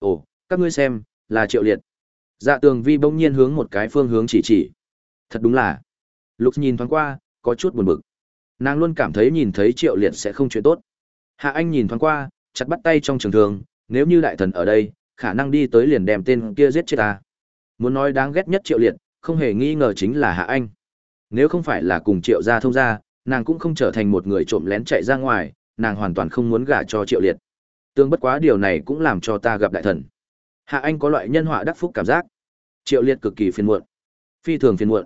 Ồ, các ngươi xem, là Triệu Liệt. Dạ tường vi bỗng nhiên hướng một cái phương hướng chỉ chỉ. Thật đúng là. Lục nhìn thoáng qua, có chút buồn bực. Nàng luôn cảm thấy nhìn thấy Triệu Liệt sẽ không chuyện tốt. Hạ Anh nhìn thoáng qua, chặt bắt tay trong trường thường, nếu như đại thần ở đây, khả năng đi tới liền đem tên kia giết chết ta. Muốn nói đáng ghét nhất Triệu Liệt, không hề nghi ngờ chính là Hạ Anh. Nếu không phải là cùng Triệu gia thông gia, nàng cũng không trở thành một người trộm lén chạy ra ngoài, nàng hoàn toàn không muốn gả cho Triệu Liệt. Tương bất quá điều này cũng làm cho ta gặp đại thần. Hạ Anh có loại nhân họa đắc phúc cảm giác. Triệu Liệt cực kỳ phiền muộn. Phi thường phiền muộn.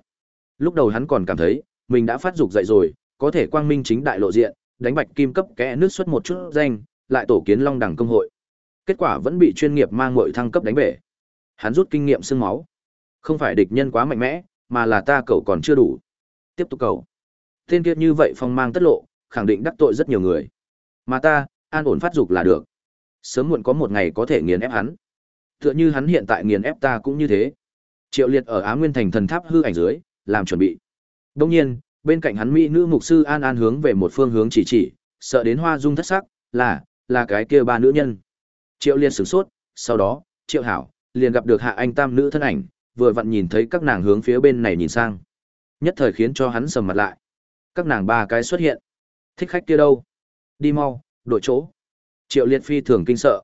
Lúc đầu hắn còn cảm thấy, mình đã phát dục dậy rồi, có thể quang minh chính đại lộ diện, đánh bạch kim cấp kẽ nước xuất một chút danh, lại tổ kiến long đẳng công hội. Kết quả vẫn bị chuyên nghiệp mang muội thăng cấp đánh bể. Hắn rút kinh nghiệm xương máu. Không phải địch nhân quá mạnh mẽ, mà là ta cậu còn chưa đủ. Tiếp tục cầu. Tên kia như vậy phong mang tất lộ, khẳng định đắc tội rất nhiều người. Mà ta, an ổn phát dục là được. Sớm muộn có một ngày có thể nghiền ép hắn. Tựa như hắn hiện tại nghiền ép ta cũng như thế. Triệu Liệt ở Á Nguyên Thành thần tháp hư ảnh dưới, làm chuẩn bị. Đương nhiên, bên cạnh hắn mỹ nữ mục sư An An hướng về một phương hướng chỉ chỉ, sợ đến Hoa Dung thất sắc, là, là cái kia ba nữ nhân. Triệu Liệt sửng sốt, sau đó, Triệu Hảo liền gặp được Hạ Anh tam nữ thân ảnh, vừa vặn nhìn thấy các nàng hướng phía bên này nhìn sang. Nhất thời khiến cho hắn sầm mặt lại. Các nàng ba cái xuất hiện. Thích khách kia đâu? Đi mau, đổi chỗ. Triệu Liệt phi thường kinh sợ.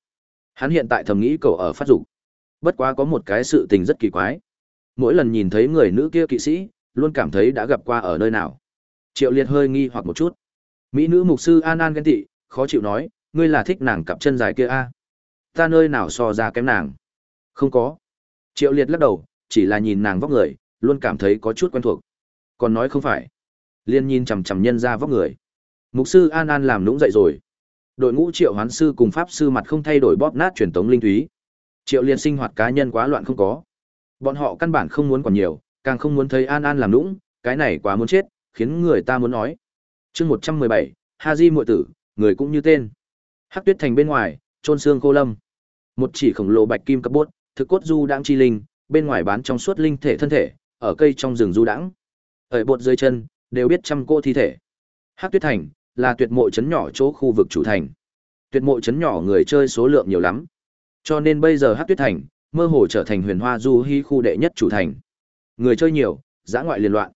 Hắn hiện tại thầm nghĩ cậu ở phát dục. Bất quá có một cái sự tình rất kỳ quái. Mỗi lần nhìn thấy người nữ kia kỵ sĩ, luôn cảm thấy đã gặp qua ở nơi nào. Triệu Liệt hơi nghi hoặc một chút. Mỹ nữ mục sư An An ghen tị, khó chịu nói, ngươi là thích nàng cặp chân dài kia a? À? Ta nơi nào so ra kém nàng? Không có. Triệu Liệt lắc đầu, chỉ là nhìn nàng vóc người, luôn cảm thấy có chút quen thuộc. Còn nói không phải. Liên nhìn chằm chằm nhân ra vóc người. Mục sư An An làm nũng dậy rồi. Đội ngũ Triệu Hoán sư cùng pháp sư mặt không thay đổi bóp nát truyền tống linh thúy. Triệu Liên sinh hoạt cá nhân quá loạn không có. Bọn họ căn bản không muốn còn nhiều, càng không muốn thấy An An làm lũng. cái này quá muốn chết, khiến người ta muốn nói. Chương 117, Di muội tử, người cũng như tên. Hắc Tuyết Thành bên ngoài, trôn xương cô lâm. Một chỉ khổng lồ bạch kim cấp bốt, thực cốt du đãng chi linh, bên ngoài bán trong suốt linh thể thân thể, ở cây trong rừng du đãng. Ở bột dưới chân, đều biết trăm cô thi thể. Hắc Tuyết Thành là tuyệt mộ trấn nhỏ chỗ khu vực chủ thành. Tuyệt mộ trấn nhỏ người chơi số lượng nhiều lắm. Cho nên bây giờ Hắc Tuyết Thành mơ hồ trở thành huyền hoa du hí khu đệ nhất chủ thành. Người chơi nhiều, giã ngoại liên loạn.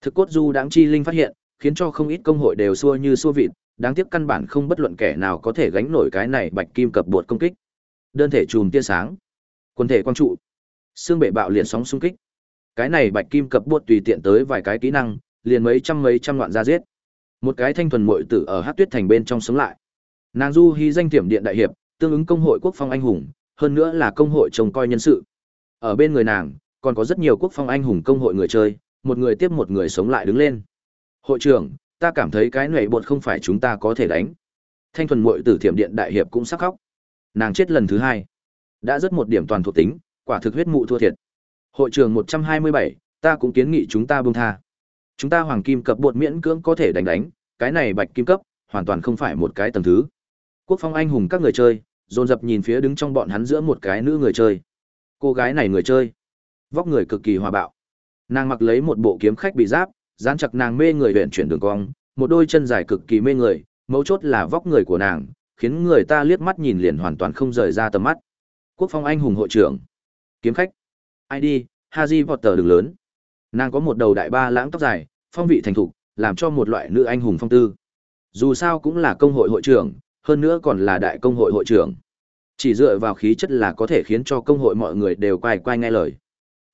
Thực cốt du đáng chi linh phát hiện, khiến cho không ít công hội đều xua như xua vịt, đáng tiếc căn bản không bất luận kẻ nào có thể gánh nổi cái này bạch kim cập bột công kích. Đơn thể chùm tia sáng, quân thể quang trụ, xương bệ bạo liền sóng xung kích. Cái này bạch kim cập bột tùy tiện tới vài cái kỹ năng, liền mấy trăm mấy trăm loạn ra giết. Một cái thanh thuần muội tử ở Hát Tuyết thành bên trong sống lại. Nàng Du Hi danh tiệm điện đại hiệp, tương ứng công hội quốc phong anh hùng, hơn nữa là công hội trông coi nhân sự. Ở bên người nàng, còn có rất nhiều quốc phong anh hùng công hội người chơi, một người tiếp một người sống lại đứng lên. Hội trưởng, ta cảm thấy cái này bột không phải chúng ta có thể đánh. Thanh thuần muội tử thiểm điện đại hiệp cũng sắc khóc. Nàng chết lần thứ hai. Đã rất một điểm toàn thuộc tính, quả thực huyết mụ thua thiệt. Hội trưởng 127, ta cũng kiến nghị chúng ta buông tha. Chúng ta hoàng kim cấp bột miễn cưỡng có thể đánh đánh, cái này bạch kim cấp, hoàn toàn không phải một cái tầng thứ. Quốc phong anh hùng các người chơi, dồn dập nhìn phía đứng trong bọn hắn giữa một cái nữ người chơi. Cô gái này người chơi, vóc người cực kỳ hòa bạo. Nàng mặc lấy một bộ kiếm khách bị giáp, dán chặt nàng mê người huyện chuyển đường cong, một đôi chân dài cực kỳ mê người, mấu chốt là vóc người của nàng, khiến người ta liếc mắt nhìn liền hoàn toàn không rời ra tầm mắt. Quốc phong anh hùng hội trưởng, kiếm khách, ID, Haji vọt tờ đường lớn. Nàng có một đầu đại ba lãng tóc dài, phong vị thành thục, làm cho một loại nữ anh hùng phong tư. Dù sao cũng là công hội hội trưởng, hơn nữa còn là đại công hội hội trưởng. Chỉ dựa vào khí chất là có thể khiến cho công hội mọi người đều quay quay nghe lời.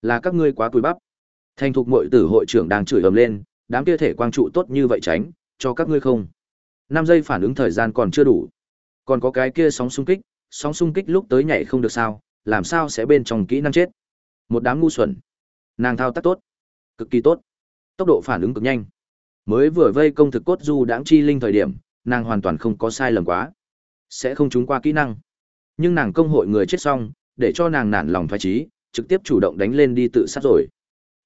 Là các ngươi quá cùi bắp. Thành thục mội tử hội trưởng đang chửi ầm lên, đám kia thể quang trụ tốt như vậy tránh, cho các ngươi không. Năm giây phản ứng thời gian còn chưa đủ. Còn có cái kia sóng xung kích, sóng xung kích lúc tới nhảy không được sao, làm sao sẽ bên trong kỹ năng chết. Một đám ngu xuẩn. Nàng thao tác tốt, cực kỳ tốt. Tốc độ phản ứng cực nhanh. Mới vừa vây công thực cốt du đãng chi linh thời điểm, nàng hoàn toàn không có sai lầm quá. Sẽ không trúng qua kỹ năng. Nhưng nàng công hội người chết xong, để cho nàng nản lòng thoái trí, trực tiếp chủ động đánh lên đi tự sát rồi.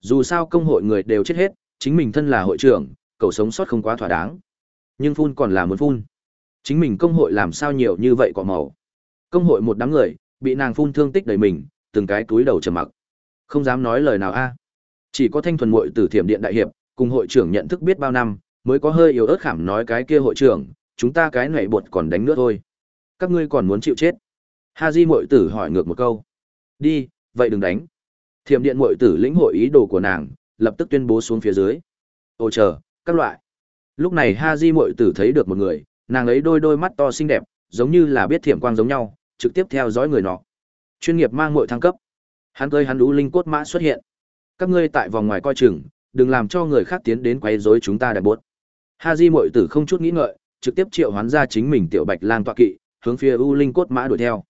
Dù sao công hội người đều chết hết, chính mình thân là hội trưởng, cầu sống sót không quá thỏa đáng. Nhưng phun còn là muốn phun. Chính mình công hội làm sao nhiều như vậy quả màu. Công hội một đám người, bị nàng phun thương tích đầy mình, từng cái túi đầu trầm mặc. Không dám nói lời nào a. Chỉ có thanh thuần muội tử thiểm điện đại hiệp, cùng hội trưởng nhận thức biết bao năm, mới có hơi yếu ớt khảm nói cái kia hội trưởng, chúng ta cái này bột còn đánh nữa thôi. Các ngươi còn muốn chịu chết. Ha Di muội tử hỏi ngược một câu. Đi, vậy đừng đánh. Thiểm điện muội tử lĩnh hội ý đồ của nàng, lập tức tuyên bố xuống phía dưới. Ô chờ, các loại. Lúc này Ha Di muội tử thấy được một người, nàng ấy đôi đôi mắt to xinh đẹp, giống như là biết thiểm quang giống nhau, trực tiếp theo dõi người nọ. Chuyên nghiệp mang muội thăng cấp. Hắn cơi hắn đú linh cốt mã xuất hiện. Các ngươi tại vòng ngoài coi chừng, đừng làm cho người khác tiến đến quấy rối chúng ta đại buốt. Ha Di muội tử không chút nghĩ ngợi, trực tiếp triệu hoán ra chính mình tiểu bạch lang tọa kỵ, hướng phía U Linh cốt mã đuổi theo.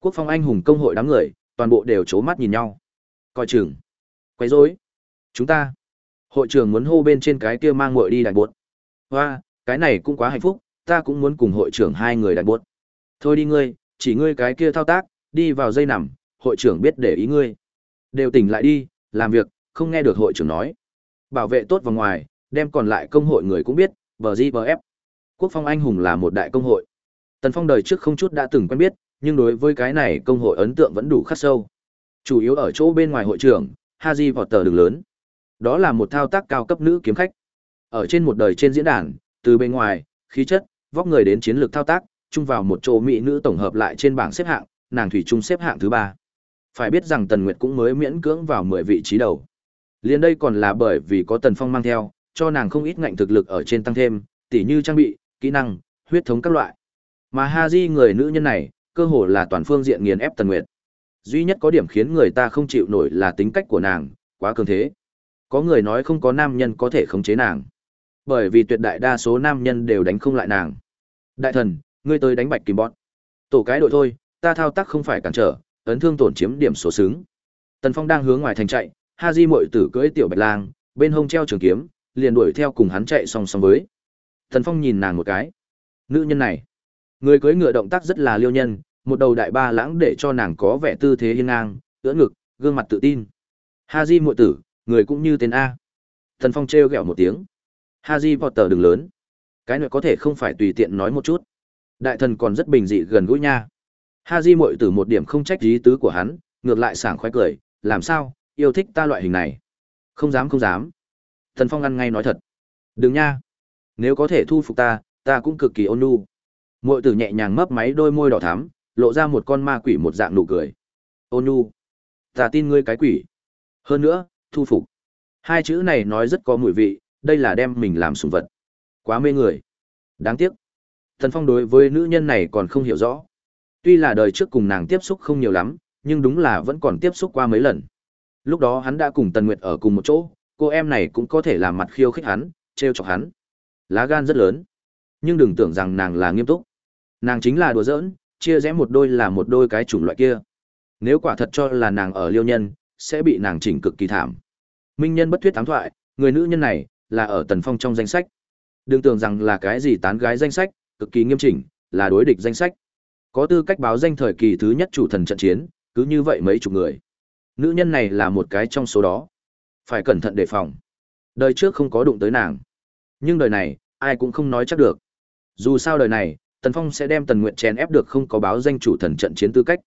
Quốc phong anh hùng công hội đám người, toàn bộ đều chố mắt nhìn nhau. Coi chừng. Quấy rối. Chúng ta. Hội trưởng muốn hô bên trên cái kia mang muội đi đại buốt. Hoa, cái này cũng quá hạnh phúc, ta cũng muốn cùng hội trưởng hai người đại buốt. Thôi đi ngươi, chỉ ngươi cái kia thao tác, đi vào dây nằm, hội trưởng biết để ý ngươi. Đều tỉnh lại đi, làm việc, không nghe được hội trưởng nói. Bảo vệ tốt vào ngoài, đem còn lại công hội người cũng biết, bờ di bờ ép. Quốc phong anh hùng là một đại công hội. Tần Phong đời trước không chút đã từng quen biết, nhưng đối với cái này công hội ấn tượng vẫn đủ khắc sâu. Chủ yếu ở chỗ bên ngoài hội trưởng, Haji tờ đường lớn. Đó là một thao tác cao cấp nữ kiếm khách. Ở trên một đời trên diễn đàn, từ bên ngoài, khí chất, vóc người đến chiến lược thao tác, chung vào một chỗ mỹ nữ tổng hợp lại trên bảng xếp hạng, nàng thủy chung xếp hạng thứ ba. Phải biết rằng Tần Nguyệt cũng mới miễn cưỡng vào 10 vị trí đầu. Liên đây còn là bởi vì có Tần Phong mang theo, cho nàng không ít ngạnh thực lực ở trên tăng thêm, tỉ như trang bị, kỹ năng, huyết thống các loại. Mà Haji người nữ nhân này, cơ hồ là toàn phương diện nghiền ép Tần Nguyệt. Duy nhất có điểm khiến người ta không chịu nổi là tính cách của nàng, quá cường thế. Có người nói không có nam nhân có thể khống chế nàng. Bởi vì tuyệt đại đa số nam nhân đều đánh không lại nàng. Đại thần, ngươi tới đánh bạch kim bọn. Tổ cái đội thôi, ta thao tác không phải cản trở, ấn thương tổn chiếm điểm số xứng. Tần Phong đang hướng ngoài thành chạy, Ha Di muội tử cưỡi tiểu bạch lang, bên hông treo trường kiếm, liền đuổi theo cùng hắn chạy song song với. Tần Phong nhìn nàng một cái. Nữ nhân này, người cưỡi ngựa động tác rất là liêu nhân, một đầu đại ba lãng để cho nàng có vẻ tư thế hiên ngang, ưỡn ngực, gương mặt tự tin. Ha Di muội tử, người cũng như tên a. Tần Phong trêu ghẹo một tiếng. Ha Di Potter đừng lớn. Cái này có thể không phải tùy tiện nói một chút. Đại thần còn rất bình dị gần gũi nha. Ha Di Mội từ một điểm không trách ý tứ của hắn, ngược lại sảng khoái cười, làm sao, yêu thích ta loại hình này. Không dám không dám. Thần Phong ăn ngay nói thật. Đừng nha. Nếu có thể thu phục ta, ta cũng cực kỳ ôn nhu. Mội tử nhẹ nhàng mấp máy đôi môi đỏ thắm, lộ ra một con ma quỷ một dạng nụ cười. Ôn nhu. Ta tin ngươi cái quỷ. Hơn nữa, thu phục. Hai chữ này nói rất có mùi vị, đây là đem mình làm sủng vật. Quá mê người. Đáng tiếc. Thần Phong đối với nữ nhân này còn không hiểu rõ. Tuy là đời trước cùng nàng tiếp xúc không nhiều lắm, nhưng đúng là vẫn còn tiếp xúc qua mấy lần. Lúc đó hắn đã cùng Tần Nguyệt ở cùng một chỗ, cô em này cũng có thể làm mặt khiêu khích hắn, trêu chọc hắn. Lá gan rất lớn. Nhưng đừng tưởng rằng nàng là nghiêm túc. Nàng chính là đùa giỡn, chia rẽ một đôi là một đôi cái chủng loại kia. Nếu quả thật cho là nàng ở liêu nhân, sẽ bị nàng chỉnh cực kỳ thảm. Minh nhân bất thuyết thám thoại, người nữ nhân này là ở Tần Phong trong danh sách. Đừng tưởng rằng là cái gì tán gái danh sách, cực kỳ nghiêm chỉnh, là đối địch danh sách. Có tư cách báo danh thời kỳ thứ nhất chủ thần trận chiến, cứ như vậy mấy chục người. Nữ nhân này là một cái trong số đó. Phải cẩn thận đề phòng. Đời trước không có đụng tới nàng. Nhưng đời này, ai cũng không nói chắc được. Dù sao đời này, Tần Phong sẽ đem Tần Nguyện chèn ép được không có báo danh chủ thần trận chiến tư cách.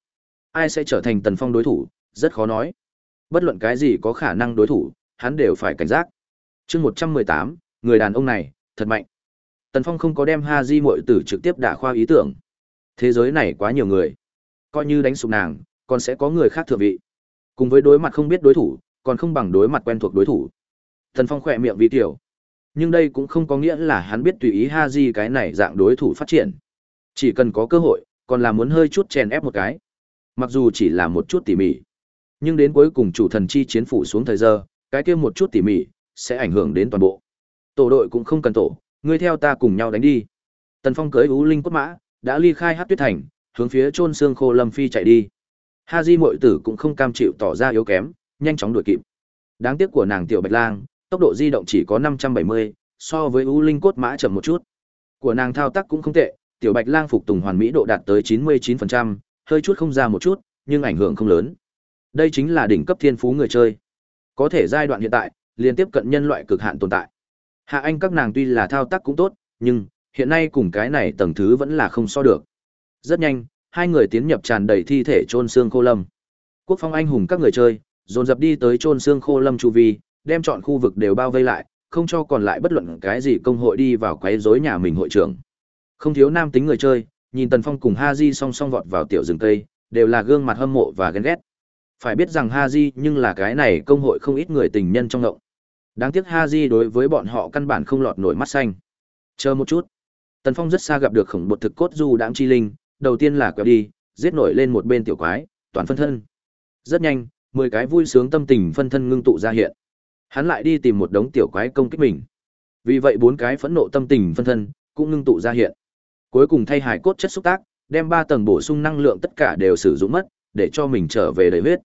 Ai sẽ trở thành Tần Phong đối thủ, rất khó nói. Bất luận cái gì có khả năng đối thủ, hắn đều phải cảnh giác. chương một trăm mười tám người đàn ông này, thật mạnh. Tần Phong không có đem Ha Di muội tử trực tiếp đả khoa ý tưởng. Thế giới này quá nhiều người. Coi như đánh sụp nàng, còn sẽ có người khác thừa vị. Cùng với đối mặt không biết đối thủ, còn không bằng đối mặt quen thuộc đối thủ. Thần Phong khỏe miệng vì tiểu. Nhưng đây cũng không có nghĩa là hắn biết tùy ý Ha Di cái này dạng đối thủ phát triển. Chỉ cần có cơ hội, còn là muốn hơi chút chèn ép một cái. Mặc dù chỉ là một chút tỉ mỉ. Nhưng đến cuối cùng chủ thần chi chiến phủ xuống thời giờ, cái kia một chút tỉ mỉ, sẽ ảnh hưởng đến toàn bộ. Tổ đội cũng không cần tổ, ngươi theo ta cùng nhau đánh đi. Tần Phong cưới Ú Linh cốt mã, đã ly khai Hát Tuyết Thành, hướng phía chôn xương khô Lâm Phi chạy đi. Ha Di Mội tử cũng không cam chịu tỏ ra yếu kém, nhanh chóng đuổi kịp. Đáng tiếc của nàng tiểu Bạch Lang, tốc độ di động chỉ có 570, so với U Linh cốt mã chậm một chút. Của nàng thao tác cũng không tệ, tiểu Bạch Lang phục tùng hoàn mỹ độ đạt tới 99%, hơi chút không ra một chút, nhưng ảnh hưởng không lớn. Đây chính là đỉnh cấp thiên phú người chơi. Có thể giai đoạn hiện tại, liên tiếp cận nhân loại cực hạn tồn tại. Hạ Anh các nàng tuy là thao tác cũng tốt, nhưng hiện nay cùng cái này tầng thứ vẫn là không so được. Rất nhanh, hai người tiến nhập tràn đầy thi thể chôn xương khô lâm. Quốc phong anh hùng các người chơi, dồn dập đi tới chôn xương khô lâm chu vi, đem chọn khu vực đều bao vây lại, không cho còn lại bất luận cái gì công hội đi vào quấy rối nhà mình hội trưởng. Không thiếu nam tính người chơi, nhìn Tần Phong cùng Ha Di song song vọt vào tiểu rừng cây, đều là gương mặt hâm mộ và ghen ghét. Phải biết rằng Haji nhưng là cái này công hội không ít người tình nhân trong ngộng. Đáng tiếc Haji đối với bọn họ căn bản không lọt nổi mắt xanh. Chờ một chút. Tần Phong rất xa gặp được khổng bột thực cốt du đãng chi linh, đầu tiên là quẹo đi, giết nổi lên một bên tiểu quái, toàn phân thân. Rất nhanh, mười cái vui sướng tâm tình phân thân ngưng tụ ra hiện. Hắn lại đi tìm một đống tiểu quái công kích mình. Vì vậy bốn cái phẫn nộ tâm tình phân thân cũng ngưng tụ ra hiện. Cuối cùng thay hải cốt chất xúc tác, đem ba tầng bổ sung năng lượng tất cả đều sử dụng mất, để cho mình trở về đầy huyết.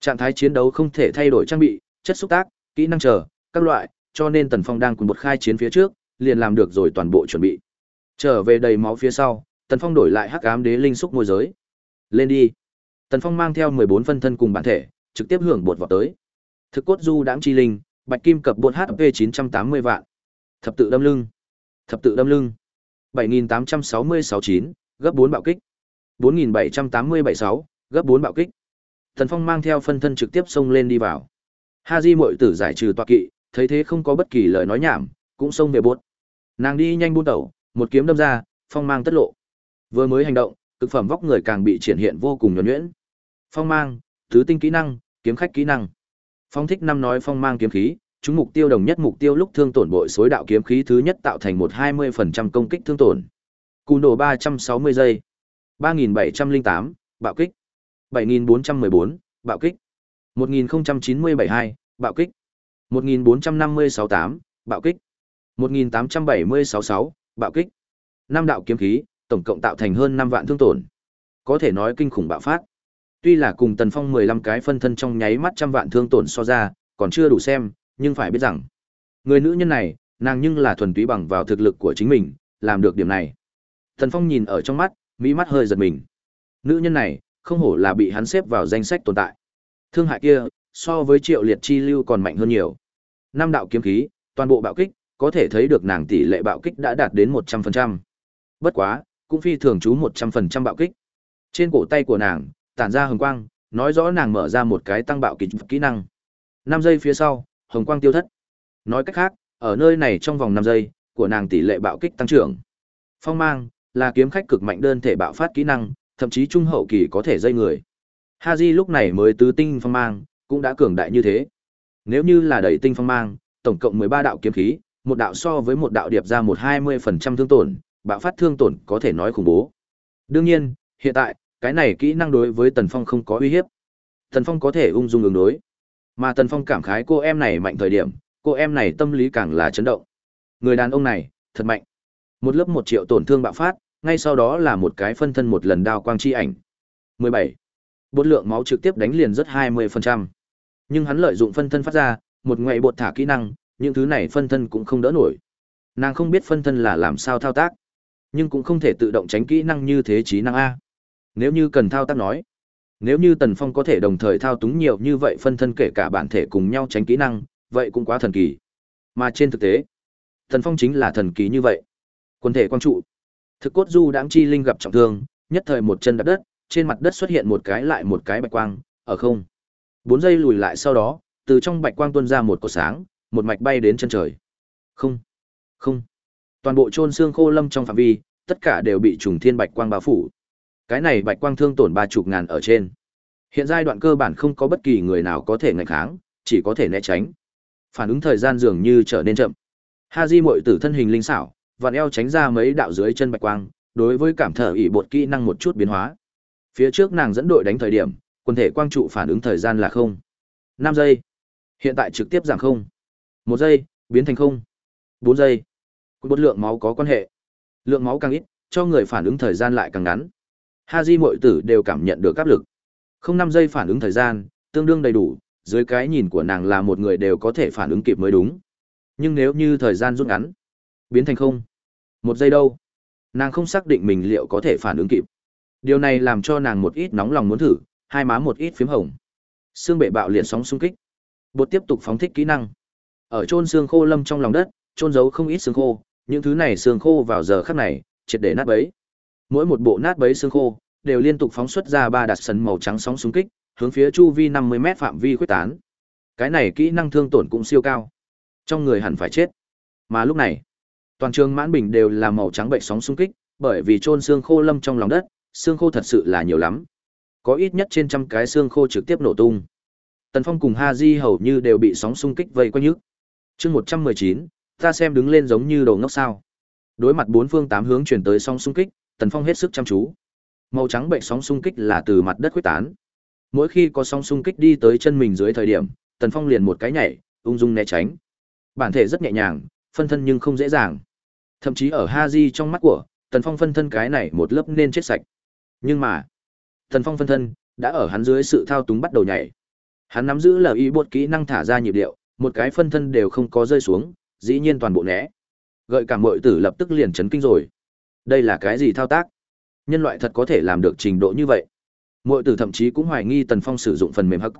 Trạng thái chiến đấu không thể thay đổi trang bị, chất xúc tác, kỹ năng chờ, các loại, cho nên Tần Phong đang cùng một khai chiến phía trước, liền làm được rồi toàn bộ chuẩn bị. Trở về đầy máu phía sau, Tần Phong đổi lại Hắc Ám Đế linh xúc môi giới. Lên đi. Tần Phong mang theo 14 phân thân cùng bản thể, trực tiếp hưởng bột vào tới. Thực cốt du đãng chi linh, bạch kim cập bột HP 980 vạn. Thập tự đâm lưng. Thập tự đâm lưng. 7866 gấp 4 bạo kích. 4787 gấp 4 bạo kích. Tần Phong mang theo phân thân trực tiếp xông lên đi vào. Haji muội tử giải trừ tọa kỵ, thấy thế không có bất kỳ lời nói nhảm, cũng xông về bột, Nàng đi nhanh buôn tẩu, một kiếm đâm ra, phong mang tất lộ. Vừa mới hành động, cực phẩm vóc người càng bị triển hiện vô cùng nhuẩn nhuyễn. Phong mang, thứ tinh kỹ năng, kiếm khách kỹ năng. Phong thích năm nói phong mang kiếm khí, chúng mục tiêu đồng nhất mục tiêu lúc thương tổn bội số đạo kiếm khí thứ nhất tạo thành một 20% công kích thương tổn. Cùn đồ 360 giây. 3708, bạo kích. 7414, bạo kích. 10972, bạo kích. 14568, bạo kích. 18766, bạo kích. Năm đạo kiếm khí, tổng cộng tạo thành hơn năm vạn thương tổn. Có thể nói kinh khủng bạo phát. Tuy là cùng Tần Phong 15 cái phân thân trong nháy mắt trăm vạn thương tổn so ra, còn chưa đủ xem, nhưng phải biết rằng, người nữ nhân này, nàng nhưng là thuần túy bằng vào thực lực của chính mình, làm được điểm này. Tần Phong nhìn ở trong mắt, mỹ mắt hơi giật mình. Nữ nhân này, không hổ là bị hắn xếp vào danh sách tồn tại. Thương hại kia, so với Triệu Liệt Chi Lưu còn mạnh hơn nhiều. Năm đạo kiếm khí, toàn bộ bạo kích, có thể thấy được nàng tỷ lệ bạo kích đã đạt đến 100%. Bất quá, cũng phi thường chú 100% bạo kích. Trên cổ tay của nàng, tản ra hồng quang, nói rõ nàng mở ra một cái tăng bạo kỹ, kỹ năng. 5 giây phía sau, hồng quang tiêu thất. Nói cách khác, ở nơi này trong vòng 5 giây, của nàng tỷ lệ bạo kích tăng trưởng. Phong mang là kiếm khách cực mạnh đơn thể bạo phát kỹ năng, thậm chí trung hậu kỳ có thể dây người. Haji lúc này mới tứ tinh phong mang, cũng đã cường đại như thế. Nếu như là đẩy tinh phong mang, tổng cộng 13 đạo kiếm khí, một đạo so với một đạo điệp ra một 20% thương tổn, bạo phát thương tổn có thể nói khủng bố. Đương nhiên, hiện tại, cái này kỹ năng đối với Tần Phong không có uy hiếp. Tần Phong có thể ung dung ứng đối. Mà Tần Phong cảm khái cô em này mạnh thời điểm, cô em này tâm lý càng là chấn động. Người đàn ông này, thật mạnh. Một lớp một triệu tổn thương bạo phát, ngay sau đó là một cái phân thân một lần đao quang chi ảnh. 17. Bột lượng máu trực tiếp đánh liền rất 20%. Nhưng hắn lợi dụng phân thân phát ra, một ngoại bột thả kỹ năng, những thứ này phân thân cũng không đỡ nổi. Nàng không biết phân thân là làm sao thao tác, nhưng cũng không thể tự động tránh kỹ năng như thế trí năng A. Nếu như cần thao tác nói, nếu như Tần Phong có thể đồng thời thao túng nhiều như vậy phân thân kể cả bản thể cùng nhau tránh kỹ năng, vậy cũng quá thần kỳ. Mà trên thực tế, Tần Phong chính là thần kỳ như vậy. Quân thể quang trụ, thực cốt du đãng chi linh gặp trọng thương, nhất thời một chân đạp đất, trên mặt đất xuất hiện một cái lại một cái bạch quang, ở không. Bốn giây lùi lại sau đó, từ trong bạch quang tuôn ra một cột sáng, một mạch bay đến chân trời. Không, không. Toàn bộ chôn xương khô lâm trong phạm vi, tất cả đều bị trùng thiên bạch quang bao phủ. Cái này bạch quang thương tổn ba chục ngàn ở trên. Hiện giai đoạn cơ bản không có bất kỳ người nào có thể ngăn kháng, chỉ có thể né tránh. Phản ứng thời gian dường như trở nên chậm. Ha Di muội tử thân hình linh xảo, vặn eo tránh ra mấy đạo dưới chân bạch quang, đối với cảm thở ỷ bột kỹ năng một chút biến hóa. Phía trước nàng dẫn đội đánh thời điểm, quân thể quang trụ phản ứng thời gian là không. năm giây. Hiện tại trực tiếp giảm không một giây, biến thành không. bốn giây. Bột lượng máu có quan hệ. Lượng máu càng ít, cho người phản ứng thời gian lại càng ngắn. ha di mọi tử đều cảm nhận được áp lực. Không năm giây phản ứng thời gian, tương đương đầy đủ, dưới cái nhìn của nàng là một người đều có thể phản ứng kịp mới đúng. Nhưng nếu như thời gian rút ngắn, biến thành không. Một giây đâu? Nàng không xác định mình liệu có thể phản ứng kịp. Điều này làm cho nàng một ít nóng lòng muốn thử, hai má một ít phím hồng. Xương bệ bạo liệt sóng xung kích. Bột tiếp tục phóng thích kỹ năng. Ở chôn xương khô lâm trong lòng đất, chôn giấu không ít xương khô, những thứ này xương khô vào giờ khắc này, triệt để nát bấy. Mỗi một bộ nát bấy xương khô đều liên tục phóng xuất ra ba đặt sấn màu trắng sóng xung kích, hướng phía chu vi 50 mét phạm vi khuếch tán. Cái này kỹ năng thương tổn cũng siêu cao. Trong người hẳn phải chết. Mà lúc này, toàn trường mãn bình đều là màu trắng bệnh sóng xung kích, bởi vì chôn xương khô lâm trong lòng đất, xương khô thật sự là nhiều lắm. Có ít nhất trên trăm cái xương khô trực tiếp nổ tung. Tần Phong cùng Ha Di hầu như đều bị sóng xung kích vây quanh nhức. Chương 119, ta xem đứng lên giống như đồ ngốc sao. Đối mặt bốn phương tám hướng chuyển tới sóng xung kích, Tần Phong hết sức chăm chú. Màu trắng bệnh sóng xung kích là từ mặt đất quyết tán. Mỗi khi có sóng xung kích đi tới chân mình dưới thời điểm, Tần Phong liền một cái nhảy, ung dung né tránh. Bản thể rất nhẹ nhàng, phân thân nhưng không dễ dàng. Thậm chí ở Ha Di trong mắt của, Tần Phong phân thân cái này một lớp nên chết sạch. Nhưng mà, Tần Phong phân thân đã ở hắn dưới sự thao túng bắt đầu nhảy. Hắn nắm giữ lời y bột kỹ năng thả ra nhịp điệu, một cái phân thân đều không có rơi xuống, dĩ nhiên toàn bộ né. Gợi cảm mọi tử lập tức liền chấn kinh rồi. Đây là cái gì thao tác? Nhân loại thật có thể làm được trình độ như vậy. Mọi tử thậm chí cũng hoài nghi Tần Phong sử dụng phần mềm hắc.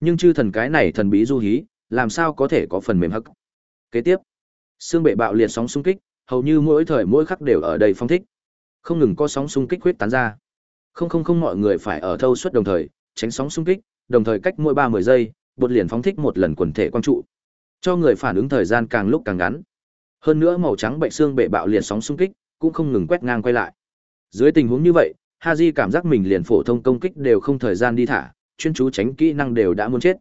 Nhưng chư thần cái này thần bí du hí, làm sao có thể có phần mềm hắc? Kế tiếp, xương bệ bạo liệt sóng xung kích, hầu như mỗi thời mỗi khắc đều ở đây phong thích. Không ngừng có sóng xung kích huyết tán ra. Không không không mọi người phải ở thâu suất đồng thời, tránh sóng xung kích, đồng thời cách mỗi ba 30 giây, bột liền phóng thích một lần quần thể quang trụ. Cho người phản ứng thời gian càng lúc càng ngắn. Hơn nữa màu trắng bệnh xương bệ bạo liệt sóng xung kích, cũng không ngừng quét ngang quay lại. Dưới tình huống như vậy, Haji cảm giác mình liền phổ thông công kích đều không thời gian đi thả, chuyên chú tránh kỹ năng đều đã muốn chết.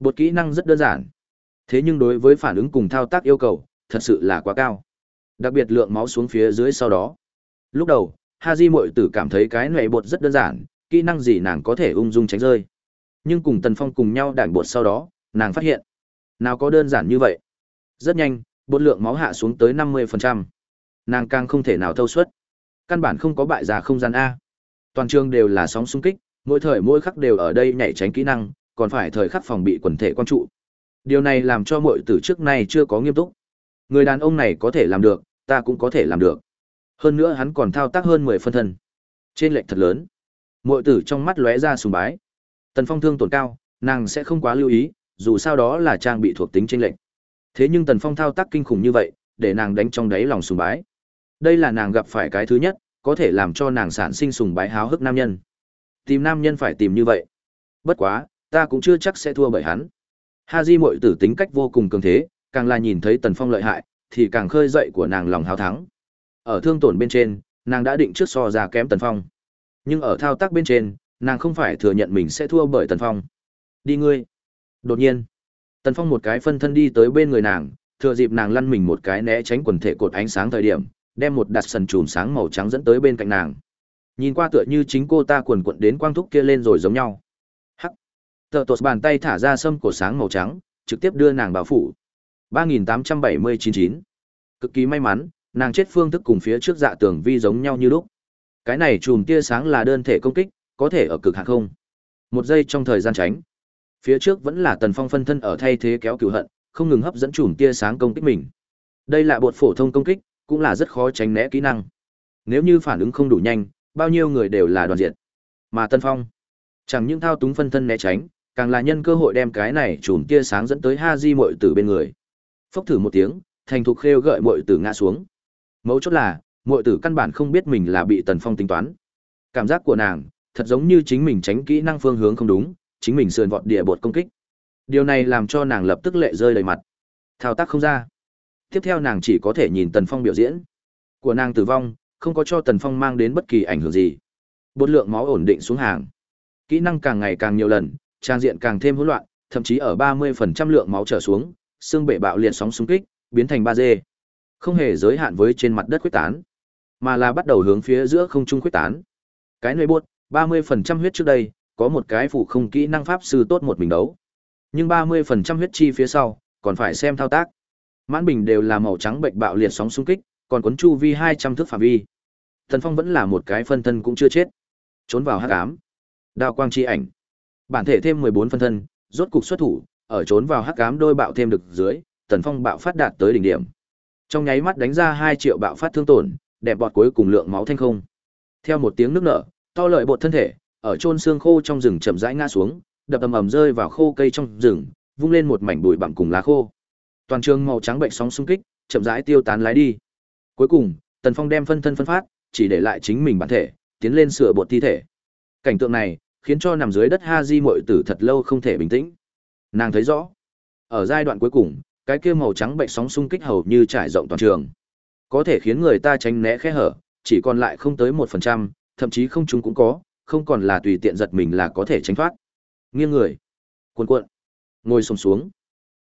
Bột kỹ năng rất đơn giản. Thế nhưng đối với phản ứng cùng thao tác yêu cầu, thật sự là quá cao. Đặc biệt lượng máu xuống phía dưới sau đó. Lúc đầu, Haji muội tử cảm thấy cái này bột rất đơn giản, kỹ năng gì nàng có thể ung dung tránh rơi. Nhưng cùng Tần Phong cùng nhau đạn bột sau đó, nàng phát hiện, nào có đơn giản như vậy. Rất nhanh, bột lượng máu hạ xuống tới 50%. Nàng càng không thể nào thâu suất. Căn bản không có bại giả không gian A. Toàn trường đều là sóng xung kích, mỗi thời mỗi khắc đều ở đây nhảy tránh kỹ năng, còn phải thời khắc phòng bị quần thể quan trụ. Điều này làm cho mọi tử trước nay chưa có nghiêm túc. Người đàn ông này có thể làm được, ta cũng có thể làm được. Hơn nữa hắn còn thao tác hơn 10 phân thân. Trên lệnh thật lớn. mọi tử trong mắt lóe ra sùng bái. Tần Phong thương tổn cao, nàng sẽ không quá lưu ý, dù sao đó là trang bị thuộc tính trên lệnh. Thế nhưng Tần Phong thao tác kinh khủng như vậy, để nàng đánh trong đáy lòng sùng bái. Đây là nàng gặp phải cái thứ nhất, có thể làm cho nàng sản sinh sùng bái háo hức nam nhân. Tìm nam nhân phải tìm như vậy. Bất quá, ta cũng chưa chắc sẽ thua bởi hắn. Ha Di muội tử tính cách vô cùng cường thế, càng là nhìn thấy Tần Phong lợi hại, thì càng khơi dậy của nàng lòng hào thắng. Ở thương tổn bên trên, nàng đã định trước so ra kém Tần Phong. Nhưng ở thao tác bên trên, nàng không phải thừa nhận mình sẽ thua bởi Tần Phong. Đi ngươi. Đột nhiên, Tần Phong một cái phân thân đi tới bên người nàng, thừa dịp nàng lăn mình một cái né tránh quần thể cột ánh sáng thời điểm, đem một đặt sần chùm sáng màu trắng dẫn tới bên cạnh nàng. Nhìn qua tựa như chính cô ta quần quận đến quang thúc kia lên rồi giống nhau. Hắc. Tờ tột bàn tay thả ra sâm cổ sáng màu trắng, trực tiếp đưa nàng bảo phủ. 3879 Cực kỳ may mắn, nàng chết phương thức cùng phía trước dạ tường vi giống nhau như lúc. Cái này chùm tia sáng là đơn thể công kích, có thể ở cực hạn không. Một giây trong thời gian tránh. Phía trước vẫn là Tần Phong phân thân ở thay thế kéo cửu hận, không ngừng hấp dẫn chùm tia sáng công kích mình. Đây là bột phổ thông công kích, cũng là rất khó tránh né kỹ năng. Nếu như phản ứng không đủ nhanh, bao nhiêu người đều là đoàn diện. Mà Tân Phong, chẳng những thao túng phân thân né tránh, càng là nhân cơ hội đem cái này chùm tia sáng dẫn tới Ha Di muội tử bên người. Phốc thử một tiếng, thành thục khêu gợi muội tử ngã xuống. Mấu chốt là, muội tử căn bản không biết mình là bị Tần Phong tính toán. Cảm giác của nàng, thật giống như chính mình tránh kỹ năng phương hướng không đúng, chính mình sườn vọt địa bột công kích. Điều này làm cho nàng lập tức lệ rơi đầy mặt. Thao tác không ra. Tiếp theo nàng chỉ có thể nhìn Tần Phong biểu diễn. Của nàng tử vong, không có cho Tần Phong mang đến bất kỳ ảnh hưởng gì. Bột lượng máu ổn định xuống hàng. Kỹ năng càng ngày càng nhiều lần, trang diện càng thêm hỗn loạn, thậm chí ở 30% lượng máu trở xuống, xương bể bạo liệt sóng xung kích, biến thành 3D. Không hề giới hạn với trên mặt đất quyết tán, mà là bắt đầu hướng phía giữa không trung quyết tán. Cái nơi buốt, 30% huyết trước đây, có một cái phụ không kỹ năng pháp sư tốt một mình đấu. Nhưng 30% huyết chi phía sau, còn phải xem thao tác. Mãn bình đều là màu trắng bệnh bạo liệt sóng xung kích, còn cuốn chu vi 200 thước phạm vi. Thần Phong vẫn là một cái phân thân cũng chưa chết. Trốn vào hắc ám. Đao quang chi ảnh. Bản thể thêm 14 phân thân, rốt cục xuất thủ, ở trốn vào hắc ám đôi bạo thêm được dưới, Tần Phong bạo phát đạt tới đỉnh điểm. Trong nháy mắt đánh ra 2 triệu bạo phát thương tổn, đẹp bọt cuối cùng lượng máu thanh không. Theo một tiếng nước nở, to lợi bột thân thể, ở chôn xương khô trong rừng chậm rãi ngã xuống, đập ầm ầm rơi vào khô cây trong rừng, vung lên một mảnh bụi bặm cùng lá khô. Toàn trường màu trắng bệnh sóng xung kích, chậm rãi tiêu tán lái đi. Cuối cùng, Tần Phong đem phân thân phân phát, chỉ để lại chính mình bản thể, tiến lên sửa bột thi thể. Cảnh tượng này, khiến cho nằm dưới đất Ha Di muội tử thật lâu không thể bình tĩnh. Nàng thấy rõ, ở giai đoạn cuối cùng, cái kia màu trắng bệnh sóng xung kích hầu như trải rộng toàn trường. Có thể khiến người ta tránh né khe hở, chỉ còn lại không tới một phần trăm thậm chí không chúng cũng có, không còn là tùy tiện giật mình là có thể tránh thoát. Nghiêng người, cuộn cuộn, ngồi xổm xuống.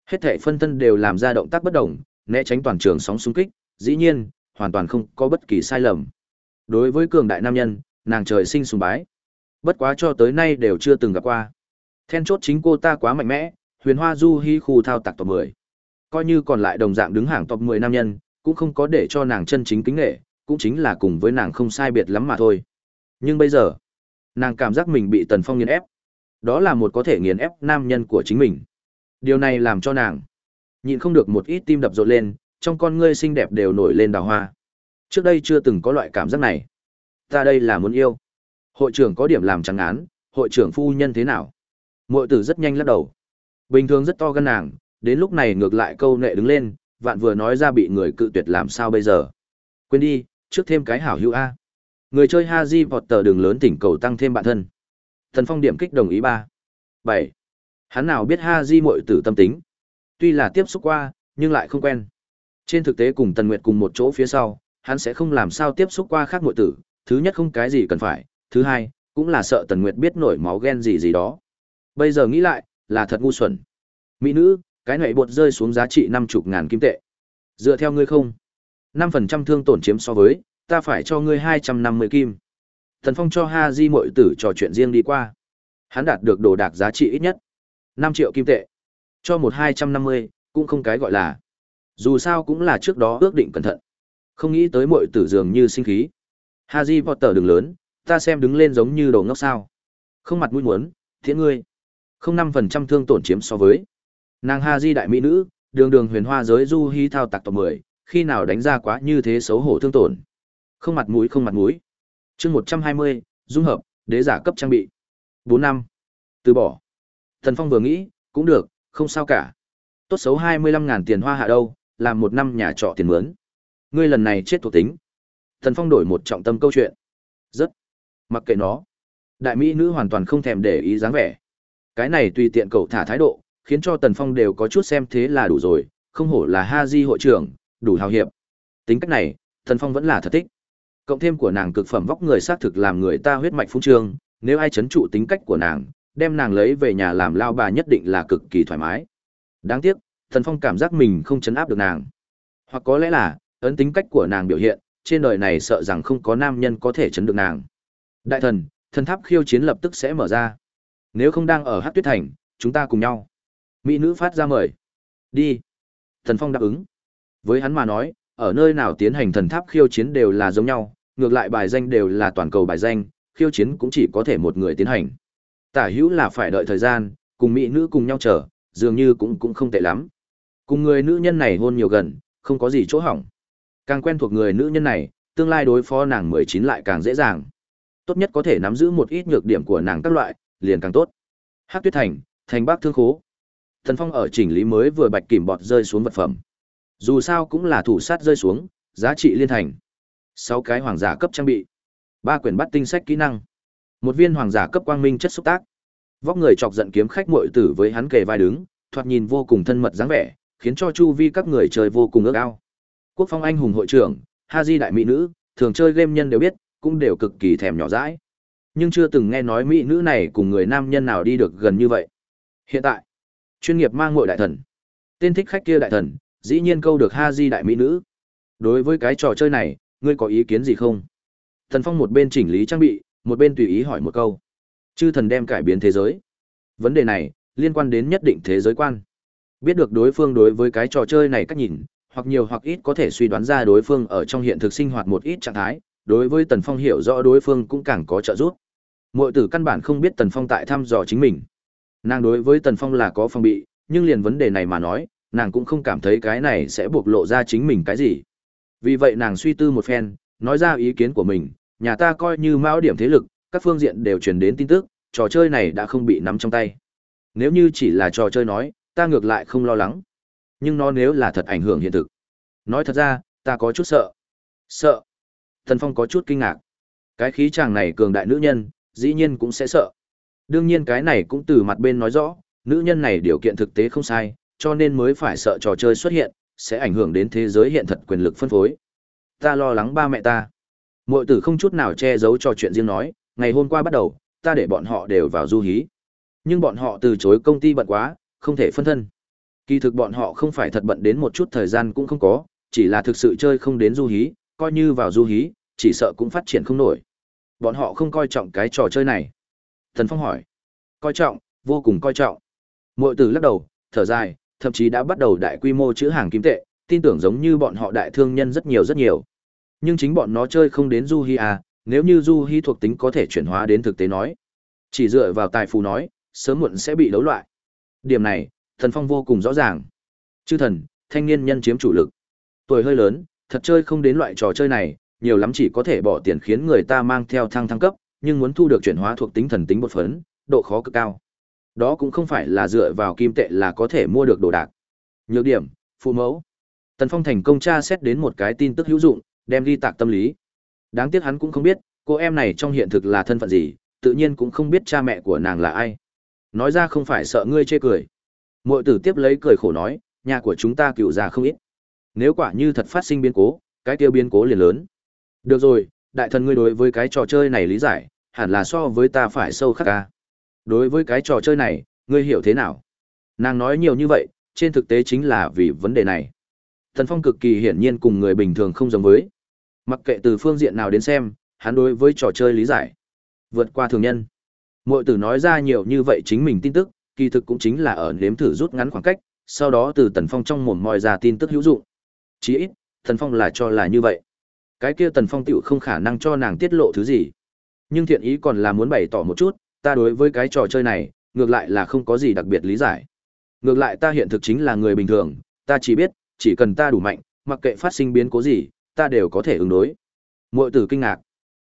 Hết thảy phân thân đều làm ra động tác bất động, né tránh toàn trường sóng xung kích, dĩ nhiên, hoàn toàn không có bất kỳ sai lầm. Đối với cường đại nam nhân, nàng trời sinh sùng bái. Bất quá cho tới nay đều chưa từng gặp qua. Then chốt chính cô ta quá mạnh mẽ, huyền hoa du hy khu thao tạc top 10. Coi như còn lại đồng dạng đứng hàng top 10 nam nhân, cũng không có để cho nàng chân chính kính nghệ, cũng chính là cùng với nàng không sai biệt lắm mà thôi. Nhưng bây giờ, nàng cảm giác mình bị Tần Phong nghiền ép. Đó là một có thể nghiền ép nam nhân của chính mình. Điều này làm cho nàng nhịn không được một ít tim đập rộn lên, trong con ngươi xinh đẹp đều nổi lên đào hoa. Trước đây chưa từng có loại cảm giác này. Ta đây là muốn yêu. Hội trưởng có điểm làm trắng án, hội trưởng phu nhân thế nào? Mội tử rất nhanh lắc đầu. Bình thường rất to gan nàng, đến lúc này ngược lại câu nệ đứng lên, vạn vừa nói ra bị người cự tuyệt làm sao bây giờ. Quên đi, trước thêm cái hảo hữu A. Người chơi Haji Potter tờ đường lớn tỉnh cầu tăng thêm bạn thân. Thần phong điểm kích đồng ý ba. Bảy. Hắn nào biết Haji muội tử tâm tính. Tuy là tiếp xúc qua, nhưng lại không quen. Trên thực tế cùng Tần Nguyệt cùng một chỗ phía sau, hắn sẽ không làm sao tiếp xúc qua khác muội tử, thứ nhất không cái gì cần phải, thứ hai, cũng là sợ Tần Nguyệt biết nổi máu ghen gì gì đó. Bây giờ nghĩ lại, là thật ngu xuẩn. Mỹ nữ, cái này bột rơi xuống giá trị năm chục ngàn kim tệ. Dựa theo ngươi không? năm phần trăm thương tổn chiếm so với, ta phải cho ngươi hai trăm năm mươi kim. Thần Phong cho Ha Di muội tử trò chuyện riêng đi qua. Hắn đạt được đồ đạc giá trị ít nhất năm triệu kim tệ. Cho một hai trăm năm mươi, cũng không cái gọi là. Dù sao cũng là trước đó ước định cẩn thận. Không nghĩ tới muội tử dường như sinh khí. Ha Di Potter đường lớn, ta xem đứng lên giống như đồ ngốc sao. Không mặt mũi muốn, thiện ngươi. Không năm phần trăm thương tổn chiếm so với. Nàng Ha Di đại mỹ nữ, đường đường huyền hoa giới du hí thao tạc tộc mười, khi nào đánh ra quá như thế xấu hổ thương tổn. Không mặt mũi không mặt mũi. chương một trăm hai mươi, dung hợp, đế giả cấp trang bị. bốn năm. Từ bỏ. Thần Phong vừa nghĩ, cũng được, không sao cả. Tốt xấu hai mươi lăm ngàn tiền hoa hạ đâu, làm một năm nhà trọ tiền mướn. Ngươi lần này chết thuộc tính. Thần Phong đổi một trọng tâm câu chuyện. Rất. Mặc kệ nó. Đại mỹ nữ hoàn toàn không thèm để ý dáng vẻ. Cái này tùy tiện cậu thả thái độ, khiến cho Tần Phong đều có chút xem thế là đủ rồi, không hổ là Ha Di hội trưởng, đủ hào hiệp. Tính cách này, Tần Phong vẫn là thật thích. Cộng thêm của nàng cực phẩm vóc người xác thực làm người ta huyết mạch phung trương, nếu ai chấn trụ tính cách của nàng, đem nàng lấy về nhà làm lao bà nhất định là cực kỳ thoải mái. Đáng tiếc, thần Phong cảm giác mình không chấn áp được nàng. Hoặc có lẽ là, ấn tính cách của nàng biểu hiện, trên đời này sợ rằng không có nam nhân có thể chấn được nàng. Đại thần, thần tháp khiêu chiến lập tức sẽ mở ra. Nếu không đang ở hắc Tuyết Thành, chúng ta cùng nhau. Mỹ nữ phát ra mời. Đi. Thần Phong đáp ứng. Với hắn mà nói, ở nơi nào tiến hành thần tháp khiêu chiến đều là giống nhau, ngược lại bài danh đều là toàn cầu bài danh, khiêu chiến cũng chỉ có thể một người tiến hành. Tả hữu là phải đợi thời gian, cùng mỹ nữ cùng nhau chờ, dường như cũng cũng không tệ lắm. Cùng người nữ nhân này hôn nhiều gần, không có gì chỗ hỏng. Càng quen thuộc người nữ nhân này, tương lai đối phó nàng 19 lại càng dễ dàng. Tốt nhất có thể nắm giữ một ít nhược điểm của nàng các loại, liền càng tốt. Hắc Tuyết Thành, thành Bắc Thương Khố. Thần Phong ở chỉnh lý mới vừa bạch kìm bọt rơi xuống vật phẩm. Dù sao cũng là thủ sát rơi xuống, giá trị liên thành sáu cái hoàng giả cấp trang bị. ba quyển bắt tinh sách kỹ năng. Một viên hoàng giả cấp quang minh chất xúc tác. Vóc người chọc giận kiếm khách muội tử với hắn kề vai đứng, thoạt nhìn vô cùng thân mật dáng vẻ, khiến cho chu vi các người chơi vô cùng ước ao. Quốc phong anh hùng hội trưởng, Ha Di đại mỹ nữ, thường chơi game nhân đều biết, cũng đều cực kỳ thèm nhỏ dãi. Nhưng chưa từng nghe nói mỹ nữ này cùng người nam nhân nào đi được gần như vậy. Hiện tại, chuyên nghiệp mang ngội đại thần. Tên thích khách kia đại thần, dĩ nhiên câu được Ha Di đại mỹ nữ. Đối với cái trò chơi này, ngươi có ý kiến gì không? Thần Phong một bên chỉnh lý trang bị, một bên tùy ý hỏi một câu. Chư thần đem cải biến thế giới. Vấn đề này, liên quan đến nhất định thế giới quan. Biết được đối phương đối với cái trò chơi này cách nhìn, hoặc nhiều hoặc ít có thể suy đoán ra đối phương ở trong hiện thực sinh hoạt một ít trạng thái, đối với Tần Phong hiểu rõ đối phương cũng càng có trợ giúp. Muội tử căn bản không biết Tần Phong tại thăm dò chính mình. Nàng đối với Tần Phong là có phong bị, nhưng liền vấn đề này mà nói, nàng cũng không cảm thấy cái này sẽ buộc lộ ra chính mình cái gì. Vì vậy nàng suy tư một phen, nói ra ý kiến của mình, nhà ta coi như mão điểm thế lực, các phương diện đều truyền đến tin tức, trò chơi này đã không bị nắm trong tay. Nếu như chỉ là trò chơi nói, ta ngược lại không lo lắng. Nhưng nó nếu là thật ảnh hưởng hiện thực. Nói thật ra, ta có chút sợ. Sợ. Thần Phong có chút kinh ngạc. Cái khí chàng này cường đại nữ nhân, dĩ nhiên cũng sẽ sợ. Đương nhiên cái này cũng từ mặt bên nói rõ, nữ nhân này điều kiện thực tế không sai, cho nên mới phải sợ trò chơi xuất hiện, sẽ ảnh hưởng đến thế giới hiện thật quyền lực phân phối. Ta lo lắng ba mẹ ta. Mội tử không chút nào che giấu cho chuyện riêng nói, ngày hôm qua bắt đầu, ta để bọn họ đều vào du hí. Nhưng bọn họ từ chối công ty bận quá, không thể phân thân. Kỳ thực bọn họ không phải thật bận đến một chút thời gian cũng không có, chỉ là thực sự chơi không đến du hí, coi như vào du hí, chỉ sợ cũng phát triển không nổi. Bọn họ không coi trọng cái trò chơi này. Thần Phong hỏi. Coi trọng, vô cùng coi trọng. Mội tử lắc đầu, thở dài, thậm chí đã bắt đầu đại quy mô chữ hàng kim tệ, tin tưởng giống như bọn họ đại thương nhân rất nhiều rất nhiều. Nhưng chính bọn nó chơi không đến du hi à, nếu như du hi thuộc tính có thể chuyển hóa đến thực tế nói. Chỉ dựa vào tài phú nói, sớm muộn sẽ bị đấu loại. Điểm này, Thần Phong vô cùng rõ ràng. Chư thần, thanh niên nhân chiếm chủ lực. Tuổi hơi lớn, thật chơi không đến loại trò chơi này, nhiều lắm chỉ có thể bỏ tiền khiến người ta mang theo thăng thăng cấp, nhưng muốn thu được chuyển hóa thuộc tính thần tính bột phấn, độ khó cực cao. Đó cũng không phải là dựa vào kim tệ là có thể mua được đồ đạc. Nhược điểm, phụ mẫu. Tần Phong thành công tra xét đến một cái tin tức hữu dụng, đem ghi tạc tâm lý. Đáng tiếc hắn cũng không biết, cô em này trong hiện thực là thân phận gì, tự nhiên cũng không biết cha mẹ của nàng là ai. Nói ra không phải sợ ngươi chê cười. Mội tử tiếp lấy cười khổ nói, nhà của chúng ta cựu già không ít. Nếu quả như thật phát sinh biến cố, cái tiêu biến cố liền lớn. Được rồi, đại thần ngươi đối với cái trò chơi này lý giải, hẳn là so với ta phải sâu khắc ca. Đối với cái trò chơi này, ngươi hiểu thế nào? Nàng nói nhiều như vậy, trên thực tế chính là vì vấn đề này. Thần Phong cực kỳ hiển nhiên cùng người bình thường không giống với. Mặc kệ từ phương diện nào đến xem, hắn đối với trò chơi lý giải. Vượt qua thường nhân. Mội tử nói ra nhiều như vậy chính mình tin tức, kỳ thực cũng chính là ở nếm thử rút ngắn khoảng cách, sau đó từ Tần Phong trong mồm moi ra tin tức hữu dụng. Chí ít, Tần Phong là cho là như vậy. Cái kia Tần Phong tựu không khả năng cho nàng tiết lộ thứ gì. Nhưng thiện ý còn là muốn bày tỏ một chút, ta đối với cái trò chơi này, ngược lại là không có gì đặc biệt lý giải. Ngược lại ta hiện thực chính là người bình thường, ta chỉ biết, chỉ cần ta đủ mạnh, mặc kệ phát sinh biến cố gì, ta đều có thể ứng đối. Muội tử kinh ngạc.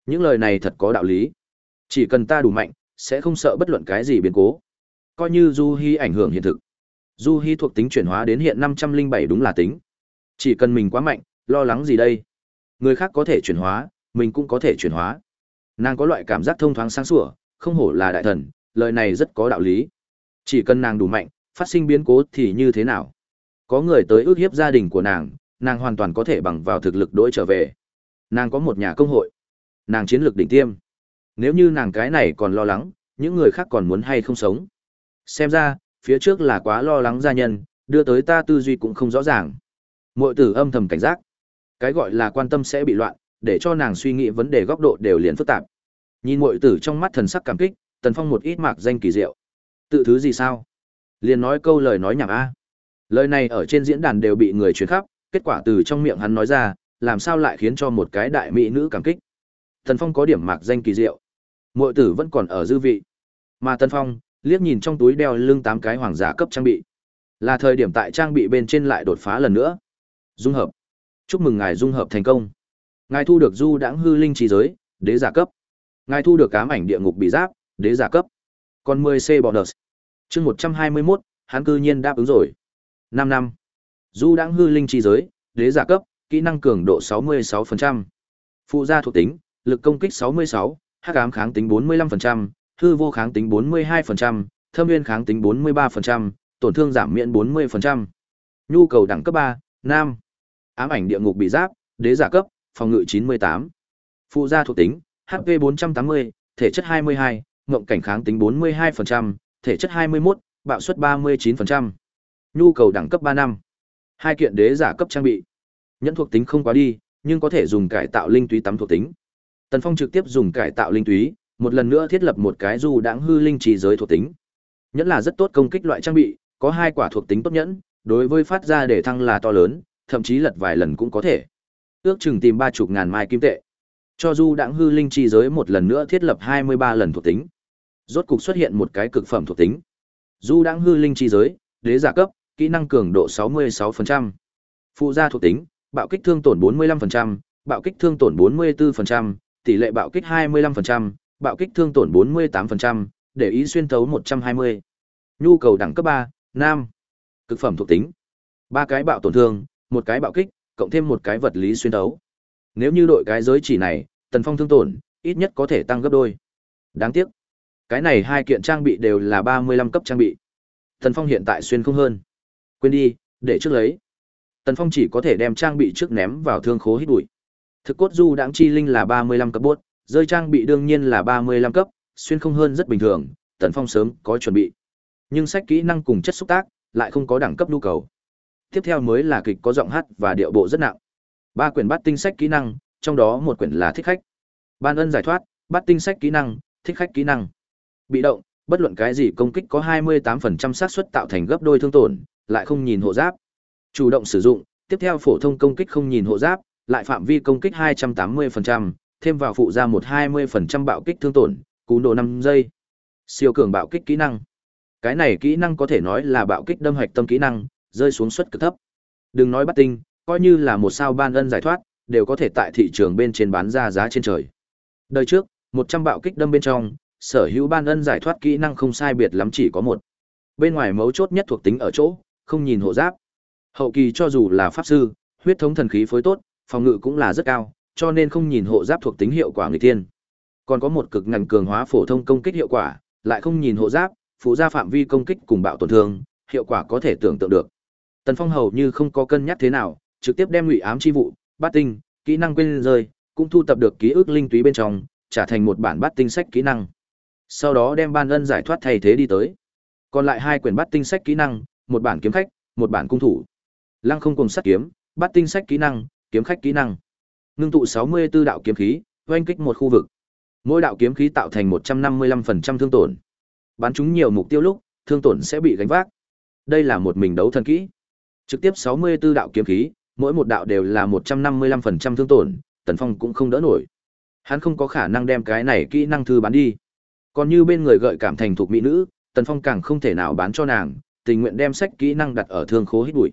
Những lời này thật có đạo lý. Chỉ cần ta đủ mạnh, sẽ không sợ bất luận cái gì biến cố. Coi như Du Hi ảnh hưởng hiện thực. Du Hi thuộc tính chuyển hóa đến hiện 507 đúng là tính. Chỉ cần mình quá mạnh, lo lắng gì đây? Người khác có thể chuyển hóa, mình cũng có thể chuyển hóa. Nàng có loại cảm giác thông thoáng sáng sủa, không hổ là đại thần, lời này rất có đạo lý. Chỉ cần nàng đủ mạnh, phát sinh biến cố thì như thế nào? Có người tới ước hiếp gia đình của nàng, nàng hoàn toàn có thể bằng vào thực lực đối trở về. Nàng có một nhà công hội. Nàng chiến lược đỉnh tiêm. Nếu như nàng cái này còn lo lắng, những người khác còn muốn hay không sống. Xem ra, phía trước là quá lo lắng gia nhân, đưa tới ta tư duy cũng không rõ ràng. Mội tử âm thầm cảnh giác. Cái gọi là quan tâm sẽ bị loạn, để cho nàng suy nghĩ vấn đề góc độ đều liền phức tạp. Nhìn muội tử trong mắt thần sắc cảm kích, tần phong một ít mạc danh kỳ diệu. Tự thứ gì sao? Liền nói câu lời nói nhảm a. Lời này ở trên diễn đàn đều bị người truyền khắp, kết quả từ trong miệng hắn nói ra, làm sao lại khiến cho một cái đại mỹ nữ cảm kích. Tần Phong có điểm mạc danh kỳ diệu. muội tử vẫn còn ở dư vị. Mà Tần Phong, liếc nhìn trong túi đeo lưng tám cái hoàng giả cấp trang bị. Là thời điểm tại trang bị bên trên lại đột phá lần nữa. Dung hợp. Chúc mừng ngài dung hợp thành công. Ngài thu được du đãng hư linh trí giới, đế giả cấp. Ngài thu được ám ảnh địa ngục bị giáp, đế giả cấp. Còn 10C bonus. Chương 121, hắn cư nhiên đáp ứng rồi. 5 năm. Du đãng hư linh chi giới, đế giả cấp, kỹ năng cường độ 66%. Phụ gia thuộc tính, lực công kích 66, hắc ám kháng tính 45%, hư vô kháng tính 42%, thâm viên kháng tính 43%, tổn thương giảm miễn 40%. Nhu cầu đẳng cấp 3, nam. Ám ảnh địa ngục bị giáp, đế giả cấp, phòng ngự 98. Phụ gia thuộc tính, HP 480, thể chất 22, ngộng cảnh kháng tính 42%, thể chất 21, bạo suất 39%. Nhu cầu đẳng cấp 3 năm. Hai kiện đế giả cấp trang bị. Nhẫn thuộc tính không quá đi, nhưng có thể dùng cải tạo linh túy tắm thuộc tính. Tần Phong trực tiếp dùng cải tạo linh túy, một lần nữa thiết lập một cái dù đáng hư linh trì giới thuộc tính. Nhẫn là rất tốt công kích loại trang bị, có hai quả thuộc tính tốt nhẫn, đối với phát ra để thăng là to lớn, thậm chí lật vài lần cũng có thể. Ước chừng tìm ba chục ngàn mai kim tệ. Cho du đãng hư linh chi giới một lần nữa thiết lập 23 lần thuộc tính. Rốt cục xuất hiện một cái cực phẩm thuộc tính. Du đãng hư linh chi giới, đế giả cấp, kỹ năng cường độ 66%. Phụ gia thuộc tính, bạo kích thương tổn 45%, bạo kích thương tổn 44%, tỷ lệ bạo kích 25%, bạo kích thương tổn 48%, để ý xuyên thấu 120. Nhu cầu đẳng cấp 3, nam. Cực phẩm thuộc tính. ba cái bạo tổn thương, một cái bạo kích, cộng thêm một cái vật lý xuyên thấu. Nếu như đội cái giới chỉ này, tần phong thương tổn, ít nhất có thể tăng gấp đôi. Đáng tiếc. Cái này hai kiện trang bị đều là 35 cấp trang bị. Tần phong hiện tại xuyên không hơn. Quên đi, để trước lấy. Tần phong chỉ có thể đem trang bị trước ném vào thương khố hít bụi. Thực cốt du đãng chi linh là 35 cấp bốt, rơi trang bị đương nhiên là 35 cấp, xuyên không hơn rất bình thường, Tần Phong sớm có chuẩn bị. Nhưng sách kỹ năng cùng chất xúc tác lại không có đẳng cấp nhu cầu. Tiếp theo mới là kịch có giọng hát và điệu bộ rất nặng. Ba quyển bắt tinh sách kỹ năng, trong đó một quyển là thích khách. Ban ân giải thoát, bắt tinh sách kỹ năng, thích khách kỹ năng. Bị động, bất luận cái gì công kích có 28% xác suất tạo thành gấp đôi thương tổn, lại không nhìn hộ giáp. Chủ động sử dụng, tiếp theo phổ thông công kích không nhìn hộ giáp, lại phạm vi công kích 280%, thêm vào phụ ra một 20% bạo kích thương tổn, cú nổ 5 giây. Siêu cường bạo kích kỹ năng. Cái này kỹ năng có thể nói là bạo kích đâm hoạch tâm kỹ năng, rơi xuống suất cực thấp. Đừng nói bắt tinh, coi như là một sao ban ân giải thoát, đều có thể tại thị trường bên trên bán ra giá trên trời. Đời trước, 100 bạo kích đâm bên trong, sở hữu ban ân giải thoát kỹ năng không sai biệt lắm chỉ có một. Bên ngoài mấu chốt nhất thuộc tính ở chỗ, không nhìn hộ giáp. Hậu kỳ cho dù là pháp sư, huyết thống thần khí phối tốt, phòng ngự cũng là rất cao, cho nên không nhìn hộ giáp thuộc tính hiệu quả người tiên. Còn có một cực ngành cường hóa phổ thông công kích hiệu quả, lại không nhìn hộ giáp, phụ gia phạm vi công kích cùng bạo tổn thương, hiệu quả có thể tưởng tượng được. Tần Phong hầu như không có cân nhắc thế nào, trực tiếp đem ngụy ám chi vụ, bát tinh, kỹ năng quên rơi, cũng thu tập được ký ức linh túy bên trong, trả thành một bản bát tinh sách kỹ năng. Sau đó đem ban ân giải thoát thay thế đi tới. Còn lại hai quyển bát tinh sách kỹ năng, một bản kiếm khách, một bản cung thủ. Lăng không cùng sát kiếm, bát tinh sách kỹ năng, kiếm khách kỹ năng. Ngưng tụ 64 đạo kiếm khí, oanh kích một khu vực. Mỗi đạo kiếm khí tạo thành 155% thương tổn. Bắn chúng nhiều mục tiêu lúc, thương tổn sẽ bị gánh vác. Đây là một mình đấu thần kỹ. Trực tiếp 64 đạo kiếm khí, mỗi một đạo đều là 155% thương tổn, Tần Phong cũng không đỡ nổi. Hắn không có khả năng đem cái này kỹ năng thư bán đi. Còn như bên người gợi cảm thành thuộc mỹ nữ, Tần Phong càng không thể nào bán cho nàng, tình nguyện đem sách kỹ năng đặt ở thương khố hít bụi.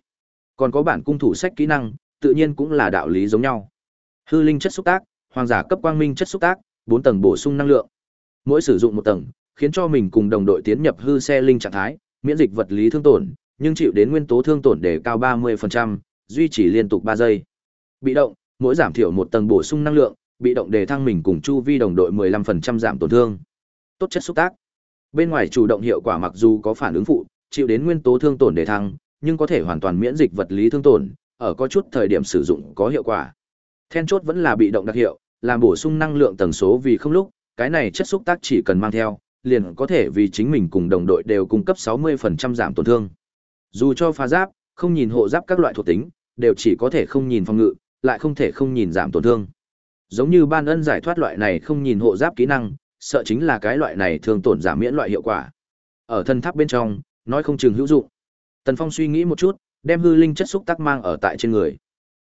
Còn có bản cung thủ sách kỹ năng, tự nhiên cũng là đạo lý giống nhau. Hư linh chất xúc tác, hoàng giả cấp quang minh chất xúc tác, 4 tầng bổ sung năng lượng. Mỗi sử dụng một tầng, khiến cho mình cùng đồng đội tiến nhập hư xe linh trạng thái, miễn dịch vật lý thương tổn, nhưng chịu đến nguyên tố thương tổn để cao 30%, duy trì liên tục 3 giây. Bị động, mỗi giảm thiểu một tầng bổ sung năng lượng, bị động để thăng mình cùng chu vi đồng đội 15% giảm tổn thương. Tốt chất xúc tác. Bên ngoài chủ động hiệu quả mặc dù có phản ứng phụ, chịu đến nguyên tố thương tổn để thăng, nhưng có thể hoàn toàn miễn dịch vật lý thương tổn, ở có chút thời điểm sử dụng có hiệu quả. Then chốt vẫn là bị động đặc hiệu, làm bổ sung năng lượng tần số vì không lúc, cái này chất xúc tác chỉ cần mang theo, liền có thể vì chính mình cùng đồng đội đều cung cấp 60% giảm tổn thương. Dù cho phá giáp, không nhìn hộ giáp các loại thuộc tính, đều chỉ có thể không nhìn phòng ngự, lại không thể không nhìn giảm tổn thương. Giống như ban ân giải thoát loại này không nhìn hộ giáp kỹ năng, sợ chính là cái loại này thường tổn giảm miễn loại hiệu quả. Ở thân tháp bên trong, nói không chừng hữu dụng. Tần Phong suy nghĩ một chút, đem hư linh chất xúc tác mang ở tại trên người.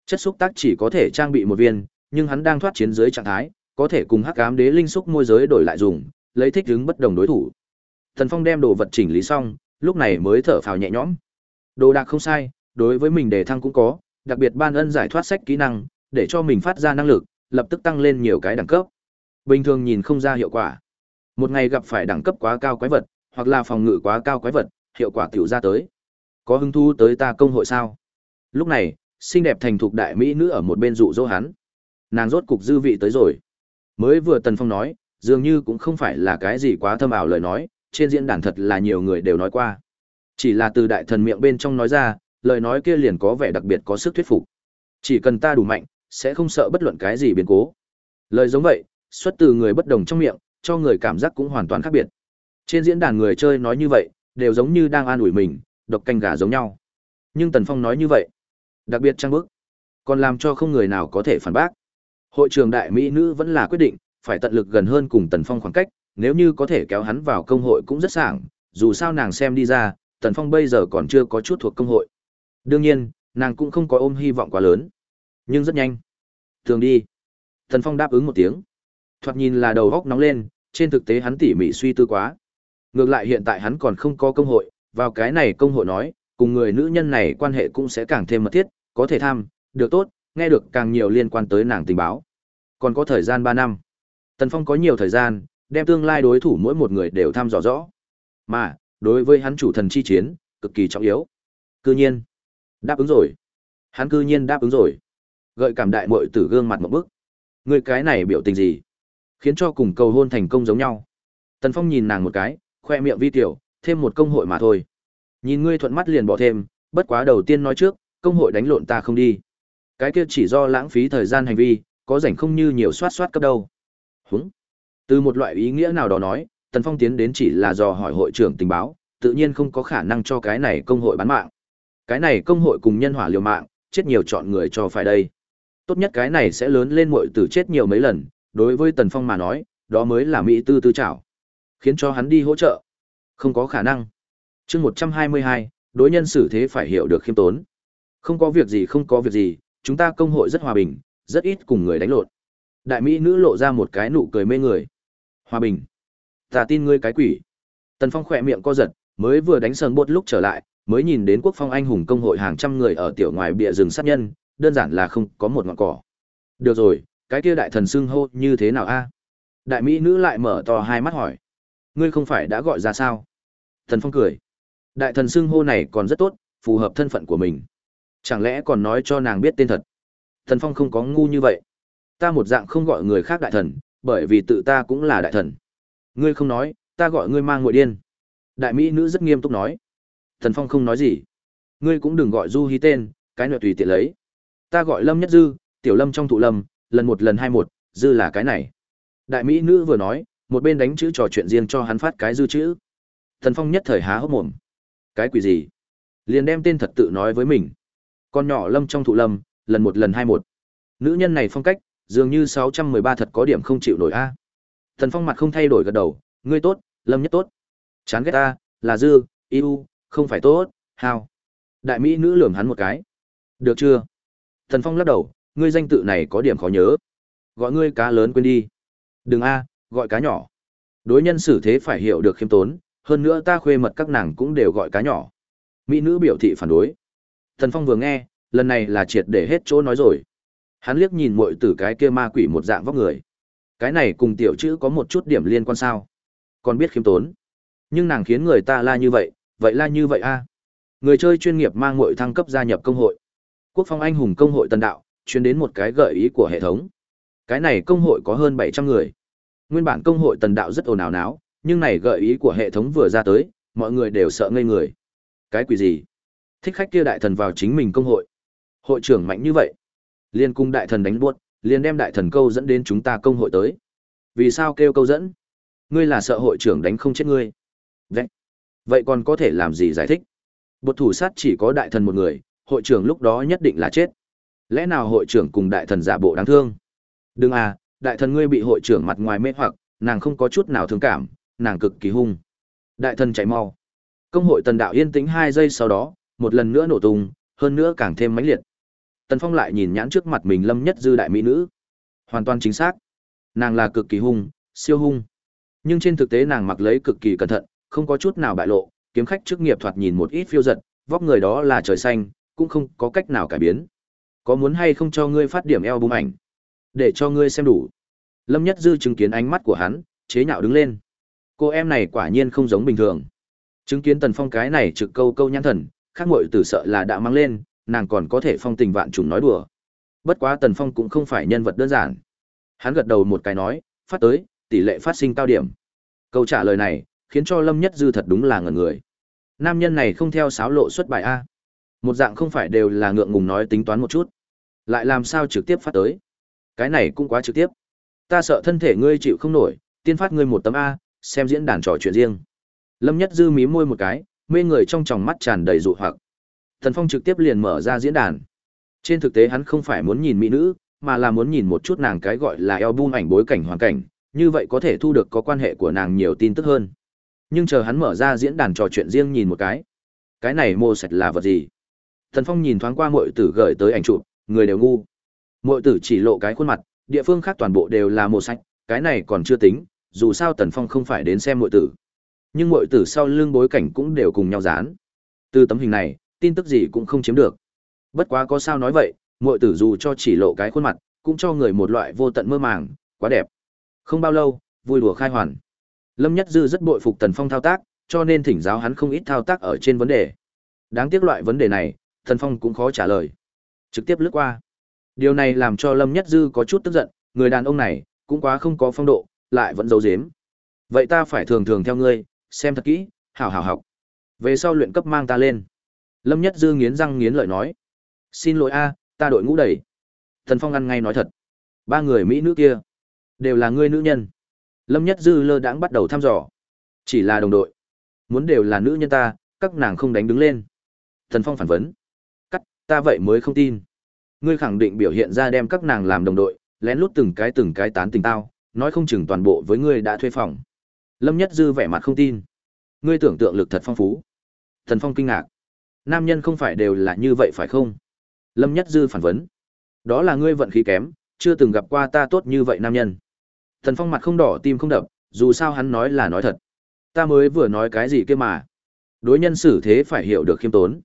Chất xúc tác chỉ có thể trang bị một viên, nhưng hắn đang thoát chiến dưới trạng thái, có thể cùng hắc ám đế linh xúc môi giới đổi lại dùng, lấy thích ứng bất đồng đối thủ. Tần Phong đem đồ vật chỉnh lý xong, lúc này mới thở phào nhẹ nhõm. Đồ đạc không sai, đối với mình đề thăng cũng có, đặc biệt ban ân giải thoát sách kỹ năng, để cho mình phát ra năng lực, lập tức tăng lên nhiều cái đẳng cấp. Bình thường nhìn không ra hiệu quả. Một ngày gặp phải đẳng cấp quá cao quái vật, hoặc là phòng ngự quá cao quái vật, hiệu quả tiểu ra tới. Có hứng thú tới ta công hội sao? Lúc này, xinh đẹp thành thục đại mỹ nữ ở một bên dụ dỗ hắn. Nàng rốt cục dư vị tới rồi. Mới vừa Tần Phong nói, dường như cũng không phải là cái gì quá thâm ảo lời nói, trên diễn đàn thật là nhiều người đều nói qua. Chỉ là từ đại thần miệng bên trong nói ra, lời nói kia liền có vẻ đặc biệt có sức thuyết phục. Chỉ cần ta đủ mạnh, sẽ không sợ bất luận cái gì biến cố. Lời giống vậy, xuất từ người bất đồng trong miệng, cho người cảm giác cũng hoàn toàn khác biệt. Trên diễn đàn người chơi nói như vậy, đều giống như đang an ủi mình, độc canh gà giống nhau. Nhưng Tần Phong nói như vậy, đặc biệt trang bức, còn làm cho không người nào có thể phản bác. Hội trường đại mỹ nữ vẫn là quyết định, phải tận lực gần hơn cùng Tần Phong khoảng cách, nếu như có thể kéo hắn vào công hội cũng rất sảng, dù sao nàng xem đi ra, Tần Phong bây giờ còn chưa có chút thuộc công hội. Đương nhiên, nàng cũng không có ôm hy vọng quá lớn. Nhưng rất nhanh. Thường đi. thần Phong đáp ứng một tiếng. Thoạt nhìn là đầu góc nóng lên, trên thực tế hắn tỉ mỉ suy tư quá. Ngược lại hiện tại hắn còn không có công hội, vào cái này công hội nói, cùng người nữ nhân này quan hệ cũng sẽ càng thêm mật thiết, có thể tham, được tốt, nghe được càng nhiều liên quan tới nàng tình báo. Còn có thời gian 3 năm. Tần Phong có nhiều thời gian, đem tương lai đối thủ mỗi một người đều thăm dò rõ. Mà, đối với hắn chủ thần chi chiến, cực kỳ trọng yếu. Cư nhiên, đáp ứng rồi. Hắn cư nhiên đáp ứng rồi. Gợi cảm đại muội tử gương mặt một bức. Người cái này biểu tình gì? Khiến cho cùng cầu hôn thành công giống nhau. Tần Phong nhìn nàng một cái, khoe miệng vi tiểu, thêm một công hội mà thôi. Nhìn ngươi thuận mắt liền bỏ thêm, bất quá đầu tiên nói trước, công hội đánh lộn ta không đi. Cái kia chỉ do lãng phí thời gian hành vi, có rảnh không như nhiều soát soát cấp đâu. Húng. Từ một loại ý nghĩa nào đó nói, Tần Phong tiến đến chỉ là do hỏi hội trưởng tình báo, tự nhiên không có khả năng cho cái này công hội bán mạng. Cái này công hội cùng nhân hỏa liều mạng, chết nhiều chọn người cho phải đây. Tốt nhất cái này sẽ lớn lên muội tử chết nhiều mấy lần, đối với Tần Phong mà nói, đó mới là mỹ tư tư trảo. Khiến cho hắn đi hỗ trợ. Không có khả năng. chương 122, đối nhân xử thế phải hiểu được khiêm tốn. Không có việc gì không có việc gì, chúng ta công hội rất hòa bình, rất ít cùng người đánh lộn. Đại mỹ nữ lộ ra một cái nụ cười mê người. Hòa bình. Ta tin ngươi cái quỷ. Tần Phong khỏe miệng co giật, mới vừa đánh sờn bột lúc trở lại, mới nhìn đến quốc phong anh hùng công hội hàng trăm người ở tiểu ngoài bịa rừng sát nhân, đơn giản là không có một ngọn cỏ. Được rồi, cái kia đại thần xưng hô như thế nào a? Đại mỹ nữ lại mở to hai mắt hỏi. Ngươi không phải đã gọi ra sao? Thần Phong cười. Đại thần xưng hô này còn rất tốt, phù hợp thân phận của mình. Chẳng lẽ còn nói cho nàng biết tên thật? Thần Phong không có ngu như vậy. Ta một dạng không gọi người khác đại thần, bởi vì tự ta cũng là đại thần. Ngươi không nói, ta gọi ngươi mang ngội điên. Đại mỹ nữ rất nghiêm túc nói. Thần Phong không nói gì. Ngươi cũng đừng gọi Du Hí tên, cái nợ tùy tiện lấy. Ta gọi Lâm Nhất Dư, tiểu Lâm trong thụ lâm, lần một lần hai một, dư là cái này. Đại mỹ nữ vừa nói, một bên đánh chữ trò chuyện riêng cho hắn phát cái dư chữ. Thần Phong nhất thời há hốc mồm. Cái quỷ gì? Liền đem tên thật tự nói với mình. Con nhỏ Lâm trong thụ lâm, lần một lần hai một. Nữ nhân này phong cách, dường như 613 thật có điểm không chịu nổi a. Thần Phong mặt không thay đổi gật đầu, ngươi tốt, Lâm nhất tốt. Chán ghét ta, là dư, yêu, không phải tốt, hao. Đại mỹ nữ lườm hắn một cái. Được chưa? Thần Phong lắc đầu, ngươi danh tự này có điểm khó nhớ. Gọi ngươi cá lớn quên đi. Đừng a, gọi cá nhỏ. Đối nhân xử thế phải hiểu được khiêm tốn, hơn nữa ta khuê mật các nàng cũng đều gọi cá nhỏ. Mỹ nữ biểu thị phản đối. Thần Phong vừa nghe, lần này là triệt để hết chỗ nói rồi. Hắn liếc nhìn muội tử cái kia ma quỷ một dạng vóc người. Cái này cùng tiểu chữ có một chút điểm liên quan sao? Còn biết khiêm tốn. Nhưng nàng khiến người ta la như vậy, vậy là như vậy a. Người chơi chuyên nghiệp mang mội thăng cấp gia nhập công hội. Quốc phong anh hùng công hội tần đạo, truyền đến một cái gợi ý của hệ thống. Cái này công hội có hơn 700 người. Nguyên bản công hội tần đạo rất ồn ào náo, nhưng này gợi ý của hệ thống vừa ra tới, mọi người đều sợ ngây người. Cái quỷ gì? Thích khách kia đại thần vào chính mình công hội. Hội trưởng mạnh như vậy. Liên cung đại thần đánh buốt, liền đem đại thần câu dẫn đến chúng ta công hội tới. Vì sao kêu câu dẫn? Ngươi là sợ hội trưởng đánh không chết ngươi. Vậy, vậy còn có thể làm gì giải thích? Bột thủ sát chỉ có đại thần một người, hội trưởng lúc đó nhất định là chết. Lẽ nào hội trưởng cùng đại thần giả bộ đáng thương? Đừng à, đại thần ngươi bị hội trưởng mặt ngoài mê hoặc, nàng không có chút nào thương cảm, nàng cực kỳ hung. Đại thần chạy mau. Công hội tần đạo yên tĩnh hai giây sau đó, một lần nữa nổ tung, hơn nữa càng thêm mãnh liệt. Tần Phong lại nhìn nhãn trước mặt mình Lâm Nhất Dư đại mỹ nữ. Hoàn toàn chính xác. Nàng là cực kỳ hung, siêu hung. Nhưng trên thực tế nàng mặc lấy cực kỳ cẩn thận, không có chút nào bại lộ, kiếm khách chức nghiệp thoạt nhìn một ít phiêu giật, vóc người đó là trời xanh, cũng không có cách nào cải biến. Có muốn hay không cho ngươi phát điểm eo bung ảnh? Để cho ngươi xem đủ. Lâm Nhất Dư chứng kiến ánh mắt của hắn, chế nhạo đứng lên. Cô em này quả nhiên không giống bình thường. Chứng kiến Tần Phong cái này trực câu câu nhãn thần, khác muội tử sợ là đã mang lên, nàng còn có thể phong tình vạn trùng nói đùa. Bất quá Tần Phong cũng không phải nhân vật đơn giản. Hắn gật đầu một cái nói, phát tới, tỷ lệ phát sinh cao điểm. Câu trả lời này, khiến cho Lâm Nhất Dư thật đúng là ngẩn người. Nam nhân này không theo sáo lộ xuất bài A. Một dạng không phải đều là ngượng ngùng nói tính toán một chút. Lại làm sao trực tiếp phát tới. Cái này cũng quá trực tiếp. Ta sợ thân thể ngươi chịu không nổi, tiên phát ngươi một tấm A, xem diễn đàn trò chuyện riêng. Lâm Nhất Dư mí môi một cái, mê người trong tròng mắt tràn đầy dụ hoặc. Thần Phong trực tiếp liền mở ra diễn đàn. Trên thực tế hắn không phải muốn nhìn mỹ nữ, mà là muốn nhìn một chút nàng cái gọi là album ảnh bối cảnh hoàn cảnh, như vậy có thể thu được có quan hệ của nàng nhiều tin tức hơn. Nhưng chờ hắn mở ra diễn đàn trò chuyện riêng nhìn một cái. Cái này mô sạch là vật gì? Thần Phong nhìn thoáng qua muội tử gửi tới ảnh chụp, người đều ngu. Muội tử chỉ lộ cái khuôn mặt, địa phương khác toàn bộ đều là mô sạch, cái này còn chưa tính, dù sao Tần Phong không phải đến xem muội tử. Nhưng muội tử sau lưng bối cảnh cũng đều cùng nhau dán. Từ tấm hình này, tin tức gì cũng không chiếm được. Bất quá có sao nói vậy, muội tử dù cho chỉ lộ cái khuôn mặt, cũng cho người một loại vô tận mơ màng, quá đẹp. Không bao lâu, vui đùa khai hoàn. Lâm Nhất Dư rất bội phục Tần Phong thao tác, cho nên thỉnh giáo hắn không ít thao tác ở trên vấn đề. Đáng tiếc loại vấn đề này, Tần Phong cũng khó trả lời. Trực tiếp lướt qua. Điều này làm cho Lâm Nhất Dư có chút tức giận, người đàn ông này cũng quá không có phong độ, lại vẫn giấu giếm. Vậy ta phải thường thường theo ngươi, xem thật kỹ, hảo hảo học. Về sau luyện cấp mang ta lên. Lâm Nhất Dư nghiến răng nghiến lợi nói. Xin lỗi a, ta đội ngũ đẩy. Thần Phong ăn ngay nói thật. Ba người Mỹ nữ kia. Đều là ngươi nữ nhân. Lâm Nhất Dư lơ đãng bắt đầu thăm dò. Chỉ là đồng đội. Muốn đều là nữ nhân ta, các nàng không đánh đứng lên. Thần Phong phản vấn. Cắt, ta vậy mới không tin. Ngươi khẳng định biểu hiện ra đem các nàng làm đồng đội, lén lút từng cái từng cái tán tình tao, nói không chừng toàn bộ với ngươi đã thuê phòng. Lâm Nhất Dư vẻ mặt không tin. Ngươi tưởng tượng lực thật phong phú. Thần Phong kinh ngạc. Nam nhân không phải đều là như vậy phải không? Lâm Nhất Dư phản vấn. Đó là ngươi vận khí kém, chưa từng gặp qua ta tốt như vậy nam nhân. Thần Phong mặt không đỏ tim không đập, dù sao hắn nói là nói thật. Ta mới vừa nói cái gì kia mà. Đối nhân xử thế phải hiểu được khiêm tốn.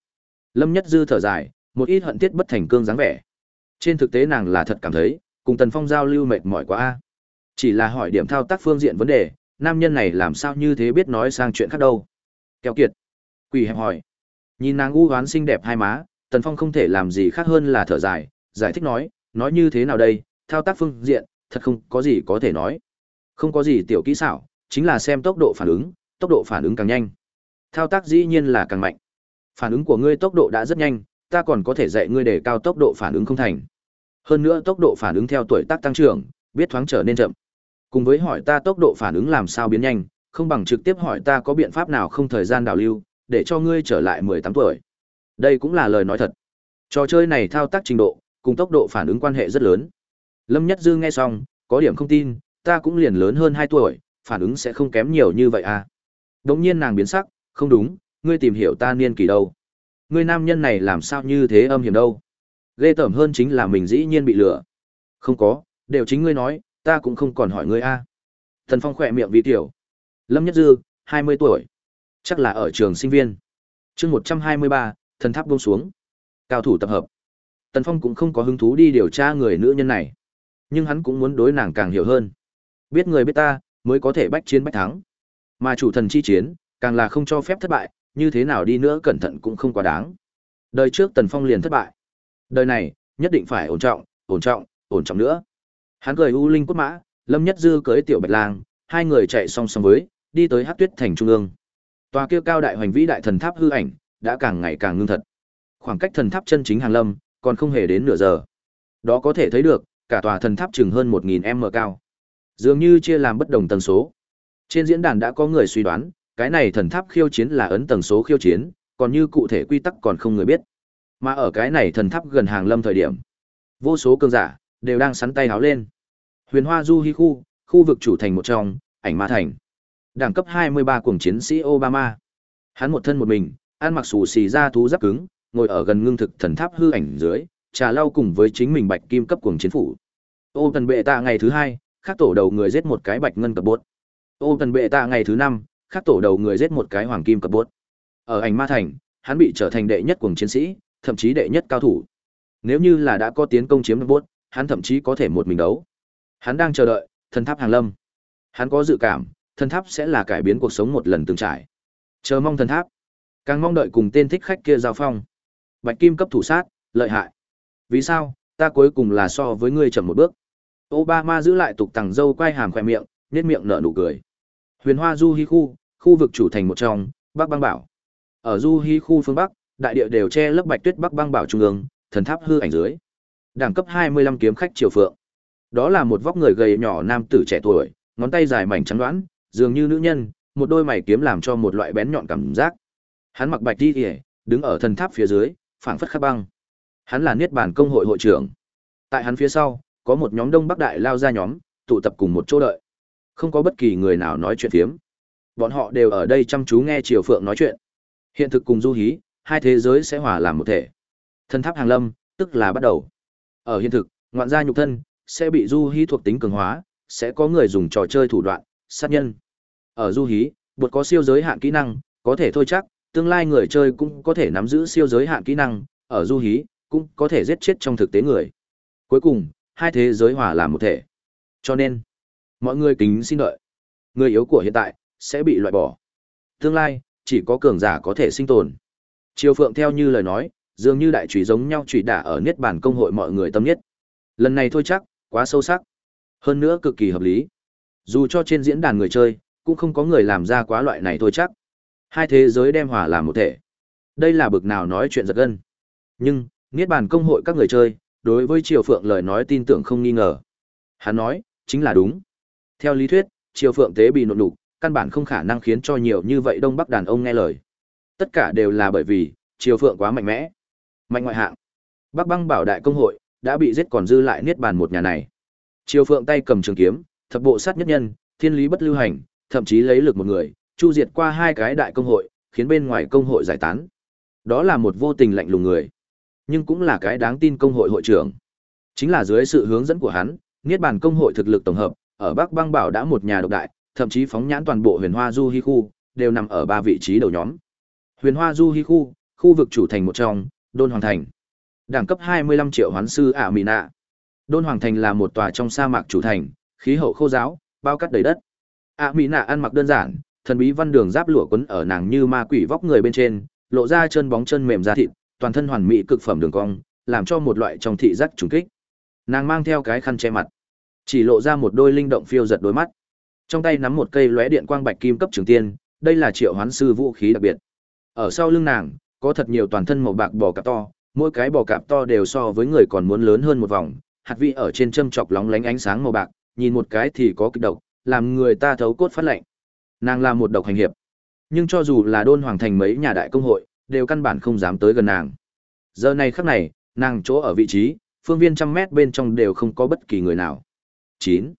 Lâm Nhất Dư thở dài, một ít hận tiết bất thành cương dáng vẻ. Trên thực tế nàng là thật cảm thấy, cùng Tần Phong giao lưu mệt mỏi quá a. Chỉ là hỏi điểm thao tác phương diện vấn đề, nam nhân này làm sao như thế biết nói sang chuyện khác đâu. Kéo kiệt. Quỷ hẹp hỏi. Nhìn nàng u hoán xinh đẹp hai má, Tần Phong không thể làm gì khác hơn là thở dài, giải thích nói, nói như thế nào đây, thao tác phương diện, thật không có gì có thể nói. Không có gì tiểu kỹ xảo, chính là xem tốc độ phản ứng, tốc độ phản ứng càng nhanh. Thao tác dĩ nhiên là càng mạnh. Phản ứng của ngươi tốc độ đã rất nhanh, ta còn có thể dạy ngươi để cao tốc độ phản ứng không thành. Hơn nữa tốc độ phản ứng theo tuổi tác tăng trưởng, biết thoáng trở nên chậm. Cùng với hỏi ta tốc độ phản ứng làm sao biến nhanh, không bằng trực tiếp hỏi ta có biện pháp nào không thời gian đào lưu, để cho ngươi trở lại 18 tuổi. Đây cũng là lời nói thật. Trò chơi này thao tác trình độ, cùng tốc độ phản ứng quan hệ rất lớn. Lâm Nhất Dư nghe xong, có điểm không tin, ta cũng liền lớn hơn 2 tuổi, phản ứng sẽ không kém nhiều như vậy à. Đống nhiên nàng biến sắc, không đúng, ngươi tìm hiểu ta niên kỳ đâu. Ngươi nam nhân này làm sao như thế âm hiểm đâu. Ghê tởm hơn chính là mình dĩ nhiên bị lừa. Không có, đều chính ngươi nói, ta cũng không còn hỏi ngươi a. Thần Phong khỏe miệng vì tiểu. Lâm Nhất Dư, 20 tuổi. Chắc là ở trường sinh viên. chương 123, thần tháp buông xuống. Cao thủ tập hợp. Tần Phong cũng không có hứng thú đi điều tra người nữ nhân này. Nhưng hắn cũng muốn đối nàng càng hiểu hơn. Biết người biết ta, mới có thể bách chiến bách thắng. Mà chủ thần chi chiến, càng là không cho phép thất bại, như thế nào đi nữa cẩn thận cũng không quá đáng. Đời trước Tần Phong liền thất bại. Đời này, nhất định phải ổn trọng, ổn trọng, ổn trọng nữa. Hắn cười u linh cốt mã, Lâm Nhất Dư cưới tiểu Bạch Lang, hai người chạy song song với, đi tới Hắc Tuyết thành trung ương. Tòa kia cao đại hoành vĩ đại thần tháp hư ảnh, đã càng ngày càng ngưng thật. Khoảng cách thần tháp chân chính hàng lâm, còn không hề đến nửa giờ. Đó có thể thấy được, cả tòa thần tháp chừng hơn 1000 m cao. Dường như chia làm bất đồng tần số. Trên diễn đàn đã có người suy đoán, cái này thần tháp khiêu chiến là ấn tầng số khiêu chiến, còn như cụ thể quy tắc còn không người biết. Mà ở cái này thần tháp gần hàng lâm thời điểm, vô số cường giả đều đang sắn tay háo lên. Huyền Hoa Du Hi khu, khu vực chủ thành một trong, ảnh ma thành. Đẳng cấp 23 cuồng chiến sĩ Obama. Hắn một thân một mình, ăn mặc xù xì da thú giáp cứng, ngồi ở gần ngưng thực thần tháp hư ảnh dưới, trà lau cùng với chính mình bạch kim cấp cuồng chiến phủ. Ô tần bệ tạ ngày thứ hai, khắc tổ đầu người giết một cái bạch ngân cập bốt. Ô tần bệ tạ ngày thứ năm, khắc tổ đầu người giết một cái hoàng kim cập bốt. Ở ảnh ma thành, hắn bị trở thành đệ nhất cuồng chiến sĩ, thậm chí đệ nhất cao thủ. Nếu như là đã có tiến công chiếm bốt, hắn thậm chí có thể một mình đấu. Hắn đang chờ đợi thần tháp hàng lâm. Hắn có dự cảm, thần tháp sẽ là cải biến cuộc sống một lần từng trải. Chờ mong thần tháp, càng mong đợi cùng tên thích khách kia giao phong. Bạch kim cấp thủ sát, lợi hại. Vì sao? Ta cuối cùng là so với ngươi chậm một bước. Obama giữ lại tục tằng dâu quay hàm khỏe miệng, nhếch miệng nở nụ cười. Huyền Hoa Du Hi khu, khu vực chủ thành một trong, Bắc Băng Bảo. Ở Du Hi khu phương Bắc, đại địa đều che lớp bạch tuyết Bắc Băng Bảo trung ương, thần tháp hư ảnh dưới. Đẳng cấp 25 kiếm khách triều phượng. Đó là một vóc người gầy nhỏ nam tử trẻ tuổi, ngón tay dài mảnh trắng đoán, dường như nữ nhân, một đôi mày kiếm làm cho một loại bén nhọn cảm giác. Hắn mặc bạch y, đứng ở thần tháp phía dưới, phảng phất khắc băng. Hắn là Niết Bàn công hội hội trưởng. Tại hắn phía sau, có một nhóm Đông Bắc đại lao ra nhóm, tụ tập cùng một chỗ đợi. Không có bất kỳ người nào nói chuyện phiếm. Bọn họ đều ở đây chăm chú nghe Triều Phượng nói chuyện. Hiện thực cùng du hí, hai thế giới sẽ hòa làm một thể. thân tháp hàng lâm, tức là bắt đầu. Ở hiện thực, ngoạn gia nhục thân sẽ bị du hí thuộc tính cường hóa, sẽ có người dùng trò chơi thủ đoạn, sát nhân. Ở du hí, bột có siêu giới hạn kỹ năng, có thể thôi chắc, tương lai người chơi cũng có thể nắm giữ siêu giới hạn kỹ năng, ở du hí, cũng có thể giết chết trong thực tế người. Cuối cùng, hai thế giới hòa làm một thể. Cho nên, mọi người kính xin đợi. Người yếu của hiện tại, sẽ bị loại bỏ. Tương lai, chỉ có cường giả có thể sinh tồn. Triều Phượng theo như lời nói, dường như đại chủy giống nhau chủy đả ở niết bàn công hội mọi người tâm nhất. Lần này thôi chắc, quá sâu sắc. Hơn nữa cực kỳ hợp lý. Dù cho trên diễn đàn người chơi, cũng không có người làm ra quá loại này thôi chắc. Hai thế giới đem hòa làm một thể. Đây là bực nào nói chuyện giật gân. Nhưng, niết bàn công hội các người chơi, đối với Triều Phượng lời nói tin tưởng không nghi ngờ. Hắn nói, chính là đúng. Theo lý thuyết, Triều Phượng Tế bị nộn đục, căn bản không khả năng khiến cho nhiều như vậy Đông Bắc đàn ông nghe lời. Tất cả đều là bởi vì Triều Phượng quá mạnh mẽ. Mạnh ngoại hạng. Bắc Băng Bảo Đại công hội đã bị giết còn dư lại niết bàn một nhà này. Triều Phượng tay cầm trường kiếm, thập bộ sát nhất nhân, thiên lý bất lưu hành, thậm chí lấy lực một người, chu diệt qua hai cái đại công hội, khiến bên ngoài công hội giải tán. Đó là một vô tình lạnh lùng người, nhưng cũng là cái đáng tin công hội hội trưởng. Chính là dưới sự hướng dẫn của hắn, Niết bàn công hội thực lực tổng hợp, ở Bắc Băng Bảo đã một nhà độc đại, thậm chí phóng nhãn toàn bộ Huyền Hoa Du Hi khu, đều nằm ở ba vị trí đầu nhóm. Huyền Hoa Du Hi khu, khu vực chủ thành một trong, Đôn Hoàng thành. Đẳng cấp 25 triệu hoán sư ả Mị Nạ. Đôn Hoàng thành là một tòa trong sa mạc chủ thành, khí hậu khô giáo, bao cát đầy đất. ả Mị Nạ ăn mặc đơn giản, thần bí văn đường giáp lụa quấn ở nàng như ma quỷ vóc người bên trên, lộ ra chân bóng chân mềm da thịt, toàn thân hoàn mỹ cực phẩm đường cong, làm cho một loại trong thị giác trùng kích. Nàng mang theo cái khăn che mặt, chỉ lộ ra một đôi linh động phiêu giật đôi mắt. Trong tay nắm một cây lóe điện quang bạch kim cấp trường tiên, đây là triệu hoán sư vũ khí đặc biệt. Ở sau lưng nàng, có thật nhiều toàn thân màu bạc bò cạp to, mỗi cái bò cạp to đều so với người còn muốn lớn hơn một vòng, hạt vị ở trên châm chọc lóng lánh ánh sáng màu bạc, nhìn một cái thì có kịch độc, làm người ta thấu cốt phát lạnh. Nàng là một độc hành hiệp, nhưng cho dù là đôn hoàng thành mấy nhà đại công hội, đều căn bản không dám tới gần nàng. Giờ này khắc này, nàng chỗ ở vị trí, phương viên trăm mét bên trong đều không có bất kỳ người nào. 9.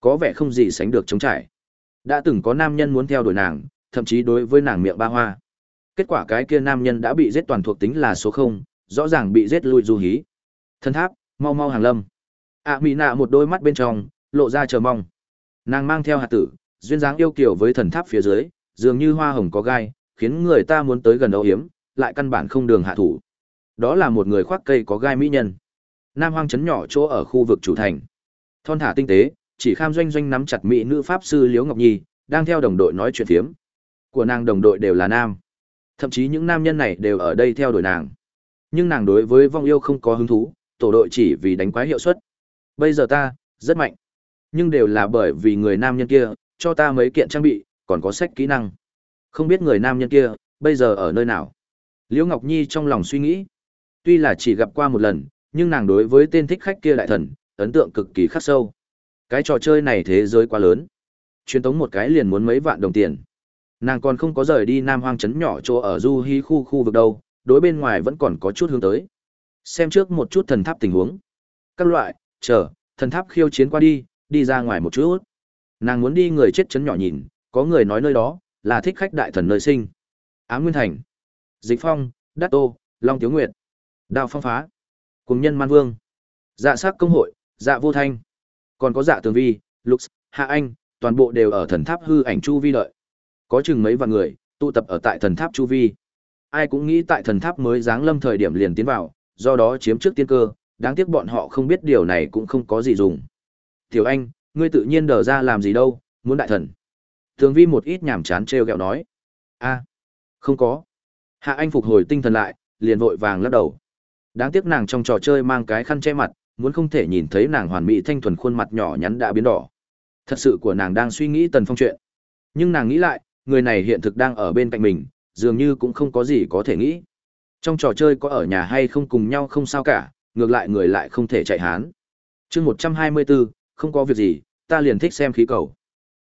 Có vẻ không gì sánh được chống trải. Đã từng có nam nhân muốn theo đuổi nàng, thậm chí đối với nàng miệng ba hoa. Kết quả cái kia nam nhân đã bị giết toàn thuộc tính là số 0, rõ ràng bị giết lui du hí. Thân tháp, mau mau hàng lâm. ạ mị nạ một đôi mắt bên trong, lộ ra chờ mong. Nàng mang theo hạt tử, duyên dáng yêu kiều với thần tháp phía dưới, dường như hoa hồng có gai, khiến người ta muốn tới gần âu hiếm, lại căn bản không đường hạ thủ. Đó là một người khoác cây có gai mỹ nhân. Nam hoang trấn nhỏ chỗ ở khu vực chủ thành. Thon thả tinh tế, chỉ kham doanh doanh nắm chặt mỹ nữ pháp sư Liễu Ngọc Nhi, đang theo đồng đội nói chuyện phiếm. Của nàng đồng đội đều là nam. Thậm chí những nam nhân này đều ở đây theo đuổi nàng. Nhưng nàng đối với vong yêu không có hứng thú, tổ đội chỉ vì đánh quái hiệu suất. Bây giờ ta, rất mạnh. Nhưng đều là bởi vì người nam nhân kia, cho ta mấy kiện trang bị, còn có sách kỹ năng. Không biết người nam nhân kia, bây giờ ở nơi nào. Liễu Ngọc Nhi trong lòng suy nghĩ. Tuy là chỉ gặp qua một lần, nhưng nàng đối với tên thích khách kia đại thần, ấn tượng cực kỳ khắc sâu. Cái trò chơi này thế giới quá lớn. Truyền tống một cái liền muốn mấy vạn đồng tiền. Nàng còn không có rời đi Nam Hoang trấn nhỏ chỗ ở Du Hi khu khu vực đâu, đối bên ngoài vẫn còn có chút hướng tới. Xem trước một chút thần tháp tình huống. Các loại, chờ, thần tháp khiêu chiến qua đi, đi ra ngoài một chút. Nàng muốn đi người chết trấn nhỏ nhìn, có người nói nơi đó là thích khách đại thần nơi sinh. Ám Nguyên Thành, Dịch Phong, Đát Tô, Long Tiếu Nguyệt, Đào Phong Phá, Cùng Nhân Man Vương, Dạ Sắc Công Hội, Dạ Vô Thanh, còn có Dạ Tường Vi, Lux, Hạ Anh, toàn bộ đều ở thần tháp hư ảnh chu vi đợi. Có chừng mấy vạn người tụ tập ở tại thần tháp chu vi. Ai cũng nghĩ tại thần tháp mới giáng lâm thời điểm liền tiến vào, do đó chiếm trước tiên cơ, đáng tiếc bọn họ không biết điều này cũng không có gì dùng. Tiểu Anh, ngươi tự nhiên đờ ra làm gì đâu, muốn đại thần. Thường Vi một ít nhảm chán treo gẹo nói. a không có. Hạ Anh phục hồi tinh thần lại, liền vội vàng lắc đầu. Đáng tiếc nàng trong trò chơi mang cái khăn che mặt, muốn không thể nhìn thấy nàng hoàn mỹ thanh thuần khuôn mặt nhỏ nhắn đã biến đỏ. Thật sự của nàng đang suy nghĩ Tần Phong chuyện. Nhưng nàng nghĩ lại, người này hiện thực đang ở bên cạnh mình, dường như cũng không có gì có thể nghĩ. Trong trò chơi có ở nhà hay không cùng nhau không sao cả, ngược lại người lại không thể chạy hán. chương 124, không có việc gì, ta liền thích xem khí cầu.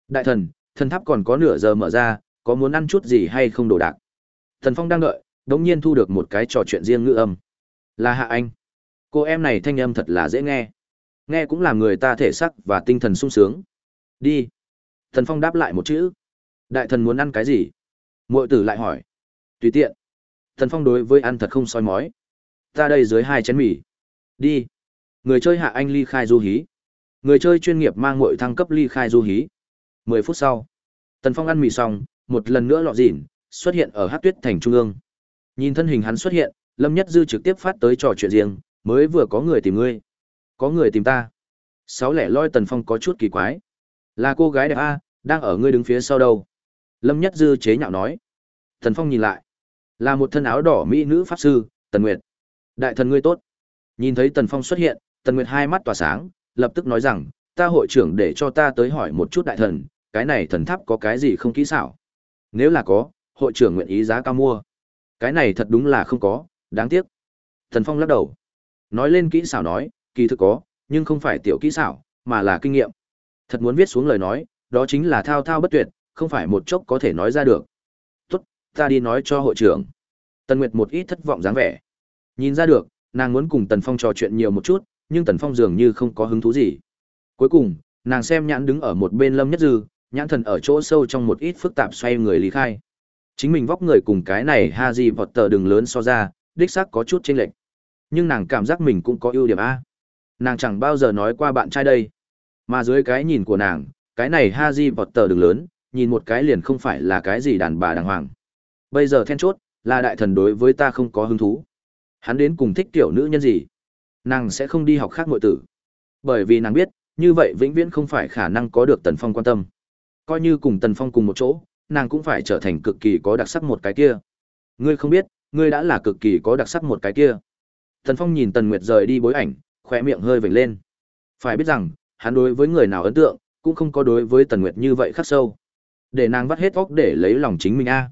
Đại thần, thần tháp còn có nửa giờ mở ra, có muốn ăn chút gì hay không đồ đạc. Thần Phong đang đợi, đống nhiên thu được một cái trò chuyện riêng ngữ âm. Là Hạ Anh. Cô em này thanh âm thật là dễ nghe. Nghe cũng làm người ta thể sắc và tinh thần sung sướng. Đi. Thần Phong đáp lại một chữ. Đại thần muốn ăn cái gì? Mội tử lại hỏi. Tùy tiện. Thần Phong đối với ăn thật không soi mói. Ta đây dưới hai chén mì. Đi. Người chơi hạ anh ly khai du hí. Người chơi chuyên nghiệp mang mội thăng cấp ly khai du hí. Mười phút sau. Tần Phong ăn mì xong, một lần nữa lọ dỉn, xuất hiện ở hát tuyết thành trung ương. Nhìn thân hình hắn xuất hiện, Lâm Nhất Dư trực tiếp phát tới trò chuyện riêng, mới vừa có người tìm ngươi. Có người tìm ta. Sáu lẻ loi Tần Phong có chút kỳ quái. Là cô gái đẹp A, đang ở ngươi đứng phía sau đâu. Lâm Nhất Dư chế nhạo nói. Tần Phong nhìn lại. Là một thân áo đỏ mỹ nữ pháp sư, Tần Nguyệt. Đại thần ngươi tốt. Nhìn thấy Tần Phong xuất hiện, Tần Nguyệt hai mắt tỏa sáng, lập tức nói rằng, ta hội trưởng để cho ta tới hỏi một chút đại thần, cái này thần tháp có cái gì không kỹ xảo. Nếu là có, hội trưởng nguyện ý giá cao mua. Cái này thật đúng là không có, đáng tiếc. thần Phong lắc đầu. Nói lên kỹ xảo nói, kỳ thực có, nhưng không phải tiểu kỹ xảo, mà là kinh nghiệm. Thật muốn viết xuống lời nói, đó chính là thao thao bất tuyệt, không phải một chốc có thể nói ra được. Tốt, ta đi nói cho hội trưởng. Tần Nguyệt một ít thất vọng dáng vẻ. Nhìn ra được, nàng muốn cùng Tần Phong trò chuyện nhiều một chút, nhưng Tần Phong dường như không có hứng thú gì. Cuối cùng, nàng xem nhãn đứng ở một bên Lâm Nhất Dư, nhãn thần ở chỗ sâu trong một ít phức tạp xoay người lý khai. Chính mình vóc người cùng cái này Haji Potter đừng lớn so ra, đích xác có chút chênh lệch. Nhưng nàng cảm giác mình cũng có ưu điểm a. Nàng chẳng bao giờ nói qua bạn trai đây. Mà dưới cái nhìn của nàng, cái này Haji Potter đừng lớn, nhìn một cái liền không phải là cái gì đàn bà đàng hoàng. Bây giờ then chốt, là đại thần đối với ta không có hứng thú. Hắn đến cùng thích tiểu nữ nhân gì? Nàng sẽ không đi học khác nội tử. Bởi vì nàng biết, như vậy vĩnh viễn không phải khả năng có được Tần Phong quan tâm. Coi như cùng Tần Phong cùng một chỗ, nàng cũng phải trở thành cực kỳ có đặc sắc một cái kia. Ngươi không biết, ngươi đã là cực kỳ có đặc sắc một cái kia. Tần Phong nhìn Tần Nguyệt rời đi bối ảnh, khỏe miệng hơi vểnh lên. Phải biết rằng, hắn đối với người nào ấn tượng, cũng không có đối với Tần Nguyệt như vậy khắc sâu. Để nàng vắt hết óc để lấy lòng chính mình a.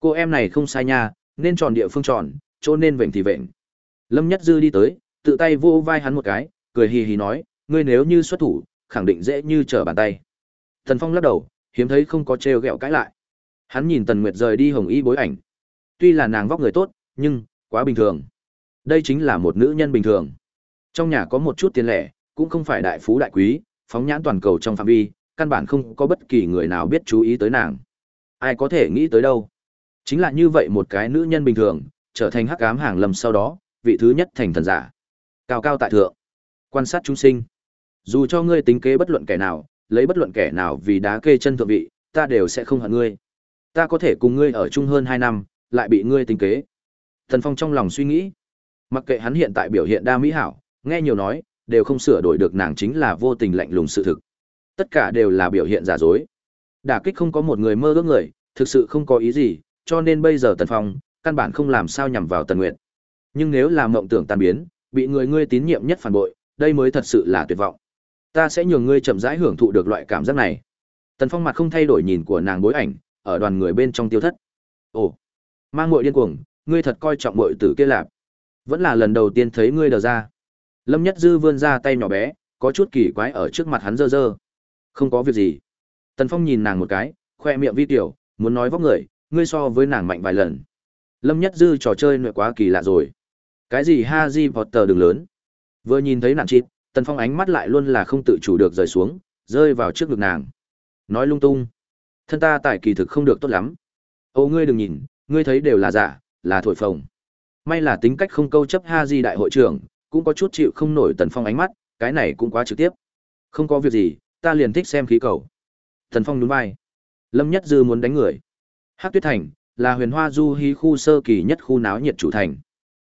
Cô em này không sai nha, nên tròn địa phương tròn, chỗ nên vểnh thì vểnh. Lâm Nhất Dư đi tới, tự tay vô vai hắn một cái, cười hì hì nói, ngươi nếu như xuất thủ, khẳng định dễ như trở bàn tay. Tần Phong lắc đầu, hiếm thấy không có trêu ghẹo cãi lại. Hắn nhìn Tần Nguyệt rời đi hồng y bối ảnh. Tuy là nàng vóc người tốt, nhưng quá bình thường. Đây chính là một nữ nhân bình thường. Trong nhà có một chút tiền lẻ, cũng không phải đại phú đại quý, phóng nhãn toàn cầu trong phạm vi, căn bản không có bất kỳ người nào biết chú ý tới nàng. Ai có thể nghĩ tới đâu? Chính là như vậy một cái nữ nhân bình thường, trở thành hắc ám hàng lầm sau đó, vị thứ nhất thành thần giả. Cao cao tại thượng, quan sát chúng sinh. Dù cho ngươi tính kế bất luận kẻ nào, lấy bất luận kẻ nào vì đá kê chân thượng vị, ta đều sẽ không hận ngươi. Ta có thể cùng ngươi ở chung hơn 2 năm, lại bị ngươi tính kế. Thần Phong trong lòng suy nghĩ, mặc kệ hắn hiện tại biểu hiện đa mỹ hảo, nghe nhiều nói, đều không sửa đổi được nàng chính là vô tình lạnh lùng sự thực. Tất cả đều là biểu hiện giả dối. Đả kích không có một người mơ ước người, thực sự không có ý gì, cho nên bây giờ Tần Phong, căn bản không làm sao nhằm vào Tần Nguyệt. Nhưng nếu là mộng tưởng tan biến, bị người ngươi tín nhiệm nhất phản bội, đây mới thật sự là tuyệt vọng. Ta sẽ nhường ngươi chậm rãi hưởng thụ được loại cảm giác này. Tần Phong mặt không thay đổi nhìn của nàng bối ảnh, ở đoàn người bên trong tiêu thất. Ồ, mang muội điên cuồng, ngươi thật coi trọng muội tử kia lạp. Vẫn là lần đầu tiên thấy ngươi đờ ra. Lâm Nhất Dư vươn ra tay nhỏ bé, có chút kỳ quái ở trước mặt hắn dơ dơ. Không có việc gì. Tần Phong nhìn nàng một cái, khoe miệng vi tiểu, muốn nói vóc người, ngươi so với nàng mạnh vài lần. Lâm Nhất Dư trò chơi nội quá kỳ lạ rồi. Cái gì ha di vọt tờ đường lớn? Vừa nhìn thấy nàng chít, Tần Phong ánh mắt lại luôn là không tự chủ được rời xuống, rơi vào trước ngực nàng. Nói lung tung. Thân ta tại kỳ thực không được tốt lắm. Ô ngươi đừng nhìn, ngươi thấy đều là giả, là thổi phồng. May là tính cách không câu chấp Ha Di đại hội trưởng, cũng có chút chịu không nổi Tần Phong ánh mắt, cái này cũng quá trực tiếp. Không có việc gì, ta liền thích xem khí cầu. Tần Phong nhún vai. Lâm Nhất Dư muốn đánh người. Hắc Tuyết Thành là huyền hoa du hí khu sơ kỳ nhất khu náo nhiệt chủ thành.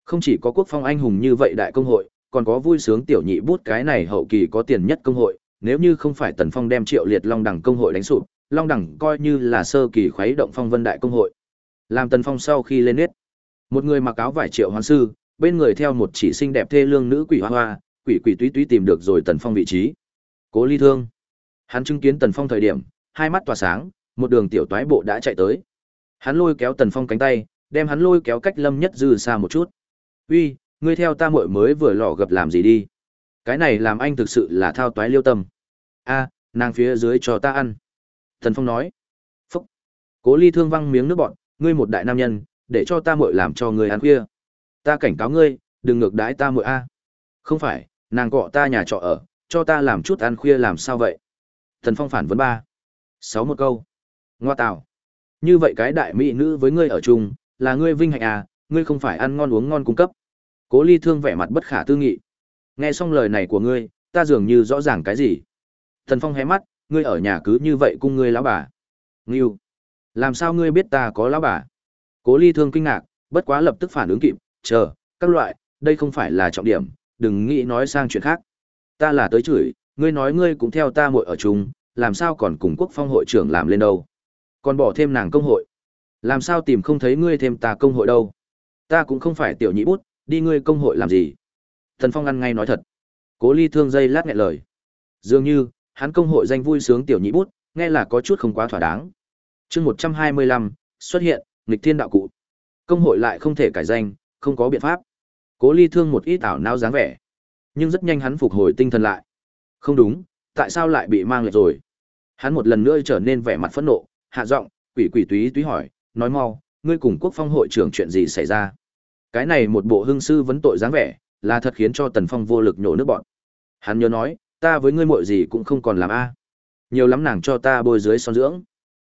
Không chỉ có quốc phong anh hùng như vậy đại công hội, còn có vui sướng tiểu nhị bút cái này hậu kỳ có tiền nhất công hội, nếu như không phải Tần Phong đem Triệu Liệt Long Đẳng công hội đánh sụp, Long Đẳng coi như là sơ kỳ khuấy động phong vân đại công hội. Làm Tần Phong sau khi lên nết, một người mặc áo vải triệu hoán sư, bên người theo một chỉ xinh đẹp thê lương nữ quỷ hoa hoa, quỷ quỷ túy túy tìm được rồi Tần Phong vị trí. Cố Ly Thương. Hắn chứng kiến Tần Phong thời điểm, hai mắt tỏa sáng, một đường tiểu toái bộ đã chạy tới. Hắn lôi kéo Tần Phong cánh tay, đem hắn lôi kéo cách Lâm Nhất Dư xa một chút. "Uy, ngươi theo ta muội mới vừa lò gặp làm gì đi? Cái này làm anh thực sự là thao toái liêu tâm." "A, nàng phía dưới cho ta ăn." Thần Phong nói. "Phúc." Cố Ly Thương văng miếng nước bọt, "Ngươi một đại nam nhân, để cho ta muội làm cho ngươi ăn khuya. Ta cảnh cáo ngươi, đừng ngược đãi ta muội a." "Không phải, nàng gọi ta nhà trọ ở, cho ta làm chút ăn khuya làm sao vậy?" Thần Phong phản vấn ba. Sáu một câu. Ngoa tào. Như vậy cái đại mỹ nữ với ngươi ở chung, là ngươi vinh hạnh à, ngươi không phải ăn ngon uống ngon cung cấp. Cố ly thương vẻ mặt bất khả tư nghị. Nghe xong lời này của ngươi, ta dường như rõ ràng cái gì. Thần Phong hé mắt, ngươi ở nhà cứ như vậy cung ngươi lão bà. Ngưu. Làm sao ngươi biết ta có lão bà? Cố ly thương kinh ngạc, bất quá lập tức phản ứng kịp, chờ, các loại, đây không phải là trọng điểm, đừng nghĩ nói sang chuyện khác. Ta là tới chửi, ngươi nói ngươi cũng theo ta muội ở chung, làm sao còn cùng quốc phong hội trưởng làm lên đâu. Còn bỏ thêm nàng công hội. Làm sao tìm không thấy ngươi thêm ta công hội đâu. Ta cũng không phải tiểu nhị bút, đi ngươi công hội làm gì. Thần Phong ăn ngay nói thật. Cố ly thương dây lát nghẹn lời. Dường như, hắn công hội danh vui sướng tiểu nhị bút, nghe là có chút không quá thỏa đáng. chương một trăm hai mươi lăm xuất hiện, nghịch thiên đạo cụ. Công hội lại không thể cải danh, không có biện pháp. Cố ly thương một ít ảo nao dáng vẻ. Nhưng rất nhanh hắn phục hồi tinh thần lại. Không đúng, tại sao lại bị mang lệch rồi? Hắn một lần nữa trở nên vẻ mặt phẫn nộ, hạ giọng, quỷ quỷ túy túy hỏi, nói mau, ngươi cùng quốc phong hội trưởng chuyện gì xảy ra? Cái này một bộ hưng sư vấn tội dáng vẻ, là thật khiến cho Tần Phong vô lực nhổ nước bọn. Hắn nhớ nói, ta với ngươi muội gì cũng không còn làm a. Nhiều lắm nàng cho ta bôi dưới son dưỡng.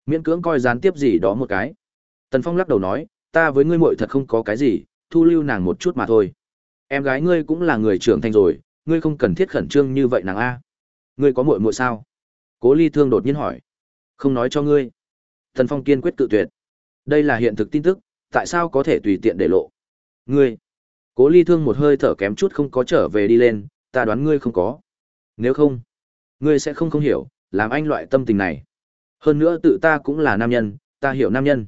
Miễn cưỡng coi gián tiếp gì đó một cái. Tần Phong lắc đầu nói, ta với ngươi muội thật không có cái gì, thu lưu nàng một chút mà thôi. Em gái ngươi cũng là người trưởng thành rồi, ngươi không cần thiết khẩn trương như vậy nàng a. Ngươi có muội muội sao? Cố Ly Thương đột nhiên hỏi. Không nói cho ngươi. Tần Phong kiên quyết cự tuyệt. Đây là hiện thực tin tức, tại sao có thể tùy tiện để lộ? Ngươi. Cố Ly Thương một hơi thở kém chút không có trở về đi lên, ta đoán ngươi không có. Nếu không, ngươi sẽ không không hiểu, làm anh loại tâm tình này. Hơn nữa tự ta cũng là nam nhân, ta hiểu nam nhân.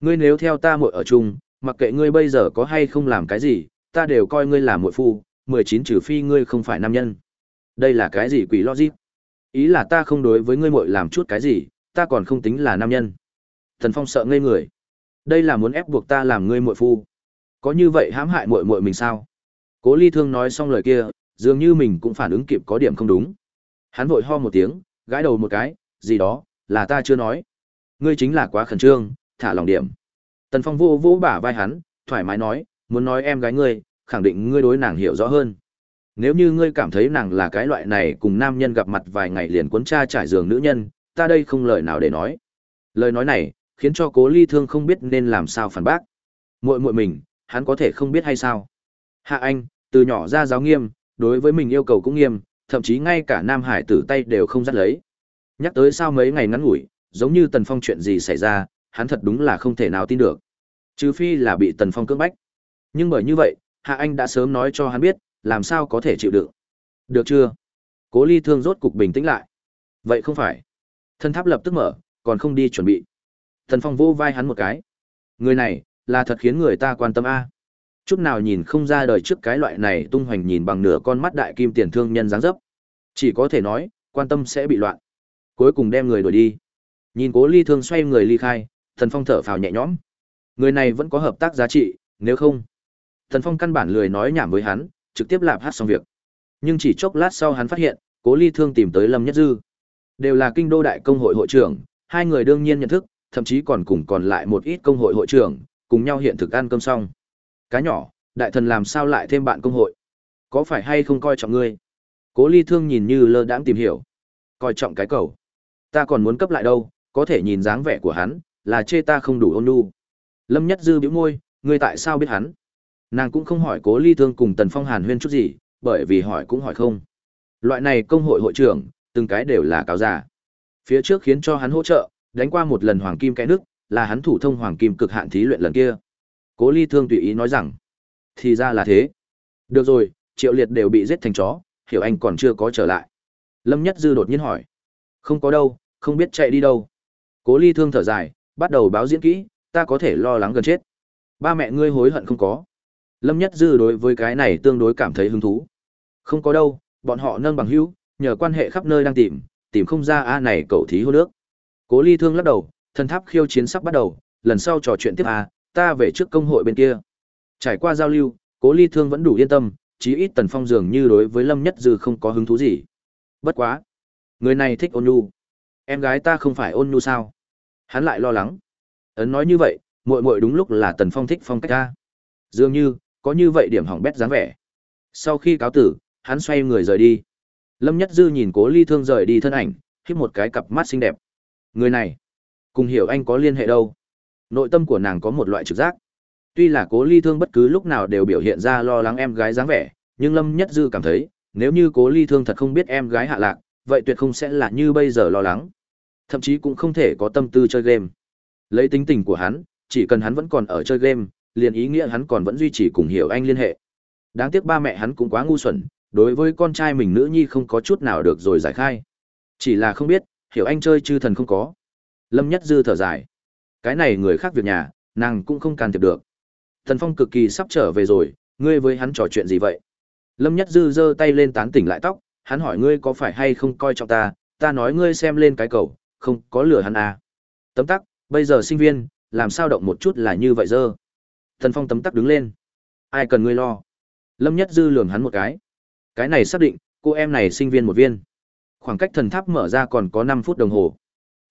Ngươi nếu theo ta muội ở chung, mặc kệ ngươi bây giờ có hay không làm cái gì, ta đều coi ngươi là muội phu, 19 trừ phi ngươi không phải nam nhân. Đây là cái gì quỷ logic? Ý là ta không đối với ngươi muội làm chút cái gì, ta còn không tính là nam nhân. Thần Phong sợ ngây người. Đây là muốn ép buộc ta làm ngươi muội phu. Có như vậy hãm hại muội muội mình sao? Cố Ly Thương nói xong lời kia, dường như mình cũng phản ứng kịp có điểm không đúng. Hắn vội ho một tiếng, gãi đầu một cái, gì đó, là ta chưa nói. Ngươi chính là quá khẩn trương, thả lòng điểm. Tần Phong vô vỗ bả vai hắn, thoải mái nói, muốn nói em gái ngươi, khẳng định ngươi đối nàng hiểu rõ hơn. Nếu như ngươi cảm thấy nàng là cái loại này cùng nam nhân gặp mặt vài ngày liền cuốn cha trải giường nữ nhân, ta đây không lời nào để nói. Lời nói này, khiến cho cố ly thương không biết nên làm sao phản bác. muội muội mình, hắn có thể không biết hay sao. Hạ anh, từ nhỏ ra giáo nghiêm, đối với mình yêu cầu cũng nghiêm, thậm chí ngay cả nam hải tử tay đều không dắt lấy. Nhắc tới sao mấy ngày ngắn ngủi, giống như Tần Phong chuyện gì xảy ra, hắn thật đúng là không thể nào tin được. Trừ phi là bị Tần Phong cưỡng bách. Nhưng bởi như vậy, Hạ Anh đã sớm nói cho hắn biết, làm sao có thể chịu đựng. Được chưa? Cố Ly Thương rốt cục bình tĩnh lại. Vậy không phải. Thân tháp lập tức mở, còn không đi chuẩn bị. Tần Phong vô vai hắn một cái. Người này, là thật khiến người ta quan tâm a. Chút nào nhìn không ra đời trước cái loại này tung hoành nhìn bằng nửa con mắt đại kim tiền thương nhân dáng dấp. Chỉ có thể nói, quan tâm sẽ bị loạn. Cuối cùng đem người đuổi đi. Nhìn Cố Ly Thương xoay người ly khai, Thần Phong thở phào nhẹ nhõm. Người này vẫn có hợp tác giá trị, nếu không, Thần Phong căn bản lười nói nhảm với hắn, trực tiếp lạp hát xong việc. Nhưng chỉ chốc lát sau hắn phát hiện, Cố Ly Thương tìm tới Lâm Nhất Dư. Đều là kinh đô đại công hội hội trưởng, hai người đương nhiên nhận thức, thậm chí còn cùng còn lại một ít công hội hội trưởng, cùng nhau hiện thực ăn cơm xong. Cá nhỏ, đại thần làm sao lại thêm bạn công hội? Có phải hay không coi trọng ngươi? Cố Ly Thương nhìn như lơ đãng tìm hiểu. Coi trọng cái cầu. Ta còn muốn cấp lại đâu, có thể nhìn dáng vẻ của hắn, là chê ta không đủ ôn nhu. Lâm Nhất Dư bĩu môi, ngươi tại sao biết hắn? Nàng cũng không hỏi Cố Ly Thương cùng Tần Phong Hàn huyên chút gì, bởi vì hỏi cũng hỏi không. Loại này công hội hội trưởng, từng cái đều là cáo giả. Phía trước khiến cho hắn hỗ trợ, đánh qua một lần hoàng kim cái nước, là hắn thủ thông hoàng kim cực hạn thí luyện lần kia. Cố Ly Thương tùy ý nói rằng, thì ra là thế. Được rồi, Triệu Liệt đều bị giết thành chó, hiểu anh còn chưa có trở lại. Lâm Nhất Dư đột nhiên hỏi, không có đâu, không biết chạy đi đâu. Cố Ly Thương thở dài, bắt đầu báo diễn kỹ, ta có thể lo lắng gần chết. Ba mẹ ngươi hối hận không có. Lâm Nhất Dư đối với cái này tương đối cảm thấy hứng thú. Không có đâu, bọn họ nâng bằng hữu, nhờ quan hệ khắp nơi đang tìm, tìm không ra a này cậu thí hô nước. Cố Ly Thương lắc đầu, thần tháp khiêu chiến sắp bắt đầu, lần sau trò chuyện tiếp à? ta về trước công hội bên kia. Trải qua giao lưu, Cố Ly Thương vẫn đủ yên tâm, chí ít Tần Phong dường như đối với Lâm Nhất Dư không có hứng thú gì. Bất quá, người này thích ôn nhu. Em gái ta không phải ôn nhu sao? Hắn lại lo lắng. Ấn nói như vậy, muội muội đúng lúc là Tần Phong thích phong cách ta. Dường như, có như vậy điểm hỏng bét dáng vẻ. Sau khi cáo tử, hắn xoay người rời đi. Lâm Nhất Dư nhìn Cố Ly Thương rời đi thân ảnh, khép một cái cặp mắt xinh đẹp. Người này, cùng hiểu anh có liên hệ đâu? Nội tâm của nàng có một loại trực giác. Tuy là Cố Ly Thương bất cứ lúc nào đều biểu hiện ra lo lắng em gái dáng vẻ, nhưng Lâm Nhất Dư cảm thấy, nếu như Cố Ly Thương thật không biết em gái hạ lạc, vậy tuyệt không sẽ là như bây giờ lo lắng. Thậm chí cũng không thể có tâm tư chơi game. Lấy tính tình của hắn, chỉ cần hắn vẫn còn ở chơi game, liền ý nghĩa hắn còn vẫn duy trì cùng hiểu anh liên hệ. Đáng tiếc ba mẹ hắn cũng quá ngu xuẩn, đối với con trai mình nữ nhi không có chút nào được rồi giải khai. Chỉ là không biết, hiểu anh chơi chư thần không có. Lâm Nhất Dư thở dài. Cái này người khác việc nhà, nàng cũng không can thiệp được. Thần Phong cực kỳ sắp trở về rồi, ngươi với hắn trò chuyện gì vậy? Lâm Nhất Dư giơ tay lên tán tỉnh lại tóc, hắn hỏi ngươi có phải hay không coi trọng ta, ta nói ngươi xem lên cái cầu, không có lửa hắn à. Tấm tắc, bây giờ sinh viên, làm sao động một chút là như vậy dơ. Thần Phong tấm tắc đứng lên. Ai cần ngươi lo? Lâm Nhất Dư lườm hắn một cái. Cái này xác định, cô em này sinh viên một viên. Khoảng cách thần tháp mở ra còn có 5 phút đồng hồ.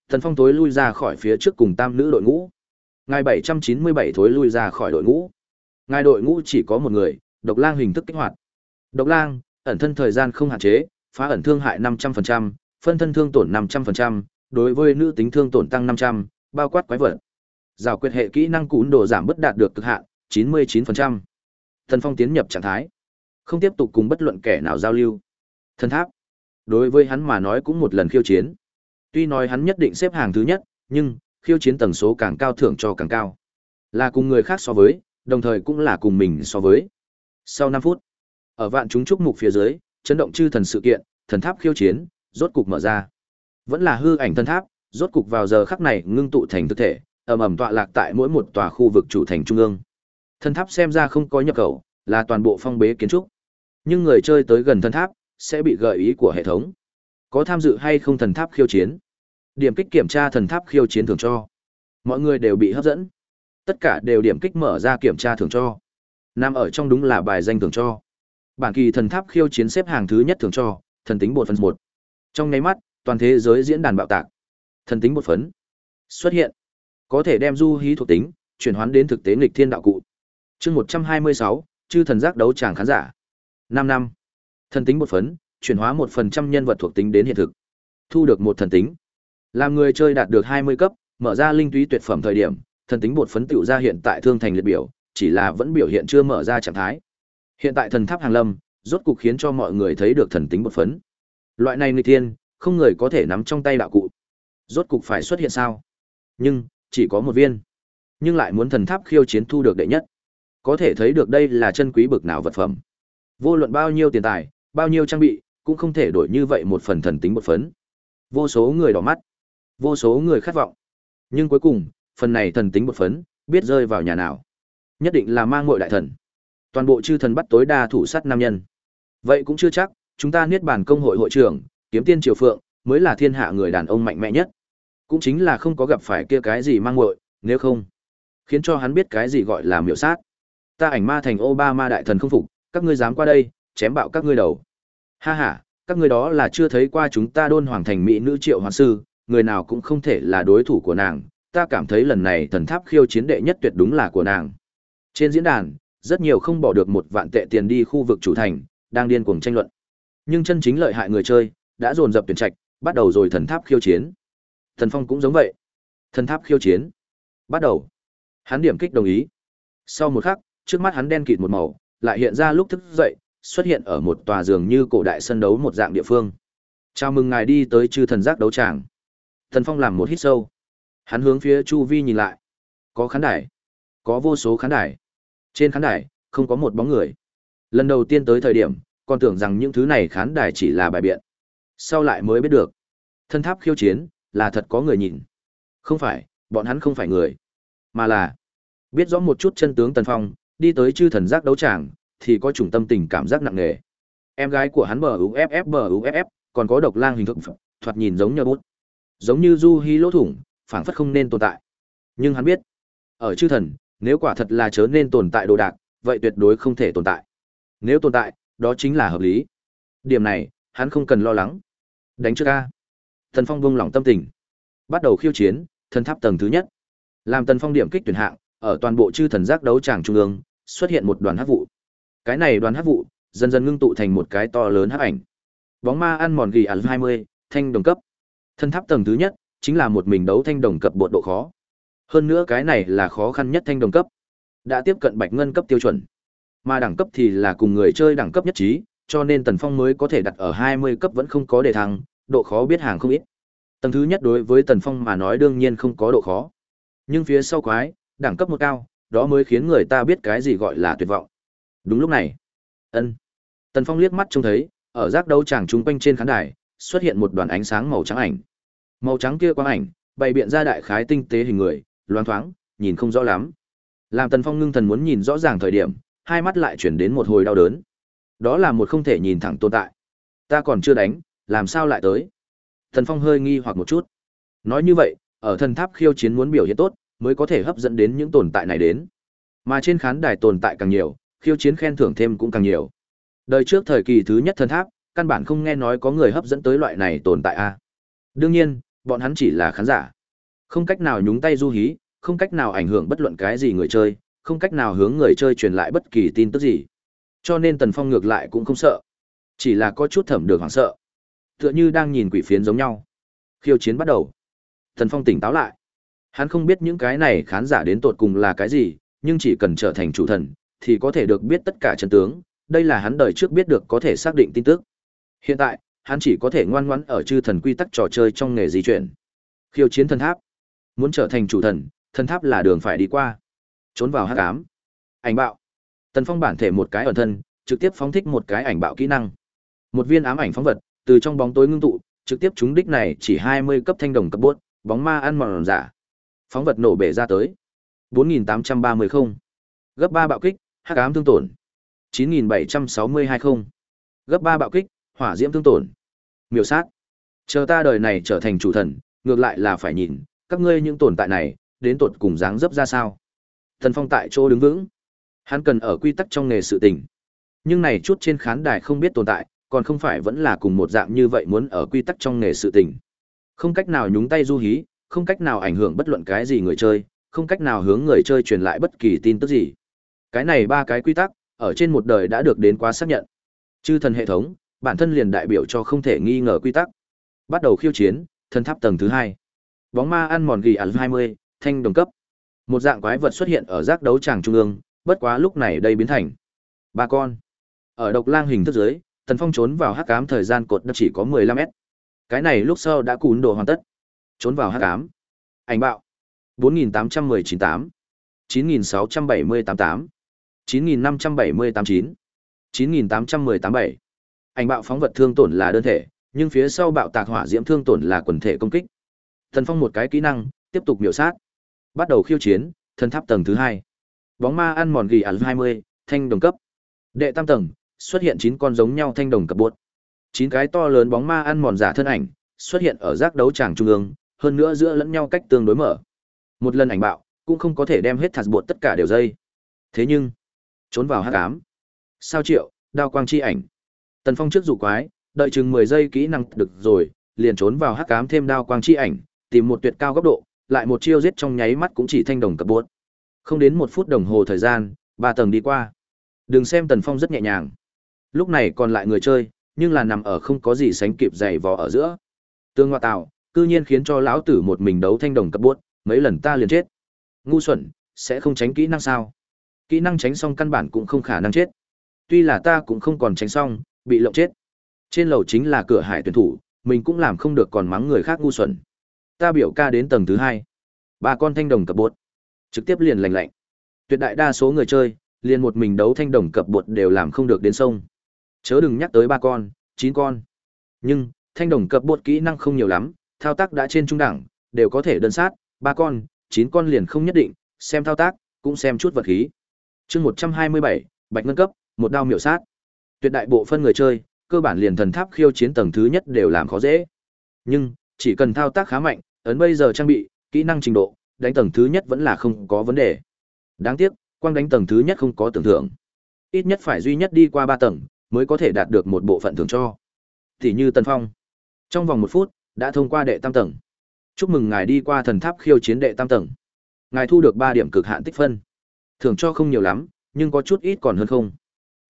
Thần Phong tối lui ra khỏi phía trước cùng tam nữ đội ngũ. Ngài 797 thối lui ra khỏi đội ngũ. Ngài đội ngũ chỉ có một người, độc lang hình thức kích hoạt. Độc lang, ẩn thân thời gian không hạn chế, phá ẩn thương hại 500%, phân thân thương tổn 500%, đối với nữ tính thương tổn tăng 500, bao quát quái vật. Giảo quyết hệ kỹ năng cún đồ giảm bất đạt được cực hạn, 99%. Thần Phong tiến nhập trạng thái, không tiếp tục cùng bất luận kẻ nào giao lưu. Thần tháp, đối với hắn mà nói cũng một lần khiêu chiến. Tuy nói hắn nhất định xếp hàng thứ nhất, nhưng khiêu chiến tần số càng cao thưởng cho càng cao. Là cùng người khác so với, đồng thời cũng là cùng mình so với. Sau 5 phút, ở vạn chúng trúc mục phía dưới, chấn động chư thần sự kiện, thần tháp khiêu chiến, rốt cục mở ra. Vẫn là hư ảnh thần tháp, rốt cục vào giờ khắc này ngưng tụ thành thực thể, ầm ầm tọa lạc tại mỗi một tòa khu vực chủ thành trung ương. Thần tháp xem ra không có nhập khẩu, là toàn bộ phong bế kiến trúc. Nhưng người chơi tới gần thần tháp sẽ bị gợi ý của hệ thống. Có tham dự hay không thần tháp khiêu chiến? Điểm kích kiểm tra thần tháp khiêu chiến thường cho. Mọi người đều bị hấp dẫn. Tất cả đều điểm kích mở ra kiểm tra thường cho. Nằm ở trong đúng là bài danh thường cho. Bản kỳ thần tháp khiêu chiến xếp hàng thứ nhất thường cho, thần tính bột phần một. Trong nháy mắt, toàn thế giới diễn đàn bạo tạc. Thần tính bột phấn xuất hiện, có thể đem du hí thuộc tính chuyển hoán đến thực tế nghịch thiên đạo cụ. Chương một trăm hai mươi sáu chư thần giác đấu tràng khán giả. năm năm. Thần tính bột phấn, chuyển hóa một phần trăm nhân vật thuộc tính đến hiện thực. Thu được một thần tính. Làm người chơi đạt được hai mươi cấp, mở ra linh túy tuyệt phẩm thời điểm, thần tính bột phấn tựu ra hiện tại thương thành liệt biểu, chỉ là vẫn biểu hiện chưa mở ra trạng thái. Hiện tại thần tháp hàng lâm, rốt cục khiến cho mọi người thấy được thần tính bột phấn. Loại này nghịch thiên, không người có thể nắm trong tay đạo cụ. Rốt cục phải xuất hiện sao? Nhưng, chỉ có một viên. Nhưng lại muốn thần tháp khiêu chiến thu được đệ nhất. Có thể thấy được đây là chân quý bực nào vật phẩm. Vô luận bao nhiêu tiền tài, bao nhiêu trang bị, cũng không thể đổi như vậy một phần thần tính bột phấn. Vô số người đỏ mắt, vô số người khát vọng. Nhưng cuối cùng, phần này thần tính một phấn, biết rơi vào nhà nào. Nhất định là mang ngội đại thần. Toàn bộ chư thần bắt tối đa thủ sát nam nhân. Vậy cũng chưa chắc, chúng ta niết bàn công hội hội trưởng, kiếm tiên triều phượng, mới là thiên hạ người đàn ông mạnh mẽ nhất. Cũng chính là không có gặp phải kia cái gì mang ngội, nếu không, khiến cho hắn biết cái gì gọi là miểu sát. Ta ảnh ma thành Obama đại thần không phục, các ngươi dám qua đây, chém bạo các ngươi đầu. Ha ha, các ngươi đó là chưa thấy qua chúng ta đôn hoàng thành mỹ nữ triệu hoàng sư, người nào cũng không thể là đối thủ của nàng, ta cảm thấy lần này thần tháp khiêu chiến đệ nhất tuyệt đúng là của nàng. Trên diễn đàn, rất nhiều không bỏ được một vạn tệ tiền đi khu vực chủ thành, đang điên cuồng tranh luận. Nhưng chân chính lợi hại người chơi, đã dồn dập tuyển trạch, bắt đầu rồi thần tháp khiêu chiến. Thần Phong cũng giống vậy. Thần tháp khiêu chiến. Bắt đầu. Hắn điểm kích đồng ý. Sau một khắc, trước mắt hắn đen kịt một màu, lại hiện ra lúc thức dậy, xuất hiện ở một tòa giường như cổ đại sân đấu một dạng địa phương. Chào mừng ngài đi tới chư thần giác đấu tràng. Tần Phong làm một hít sâu. Hắn hướng phía chu vi nhìn lại. Có khán đài. Có vô số khán đài. Trên khán đài, không có một bóng người. Lần đầu tiên tới thời điểm, còn tưởng rằng những thứ này khán đài chỉ là bài biện. Sau lại mới biết được. Thân tháp khiêu chiến, là thật có người nhìn. Không phải, bọn hắn không phải người. Mà là, biết rõ một chút chân tướng Tần Phong, đi tới chư thần giác đấu tràng, thì có chủng tâm tình cảm giác nặng nề. Em gái của hắn bờ UFF bờ UFF, còn có độc lang hình thức thoạt nhìn giống như bút. Giống như du hí lỗ thủng, phảng phất không nên tồn tại. Nhưng hắn biết, ở chư thần, nếu quả thật là chớ nên tồn tại đồ đạc, vậy tuyệt đối không thể tồn tại. Nếu tồn tại, đó chính là hợp lý. Điểm này, hắn không cần lo lắng. Đánh trước ca Thần Phong buông lỏng tâm tình, bắt đầu khiêu chiến, thần tháp tầng thứ nhất. Làm Tần Phong điểm kích tuyển hạng, ở toàn bộ chư thần giác đấu tràng trung ương, xuất hiện một đoàn hát vụ. Cái này đoàn hát vụ dần dần ngưng tụ thành một cái to lớn hắc ảnh. Bóng ma ăn mòn gỉ ẩn 20, thanh đồng cấp. Thân tháp tầng thứ nhất chính là một mình đấu thanh đồng cấp bộ độ khó. Hơn nữa cái này là khó khăn nhất thanh đồng cấp. Đã tiếp cận bạch ngân cấp tiêu chuẩn. Mà đẳng cấp thì là cùng người chơi đẳng cấp nhất trí, cho nên Tần Phong mới có thể đặt ở 20 cấp vẫn không có đề thăng, độ khó biết hàng không ít. Tầng thứ nhất đối với Tần Phong mà nói đương nhiên không có độ khó. Nhưng phía sau quái, đẳng cấp một cao, đó mới khiến người ta biết cái gì gọi là tuyệt vọng. Đúng lúc này, ân Tần Phong liếc mắt trông thấy, ở giác đấu tràng chúng quanh trên khán đài, xuất hiện một đoàn ánh sáng màu trắng ảnh. Màu trắng kia quang ảnh, bày biện ra đại khái tinh tế hình người, loáng thoáng, nhìn không rõ lắm. Làm Tần Phong ngưng thần muốn nhìn rõ ràng thời điểm, hai mắt lại chuyển đến một hồi đau đớn. Đó là một không thể nhìn thẳng tồn tại. Ta còn chưa đánh, làm sao lại tới? Tần Phong hơi nghi hoặc một chút. Nói như vậy, ở thần tháp khiêu chiến muốn biểu hiện tốt, mới có thể hấp dẫn đến những tồn tại này đến. Mà trên khán đài tồn tại càng nhiều, khiêu chiến khen thưởng thêm cũng càng nhiều. Đời trước thời kỳ thứ nhất thần tháp, căn bản không nghe nói có người hấp dẫn tới loại này tồn tại a. Đương nhiên, bọn hắn chỉ là khán giả. Không cách nào nhúng tay du hí, không cách nào ảnh hưởng bất luận cái gì người chơi, không cách nào hướng người chơi truyền lại bất kỳ tin tức gì. Cho nên Tần Phong ngược lại cũng không sợ. Chỉ là có chút thẩm được hoảng sợ. Tựa như đang nhìn quỷ phiến giống nhau. Khiêu chiến bắt đầu. Tần Phong tỉnh táo lại. Hắn không biết những cái này khán giả đến tột cùng là cái gì, nhưng chỉ cần trở thành chủ thần, thì có thể được biết tất cả chân tướng. Đây là hắn đời trước biết được có thể xác định tin tức. Hiện tại, hắn chỉ có thể ngoan ngoãn ở chư thần quy tắc trò chơi trong nghề di chuyển. Khiêu chiến thần tháp. Muốn trở thành chủ thần, thần tháp là đường phải đi qua. Trốn vào hắc ám. Ảnh bạo. Tần Phong bản thể một cái ẩn thân, trực tiếp phóng thích một cái ảnh bạo kỹ năng. Một viên ám ảnh phóng vật, từ trong bóng tối ngưng tụ, trực tiếp trúng đích này chỉ 20 cấp thanh đồng cấp bốt, bóng ma ăn mòn giả. Phóng vật nổ bể ra tới. 4830 không. Gấp 3 bạo kích, hắc ám thương tổn. 9762 không. Gấp 3 bạo kích, hỏa diễm thương tổn. miêu sát. Chờ ta đời này trở thành chủ thần, ngược lại là phải nhìn, các ngươi những tồn tại này, đến tột cùng dáng dấp ra sao. Thần Phong tại chỗ đứng vững. Hắn cần ở quy tắc trong nghề sự tình. Nhưng này chút trên khán đài không biết tồn tại, còn không phải vẫn là cùng một dạng như vậy muốn ở quy tắc trong nghề sự tình. Không cách nào nhúng tay du hí, không cách nào ảnh hưởng bất luận cái gì người chơi, không cách nào hướng người chơi truyền lại bất kỳ tin tức gì. Cái này ba cái quy tắc, ở trên một đời đã được đến quá xác nhận. Chư thần hệ thống, bản thân liền đại biểu cho không thể nghi ngờ quy tắc. Bắt đầu khiêu chiến, thần tháp tầng thứ hai. Bóng ma ăn mòn ghi ẩn 20, thanh đồng cấp. Một dạng quái vật xuất hiện ở giác đấu tràng trung ương, bất quá lúc này đây biến thành ba con. Ở độc lang hình thức dưới, Tần Phong trốn vào hắc ám thời gian cột đất chỉ có 15 mét. Cái này lúc sau đã cún đồ hoàn tất. Trốn vào hắc ám. Ảnh bạo. 48198 9678 9578 9818 Ảnh bạo phóng vật thương tổn là đơn thể, nhưng phía sau bạo tạc hỏa diễm thương tổn là quần thể công kích. Thần Phong một cái kỹ năng, tiếp tục miểu sát. Bắt đầu khiêu chiến, thần tháp tầng thứ hai Bóng ma ăn mòn ghi ẩn 20, thanh đồng cấp. Đệ tam tầng, xuất hiện chín con giống nhau thanh đồng cấp bột. Chín cái to lớn bóng ma ăn mòn giả thân ảnh, xuất hiện ở giác đấu tràng trung ương, hơn nữa giữa lẫn nhau cách tương đối mở. Một lần ảnh bạo, cũng không có thể đem hết thật bột tất cả đều dây. Thế nhưng, trốn vào hắc ám. Sao triệu, đao quang chi ảnh. Tần Phong trước dụ quái, đợi chừng 10 giây kỹ năng được rồi, liền trốn vào hắc ám thêm đao quang chi ảnh, tìm một tuyệt cao góc độ, lại một chiêu giết trong nháy mắt cũng chỉ thanh đồng cấp buốt. Không đến một phút đồng hồ thời gian, ba tầng đi qua. Đừng xem Tần Phong rất nhẹ nhàng. Lúc này còn lại người chơi, nhưng là nằm ở không có gì sánh kịp dày vò ở giữa. Tương Hoa tạo, cư nhiên khiến cho lão tử một mình đấu thanh đồng cấp buốt, mấy lần ta liền chết. Ngu xuẩn, sẽ không tránh kỹ năng sao? Kỹ năng tránh xong căn bản cũng không khả năng chết. Tuy là ta cũng không còn tránh xong, bị lộng chết. Trên lầu chính là cửa hải tuyển thủ, mình cũng làm không được còn mắng người khác ngu xuẩn. Ta biểu ca đến tầng thứ hai, ba con thanh đồng cập bột trực tiếp liền lành lạnh. Tuyệt đại đa số người chơi, liền một mình đấu thanh đồng cập bột đều làm không được đến sông. Chớ đừng nhắc tới ba con, chín con. Nhưng, thanh đồng cập bột kỹ năng không nhiều lắm, thao tác đã trên trung đẳng, đều có thể đơn sát, ba con, chín con liền không nhất định, xem thao tác, cũng xem chút vật khí. chương một trăm hai mươi bảy bạch ngân cấp, một đao miểu sát. Tuyệt đại bộ phân người chơi, cơ bản liền thần tháp khiêu chiến tầng thứ nhất đều làm khó dễ. Nhưng, chỉ cần thao tác khá mạnh, ấn bây giờ trang bị, kỹ năng trình độ, đánh tầng thứ nhất vẫn là không có vấn đề. Đáng tiếc, quang đánh tầng thứ nhất không có tưởng thưởng. Ít nhất phải duy nhất đi qua ba tầng, mới có thể đạt được một bộ phận thưởng cho. Tỷ như Tân Phong. Trong vòng một phút, đã thông qua đệ tam tầng. Chúc mừng ngài đi qua thần tháp khiêu chiến đệ tam tầng. Ngài thu được ba điểm cực hạn tích phân. Thưởng cho không nhiều lắm, nhưng có chút ít còn hơn không.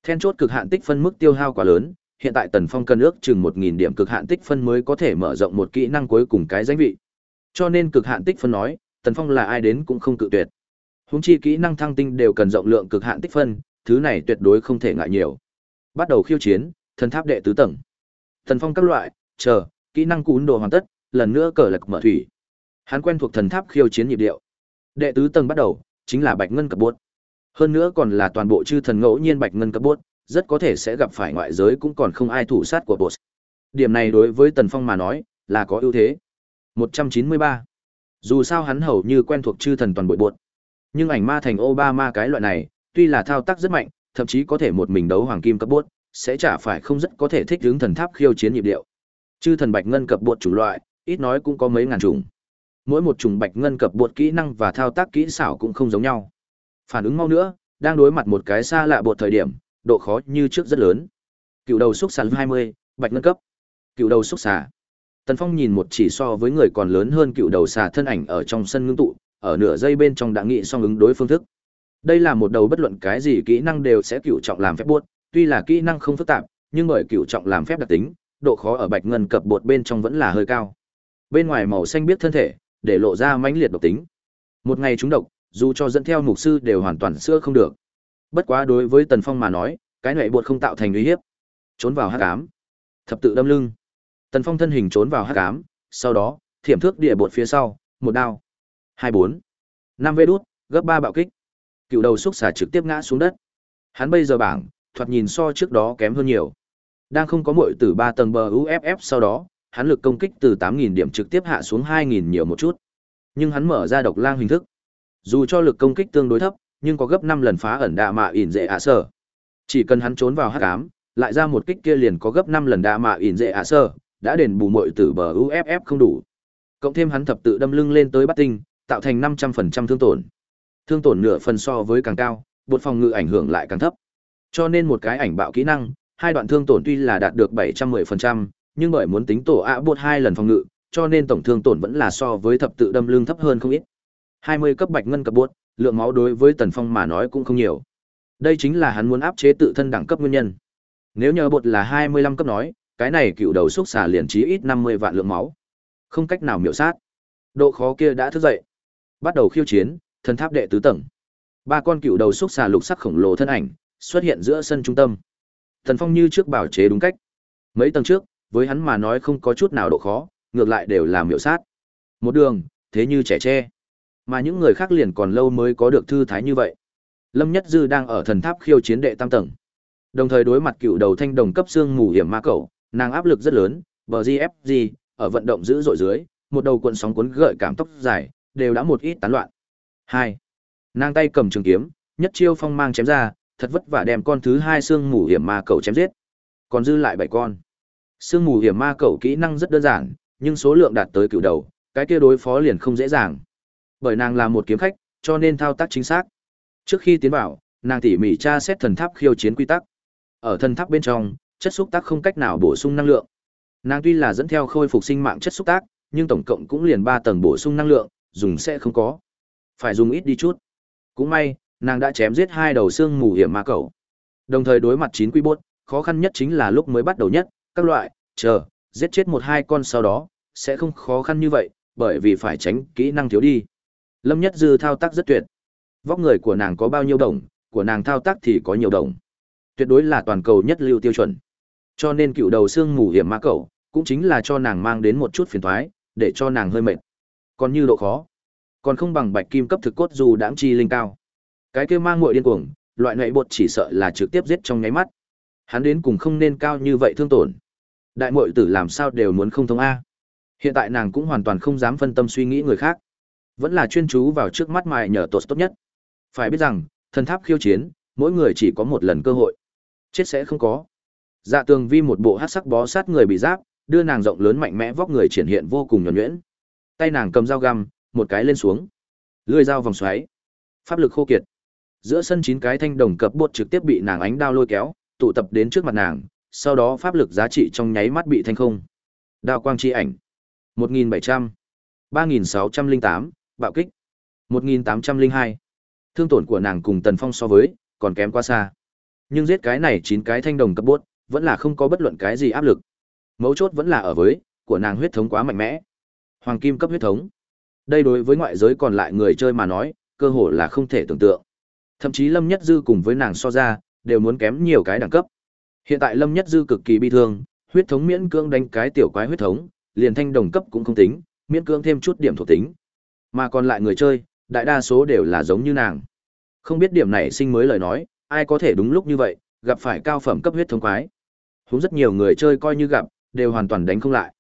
Then chốt cực hạn tích phân mức tiêu hao quá lớn, hiện tại Tần Phong cần ước chừng một nghìn điểm cực hạn tích phân mới có thể mở rộng một kỹ năng cuối cùng cái danh vị. Cho nên cực hạn tích phân nói, Tần Phong là ai đến cũng không cự tuyệt. Huống chi kỹ năng thăng tinh đều cần rộng lượng cực hạn tích phân, thứ này tuyệt đối không thể ngại nhiều. Bắt đầu khiêu chiến, thần tháp đệ tứ tầng. Tần phong các loại, chờ, kỹ năng cún đồ hoàn tất, lần nữa cờ lực mở thủy. Hắn quen thuộc thần tháp khiêu chiến nhịp điệu. Đệ tứ tầng bắt đầu, chính là bạch ngân cập buốt. Hơn nữa còn là toàn bộ chư thần ngẫu nhiên bạch ngân cấp bốt, rất có thể sẽ gặp phải ngoại giới cũng còn không ai thủ sát của boss. Điểm này đối với Tần Phong mà nói, là có ưu thế. 193. Dù sao hắn hầu như quen thuộc chư thần toàn bộ bột, nhưng ảnh ma thành Obama cái loại này, tuy là thao tác rất mạnh, thậm chí có thể một mình đấu hoàng kim cấp bốt, sẽ chả phải không rất có thể thích ứng thần tháp khiêu chiến nhịp điệu. Chư thần bạch ngân cấp bột chủ loại, ít nói cũng có mấy ngàn chủng. Mỗi một chủng bạch ngân cấp bột kỹ năng và thao tác kỹ xảo cũng không giống nhau. Phản ứng mau nữa, đang đối mặt một cái xa lạ bột thời điểm, độ khó như trước rất lớn. Cựu đầu xúc xà 20, bạch ngân cấp. Cựu đầu xúc xà. Tần phong nhìn một chỉ so với người còn lớn hơn cựu đầu xà thân ảnh ở trong sân ngưng tụ ở nửa giây bên trong đã nghĩ xong ứng đối phương thức. Đây là một đầu bất luận cái gì kỹ năng đều sẽ cựu trọng làm phép buốt tuy là kỹ năng không phức tạp nhưng bởi cựu trọng làm phép đặc tính độ khó ở bạch ngân cập bột bên trong vẫn là hơi cao. Bên ngoài màu xanh biết thân thể để lộ ra mãnh liệt độc tính. Một ngày trúng độc dù cho dẫn theo mục sư đều hoàn toàn sữa không được. Bất quá đối với tần phong mà nói, cái nệ bột không tạo thành uy hiếp. Trốn vào hắc ám. Thập tự đâm lưng. Tần phong thân hình trốn vào hắc ám, sau đó, thiểm thước địa bột phía sau, một đao. Hai bốn. Năm vê đút, gấp ba bạo kích. Cựu đầu xúc xả trực tiếp ngã xuống đất. Hắn bây giờ bảng, thoạt nhìn so trước đó kém hơn nhiều. Đang không có mội từ ba tầng bờ uff sau đó, hắn lực công kích từ tám nghìn điểm trực tiếp hạ xuống hai nghìn nhiều một chút. Nhưng hắn mở ra độc lang hình thức dù cho lực công kích tương đối thấp, nhưng có gấp năm lần phá ẩn đạ mạ ỉn dễ ạ sở chỉ cần hắn trốn vào hắc ám, lại ra một kích kia liền có gấp năm lần đạ mạ ỉn dễ ạ sở đã đền bù mội từ bờ uff không đủ. Cộng thêm hắn thập tự đâm lưng lên tới bắt tinh, tạo thành năm trăm phần trăm thương tổn. Thương tổn nửa phần so với càng cao, bột phòng ngự ảnh hưởng lại càng thấp. Cho nên một cái ảnh bạo kỹ năng, hai đoạn thương tổn tuy là đạt được bảy trăm mười phần trăm, nhưng bởi muốn tính tổ ạ bột hai lần phòng ngự, cho nên tổng thương tổn vẫn là so với thập tự đâm lưng thấp hơn không ít hai mươi cấp bạch ngân cấp bột lượng máu đối với tần phong mà nói cũng không nhiều. Đây chính là hắn muốn áp chế tự thân đẳng cấp nguyên nhân. Nếu nhờ bột là hai mươi lăm cấp nói, cái này cựu đầu xúc xà liền chí ít năm mươi vạn lượng máu. Không cách nào miểu sát. Độ khó kia đã thức dậy. Bắt đầu khiêu chiến, thần tháp đệ tứ tầng. Ba con cựu đầu xúc xà lục sắc khổng lồ thân ảnh, xuất hiện giữa sân trung tâm. Tần phong như trước bảo chế đúng cách. Mấy tầng trước, với hắn mà nói không có chút nào độ khó, ngược lại đều là miểu sát. Một đường, thế như trẻ tre mà những người khác liền còn lâu mới có được thư thái như vậy. Lâm nhất dư đang ở thần tháp khiêu chiến đệ tam tầng. Đồng thời đối mặt cựu đầu thanh đồng cấp xương mù hiểm ma cầu nàng áp lực rất lớn, bờ gfg ở vận động dữ dội dưới, một đầu cuộn sóng cuốn gợi cảm tóc dài, đều đã một ít tán loạn. Hai, nàng tay cầm trường kiếm, nhất chiêu phong mang chém ra, thật vất vả đem con thứ hai xương mù hiểm ma cầu chém giết. Còn dư lại bảy con. Xương mù hiểm ma cầu kỹ năng rất đơn giản, nhưng số lượng đạt tới cựu đầu, cái kia đối phó liền không dễ dàng bởi nàng là một kiếm khách, cho nên thao tác chính xác. Trước khi tiến vào, nàng tỉ mỉ tra xét thần tháp khiêu chiến quy tắc. Ở thần tháp bên trong, chất xúc tác không cách nào bổ sung năng lượng. Nàng tuy là dẫn theo khôi phục sinh mạng chất xúc tác, nhưng tổng cộng cũng liền ba tầng bổ sung năng lượng, dùng sẽ không có. Phải dùng ít đi chút. Cũng may, nàng đã chém giết hai đầu xương mù hiểm ma cầu đồng thời đối mặt chín quy bốt, khó khăn nhất chính là lúc mới bắt đầu nhất, các loại, chờ, giết chết một hai con sau đó, sẽ không khó khăn như vậy, bởi vì phải tránh kỹ năng thiếu đi lâm nhất dư thao tác rất tuyệt. Vóc người của nàng có bao nhiêu đồng, của nàng thao tác thì có nhiều đồng. Tuyệt đối là toàn cầu nhất lưu tiêu chuẩn. Cho nên cựu đầu xương mù hiểm ma cầu cũng chính là cho nàng mang đến một chút phiền thoái, để cho nàng hơi mệt. Còn như độ khó, còn không bằng bạch kim cấp thực cốt dù đãng chi linh cao. Cái kia mang muội điên cuồng, loại nệ bột chỉ sợ là trực tiếp giết trong nháy mắt. Hắn đến cùng không nên cao như vậy thương tổn. Đại muội tử làm sao đều muốn không thông a. Hiện tại nàng cũng hoàn toàn không dám phân tâm suy nghĩ người khác vẫn là chuyên chú vào trước mắt mài nhờ tốt tốt nhất. Phải biết rằng, thần tháp khiêu chiến, mỗi người chỉ có một lần cơ hội. Chết sẽ không có. Dạ tường vi một bộ hát sắc bó sát người bị giáp, đưa nàng rộng lớn mạnh mẽ vóc người triển hiện vô cùng nhuẩn nhuyễn. Tay nàng cầm dao găm, một cái lên xuống. Lưỡi dao vòng xoáy. Pháp lực khô kiệt. Giữa sân chín cái thanh đồng cập bột trực tiếp bị nàng ánh đao lôi kéo, tụ tập đến trước mặt nàng, sau đó pháp lực giá trị trong nháy mắt bị thanh không. Đao quang chi ảnh. 1700 3608 bạo kích. 1802 thương tổn của nàng cùng tần phong so với còn kém quá xa. Nhưng giết cái này chín cái thanh đồng cấp bốt vẫn là không có bất luận cái gì áp lực. Mấu chốt vẫn là ở với của nàng huyết thống quá mạnh mẽ. Hoàng kim cấp huyết thống. Đây đối với ngoại giới còn lại người chơi mà nói, cơ hội là không thể tưởng tượng. Thậm chí lâm nhất dư cùng với nàng so ra, đều muốn kém nhiều cái đẳng cấp. Hiện tại lâm nhất dư cực kỳ bi thương, huyết thống miễn cưỡng đánh cái tiểu quái huyết thống, liền thanh đồng cấp cũng không tính, miễn cưỡng thêm chút điểm thuộc tính mà còn lại người chơi, đại đa số đều là giống như nàng. Không biết điểm này sinh mới lời nói, ai có thể đúng lúc như vậy, gặp phải cao phẩm cấp huyết thống quái. Húng rất nhiều người chơi coi như gặp, đều hoàn toàn đánh không lại.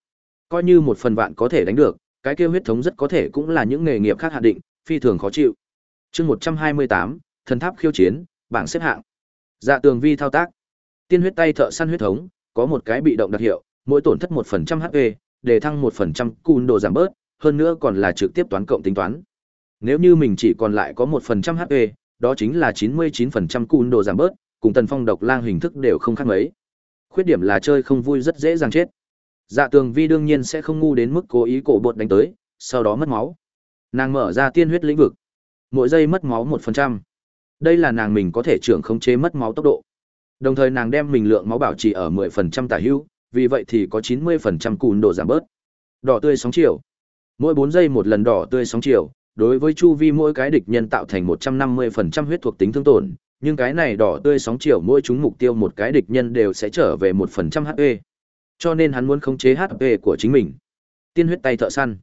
Coi như một phần vạn có thể đánh được, cái kia huyết thống rất có thể cũng là những nghề nghiệp khác hạ định, phi thường khó chịu. Chương một trăm hai mươi tám, thần tháp khiêu chiến, bảng xếp hạng. Dạ tường vi thao tác. Tiên huyết tay thợ săn huyết thống, có một cái bị động đặc hiệu, mỗi tổn thất một phần trăm hp, để thăng một phần trăm cùn đồ giảm bớt hơn nữa còn là trực tiếp toán cộng tính toán nếu như mình chỉ còn lại có một phần trăm hp đó chính là chín mươi chín phần trăm cùn đồ giảm bớt cùng tần phong độc lang hình thức đều không khác mấy Khuyết điểm là chơi không vui rất dễ dàng chết. Dạ tường vi đương nhiên sẽ không ngu đến mức cố ý cổ bột đánh tới, sau đó mất máu. Nàng mở ra tiên huyết lĩnh vực. Mỗi giây mất máu 1%. Đây là nàng mình có thể trưởng khống chế mất máu tốc độ. Đồng thời nàng đem mình lượng máu bảo trì ở 10% tả hữu, vì vậy thì có 90% cùn độ giảm bớt. Đỏ tươi sóng chiều. Mỗi 4 giây một lần đỏ tươi sóng chiều, đối với chu vi mỗi cái địch nhân tạo thành 150% huyết thuộc tính thương tổn, nhưng cái này đỏ tươi sóng chiều mỗi chúng mục tiêu một cái địch nhân đều sẽ trở về 1% HP. Cho nên hắn muốn khống chế HP của chính mình. Tiên huyết tay thợ săn,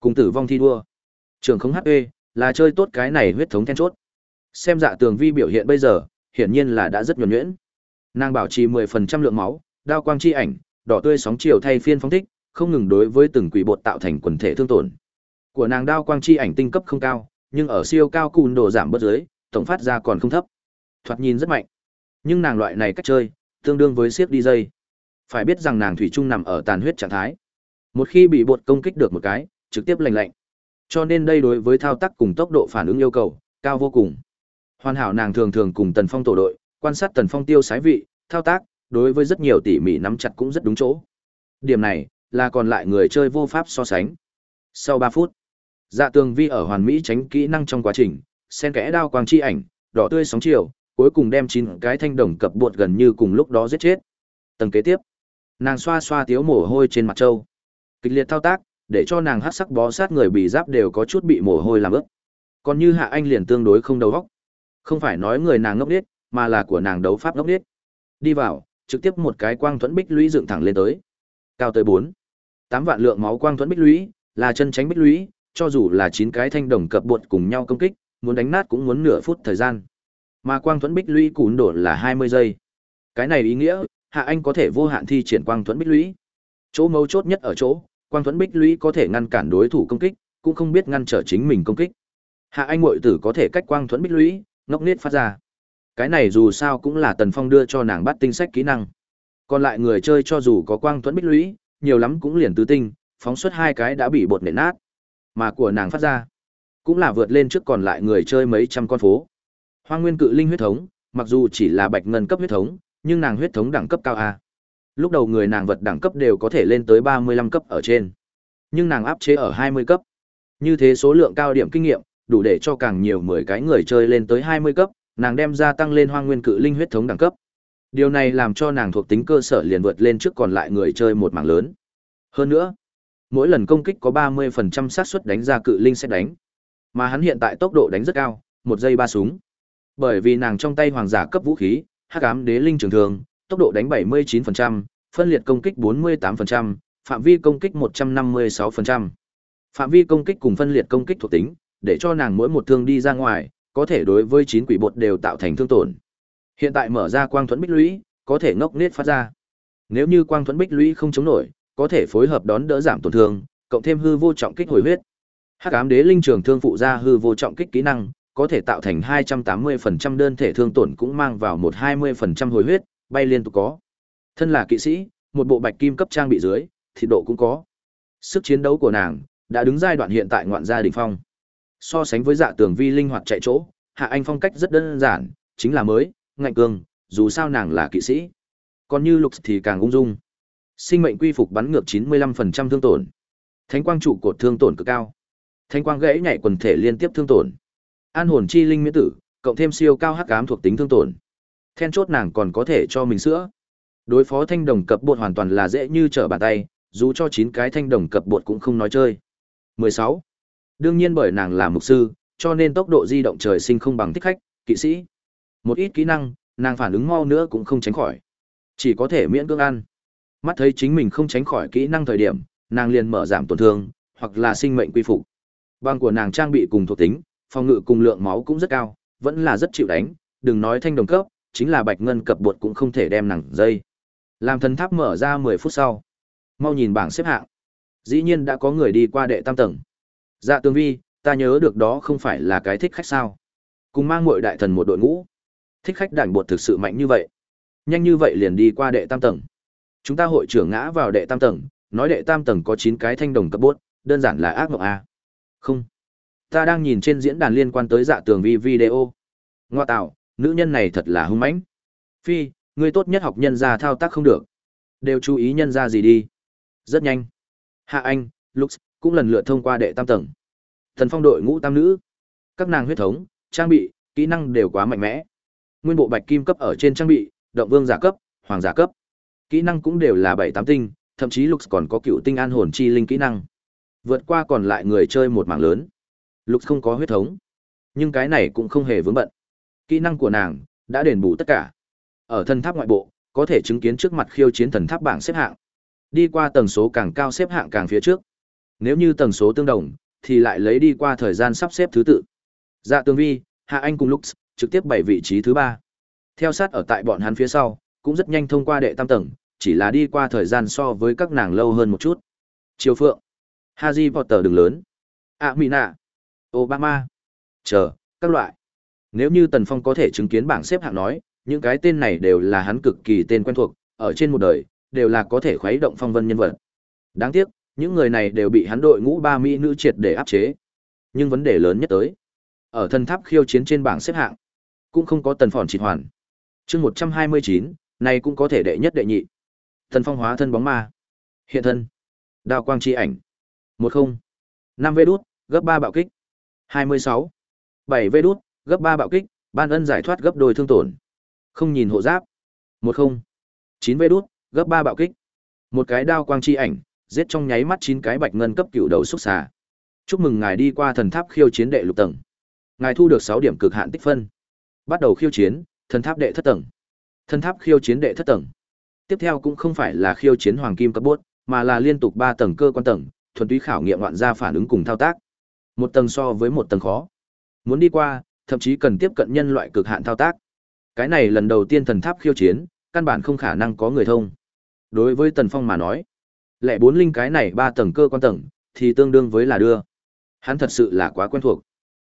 cùng tử vong thi đua. Trường không HP là chơi tốt cái này huyết thống then chốt. Xem dạ tường vi biểu hiện bây giờ, hiển nhiên là đã rất nhuần nhuyễn. Nàng bảo trì 10% lượng máu, đao quang chi ảnh, đỏ tươi sóng chiều thay phiên phóng thích, không ngừng đối với từng quỷ bột tạo thành quần thể thương tổn. Của nàng đao quang chi ảnh tinh cấp không cao, nhưng ở siêu cao cùn độ giảm bớt dưới, tổng phát ra còn không thấp. Thoạt nhìn rất mạnh. Nhưng nàng loại này cách chơi, tương đương với siếc đi dây. Phải biết rằng nàng thủy chung nằm ở tàn huyết trạng thái. Một khi bị bột công kích được một cái, trực tiếp lành lạnh. Cho nên đây đối với thao tác cùng tốc độ phản ứng yêu cầu cao vô cùng. Hoàn hảo nàng thường thường cùng Tần Phong tổ đội, quan sát Tần Phong tiêu sái vị, thao tác, đối với rất nhiều tỉ mỉ nắm chặt cũng rất đúng chỗ. Điểm này là còn lại người chơi vô pháp so sánh. Sau 3 phút, Dạ Tường Vi ở hoàn mỹ tránh kỹ năng trong quá trình, sen kẽ đao quang chi ảnh, đỏ tươi sóng chiều, cuối cùng đem chín cái thanh đồng cập bột gần như cùng lúc đó giết chết. Tầng kế tiếp, nàng xoa xoa tiếu mồ hôi trên mặt trâu. Kịch liệt thao tác, để cho nàng hắc sắc bó sát người bị giáp đều có chút bị mồ hôi làm ướt. Còn như Hạ Anh liền tương đối không đầu óc. Không phải nói người nàng ngốc điếc, mà là của nàng đấu pháp ngốc điếc. Đi vào, trực tiếp một cái quang thuẫn bích lũy dựng thẳng lên tới. Cao tới 4. 8 vạn lượng máu quang thuẫn bích lũy, là chân tránh bích lũy, cho dù là 9 cái thanh đồng cập bột cùng nhau công kích, muốn đánh nát cũng muốn nửa phút thời gian. Mà quang thuẫn bích lũy cún đổ là 20 giây. Cái này ý nghĩa, Hạ Anh có thể vô hạn thi triển quang thuẫn bích lũy. Chỗ mấu chốt nhất ở chỗ, quang thuẫn bích lũy có thể ngăn cản đối thủ công kích, cũng không biết ngăn trở chính mình công kích. Hạ Anh muội tử có thể cách quang thuẫn bích lũy, ngốc nết phát ra. Cái này dù sao cũng là Tần Phong đưa cho nàng bắt tinh sách kỹ năng. Còn lại người chơi cho dù có quang thuẫn bích lũy, nhiều lắm cũng liền tứ tinh, phóng xuất hai cái đã bị bột nện nát. Mà của nàng phát ra, cũng là vượt lên trước còn lại người chơi mấy trăm con phố. Hoang Nguyên Cự Linh huyết thống, mặc dù chỉ là bạch ngân cấp huyết thống, nhưng nàng huyết thống đẳng cấp cao a. Lúc đầu người nàng vật đẳng cấp đều có thể lên tới 35 cấp ở trên. Nhưng nàng áp chế ở 20 cấp. Như thế số lượng cao điểm kinh nghiệm, đủ để cho càng nhiều 10 cái người chơi lên tới 20 cấp, nàng đem ra tăng lên Hoang Nguyên Cự Linh huyết thống đẳng cấp. Điều này làm cho nàng thuộc tính cơ sở liền vượt lên trước còn lại người chơi một mảng lớn. Hơn nữa, mỗi lần công kích có 30% xác suất đánh ra cự linh sẽ đánh. Mà hắn hiện tại tốc độ đánh rất cao, một giây ba súng. Bởi vì nàng trong tay hoàng giả cấp vũ khí, hắc ám đế linh trường thường, tốc độ đánh 79%, phân liệt công kích 48%, phạm vi công kích 156%. Phạm vi công kích cùng phân liệt công kích thuộc tính, để cho nàng mỗi một thương đi ra ngoài, có thể đối với 9 quỷ bột đều tạo thành thương tổn. Hiện tại mở ra quang thuẫn bích lũy, có thể ngốc nết phát ra. Nếu như quang thuẫn bích lũy không chống nổi, có thể phối hợp đón đỡ giảm tổn thương, cộng thêm hư vô trọng kích hồi huyết. Hắc ám đế linh trường thương phụ ra hư vô trọng kích kỹ năng, có thể tạo thành 280% đơn thể thương tổn cũng mang vào một 20% hồi huyết, bay liên tục có. Thân là kỵ sĩ, một bộ bạch kim cấp trang bị dưới, thịt độ cũng có. Sức chiến đấu của nàng đã đứng giai đoạn hiện tại ngoạn gia đỉnh phong. So sánh với dạ tường vi linh hoạt chạy chỗ, Hạ Anh phong cách rất đơn giản, chính là mới, ngạnh cương, dù sao nàng là kỵ sĩ. Còn như Lục thì càng ung dung. Sinh mệnh quy phục bắn ngược 95% thương tổn. Thánh quang trụ cột thương tổn cực cao. Thánh quang gãy nhảy quần thể liên tiếp thương tổn. An hồn chi linh miễn tử, cộng thêm siêu cao hắc ám thuộc tính thương tổn. Then chốt nàng còn có thể cho mình sữa. Đối phó thanh đồng cập bột hoàn toàn là dễ như trở bàn tay, dù cho 9 cái thanh đồng cập bột cũng không nói chơi. 16. Đương nhiên bởi nàng là mục sư, cho nên tốc độ di động trời sinh không bằng thích khách, kỵ sĩ. Một ít kỹ năng, nàng phản ứng mau nữa cũng không tránh khỏi. Chỉ có thể miễn cưỡng ăn. Mắt thấy chính mình không tránh khỏi kỹ năng thời điểm, nàng liền mở giảm tổn thương, hoặc là sinh mệnh quy phục. Bằng của nàng trang bị cùng thuộc tính, phòng ngự cùng lượng máu cũng rất cao, vẫn là rất chịu đánh, đừng nói thanh đồng cấp, chính là bạch ngân cập bột cũng không thể đem nàng dây. Làm thần tháp mở ra 10 phút sau. Mau nhìn bảng xếp hạng. Dĩ nhiên đã có người đi qua đệ tam tầng. Dạ tương vi, ta nhớ được đó không phải là cái thích khách sao. Cùng mang muội đại thần một đội ngũ. Thích khách đảnh bột thực sự mạnh như vậy. Nhanh như vậy liền đi qua đệ tam tầng. Chúng ta hội trưởng ngã vào đệ tam tầng, nói đệ tam tầng có chín cái thanh đồng cấp bốt, đơn giản là ác mộng a. Không. Ta đang nhìn trên diễn đàn liên quan tới dạ tường vi video. Ngoa tạo, nữ nhân này thật là hung mãnh. Phi, ngươi tốt nhất học nhân ra thao tác không được. Đều chú ý nhân ra gì đi. Rất nhanh. Hạ Anh, Lux, cũng lần lượt thông qua đệ tam tầng. Thần phong đội ngũ tam nữ. Các nàng huyết thống, trang bị, kỹ năng đều quá mạnh mẽ. Nguyên bộ bạch kim cấp ở trên trang bị, động vương giả cấp, hoàng giả cấp. Kỹ năng cũng đều là bảy tám tinh, thậm chí Lux còn có cựu tinh an hồn chi linh kỹ năng. Vượt qua còn lại người chơi một mảng lớn. Lux không có huyết thống, nhưng cái này cũng không hề vướng bận. Kỹ năng của nàng đã đền bù tất cả. Ở thân tháp ngoại bộ, có thể chứng kiến trước mặt khiêu chiến thần tháp bảng xếp hạng. Đi qua tầng số càng cao xếp hạng càng phía trước. Nếu như tầng số tương đồng, thì lại lấy đi qua thời gian sắp xếp thứ tự. Dạ Tương Vi, Hạ Anh cùng Lux, trực tiếp bảy vị trí thứ ba. Theo sát ở tại bọn hắn phía sau, cũng rất nhanh thông qua đệ tam tầng, chỉ là đi qua thời gian so với các nàng lâu hơn một chút. Triều Phượng, Harry Potter đường lớn, Amina, Obama, chờ, các loại. Nếu như Tần Phong có thể chứng kiến bảng xếp hạng nói, những cái tên này đều là hắn cực kỳ tên quen thuộc, ở trên một đời, đều là có thể khuấy động phong vân nhân vật. Đáng tiếc, những người này đều bị hắn đội ngũ ba mỹ nữ triệt để áp chế. Nhưng vấn đề lớn nhất tới, ở thân tháp khiêu chiến trên bảng xếp hạng, cũng không có Tần Phòn chỉ hoàn. Chương 129, này cũng có thể đệ nhất đệ nhị. Thần phong hóa thân bóng ma. Hiện thân. Đao quang chi ảnh. 10. 5 vê đút, gấp ba bạo kích. 26. 7 vê đút, gấp ba bạo kích, ban ân giải thoát gấp đôi thương tổn. Không nhìn hộ giáp. 10. 9 vê đút, gấp ba bạo kích. Một cái đao quang chi ảnh, giết trong nháy mắt chín cái bạch ngân cấp cựu đầu xúc xà. Chúc mừng ngài đi qua thần tháp khiêu chiến đệ lục tầng. Ngài thu được sáu điểm cực hạn tích phân. Bắt đầu khiêu chiến, thần tháp đệ thất tầng. Thần tháp khiêu chiến đệ thất tầng. Tiếp theo cũng không phải là khiêu chiến hoàng kim cấp bốt, mà là liên tục ba tầng cơ quan tầng, thuần túy khảo nghiệm loạn gia phản ứng cùng thao tác. Một tầng so với một tầng khó. Muốn đi qua, thậm chí cần tiếp cận nhân loại cực hạn thao tác. Cái này lần đầu tiên thần tháp khiêu chiến, căn bản không khả năng có người thông. Đối với Tần Phong mà nói, lẽ bốn linh cái này ba tầng cơ quan tầng, thì tương đương với là đưa. Hắn thật sự là quá quen thuộc.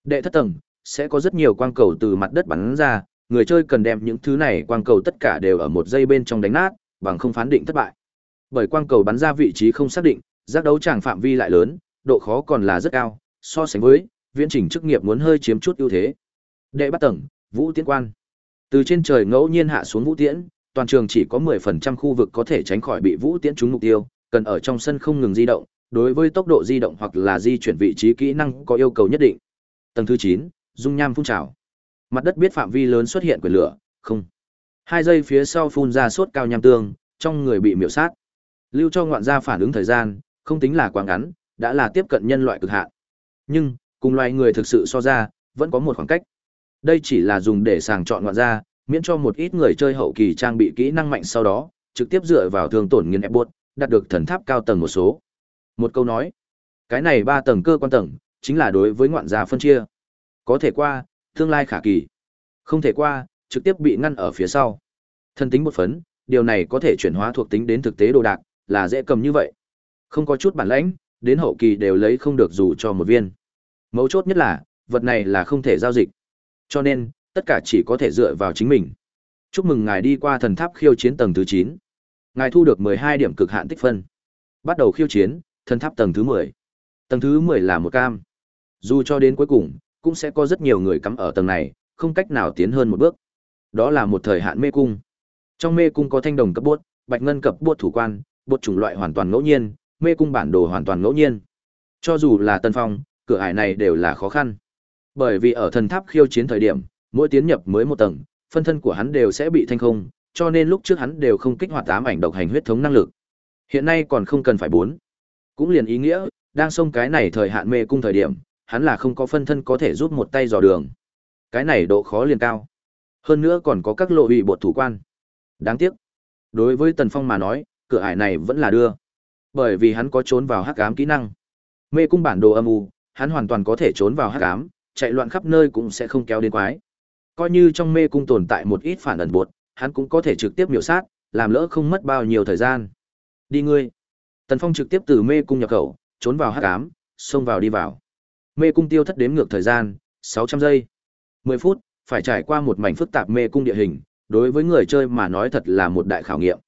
Đệ thất tầng, sẽ có rất nhiều quang cầu từ mặt đất bắn ra, người chơi cần đem những thứ này quang cầu tất cả đều ở một giây bên trong đánh nát, bằng không phán định thất bại. Bởi quang cầu bắn ra vị trí không xác định, giác đấu chẳng phạm vi lại lớn, độ khó còn là rất cao, so sánh với viễn trình chức nghiệp muốn hơi chiếm chút ưu thế. Đệ bắt tầng, Vũ Tiễn Quan. Từ trên trời ngẫu nhiên hạ xuống Vũ Tiễn, toàn trường chỉ có 10% khu vực có thể tránh khỏi bị Vũ Tiễn trúng mục tiêu, cần ở trong sân không ngừng di động, đối với tốc độ di động hoặc là di chuyển vị trí kỹ năng có yêu cầu nhất định. Tầng thứ 9, dung nham phun trào. Mặt đất biết phạm vi lớn xuất hiện quyền lửa, không. Hai giây phía sau phun ra sốt cao nham tương, trong người bị miểu sát. Lưu cho ngoạn gia phản ứng thời gian, không tính là quá ngắn, đã là tiếp cận nhân loại cực hạn. Nhưng, cùng loài người thực sự so ra, vẫn có một khoảng cách. Đây chỉ là dùng để sàng chọn ngoạn gia, miễn cho một ít người chơi hậu kỳ trang bị kỹ năng mạnh sau đó, trực tiếp dựa vào thương tổn nghiên ép buốt, đạt được thần tháp cao tầng một số. Một câu nói, cái này ba tầng cơ quan tầng, chính là đối với ngoạn gia phân chia. Có thể qua, tương lai khả kỳ. Không thể qua, trực tiếp bị ngăn ở phía sau. Thân tính một phấn, điều này có thể chuyển hóa thuộc tính đến thực tế đồ đạc, là dễ cầm như vậy. Không có chút bản lãnh, đến hậu kỳ đều lấy không được dù cho một viên. Mấu chốt nhất là, vật này là không thể giao dịch. Cho nên, tất cả chỉ có thể dựa vào chính mình. Chúc mừng ngài đi qua thần tháp khiêu chiến tầng thứ 9. Ngài thu được 12 điểm cực hạn tích phân. Bắt đầu khiêu chiến, thần tháp tầng thứ 10. Tầng thứ 10 là một cam. Dù cho đến cuối cùng, cũng sẽ có rất nhiều người cắm ở tầng này, không cách nào tiến hơn một bước. Đó là một thời hạn mê cung. Trong mê cung có thanh đồng cấp bốt, bạch ngân cấp bốt thủ quan, bút chủng loại hoàn toàn ngẫu nhiên, mê cung bản đồ hoàn toàn ngẫu nhiên. Cho dù là Tân Phong, cửa ải này đều là khó khăn. Bởi vì ở thần tháp khiêu chiến thời điểm, mỗi tiến nhập mới một tầng, phân thân của hắn đều sẽ bị thanh không, cho nên lúc trước hắn đều không kích hoạt tám ảnh độc hành huyết thống năng lực. Hiện nay còn không cần phải bốn. Cũng liền ý nghĩa, đang xông cái này thời hạn mê cung thời điểm, hắn là không có phân thân có thể giúp một tay dò đường. Cái này độ khó liền cao. Hơn nữa còn có các lộ bị bột thủ quan. Đáng tiếc. Đối với Tần Phong mà nói, cửa ải này vẫn là đưa. Bởi vì hắn có trốn vào hắc ám kỹ năng. Mê cung bản đồ âm u, hắn hoàn toàn có thể trốn vào hắc ám, chạy loạn khắp nơi cũng sẽ không kéo đến quái. Coi như trong mê cung tồn tại một ít phản ẩn bột, hắn cũng có thể trực tiếp miểu sát, làm lỡ không mất bao nhiêu thời gian. Đi ngươi. Tần Phong trực tiếp từ mê cung nhập khẩu, trốn vào hắc ám, xông vào đi vào. Mê cung tiêu thất đếm ngược thời gian, 600 giây. 10 phút, phải trải qua một mảnh phức tạp mê cung địa hình, đối với người chơi mà nói thật là một đại khảo nghiệm.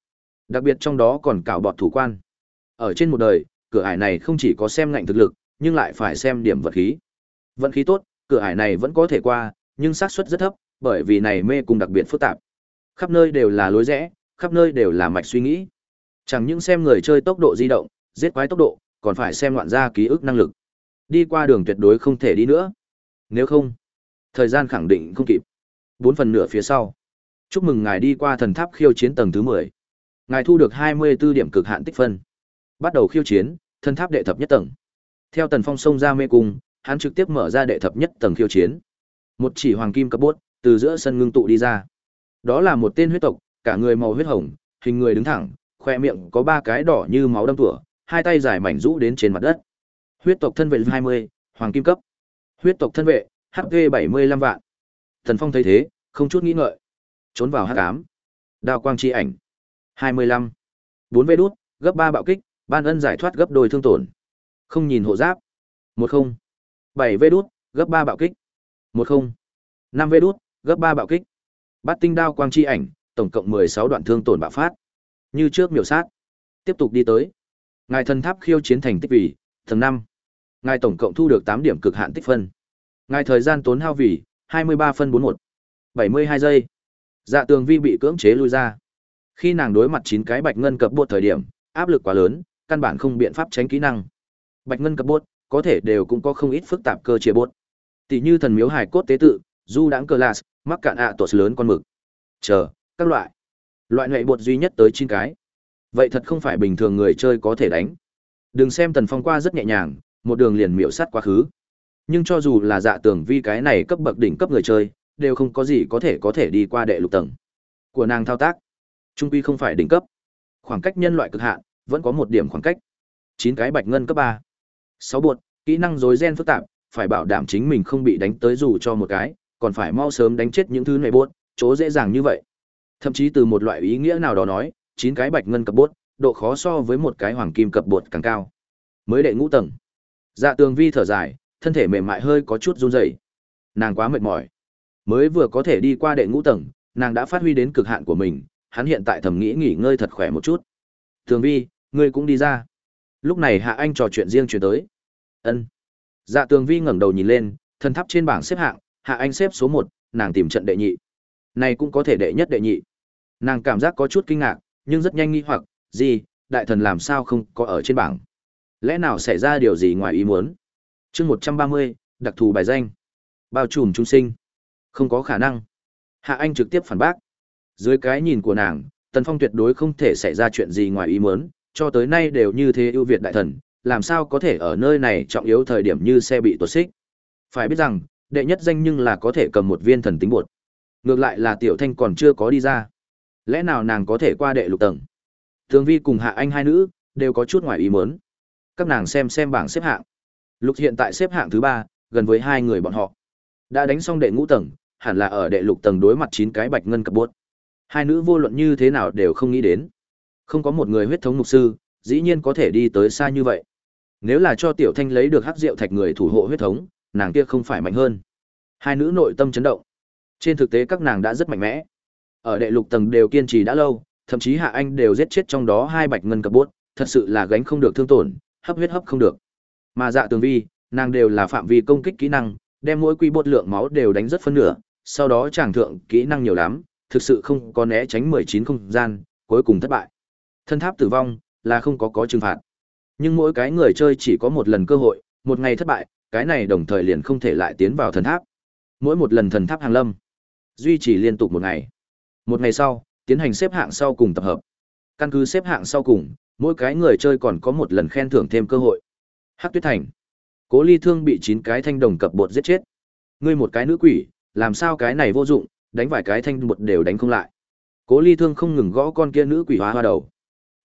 Đặc biệt trong đó còn cào bọt thủ quan. Ở trên một đời, cửa ải này không chỉ có xem ngạnh thực lực, nhưng lại phải xem điểm vật khí. Vận khí tốt, cửa ải này vẫn có thể qua, nhưng xác suất rất thấp, bởi vì này mê cung đặc biệt phức tạp. Khắp nơi đều là lối rẽ, khắp nơi đều là mạch suy nghĩ. Chẳng những xem người chơi tốc độ di động, giết quái tốc độ, còn phải xem loạn ra ký ức năng lực. Đi qua đường tuyệt đối không thể đi nữa. Nếu không, thời gian khẳng định không kịp. Bốn phần nửa phía sau. Chúc mừng ngài đi qua thần tháp khiêu chiến tầng thứ 10. Ngài thu được 24 điểm cực hạn tích phân. Bắt đầu khiêu chiến, thần tháp đệ thập nhất tầng. Theo Tần Phong xông ra mê cung, hắn trực tiếp mở ra đệ thập nhất tầng khiêu chiến. Một chỉ hoàng kim cấp bốt từ giữa sân ngưng tụ đi ra. Đó là một tên huyết tộc, cả người màu huyết hồng, hình người đứng thẳng, khoe miệng có ba cái đỏ như máu đâm tủa, hai tay dài mảnh rũ đến trên mặt đất. Huyết tộc thân vệ 20, hoàng kim cấp. Huyết tộc thân vệ, HP 75 vạn. Thần Phong thấy thế, không chút nghĩ ngợi, trốn vào hắc ám. Đao quang chi ảnh. 25. 4 vê đút, gấp 3 bạo kích, ban ân giải thoát gấp đôi thương tổn. Không nhìn hộ giáp. 10. 7 vê đút, gấp 3 bạo kích. 10. 5 vê đút, gấp 3 bạo kích. Bát tinh đao quang chi ảnh, tổng cộng 16 đoạn thương tổn bạo phát. Như trước miểu sát. Tiếp tục đi tới. Ngài thần tháp khiêu chiến thành tích vị tầng 5. Ngài tổng cộng thu được 8 điểm cực hạn tích phân. Ngài thời gian tốn hao vì, 23 phân 41. 72 giây. Dạ tường vi bị cưỡng chế lui ra. Khi nàng đối mặt 9 cái bạch ngân cập bột thời điểm, áp lực quá lớn, căn bản không biện pháp tránh kỹ năng. Bạch ngân cập bột, có thể đều cũng có không ít phức tạp cơ chế bột. Tỷ như thần miếu hải cốt tế tự, du đãng cơ las, mắc cạn ạ à lớn con mực. Chờ, các loại. Loại nghệ bột duy nhất tới 9 cái. Vậy thật không phải bình thường người chơi có thể đánh. Đừng xem Tần Phong qua rất nhẹ nhàng, một đường liền miểu sát quá khứ. Nhưng cho dù là dạ tường vi cái này cấp bậc đỉnh cấp người chơi, đều không có gì có thể có thể đi qua đệ lục tầng. Của nàng thao tác, trung quy không phải đỉnh cấp. Khoảng cách nhân loại cực hạn, vẫn có một điểm khoảng cách. chín cái bạch ngân cấp ba sáu bột, kỹ năng rối gen phức tạp, phải bảo đảm chính mình không bị đánh tới dù cho một cái, còn phải mau sớm đánh chết những thứ này bốt, chỗ dễ dàng như vậy. Thậm chí từ một loại ý nghĩa nào đó nói, chín cái bạch ngân cấp bốt, độ khó so với một cái hoàng kim cấp bột càng cao. Mới đệ ngũ tầng. Dạ Tường Vi thở dài, thân thể mềm mại hơi có chút run rẩy. Nàng quá mệt mỏi. Mới vừa có thể đi qua đệ ngũ tầng, nàng đã phát huy đến cực hạn của mình, hắn hiện tại thầm nghĩ nghỉ ngơi thật khỏe một chút. Tường Vi, ngươi cũng đi ra. Lúc này Hạ Anh trò chuyện riêng chuyển tới. Ân. Dạ Tường Vi ngẩng đầu nhìn lên, thân tháp trên bảng xếp hạng, Hạ Anh xếp số một, nàng tìm trận đệ nhị. Này cũng có thể đệ nhất đệ nhị. Nàng cảm giác có chút kinh ngạc, nhưng rất nhanh nghi hoặc, gì, đại thần làm sao không có ở trên bảng? Lẽ nào xảy ra điều gì ngoài ý muốn? chương một trăm ba mươi đặc thù bài danh. Bao trùm trung sinh. Không có khả năng. Hạ Anh trực tiếp phản bác. Dưới cái nhìn của nàng, Tần Phong tuyệt đối không thể xảy ra chuyện gì ngoài ý muốn, cho tới nay đều như thế ưu việt đại thần, làm sao có thể ở nơi này trọng yếu thời điểm như xe bị tuột xích. Phải biết rằng, đệ nhất danh nhưng là có thể cầm một viên thần tính bột. Ngược lại là Tiểu Thanh còn chưa có đi ra. Lẽ nào nàng có thể qua đệ lục tầng? Tường Vi cùng Hạ Anh hai nữ đều có chút ngoài ý muốn. Các nàng xem xem bảng xếp hạng. Lục hiện tại xếp hạng thứ ba, gần với hai người bọn họ. Đã đánh xong đệ ngũ tầng, hẳn là ở đệ lục tầng đối mặt chín cái bạch ngân cập bốt. Hai nữ vô luận như thế nào đều không nghĩ đến. Không có một người huyết thống mục sư, dĩ nhiên có thể đi tới xa như vậy. Nếu là cho Tiểu Thanh lấy được hắc rượu thạch người thủ hộ huyết thống, nàng kia không phải mạnh hơn. Hai nữ nội tâm chấn động. Trên thực tế các nàng đã rất mạnh mẽ. Ở đệ lục tầng đều kiên trì đã lâu, thậm chí Hạ Anh đều giết chết trong đó hai bạch ngân cập bốt, thật sự là gánh không được thương tổn, hấp huyết hấp không được. Mà dạ tường vi, nàng đều là phạm vi công kích kỹ năng, đem mỗi quy bột lượng máu đều đánh rất phân nửa, sau đó chàng thượng kỹ năng nhiều lắm, thực sự không có né tránh 19 không gian, cuối cùng thất bại. Thân tháp tử vong là không có có trừng phạt. Nhưng mỗi cái người chơi chỉ có một lần cơ hội, một ngày thất bại, cái này đồng thời liền không thể lại tiến vào thần tháp. Mỗi một lần thần tháp hàng lâm, duy trì liên tục một ngày. Một ngày sau, tiến hành xếp hạng sau cùng tập hợp. Căn cứ xếp hạng sau cùng, mỗi cái người chơi còn có một lần khen thưởng thêm cơ hội. Hắc Tuyết Thành. Cố Ly Thương bị chín cái thanh đồng cập bột giết chết. Ngươi một cái nữ quỷ, làm sao cái này vô dụng, đánh vài cái thanh bột đều đánh không lại. Cố Ly Thương không ngừng gõ con kia nữ quỷ hoa hoa đầu.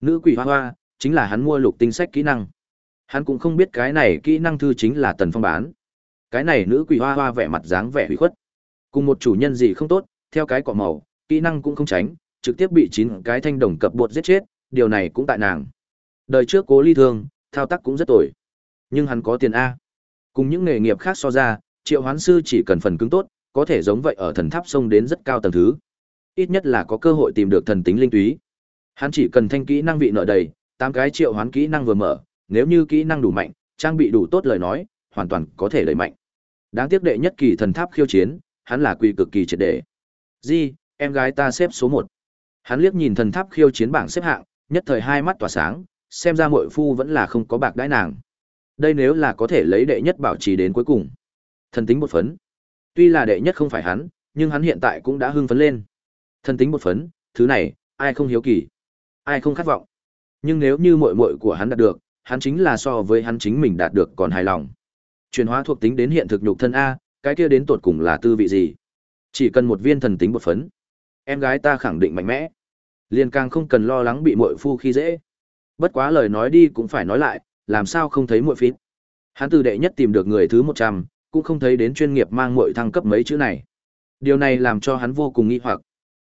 Nữ quỷ hoa hoa chính là hắn mua lục tinh sách kỹ năng. Hắn cũng không biết cái này kỹ năng thư chính là Tần Phong bán. Cái này nữ quỷ hoa hoa vẻ mặt dáng vẻ hủy khuất. Cùng một chủ nhân gì không tốt, theo cái cọ màu, kỹ năng cũng không tránh, trực tiếp bị chín cái thanh đồng cập bột giết chết, điều này cũng tại nàng. Đời trước Cố Ly Thương, thao tác cũng rất tồi. Nhưng hắn có tiền A. Cùng những nghề nghiệp khác so ra, triệu hoán sư chỉ cần phần cứng tốt, có thể giống vậy ở thần tháp sông đến rất cao tầng thứ. Ít nhất là có cơ hội tìm được thần tính linh túy. Hắn chỉ cần thanh kỹ năng vị nợ đầy, tám cái triệu hoán kỹ năng vừa mở, nếu như kỹ năng đủ mạnh, trang bị đủ tốt lời nói, hoàn toàn có thể đẩy mạnh. Đáng tiếc đệ nhất kỳ thần tháp khiêu chiến, hắn là quy cực kỳ triệt để. Di, em gái ta xếp số một. Hắn liếc nhìn thần tháp khiêu chiến bảng xếp hạng, nhất thời hai mắt tỏa sáng, xem ra muội phu vẫn là không có bạc đãi nàng. Đây nếu là có thể lấy đệ nhất bảo trì đến cuối cùng. Thần tính một phấn. Tuy là đệ nhất không phải hắn, nhưng hắn hiện tại cũng đã hưng phấn lên. Thần tính một phấn, thứ này, ai không hiếu kỳ, ai không khát vọng. Nhưng nếu như muội muội của hắn đạt được, hắn chính là so với hắn chính mình đạt được còn hài lòng. Chuyển hóa thuộc tính đến hiện thực nhục thân a, cái kia đến tột cùng là tư vị gì? Chỉ cần một viên thần tính một phấn, em gái ta khẳng định mạnh mẽ. Liên càng không cần lo lắng bị muội phu khi dễ. Bất quá lời nói đi cũng phải nói lại, làm sao không thấy muội phít. Hắn từ đệ nhất tìm được người thứ một trăm, cũng không thấy đến chuyên nghiệp mang muội thăng cấp mấy chữ này. Điều này làm cho hắn vô cùng nghi hoặc.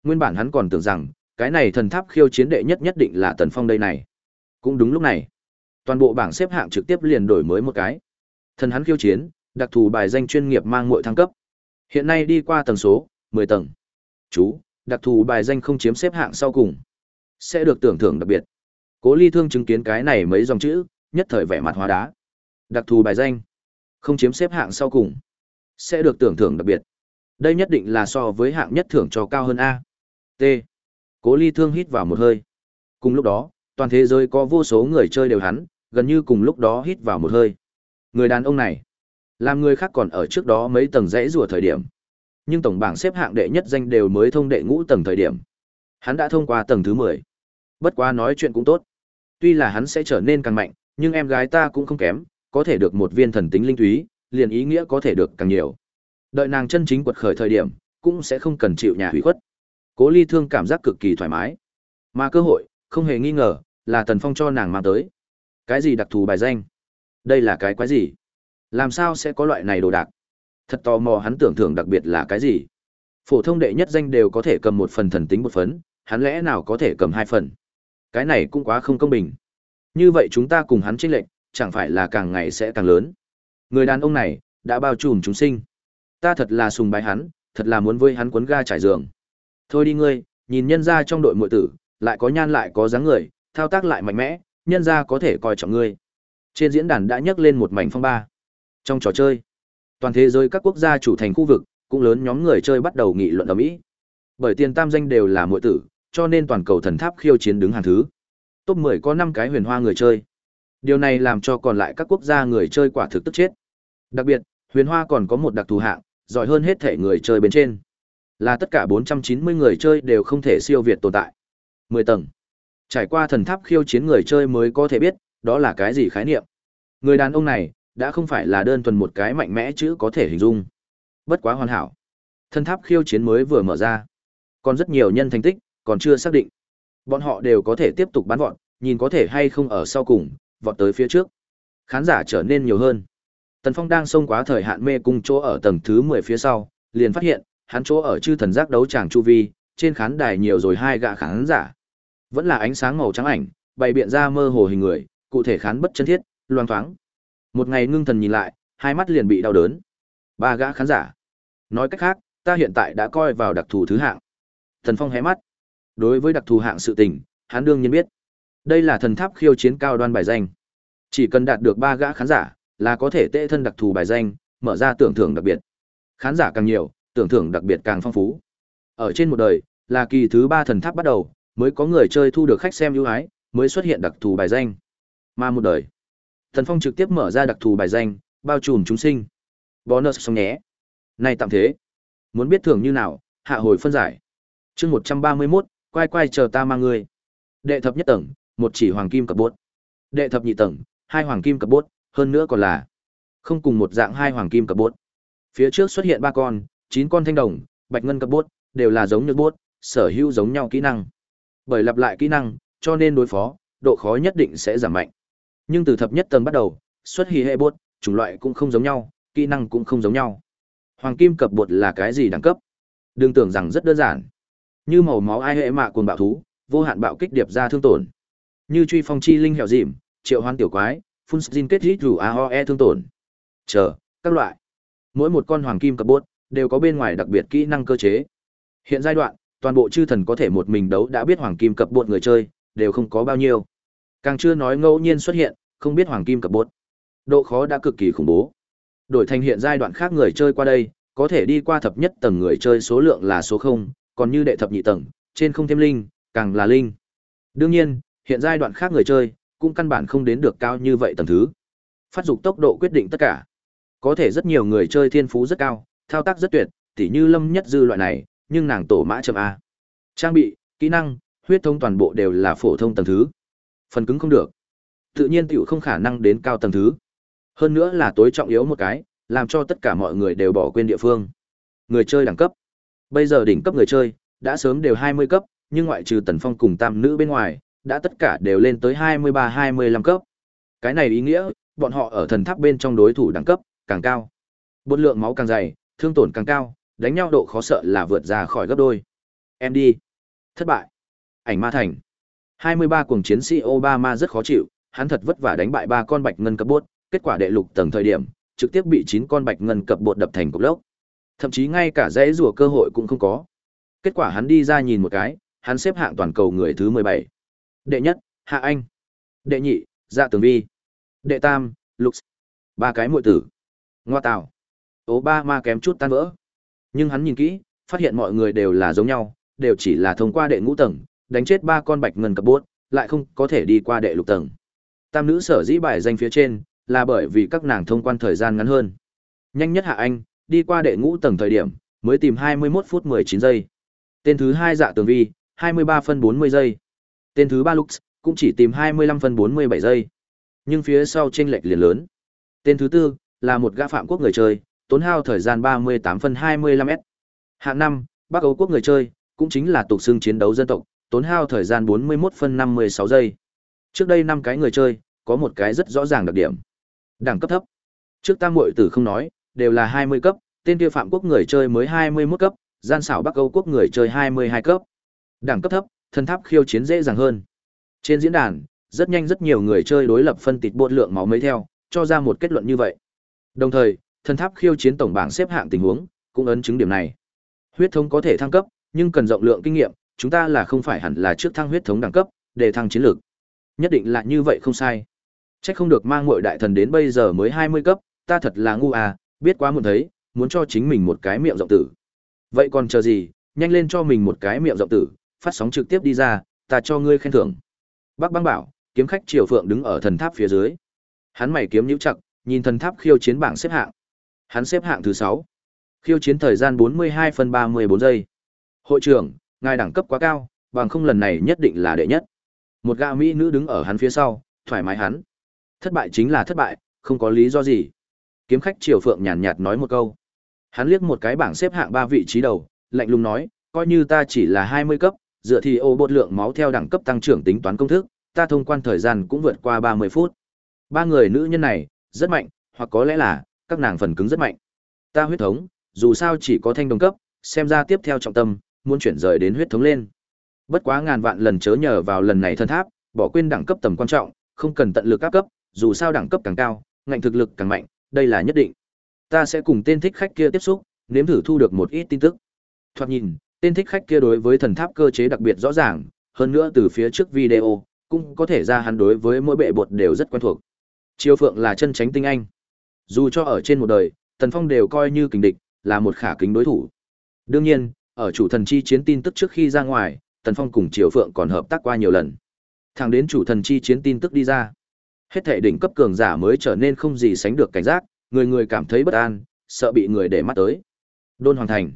Nguyên bản hắn còn tưởng rằng, cái này thần tháp khiêu chiến đệ nhất nhất định là Tần Phong đây này. Cũng đúng lúc này, toàn bộ bảng xếp hạng trực tiếp liền đổi mới một cái. Thần hắn khiêu chiến, đặc thù bài danh chuyên nghiệp mang muội thăng cấp. Hiện nay đi qua tầng số 10 tầng. Chú, đặc thù bài danh không chiếm xếp hạng sau cùng, sẽ được tưởng thưởng đặc biệt. Cố Ly Thương chứng kiến cái này mấy dòng chữ, nhất thời vẻ mặt hóa đá. Đặc thù bài danh, không chiếm xếp hạng sau cùng, sẽ được tưởng thưởng đặc biệt. Đây nhất định là so với hạng nhất thưởng cho cao hơn a. T. Cố Ly Thương hít vào một hơi. Cùng lúc đó, toàn thế giới có vô số người chơi đều hắn, gần như cùng lúc đó hít vào một hơi. Người đàn ông này, làm người khác còn ở trước đó mấy tầng rẽ rùa thời điểm. Nhưng tổng bảng xếp hạng đệ nhất danh đều mới thông đệ ngũ tầng thời điểm. Hắn đã thông qua tầng thứ 10. Bất quá nói chuyện cũng tốt. Tuy là hắn sẽ trở nên càng mạnh, nhưng em gái ta cũng không kém, có thể được một viên thần tính linh thúy, liền ý nghĩa có thể được càng nhiều. Đợi nàng chân chính quật khởi thời điểm, cũng sẽ không cần chịu nhà hủy khuất. Cố Ly Thương cảm giác cực kỳ thoải mái. Mà cơ hội, không hề nghi ngờ, là Tần Phong cho nàng mang tới. Cái gì đặc thù bài danh? Đây là cái quái gì? Làm sao sẽ có loại này đồ đạc? Thật tò mò hắn tưởng thưởng đặc biệt là cái gì? Phổ thông đệ nhất danh đều có thể cầm một phần thần tính một phấn, hắn lẽ nào có thể cầm hai phần? Cái này cũng quá không công bình. Như vậy chúng ta cùng hắn chênh lệch, chẳng phải là càng ngày sẽ càng lớn. Người đàn ông này đã bao trùm chúng sinh. Ta thật là sùng bái hắn, thật là muốn với hắn cuốn ga trải giường. Thôi đi ngươi, nhìn nhân ra trong đội muội tử, lại có nhan lại có dáng người, thao tác lại mạnh mẽ, nhân ra có thể coi trọng ngươi. Trên diễn đàn đã nhắc lên một mảnh phong ba. Trong trò chơi, toàn thế giới các quốc gia chủ thành khu vực, cũng lớn nhóm người chơi bắt đầu nghị luận ở mỹ. Bởi tiền tam danh đều là muội tử, cho nên toàn cầu thần tháp khiêu chiến đứng hàng thứ. Top 10 có 5 cái huyền hoa người chơi. Điều này làm cho còn lại các quốc gia người chơi quả thực tức chết. Đặc biệt, huyền hoa còn có một đặc thù hạng, giỏi hơn hết thể người chơi bên trên. Là tất cả 490 người chơi đều không thể siêu việt tồn tại. 10 tầng. Trải qua thần tháp khiêu chiến người chơi mới có thể biết, đó là cái gì khái niệm. Người đàn ông này, đã không phải là đơn thuần một cái mạnh mẽ chữ có thể hình dung. Bất quá hoàn hảo. thân tháp khiêu chiến mới vừa mở ra. Còn rất nhiều nhân thành tích, còn chưa xác định. Bọn họ đều có thể tiếp tục bán vọt, nhìn có thể hay không ở sau cùng, vọt tới phía trước. Khán giả trở nên nhiều hơn. Tần Phong đang xông quá thời hạn mê cung chỗ ở tầng thứ 10 phía sau, liền phát hiện, hắn chỗ ở chư thần giác đấu tràng chu vi, trên khán đài nhiều rồi hai gã khán giả. Vẫn là ánh sáng màu trắng ảnh, bày biện ra mơ hồ hình người, cụ thể khán bất chân thiết, loang thoáng. Một ngày ngưng thần nhìn lại, hai mắt liền bị đau đớn. Ba gã khán giả. Nói cách khác, ta hiện tại đã coi vào đặc thù thứ hạng. Thần Phong hé mắt. Đối với đặc thù hạng sự tình, hắn đương nhiên biết. Đây là thần tháp khiêu chiến cao đoan bài danh. Chỉ cần đạt được ba gã khán giả, là có thể tệ thân đặc thù bài danh, mở ra tưởng thưởng đặc biệt. Khán giả càng nhiều, tưởng thưởng đặc biệt càng phong phú. Ở trên một đời, là kỳ thứ ba thần tháp bắt đầu, mới có người chơi thu được khách xem ưu ái, mới xuất hiện đặc thù bài danh. Mà một đời, Thần Phong trực tiếp mở ra đặc thù bài danh, bao trùm chúng sinh. Bonus xong nhé. Này tạm thế. Muốn biết thưởng như nào, hạ hồi phân giải. chương 131, quay quay chờ ta mang người. Đệ thập nhất tầng, một chỉ hoàng kim cập bốt. Đệ thập nhị tầng, hai hoàng kim cập bốt, hơn nữa còn là không cùng một dạng hai hoàng kim cập bốt. Phía trước xuất hiện ba con, chín con thanh đồng, bạch ngân cập bốt, đều là giống như bốt, sở hữu giống nhau kỹ năng. Bởi lặp lại kỹ năng, cho nên đối phó, độ khó nhất định sẽ giảm mạnh. Nhưng từ thập nhất tầng bắt đầu, xuất hì hệ bột chủng loại cũng không giống nhau, kỹ năng cũng không giống nhau. Hoàng kim cập bột là cái gì đẳng cấp? Đừng tưởng rằng rất đơn giản. Như màu máu ai hệ mạ cuồng bạo thú, vô hạn bạo kích điệp ra thương tổn. Như truy phong chi linh hẻo dìm, triệu hoan tiểu quái, phun xin kết hít rủ AOE thương tổn. Chờ, các loại. Mỗi một con hoàng kim cập bốt đều có bên ngoài đặc biệt kỹ năng cơ chế. Hiện giai đoạn, toàn bộ chư thần có thể một mình đấu đã biết hoàng kim cập bột người chơi, đều không có bao nhiêu. Càng chưa nói ngẫu nhiên xuất hiện, không biết hoàng kim cập bốt. Độ khó đã cực kỳ khủng bố. Đổi thành hiện giai đoạn khác người chơi qua đây, có thể đi qua thập nhất tầng người chơi số lượng là số 0, còn như đệ thập nhị tầng, trên không thêm linh, càng là linh. Đương nhiên, hiện giai đoạn khác người chơi, cũng căn bản không đến được cao như vậy tầng thứ. Phát dục tốc độ quyết định tất cả. Có thể rất nhiều người chơi thiên phú rất cao, thao tác rất tuyệt, tỉ như Lâm Nhất Dư loại này, nhưng nàng tổ mã chậm a. Trang bị, kỹ năng, huyết thông toàn bộ đều là phổ thông tầng thứ. Phần cứng không được. Tự nhiên tiểu không khả năng đến cao tầng thứ. Hơn nữa là tối trọng yếu một cái, làm cho tất cả mọi người đều bỏ quên địa phương. Người chơi đẳng cấp. Bây giờ đỉnh cấp người chơi đã sớm đều 20 cấp, nhưng ngoại trừ Tần Phong cùng tam nữ bên ngoài, đã tất cả đều lên tới 23-25 cấp. Cái này ý nghĩa, bọn họ ở thần tháp bên trong đối thủ đẳng cấp càng cao. Bột lượng máu càng dày, thương tổn càng cao, đánh nhau độ khó sợ là vượt ra khỏi gấp đôi. Em đi. Thất bại. Ảnh ma thành. 23 cuồng chiến sĩ Obama rất khó chịu, hắn thật vất vả đánh bại ba con bạch ngân cấp bốt, kết quả đệ lục tầng thời điểm, trực tiếp bị 9 con bạch ngân cấp bột đập thành cục lốc. Thậm chí ngay cả dãy rùa cơ hội cũng không có. Kết quả hắn đi ra nhìn một cái, hắn xếp hạng toàn cầu người thứ 17. Đệ nhất, Hạ Anh. Đệ nhị, Dạ Tường Vi. Đệ tam, Lux. Ba cái muội tử. Ngoa tạo. Obama kém chút tan vỡ. Nhưng hắn nhìn kỹ, phát hiện mọi người đều là giống nhau, đều chỉ là thông qua đệ ngũ tầng, đánh chết ba con bạch ngân cập bốt, lại không có thể đi qua đệ lục tầng. Tam nữ sở dĩ bài danh phía trên, là bởi vì các nàng thông quan thời gian ngắn hơn. Nhanh nhất Hạ Anh, đi qua đệ ngũ tầng thời điểm, mới tìm 21 phút 19 giây. Tên thứ hai Dạ Tường Vi, 23 phân 40 giây. Tên thứ ba Lux, cũng chỉ tìm 25 phân 47 giây. Nhưng phía sau chênh lệch liền lớn. Tên thứ tư là một gã phạm quốc người chơi, tốn hao thời gian 38 phân 25s. Hạng năm, Bắc Âu quốc người chơi, cũng chính là tục xương chiến đấu dân tộc, tốn hao thời gian 41 phân 56 giây. Trước đây năm cái người chơi, có một cái rất rõ ràng đặc điểm. Đẳng cấp thấp. Trước tam muội tử không nói, đều là 20 cấp, tên kia phạm quốc người chơi mới 21 cấp, gian xảo Bắc Âu quốc người chơi 22 cấp. Đẳng cấp thấp, thân tháp khiêu chiến dễ dàng hơn. Trên diễn đàn, rất nhanh rất nhiều người chơi đối lập phân tịt bột lượng máu mấy theo, cho ra một kết luận như vậy. Đồng thời, thân tháp khiêu chiến tổng bảng xếp hạng tình huống, cũng ấn chứng điểm này. Huyết thống có thể thăng cấp, nhưng cần rộng lượng kinh nghiệm, chúng ta là không phải hẳn là trước thăng huyết thống đẳng cấp, để thăng chiến lược. Nhất định là như vậy không sai. Chắc không được mang muội đại thần đến bây giờ mới 20 cấp, ta thật là ngu à, biết quá muốn thấy, muốn cho chính mình một cái miệng rộng tử. Vậy còn chờ gì, nhanh lên cho mình một cái miệng rộng tử, phát sóng trực tiếp đi ra, ta cho ngươi khen thưởng. Bác băng bảo, kiếm khách Triều Phượng đứng ở thần tháp phía dưới. Hắn mày kiếm nhíu chặt, nhìn thần tháp khiêu chiến bảng xếp hạng. Hắn xếp hạng thứ 6. Khiêu chiến thời gian 42 phân 34 giây. Hội trưởng, ngài đẳng cấp quá cao, bằng không lần này nhất định là đệ nhất. Một gã mỹ nữ đứng ở hắn phía sau, thoải mái hắn. Thất bại chính là thất bại, không có lý do gì. Kiếm khách Triều Phượng nhàn nhạt nói một câu. Hắn liếc một cái bảng xếp hạng ba vị trí đầu, lạnh lùng nói, coi như ta chỉ là 20 cấp, dựa thì ô bột lượng máu theo đẳng cấp tăng trưởng tính toán công thức, ta thông quan thời gian cũng vượt qua 30 phút. Ba người nữ nhân này, rất mạnh, hoặc có lẽ là, các nàng phần cứng rất mạnh. Ta huyết thống, dù sao chỉ có thanh đồng cấp, xem ra tiếp theo trọng tâm, muốn chuyển rời đến huyết thống lên. Bất quá ngàn vạn lần chớ nhờ vào lần này thân tháp, bỏ quên đẳng cấp tầm quan trọng, không cần tận lực áp cấp, dù sao đẳng cấp càng cao, ngạnh thực lực càng mạnh, đây là nhất định. Ta sẽ cùng tên thích khách kia tiếp xúc, nếm thử thu được một ít tin tức. Thoạt nhìn, tên thích khách kia đối với thần tháp cơ chế đặc biệt rõ ràng, hơn nữa từ phía trước video, cũng có thể ra hắn đối với mỗi bệ bột đều rất quen thuộc. Chiêu Phượng là chân tránh tinh anh. Dù cho ở trên một đời, Tần Phong đều coi như kình địch, là một khả kính đối thủ. Đương nhiên, ở chủ thần chi chiến tin tức trước khi ra ngoài, Tần Phong cùng Triều Phượng còn hợp tác qua nhiều lần. Thẳng đến chủ thần chi chiến tin tức đi ra, hết thể đỉnh cấp cường giả mới trở nên không gì sánh được cảnh giác, người người cảm thấy bất an, sợ bị người để mắt tới. Đôn Hoàng Thành.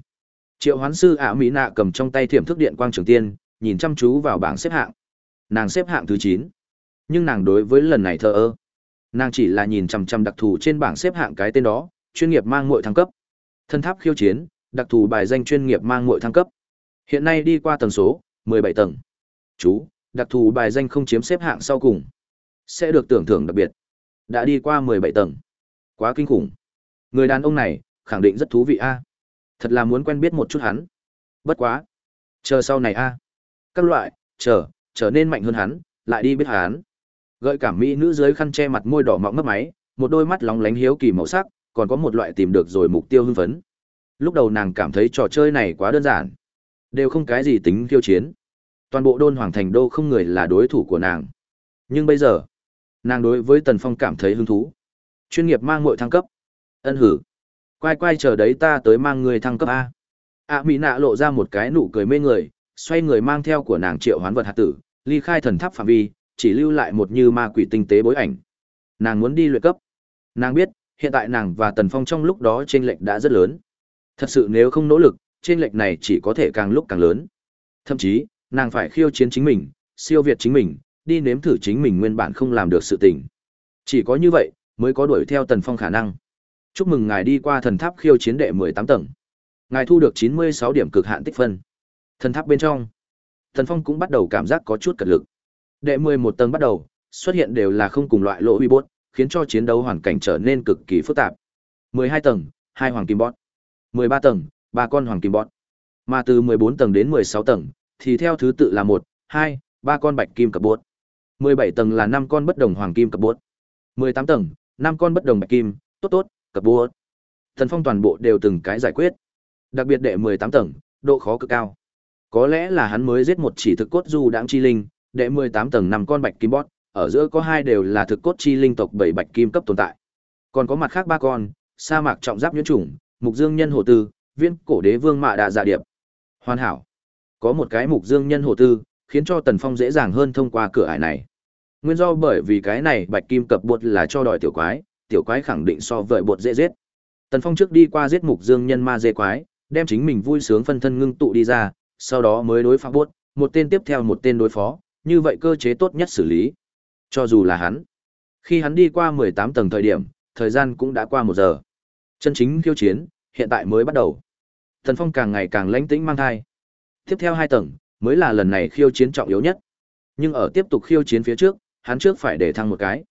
Triệu Hoán sư ả Mỹ nạ cầm trong tay thiểm thức điện quang trường tiên, nhìn chăm chú vào bảng xếp hạng. Nàng xếp hạng thứ 9. Nhưng nàng đối với lần này thờ ơ. Nàng chỉ là nhìn chằm chằm đặc thù trên bảng xếp hạng cái tên đó, chuyên nghiệp mang muội thăng cấp. Thân tháp khiêu chiến, đặc thù bài danh chuyên nghiệp mang muội thăng cấp. Hiện nay đi qua tầng số 17 tầng. Chú, đặc thù bài danh không chiếm xếp hạng sau cùng, sẽ được tưởng thưởng đặc biệt. Đã đi qua 17 tầng. Quá kinh khủng. Người đàn ông này, khẳng định rất thú vị a. Thật là muốn quen biết một chút hắn. Bất quá, chờ sau này a. Các loại, chờ, trở nên mạnh hơn hắn, lại đi biết hắn. Gợi cảm mỹ nữ dưới khăn che mặt môi đỏ mọng mấp máy, một đôi mắt lóng lánh hiếu kỳ màu sắc, còn có một loại tìm được rồi mục tiêu hưng phấn. Lúc đầu nàng cảm thấy trò chơi này quá đơn giản, đều không cái gì tính khiêu chiến. Toàn bộ đôn hoàng thành đô không người là đối thủ của nàng. Nhưng bây giờ, nàng đối với Tần Phong cảm thấy hứng thú. Chuyên nghiệp mang muội thăng cấp. Ân hử. Quay quay chờ đấy ta tới mang người thăng cấp a. ạ mỹ nạ lộ ra một cái nụ cười mê người xoay người mang theo của nàng triệu hoán vật hạt tử ly khai thần tháp phạm vi chỉ lưu lại một như ma quỷ tinh tế bối ảnh nàng muốn đi luyện cấp nàng biết hiện tại nàng và tần phong trong lúc đó t r ê n lệch đã rất lớn thật sự nếu không nỗ lực trên lệch này chỉ có thể càng lúc càng lớn. Thậm chí nàng phải khiêu chiến chính mình siêu việt chính mình đi nếm thử chính mình nguyên bản không làm được sự tình. Chỉ có như vậy mới có đuổi theo tần phong khả năng. Chúc mừng ngài đi qua thần tháp khiêu chiến đệ mười tám tầng. Ngài thu được chín mươi sáu điểm cực hạn tích phân. Thần tháp bên trong tần phong cũng bắt đầu cảm giác có chút cật lực. Đệ mười một tầng bắt đầu xuất hiện đều là không cùng loại lỗ uy bốt khiến cho chiến đấu hoàn cảnh trở nên cực kỳ phức tạp. 12 tầng, hai hoàng kim bot. 13 tầng, ba con hoàng kim bọt. Mà từ 14 tầng đến 16 tầng thì theo thứ tự là 1, 2, 3 con bạch kim cập bốt. 17 tầng là 5 con bất đồng hoàng kim cập bốt. 18 tầng, 5 con bất đồng bạch kim, tốt tốt, cập bốt. Thần Phong toàn bộ đều từng cái giải quyết. Đặc biệt đệ 18 tầng, độ khó cực cao. Có lẽ là hắn mới giết một chỉ thực cốt du đãng chi linh, đệ 18 tầng 5 con bạch kim bot, ở giữa có hai đều là thực cốt chi linh tộc 7 bạch kim cấp tồn tại. Còn có mặt khác ba con, sa mạc trọng giáp nhuyễn trùng, mục dương nhân hồ tư, viên cổ đế vương mạ đạ dạ điệp. Hoàn hảo. Có một cái mục dương nhân hồ tư, khiến cho Tần Phong dễ dàng hơn thông qua cửa ải này. Nguyên do bởi vì cái này bạch kim cập bột là cho đòi tiểu quái, tiểu quái khẳng định so với bột dễ giết. Tần Phong trước đi qua giết mục dương nhân ma dê quái, đem chính mình vui sướng phân thân ngưng tụ đi ra, sau đó mới đối phó bốt một tên tiếp theo một tên đối phó, như vậy cơ chế tốt nhất xử lý. Cho dù là hắn, khi hắn đi qua 18 tầng thời điểm, thời gian cũng đã qua một giờ. Chân chính khiêu chiến, hiện tại mới bắt đầu. Thần Phong càng ngày càng lãnh tĩnh mang thai. Tiếp theo hai tầng, mới là lần này khiêu chiến trọng yếu nhất. Nhưng ở tiếp tục khiêu chiến phía trước, hắn trước phải để thăng một cái.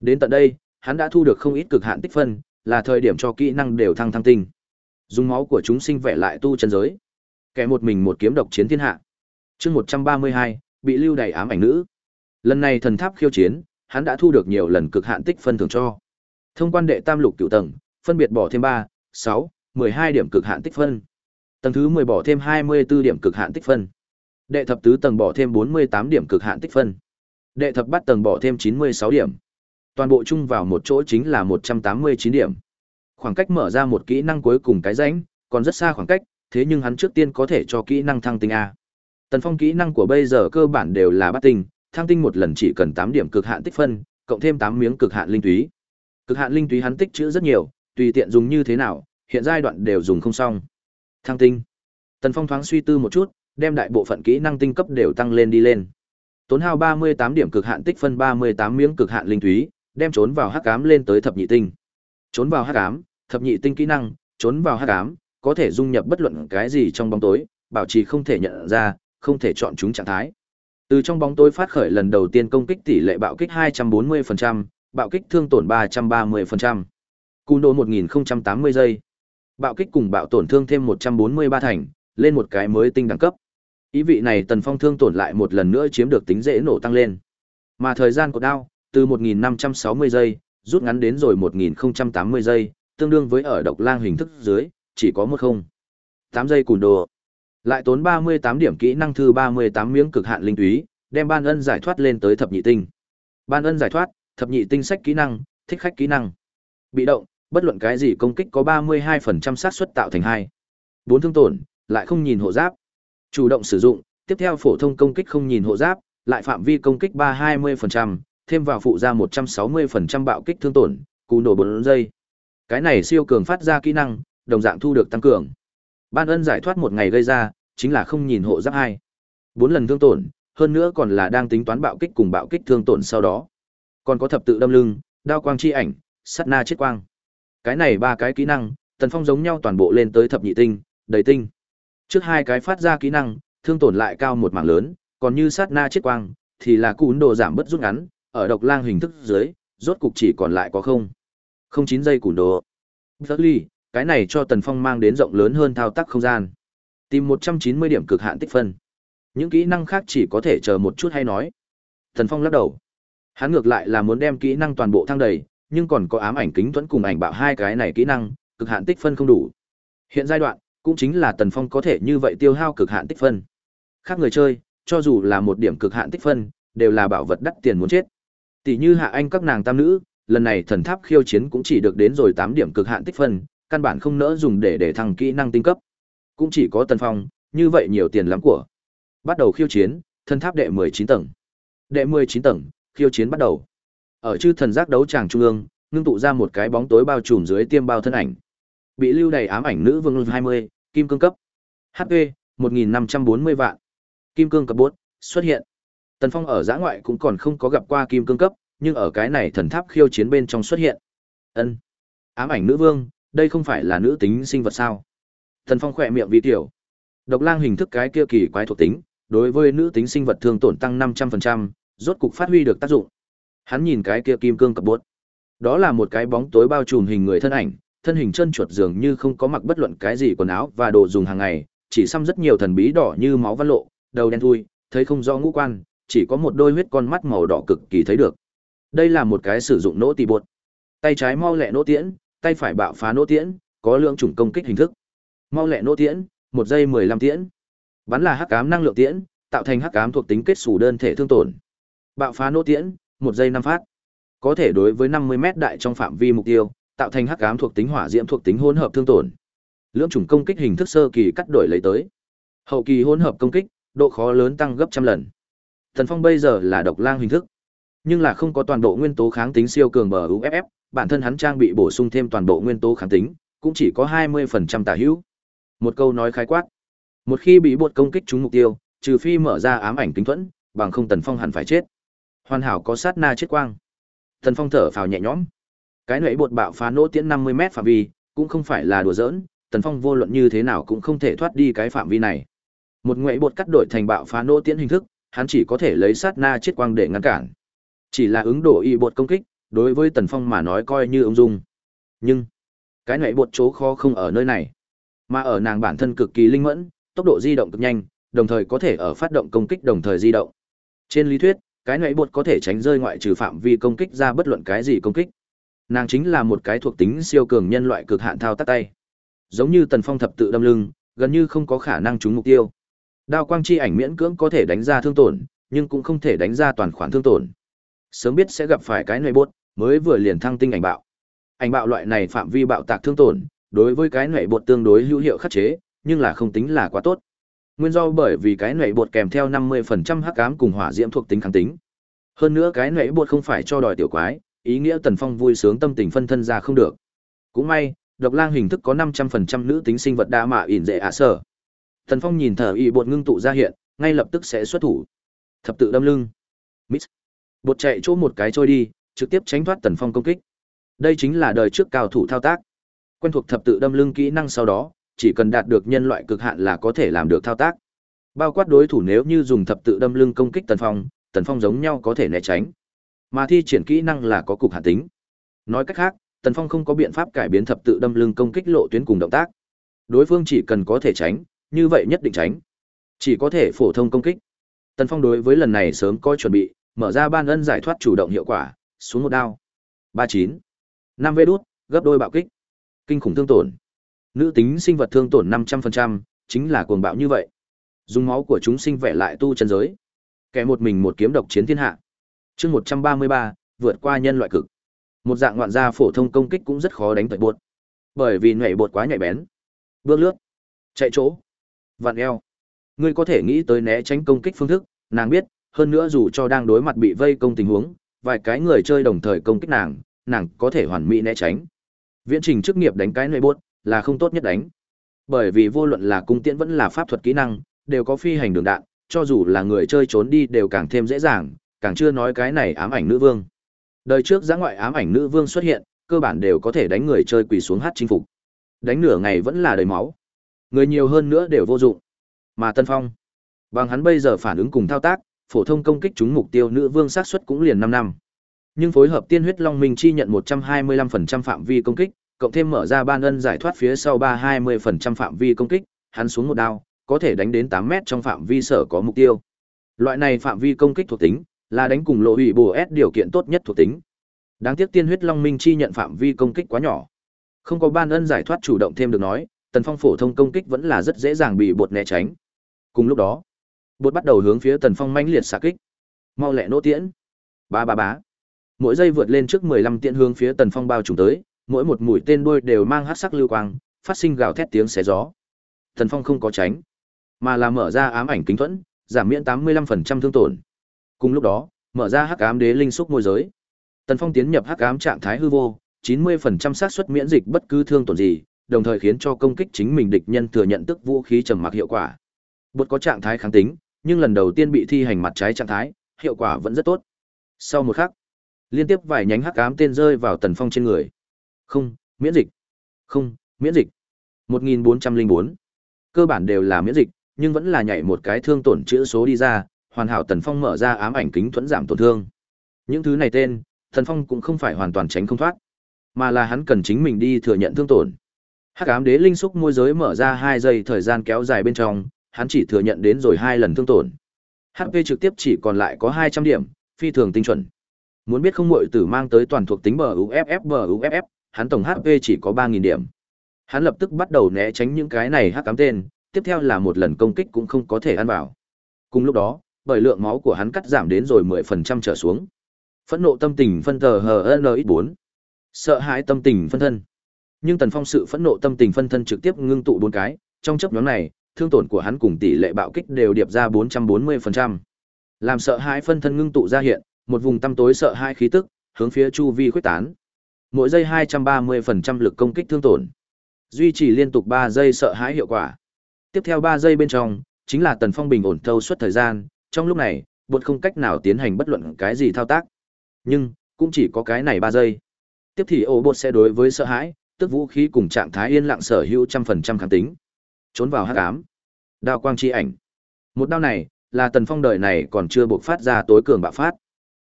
Đến tận đây, hắn đã thu được không ít cực hạn tích phân, là thời điểm cho kỹ năng đều thăng thăng tinh. Dùng máu của chúng sinh vẽ lại tu chân giới. Kẻ một mình một kiếm độc chiến thiên hạ. Chương 132, bị lưu đày ám ảnh nữ. Lần này thần tháp khiêu chiến, hắn đã thu được nhiều lần cực hạn tích phân thưởng cho. Thông quan đệ tam lục cửu tầng, phân biệt bỏ thêm 3, 6, 12 điểm cực hạn tích phân. Tầng thứ 10 bỏ thêm 24 điểm cực hạn tích phân. Đệ thập tứ tầng bỏ thêm 48 điểm cực hạn tích phân. Đệ thập bát tầng bỏ thêm 96 điểm. Toàn bộ chung vào một chỗ chính là 189 điểm. Khoảng cách mở ra một kỹ năng cuối cùng cái rãnh, còn rất xa khoảng cách, thế nhưng hắn trước tiên có thể cho kỹ năng thăng tinh A. Tần Phong kỹ năng của bây giờ cơ bản đều là bát tinh, thăng tinh một lần chỉ cần 8 điểm cực hạn tích phân, cộng thêm 8 miếng cực hạn linh túy. Cực hạn linh túy hắn tích trữ rất nhiều, tùy tiện dùng như thế nào, hiện giai đoạn đều dùng không xong. Thăng tinh. Tần Phong thoáng suy tư một chút, đem đại bộ phận kỹ năng tinh cấp đều tăng lên đi lên. Tốn hao 38 điểm cực hạn tích phân 38 miếng cực hạn linh thúy, đem trốn vào hắc ám lên tới thập nhị tinh. Trốn vào hắc ám, thập nhị tinh kỹ năng, trốn vào hắc ám, có thể dung nhập bất luận cái gì trong bóng tối, bảo trì không thể nhận ra, không thể chọn chúng trạng thái. Từ trong bóng tối phát khởi lần đầu tiên công kích tỷ lệ bạo kích 240%, bạo kích thương tổn 330%. Cú độ 1080 giây. Bạo kích cùng bạo tổn thương thêm 143 thành, lên một cái mới tinh đẳng cấp. Ý vị này Tần Phong thương tổn lại một lần nữa chiếm được tính dễ nổ tăng lên. Mà thời gian của đao, từ 1560 giây, rút ngắn đến rồi 1080 giây, tương đương với ở độc lang hình thức dưới, chỉ có 10. 8 giây cùn đồ. Lại tốn 38 điểm kỹ năng thư 38 miếng cực hạn linh túy, đem ban ân giải thoát lên tới thập nhị tinh. Ban ân giải thoát, thập nhị tinh sách kỹ năng, thích khách kỹ năng. Bị động, bất luận cái gì công kích có 32% xác suất tạo thành hai. Bốn thương tổn, lại không nhìn hộ giáp. Chủ động sử dụng, tiếp theo phổ thông công kích không nhìn hộ giáp, lại phạm vi công kích 320%, thêm vào phụ ra 160% bạo kích thương tổn, cú nổ 4 giây. Cái này siêu cường phát ra kỹ năng, đồng dạng thu được tăng cường. Ban ân giải thoát một ngày gây ra, chính là không nhìn hộ giáp hai. Bốn lần thương tổn, hơn nữa còn là đang tính toán bạo kích cùng bạo kích thương tổn sau đó. Còn có thập tự đâm lưng, đao quang chi ảnh, sát na chết quang. Cái này ba cái kỹ năng, Tần Phong giống nhau toàn bộ lên tới thập nhị tinh, đầy tinh. Trước hai cái phát ra kỹ năng, thương tổn lại cao một mảng lớn, còn như sát na chết quang, thì là cún độ giảm bớt rút ngắn, ở độc lang hình thức dưới, rốt cục chỉ còn lại có không. Không chín giây củ đồ. Ly, cái này cho Tần Phong mang đến rộng lớn hơn thao tác không gian. Tìm 190 điểm cực hạn tích phân. Những kỹ năng khác chỉ có thể chờ một chút hay nói. Tần Phong lắc đầu. Hắn ngược lại là muốn đem kỹ năng toàn bộ thăng đầy, nhưng còn có ám ảnh kính thuẫn cùng ảnh bạo hai cái này kỹ năng, cực hạn tích phân không đủ. Hiện giai đoạn, cũng chính là Tần Phong có thể như vậy tiêu hao cực hạn tích phân. Khác người chơi, cho dù là một điểm cực hạn tích phân, đều là bảo vật đắt tiền muốn chết. Tỷ như hạ anh các nàng tam nữ, lần này thần tháp khiêu chiến cũng chỉ được đến rồi 8 điểm cực hạn tích phân, căn bản không nỡ dùng để để thăng kỹ năng tinh cấp. Cũng chỉ có Tần Phong, như vậy nhiều tiền lắm của. Bắt đầu khiêu chiến, thần tháp đệ 19 tầng. Đệ 19 tầng, khiêu chiến bắt đầu. Ở chư thần giác đấu tràng trung ương, ngưng tụ ra một cái bóng tối bao trùm dưới tiêm bao thân ảnh. Bị lưu đầy ám ảnh nữ vương 20, kim cương cấp. HP 1540 vạn. Kim cương cấp bốt xuất hiện. Tần Phong ở giã ngoại cũng còn không có gặp qua kim cương cấp, nhưng ở cái này thần tháp khiêu chiến bên trong xuất hiện. Ân. Ám ảnh nữ vương, đây không phải là nữ tính sinh vật sao? Tần Phong khỏe miệng vị tiểu. Độc lang hình thức cái kia kỳ quái thuộc tính, đối với nữ tính sinh vật thương tổn tăng 500%, rốt cục phát huy được tác dụng. Hắn nhìn cái kia kim cương cập bốt. Đó là một cái bóng tối bao trùm hình người thân ảnh, thân hình chân chuột dường như không có mặc bất luận cái gì quần áo và đồ dùng hàng ngày, chỉ xăm rất nhiều thần bí đỏ như máu văn lộ, đầu đen thui, thấy không rõ ngũ quan, chỉ có một đôi huyết con mắt màu đỏ cực kỳ thấy được. Đây là một cái sử dụng nỗ tỳ bột. Tay trái mau lẹ nỗ tiễn, tay phải bạo phá nỗ tiễn, có lượng chủng công kích hình thức. Mau lẹ nỗ tiễn, một giây 15 tiễn. Bắn là hắc ám năng lượng tiễn, tạo thành hắc ám thuộc tính kết xù đơn thể thương tổn. Bạo phá nỗ tiễn, một giây năm phát. Có thể đối với 50 mét đại trong phạm vi mục tiêu, tạo thành hắc ám thuộc tính hỏa diễm thuộc tính hỗn hợp thương tổn. lưỡng chủng công kích hình thức sơ kỳ cắt đổi lấy tới. Hậu kỳ hỗn hợp công kích, độ khó lớn tăng gấp trăm lần. Thần Phong bây giờ là độc lang hình thức, nhưng là không có toàn bộ nguyên tố kháng tính siêu cường bờ UFF, bản thân hắn trang bị bổ sung thêm toàn bộ nguyên tố kháng tính, cũng chỉ có 20% tả hữu. Một câu nói khái quát. Một khi bị bột công kích trúng mục tiêu, trừ phi mở ra ám ảnh kính thuẫn, bằng không Tần Phong hẳn phải chết. Hoàn hảo có sát na chết quang. Tần Phong thở phào nhẹ nhõm. Cái nãy bột bạo phá nỗ tiễn 50m phạm vi, cũng không phải là đùa giỡn, Tần Phong vô luận như thế nào cũng không thể thoát đi cái phạm vi này. Một nguyệt bột cắt đổi thành bạo phá nỗ tiễn hình thức, hắn chỉ có thể lấy sát na chết quang để ngăn cản. Chỉ là ứng độ y bột công kích, đối với Tần Phong mà nói coi như ung dung. Nhưng, cái nãy bột chỗ khó không ở nơi này, mà ở nàng bản thân cực kỳ linh mẫn, tốc độ di động cực nhanh, đồng thời có thể ở phát động công kích đồng thời di động. Trên lý thuyết, cái nãy bột có thể tránh rơi ngoại trừ phạm vi công kích ra bất luận cái gì công kích. Nàng chính là một cái thuộc tính siêu cường nhân loại cực hạn thao tác tay. Giống như Tần Phong thập tự đâm lưng, gần như không có khả năng trúng mục tiêu. Đao quang chi ảnh miễn cưỡng có thể đánh ra thương tổn, nhưng cũng không thể đánh ra toàn khoản thương tổn. Sớm biết sẽ gặp phải cái nơi bốt, mới vừa liền thăng tinh ảnh bạo. Ảnh bạo loại này phạm vi bạo tạc thương tổn, đối với cái nệ bột tương đối hữu hiệu khắc chế, nhưng là không tính là quá tốt. Nguyên do bởi vì cái nệ bột kèm theo 50% hắc ám cùng hỏa diễm thuộc tính kháng tính. Hơn nữa cái nệ bột không phải cho đòi tiểu quái, ý nghĩa Tần Phong vui sướng tâm tình phân thân ra không được. Cũng may, độc lang hình thức có 500% nữ tính sinh vật đa mạ ỉn dễ ạ sở. Tần Phong nhìn thở y bột ngưng tụ ra hiện, ngay lập tức sẽ xuất thủ. Thập tự đâm lưng. Mít. Bột chạy chỗ một cái trôi đi, trực tiếp tránh thoát Tần Phong công kích. Đây chính là đời trước cao thủ thao tác. Quen thuộc thập tự đâm lưng kỹ năng sau đó, chỉ cần đạt được nhân loại cực hạn là có thể làm được thao tác. Bao quát đối thủ nếu như dùng thập tự đâm lưng công kích Tần Phong, Tần Phong giống nhau có thể né tránh. Mà thi triển kỹ năng là có cục hạn tính. Nói cách khác, Tần Phong không có biện pháp cải biến thập tự đâm lưng công kích lộ tuyến cùng động tác. Đối phương chỉ cần có thể tránh, như vậy nhất định tránh. Chỉ có thể phổ thông công kích. Tần Phong đối với lần này sớm có chuẩn bị, mở ra ban ân giải thoát chủ động hiệu quả, xuống một đao. 39. 5 vê đút, gấp đôi bạo kích. Kinh khủng thương tổn. Nữ tính sinh vật thương tổn 500%, chính là cuồng bạo như vậy. Dùng máu của chúng sinh vẽ lại tu chân giới. Kẻ một mình một kiếm độc chiến thiên hạ. Chương 133, vượt qua nhân loại cực. Một dạng ngoạn gia phổ thông công kích cũng rất khó đánh tẩy bột. Bởi vì nhảy bột quá nhạy bén. Bước lướt, chạy chỗ, vặn eo. Ngươi có thể nghĩ tới né tránh công kích phương thức, nàng biết, hơn nữa dù cho đang đối mặt bị vây công tình huống, vài cái người chơi đồng thời công kích nàng, nàng có thể hoàn mỹ né tránh. Viễn trình chức nghiệp đánh cái nơi bột là không tốt nhất đánh. Bởi vì vô luận là cung tiễn vẫn là pháp thuật kỹ năng, đều có phi hành đường đạn, cho dù là người chơi trốn đi đều càng thêm dễ dàng, càng chưa nói cái này ám ảnh nữ vương. Đời trước giã ngoại ám ảnh nữ vương xuất hiện, cơ bản đều có thể đánh người chơi quỳ xuống hát chinh phục. Đánh nửa ngày vẫn là đầy máu. Người nhiều hơn nữa đều vô dụng. Mà Tân Phong, bằng hắn bây giờ phản ứng cùng thao tác, phổ thông công kích trúng mục tiêu nữ vương sát suất cũng liền 5 năm. Nhưng phối hợp tiên huyết long minh chi nhận 125% phạm vi công kích, cộng thêm mở ra ban ân giải thoát phía sau 320% phạm vi công kích, hắn xuống một đao, có thể đánh đến tám mét trong phạm vi sở có mục tiêu. Loại này phạm vi công kích thuộc tính, là đánh cùng lộ hủy bổ S điều kiện tốt nhất thuộc tính. Đáng tiếc tiên huyết long minh chi nhận phạm vi công kích quá nhỏ. Không có ban ân giải thoát chủ động thêm được nói, tần phong phổ thông công kích vẫn là rất dễ dàng bị bột né tránh. Cùng lúc đó, bột bắt đầu hướng phía tần phong mãnh liệt xạ kích. Mau lẹ nỗ tiễn. Ba ba bá mỗi giây vượt lên trước mười lăm tiễn hướng phía tần phong bao trùm tới mỗi một mũi tên đuôi đều mang hắc sắc lưu quang phát sinh gào thét tiếng xé gió Thần Phong không có tránh, mà là mở ra ám ảnh kính thuẫn, giảm miễn 85% thương tổn. Cùng lúc đó, mở ra hắc ám đế linh xúc môi giới. Tần Phong tiến nhập hắc ám trạng thái hư vô, 90% xác suất miễn dịch bất cứ thương tổn gì, đồng thời khiến cho công kích chính mình địch nhân thừa nhận tức vũ khí trầm mặc hiệu quả. Bột có trạng thái kháng tính, nhưng lần đầu tiên bị thi hành mặt trái trạng thái, hiệu quả vẫn rất tốt. Sau một khắc, liên tiếp vài nhánh hắc ám tên rơi vào Tần Phong trên người. Không, miễn dịch. Không, miễn dịch. 1404. Cơ bản đều là miễn dịch, nhưng vẫn là nhảy một cái thương tổn chữ số đi ra, hoàn hảo Tần Phong mở ra ám ảnh kính thuẫn giảm tổn thương. Những thứ này tên, Tần Phong cũng không phải hoàn toàn tránh không thoát, mà là hắn cần chính mình đi thừa nhận thương tổn. Hắc ám đế linh xúc môi giới mở ra 2 giây thời gian kéo dài bên trong, hắn chỉ thừa nhận đến rồi hai lần thương tổn. HP trực tiếp chỉ còn lại có 200 điểm, phi thường tinh chuẩn. Muốn biết không muội tử mang tới toàn thuộc tính bờ UFF bờ UFF, hắn tổng HP chỉ có 3000 điểm. Hắn lập tức bắt đầu né tránh những cái này hắc ám tên, tiếp theo là một lần công kích cũng không có thể ăn vào. Cùng lúc đó, bởi lượng máu của hắn cắt giảm đến rồi 10% trở xuống. Phẫn nộ tâm tình phân tờ HNX4. Sợ hãi tâm tình phân thân. Nhưng Tần Phong sự phẫn nộ tâm tình phân thân trực tiếp ngưng tụ bốn cái, trong chấp nhóm này, thương tổn của hắn cùng tỷ lệ bạo kích đều điệp ra 440%. Làm sợ hãi phân thân ngưng tụ ra hiện, một vùng tăm tối sợ hãi khí tức, hướng phía chu vi khuếch tán. Mỗi giây 230% lực công kích thương tổn. Duy trì liên tục 3 giây sợ hãi hiệu quả. Tiếp theo 3 giây bên trong, chính là Tần Phong bình ổn thâu suốt thời gian, trong lúc này, bột không cách nào tiến hành bất luận cái gì thao tác. Nhưng, cũng chỉ có cái này 3 giây. Tiếp thì ổ bột sẽ đối với sợ hãi, tức vũ khí cùng trạng thái yên lặng sở hữu trăm phần trăm kháng tính. Trốn vào hắc ám. Đao quang chi ảnh. Một đao này, là Tần Phong đời này còn chưa buộc phát ra tối cường bạo phát.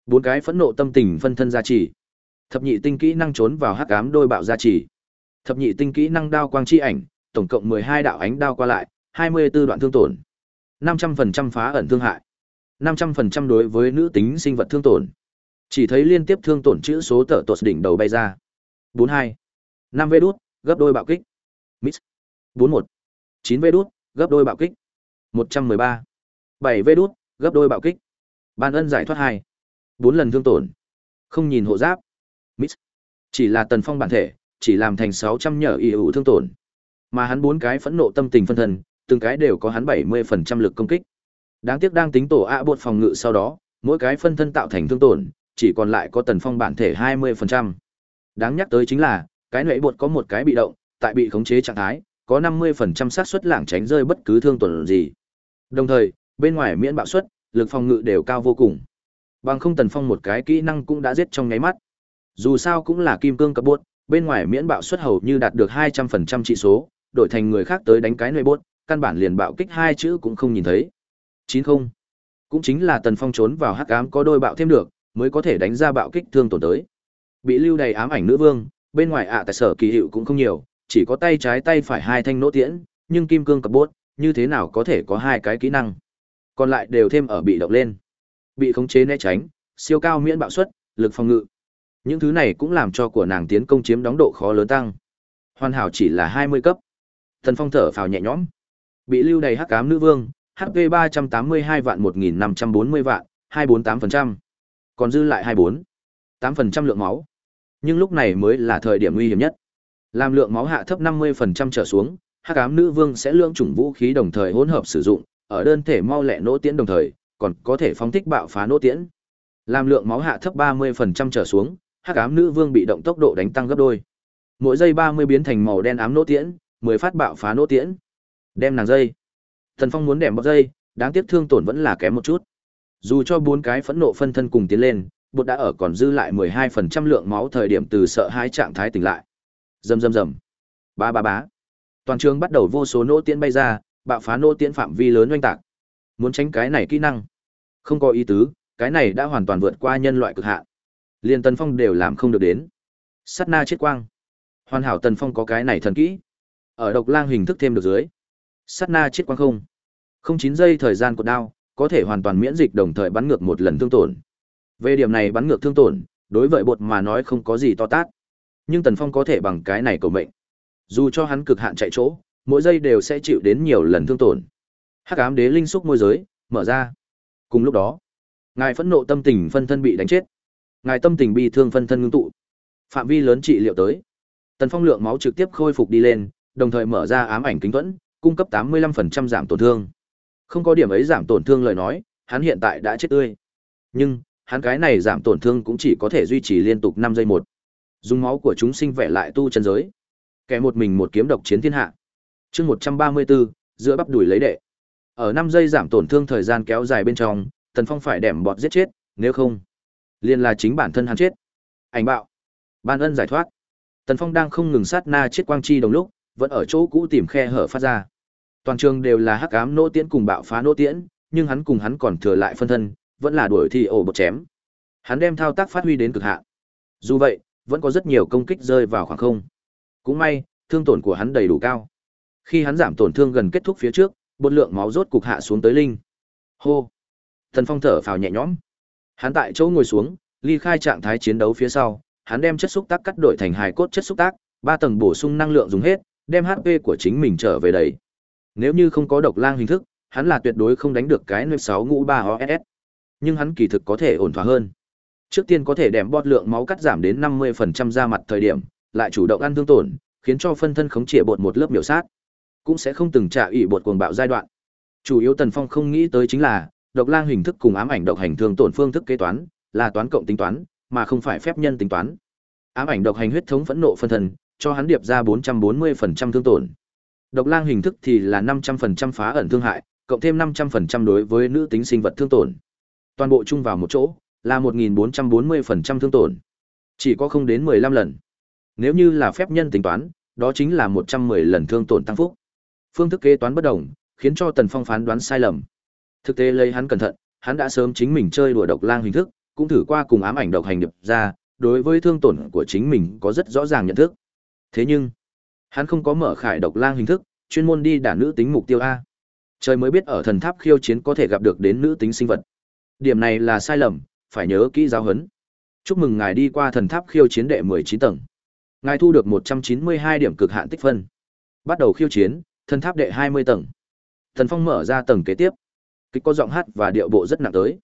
Bốn cái phẫn nộ tâm tình phân thân gia trì. Thập nhị tinh kỹ năng trốn vào hắc ám đôi bạo gia trì. Thập nhị tinh kỹ năng đao quang chi ảnh, tổng cộng 12 đạo ánh đao qua lại, 24 đoạn thương tổn. 500% phá ẩn thương hại. 500% đối với nữ tính sinh vật thương tổn. Chỉ thấy liên tiếp thương tổn chữ số tở tột đỉnh đầu bay ra. 42. 5 vê đút, gấp đôi bạo kích. Mix. 41. 9 vê đút, gấp đôi bạo kích. 113. 7 vê đút, gấp đôi bạo kích. Ban ân giải thoát 2. 4 lần thương tổn. Không nhìn hộ giáp. Mít. Chỉ là tần phong bản thể, chỉ làm thành 600 nhờ y ủ thương tổn. Mà hắn bốn cái phẫn nộ tâm tình phân thân, từng cái đều có hắn 70% lực công kích. Đáng tiếc đang tính tổ ạ bột phòng ngự sau đó, mỗi cái phân thân tạo thành thương tổn, chỉ còn lại có tần phong bản thể 20%. Đáng nhắc tới chính là, cái nệ bột có một cái bị động, tại bị khống chế trạng thái, có 50% xác suất lảng tránh rơi bất cứ thương tổn gì. Đồng thời, bên ngoài miễn bạo suất, lực phòng ngự đều cao vô cùng. Bằng không tần phong một cái kỹ năng cũng đã giết trong nháy mắt. Dù sao cũng là kim cương cấp bốt, bên ngoài miễn bạo suất hầu như đạt được 200% trị số, đổi thành người khác tới đánh cái nơi bốt, căn bản liền bạo kích hai chữ cũng không nhìn thấy. 90. Cũng chính là tần phong trốn vào hắc ám có đôi bạo thêm được, mới có thể đánh ra bạo kích thương tổn tới. Bị lưu đầy ám ảnh nữ vương, bên ngoài ạ à tại sở kỳ hiệu cũng không nhiều, chỉ có tay trái tay phải hai thanh nỗ tiễn, nhưng kim cương cập bốt, như thế nào có thể có hai cái kỹ năng. Còn lại đều thêm ở bị động lên. Bị khống chế né tránh, siêu cao miễn bạo suất, lực phòng ngự. Những thứ này cũng làm cho của nàng tiến công chiếm đóng độ khó lớn tăng. Hoàn hảo chỉ là 20 cấp. Thần Phong thở phào nhẹ nhõm. Bị lưu đầy hắc ám nữ vương, HP 382 vạn 1540 vạn, 248%. Còn dư lại 24. 8% lượng máu. Nhưng lúc này mới là thời điểm nguy hiểm nhất. Làm lượng máu hạ thấp 50% trở xuống, Hắc ám nữ vương sẽ lượng chủng vũ khí đồng thời hỗn hợp sử dụng, ở đơn thể mau lẹ nỗ tiễn đồng thời, còn có thể phóng thích bạo phá nỗ tiễn. Làm lượng máu hạ thấp 30% trở xuống, Hắc ám nữ vương bị động tốc độ đánh tăng gấp đôi. Mỗi giây 30 biến thành màu đen ám nỗ tiễn, 10 phát bạo phá nỗ tiễn. Đem nàng dây. Thần Phong muốn đẻm bóc dây, đáng tiếc thương tổn vẫn là kém một chút. Dù cho bốn cái phẫn nộ phân thân cùng tiến lên, bột đã ở còn dư lại 12% lượng máu thời điểm từ sợ hãi trạng thái tỉnh lại. Rầm rầm rầm. Ba ba bá. Toàn trường bắt đầu vô số nỗ tiễn bay ra, bạo phá nỗ tiễn phạm vi lớn oanh tạc. Muốn tránh cái này kỹ năng, không có ý tứ, cái này đã hoàn toàn vượt qua nhân loại cực hạn. Liên Tần Phong đều làm không được đến. Sát na chết quang. Hoàn hảo Tần Phong có cái này thần kỹ. Ở độc lang hình thức thêm được dưới. Sát na chết quang không. Không chín giây thời gian của đao, có thể hoàn toàn miễn dịch đồng thời bắn ngược một lần thương tổn. Về điểm này bắn ngược thương tổn, đối với bột mà nói không có gì to tát. Nhưng Tần Phong có thể bằng cái này cầu mệnh. Dù cho hắn cực hạn chạy chỗ, mỗi giây đều sẽ chịu đến nhiều lần thương tổn. Hắc ám đế linh xúc môi giới, mở ra. Cùng lúc đó, ngài phẫn nộ tâm tình phân thân bị đánh chết. Ngài tâm tình bi thương phân thân ngưng tụ. Phạm vi lớn trị liệu tới. Tần Phong lượng máu trực tiếp khôi phục đi lên, đồng thời mở ra ám ảnh kính thuẫn, cung cấp 85% giảm tổn thương. Không có điểm ấy giảm tổn thương lời nói, hắn hiện tại đã chết tươi. Nhưng, hắn cái này giảm tổn thương cũng chỉ có thể duy trì liên tục năm giây một. Dùng máu của chúng sinh vẽ lại tu chân giới. Kẻ một mình một kiếm độc chiến thiên hạ. Chương 134, giữa bắp đuổi lấy đệ. Ở năm giây giảm tổn thương thời gian kéo dài bên trong, Tần Phong phải đẻm bọt giết chết, nếu không, liền là chính bản thân hắn chết. Ảnh bạo. Ban ân giải thoát. Tần Phong đang không ngừng sát na chết quang chi đồng lúc, vẫn ở chỗ cũ tìm khe hở phát ra. Toàn trường đều là hắc ám nô tiễn cùng bạo phá nô tiễn, nhưng hắn cùng hắn còn thừa lại phân thân, vẫn là đuổi thi ổ bột chém. Hắn đem thao tác phát huy đến cực hạn. Dù vậy, vẫn có rất nhiều công kích rơi vào khoảng không. Cũng may, thương tổn của hắn đầy đủ cao. Khi hắn giảm tổn thương gần kết thúc phía trước, bột lượng máu rốt cục hạ xuống tới linh. Hô. Thần Phong thở phào nhẹ nhõm. Hắn tại chỗ ngồi xuống, ly khai trạng thái chiến đấu phía sau, hắn đem chất xúc tác cắt đổi thành hài cốt chất xúc tác, ba tầng bổ sung năng lượng dùng hết, đem HP của chính mình trở về đầy. Nếu như không có độc lang hình thức, hắn là tuyệt đối không đánh được cái nơi 6 ngũ 3 OSS. Nhưng hắn kỳ thực có thể ổn thỏa hơn. Trước tiên có thể đem bọt lượng máu cắt giảm đến 50% ra mặt thời điểm, lại chủ động ăn thương tổn, khiến cho phân thân khống chế bột một lớp miểu sát. Cũng sẽ không từng trả ủy bột cuồng bạo giai đoạn. Chủ yếu Tần Phong không nghĩ tới chính là, độc lang hình thức cùng ám ảnh độc hành thương tổn phương thức kế toán, là toán cộng tính toán, mà không phải phép nhân tính toán. Ám ảnh độc hành huyết thống phẫn nộ phân thần cho hắn điệp ra 440% thương tổn. Độc lang hình thức thì là 500% phá ẩn thương hại, cộng thêm 500% đối với nữ tính sinh vật thương tổn. Toàn bộ chung vào một chỗ, là 1440% thương tổn. Chỉ có không đến 15 lần. Nếu như là phép nhân tính toán, đó chính là 110 lần thương tổn tăng phúc. Phương thức kế toán bất đồng, khiến cho Tần Phong phán đoán sai lầm. Thực tế lấy hắn cẩn thận, hắn đã sớm chính mình chơi đùa độc lang hình thức, cũng thử qua cùng ám ảnh độc hành điệp ra, đối với thương tổn của chính mình có rất rõ ràng nhận thức. Thế nhưng, hắn không có mở khải độc lang hình thức, chuyên môn đi đả nữ tính mục tiêu a. Trời mới biết ở thần tháp khiêu chiến có thể gặp được đến nữ tính sinh vật. Điểm này là sai lầm, phải nhớ kỹ giáo huấn. Chúc mừng ngài đi qua thần tháp khiêu chiến đệ 19 tầng. Ngài thu được 192 điểm cực hạn tích phân. Bắt đầu khiêu chiến, thần tháp đệ 20 tầng. Thần Phong mở ra tầng kế tiếp. Kịch có giọng hát và điệu bộ rất nặng tới.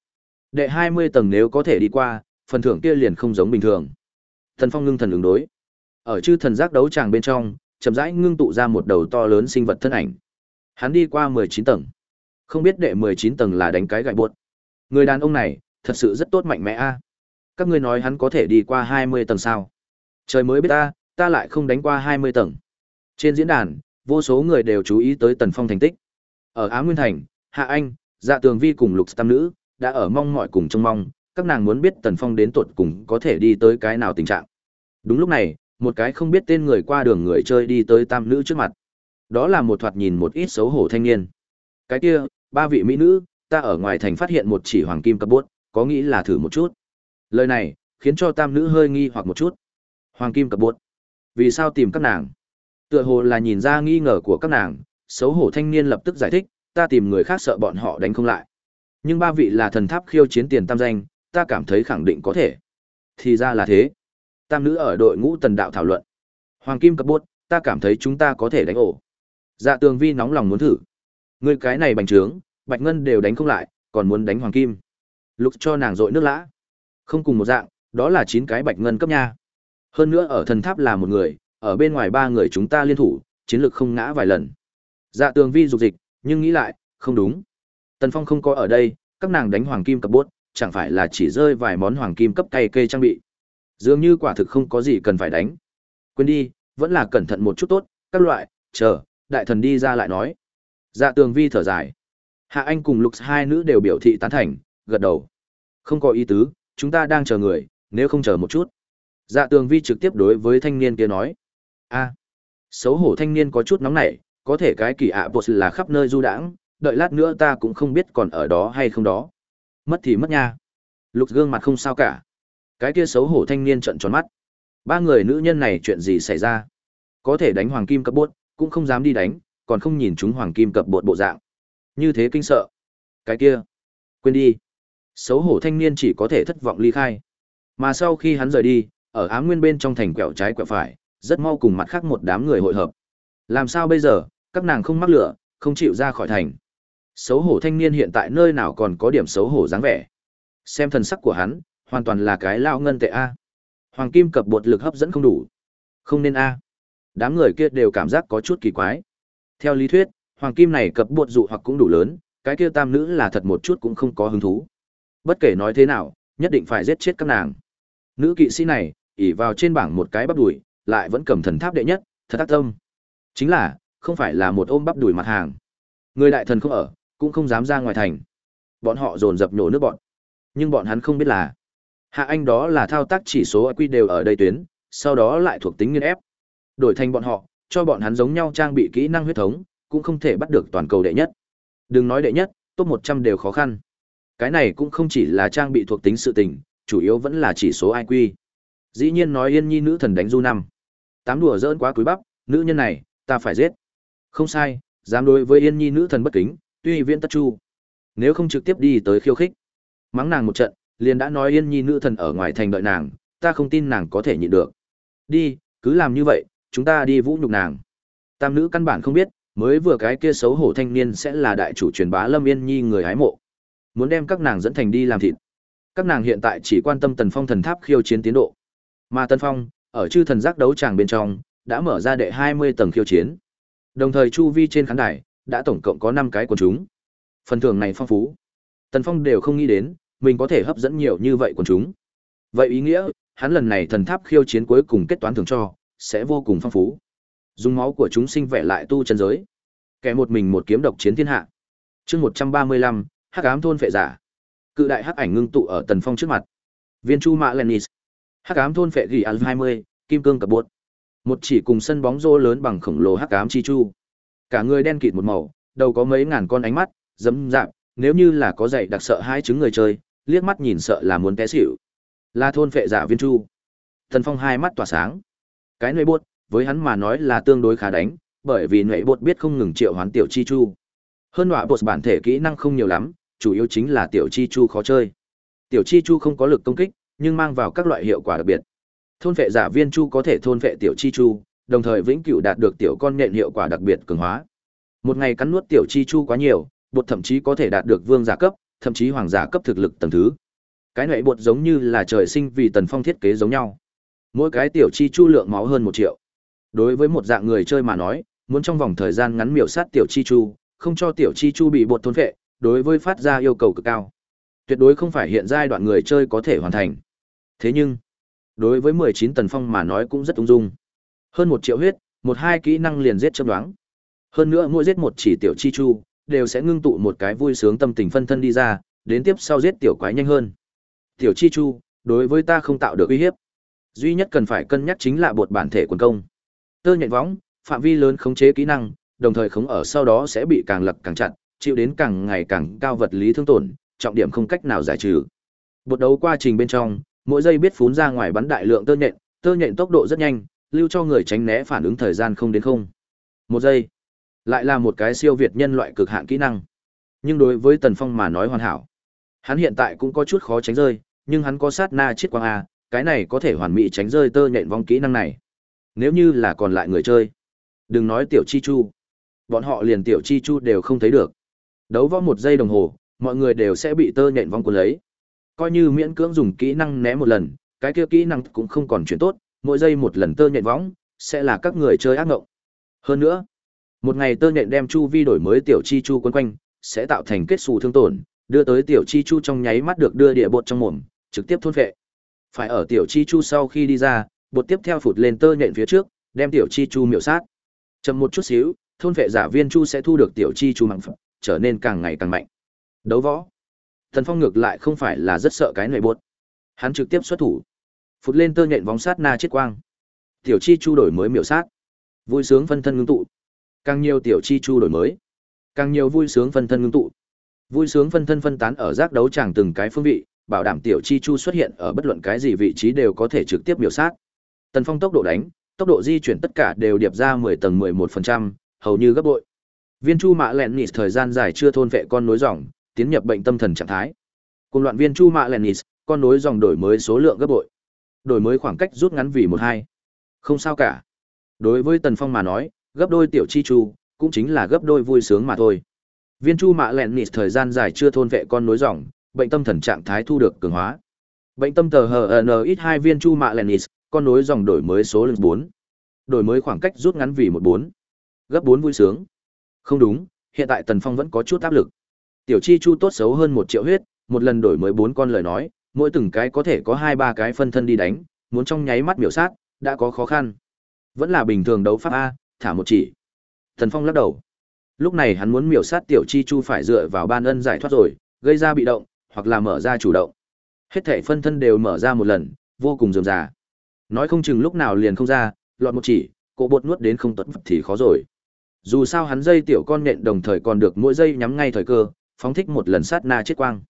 Đệ 20 tầng nếu có thể đi qua, phần thưởng kia liền không giống bình thường. Thần Phong ngưng thần ứng đối. Ở chư thần giác đấu tràng bên trong, chậm rãi ngưng tụ ra một đầu to lớn sinh vật thân ảnh. Hắn đi qua 19 tầng. Không biết đệ 19 tầng là đánh cái gại buột. Người đàn ông này, thật sự rất tốt mạnh mẽ a. Các ngươi nói hắn có thể đi qua 20 tầng sao? Trời mới biết ta, ta lại không đánh qua 20 tầng. Trên diễn đàn, vô số người đều chú ý tới Tần Phong thành tích. Ở Á Nguyên Thành, Hạ Anh, Dạ Tường Vi cùng Lục Tam Nữ, đã ở mong mọi cùng trông mong, các nàng muốn biết Tần Phong đến tột cùng có thể đi tới cái nào tình trạng. Đúng lúc này, một cái không biết tên người qua đường người chơi đi tới tam nữ trước mặt. Đó là một thoạt nhìn một ít xấu hổ thanh niên. Cái kia, ba vị mỹ nữ, ta ở ngoài thành phát hiện một chỉ hoàng kim cấp bốt, có nghĩ là thử một chút. Lời này, khiến cho tam nữ hơi nghi hoặc một chút. Hoàng kim cấp bốt. Vì sao tìm các nàng? Tựa hồ là nhìn ra nghi ngờ của các nàng, xấu hổ thanh niên lập tức giải thích, ta tìm người khác sợ bọn họ đánh không lại. Nhưng ba vị là thần tháp khiêu chiến tiền tam danh, ta cảm thấy khẳng định có thể. Thì ra là thế. Tam nữ ở đội ngũ tần đạo thảo luận. Hoàng kim cấp bốt, ta cảm thấy chúng ta có thể đánh ổ. Dạ tường vi nóng lòng muốn thử. Người cái này bành trướng, bạch ngân đều đánh không lại, còn muốn đánh hoàng kim. Lục cho nàng dội nước lã. Không cùng một dạng, đó là chín cái bạch ngân cấp nha. Hơn nữa ở thần tháp là một người, ở bên ngoài ba người chúng ta liên thủ, chiến lược không ngã vài lần. Dạ tường vi dục dịch, nhưng nghĩ lại, không đúng. Tần Phong không có ở đây, các nàng đánh hoàng kim cấp bốt, chẳng phải là chỉ rơi vài món hoàng kim cấp cay kê trang bị. Dường như quả thực không có gì cần phải đánh. Quên đi, vẫn là cẩn thận một chút tốt, các loại, chờ, đại thần đi ra lại nói. Dạ tường vi thở dài. Hạ Anh cùng Lục hai nữ đều biểu thị tán thành, gật đầu. Không có ý tứ, chúng ta đang chờ người, nếu không chờ một chút. Dạ tường vi trực tiếp đối với thanh niên kia nói. a xấu hổ thanh niên có chút nóng nảy, có thể cái kỳ ạ bột là khắp nơi du đãng, đợi lát nữa ta cũng không biết còn ở đó hay không đó. Mất thì mất nha. Lục gương mặt không sao cả. Cái kia xấu hổ thanh niên trợn tròn mắt. Ba người nữ nhân này chuyện gì xảy ra? Có thể đánh hoàng kim cấp bốt, cũng không dám đi đánh, còn không nhìn chúng hoàng kim cập bột bộ dạng. Như thế kinh sợ. Cái kia, quên đi. Xấu hổ thanh niên chỉ có thể thất vọng ly khai. Mà sau khi hắn rời đi, ở ám nguyên bên trong thành quẹo trái quẹo phải, rất mau cùng mặt khác một đám người hội hợp. Làm sao bây giờ, các nàng không mắc lửa, không chịu ra khỏi thành. Xấu hổ thanh niên hiện tại nơi nào còn có điểm xấu hổ dáng vẻ. Xem thần sắc của hắn, hoàn toàn là cái lao ngân tệ A. Hoàng kim cập bột lực hấp dẫn không đủ. Không nên A. Đám người kia đều cảm giác có chút kỳ quái. Theo lý thuyết, hoàng kim này cập bột dụ hoặc cũng đủ lớn, cái kia tam nữ là thật một chút cũng không có hứng thú. Bất kể nói thế nào, nhất định phải giết chết các nàng. Nữ kỵ sĩ này, ỉ vào trên bảng một cái bắp đùi, lại vẫn cầm thần tháp đệ nhất, thật tác tâm. Chính là, không phải là một ôm bắp đùi mặt hàng. Người đại thần không ở, cũng không dám ra ngoài thành. Bọn họ dồn dập nổ nước bọn. Nhưng bọn hắn không biết là, hạ anh đó là thao tác chỉ số quy đều ở đây tuyến, sau đó lại thuộc tính nghiên ép. Đổi thành bọn họ, cho bọn hắn giống nhau trang bị kỹ năng huyết thống, cũng không thể bắt được toàn cầu đệ nhất. Đừng nói đệ nhất, top 100 đều khó khăn. Cái này cũng không chỉ là trang bị thuộc tính sự tình, chủ yếu vẫn là chỉ số IQ. Dĩ nhiên nói Yên Nhi nữ thần đánh du năm. Tám đùa giỡn quá cúi bắp, nữ nhân này, ta phải giết. Không sai, dám đối với Yên Nhi nữ thần bất kính, tuy viễn tất chu. Nếu không trực tiếp đi tới khiêu khích, mắng nàng một trận, liền đã nói Yên Nhi nữ thần ở ngoài thành đợi nàng, ta không tin nàng có thể nhịn được. Đi, cứ làm như vậy, chúng ta đi vũ nhục nàng. Tam nữ căn bản không biết, mới vừa cái kia xấu hổ thanh niên sẽ là đại chủ truyền bá Lâm Yên Nhi người hái mộ. Muốn đem các nàng dẫn thành đi làm thịt. Các nàng hiện tại chỉ quan tâm Tần Phong thần tháp khiêu chiến tiến độ. Mà Tần Phong, ở chư thần giác đấu tràng bên trong, đã mở ra đệ 20 tầng khiêu chiến. Đồng thời chu vi trên khán đài đã tổng cộng có 5 cái quần chúng. Phần thưởng này phong phú. Tần Phong đều không nghĩ đến, mình có thể hấp dẫn nhiều như vậy quần chúng. Vậy ý nghĩa, hắn lần này thần tháp khiêu chiến cuối cùng kết toán thưởng cho, sẽ vô cùng phong phú. Dùng máu của chúng sinh vẽ lại tu chân giới. Kẻ một mình một kiếm độc chiến thiên hạ. Chương 135, Hắc ám thôn phệ giả. Cự đại hắc ảnh ngưng tụ ở Tần Phong trước mặt. Viên Chu Mã lenis Hắc ám thôn phệ gỉ al 20, kim cương cập bột. Một chỉ cùng sân bóng rô lớn bằng khổng lồ hắc ám chi chu. Cả người đen kịt một màu, đầu có mấy ngàn con ánh mắt, dấm dạp, nếu như là có dạy đặc sợ hai chứng người chơi, liếc mắt nhìn sợ là muốn té xỉu. Là thôn phệ giả Viên Chu. Thần Phong hai mắt tỏa sáng. Cái nơi buốt, với hắn mà nói là tương đối khá đánh, bởi vì nệ bột biết không ngừng triệu hoán tiểu chi chu. Hơn nọa bột bản thể kỹ năng không nhiều lắm, chủ yếu chính là tiểu chi chu khó chơi. Tiểu chi chu không có lực công kích, nhưng mang vào các loại hiệu quả đặc biệt. Thôn vệ giả viên chu có thể thôn vệ tiểu chi chu, đồng thời vĩnh cửu đạt được tiểu con nện hiệu quả đặc biệt cường hóa. Một ngày cắn nuốt tiểu chi chu quá nhiều, bột thậm chí có thể đạt được vương giả cấp, thậm chí hoàng giả cấp thực lực tầng thứ. Cái này bột giống như là trời sinh vì tần phong thiết kế giống nhau. Mỗi cái tiểu chi chu lượng máu hơn một triệu. Đối với một dạng người chơi mà nói, muốn trong vòng thời gian ngắn miểu sát tiểu chi chu, không cho tiểu chi chu bị bột thôn vệ, đối với phát ra yêu cầu cực cao. Tuyệt đối không phải hiện giai đoạn người chơi có thể hoàn thành. Thế nhưng, đối với 19 tần phong mà nói cũng rất ung dung. Hơn một triệu huyết, một hai kỹ năng liền giết châm đoán. Hơn nữa mỗi giết một chỉ tiểu chi chu, đều sẽ ngưng tụ một cái vui sướng tâm tình phân thân đi ra, đến tiếp sau giết tiểu quái nhanh hơn. Tiểu chi chu, đối với ta không tạo được uy hiếp. Duy nhất cần phải cân nhắc chính là bột bản thể quần công. Tơ nhện võng, phạm vi lớn khống chế kỹ năng, đồng thời khống ở sau đó sẽ bị càng lật càng chặt, chịu đến càng ngày càng cao vật lý thương tổn, trọng điểm không cách nào giải trừ. Bột đấu quá trình bên trong, mỗi giây biết phún ra ngoài bắn đại lượng tơ nhện, tơ nhện tốc độ rất nhanh, lưu cho người tránh né phản ứng thời gian không đến không. Một giây, lại là một cái siêu việt nhân loại cực hạn kỹ năng. Nhưng đối với Tần Phong mà nói hoàn hảo. Hắn hiện tại cũng có chút khó tránh rơi, nhưng hắn có sát na chiết quang a, cái này có thể hoàn mỹ tránh rơi tơ nhện vong kỹ năng này. Nếu như là còn lại người chơi, đừng nói tiểu chi chu, bọn họ liền tiểu chi chu đều không thấy được. Đấu võ một giây đồng hồ, mọi người đều sẽ bị tơ nhện vong cuốn lấy. Coi như miễn cưỡng dùng kỹ năng né một lần, cái kia kỹ năng cũng không còn chuyển tốt, mỗi giây một lần tơ nhện võng sẽ là các người chơi ác ngộng. Hơn nữa, một ngày tơ nhện đem chu vi đổi mới tiểu chi chu quấn quanh, sẽ tạo thành kết xù thương tổn, đưa tới tiểu chi chu trong nháy mắt được đưa địa bột trong mồm, trực tiếp thôn vệ. Phải ở tiểu chi chu sau khi đi ra, bột tiếp theo phụt lên tơ nhện phía trước, đem tiểu chi chu miểu sát. Chậm một chút xíu, thôn vệ giả viên chu sẽ thu được tiểu chi chu mạnh phẩm, trở nên càng ngày càng mạnh. Đấu võ. Thần Phong ngược lại không phải là rất sợ cái nệ bột. Hắn trực tiếp xuất thủ. Phụt lên tơ nhện vóng sát na chết quang. Tiểu chi chu đổi mới miểu sát. Vui sướng phân thân ngưng tụ. Càng nhiều tiểu chi chu đổi mới, càng nhiều vui sướng phân thân ngưng tụ. Vui sướng phân thân phân tán ở giác đấu chẳng từng cái phương vị, bảo đảm tiểu chi chu xuất hiện ở bất luận cái gì vị trí đều có thể trực tiếp miểu sát. Tần Phong tốc độ đánh, tốc độ di chuyển tất cả đều điệp ra 10 tầng 11%, hầu như gấp bội. Viên Chu Mạ Lẹn Nịt thời gian dài chưa thôn vệ con nối dòng, tiến nhập bệnh tâm thần trạng thái. Cùng loạn viên Chu Mạ Lennis, con nối dòng đổi mới số lượng gấp bội. Đổi mới khoảng cách rút ngắn vì 12. Không sao cả. Đối với Tần Phong mà nói, gấp đôi tiểu chi chu, cũng chính là gấp đôi vui sướng mà thôi. Viên Chu Mạ Lennis thời gian dài chưa thôn vệ con nối dòng, bệnh tâm thần trạng thái thu được cường hóa. Bệnh tâm tờ HN ít hai viên Chu Mạ Lennis, con nối dòng đổi mới số lượng 4. Đổi mới khoảng cách rút ngắn vì 14. Gấp bốn vui sướng. Không đúng, hiện tại Tần Phong vẫn có chút áp lực. Tiểu Chi Chu tốt xấu hơn một triệu huyết, một lần đổi mới bốn con lời nói, mỗi từng cái có thể có hai ba cái phân thân đi đánh, muốn trong nháy mắt miểu sát, đã có khó khăn. Vẫn là bình thường đấu pháp a, thả một chỉ. Thần Phong lắc đầu. Lúc này hắn muốn miểu sát tiểu chi chu phải dựa vào ban ân giải thoát rồi, gây ra bị động, hoặc là mở ra chủ động. Hết thể phân thân đều mở ra một lần, vô cùng rườm rà. Nói không chừng lúc nào liền không ra, lọt một chỉ, cổ bột nuốt đến không tuất thì khó rồi. Dù sao hắn dây tiểu con nện đồng thời còn được mỗi dây nhắm ngay thời cơ, phóng thích một lần sát na chết quang.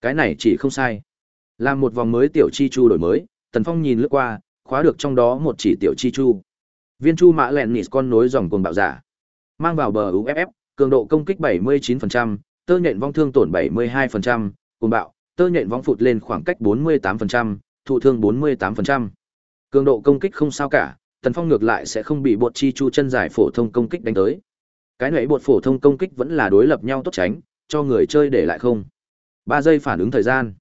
Cái này chỉ không sai. Làm một vòng mới tiểu chi chu đổi mới, Tần Phong nhìn lướt qua, khóa được trong đó một chỉ tiểu chi chu. Viên chu mã lẹn nịt con nối dòng cuồng bạo giả. Mang vào bờ UFF, cường độ công kích 79%, tơ nhện vong thương tổn 72%, cuồng bạo, tơ nhện vong phụt lên khoảng cách 48%, thụ thương 48%. Cường độ công kích không sao cả, Tần Phong ngược lại sẽ không bị bột chi chu chân dài phổ thông công kích đánh tới. Cái nãy bột phổ thông công kích vẫn là đối lập nhau tốt tránh, cho người chơi để lại không. ba giây phản ứng thời gian.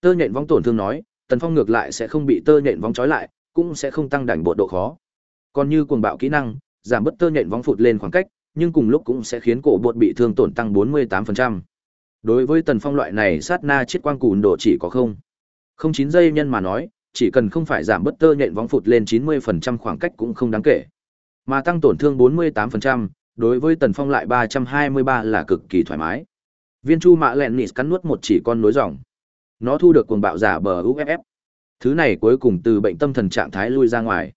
Tơ nhện vong tổn thương nói, Tần Phong ngược lại sẽ không bị tơ nhện vong trói lại, cũng sẽ không tăng đảnh bột độ khó. Còn như cuồng bạo kỹ năng, giảm bớt tơ nhện vong phụt lên khoảng cách, nhưng cùng lúc cũng sẽ khiến cổ bột bị thương tổn tăng 48%. Đối với Tần Phong loại này sát na chiết quang cùn độ chỉ có không. Không chín giây nhân mà nói, chỉ cần không phải giảm bớt tơ nhện vong phụt lên 90% khoảng cách cũng không đáng kể. Mà tăng tổn thương 48%, đối với Tần Phong lại 323 là cực kỳ thoải mái. Viên Chu Mạ Lẹn Nịt cắn nuốt một chỉ con nối dòng. Nó thu được cuồng bạo giả bờ UFF. Thứ này cuối cùng từ bệnh tâm thần trạng thái lui ra ngoài.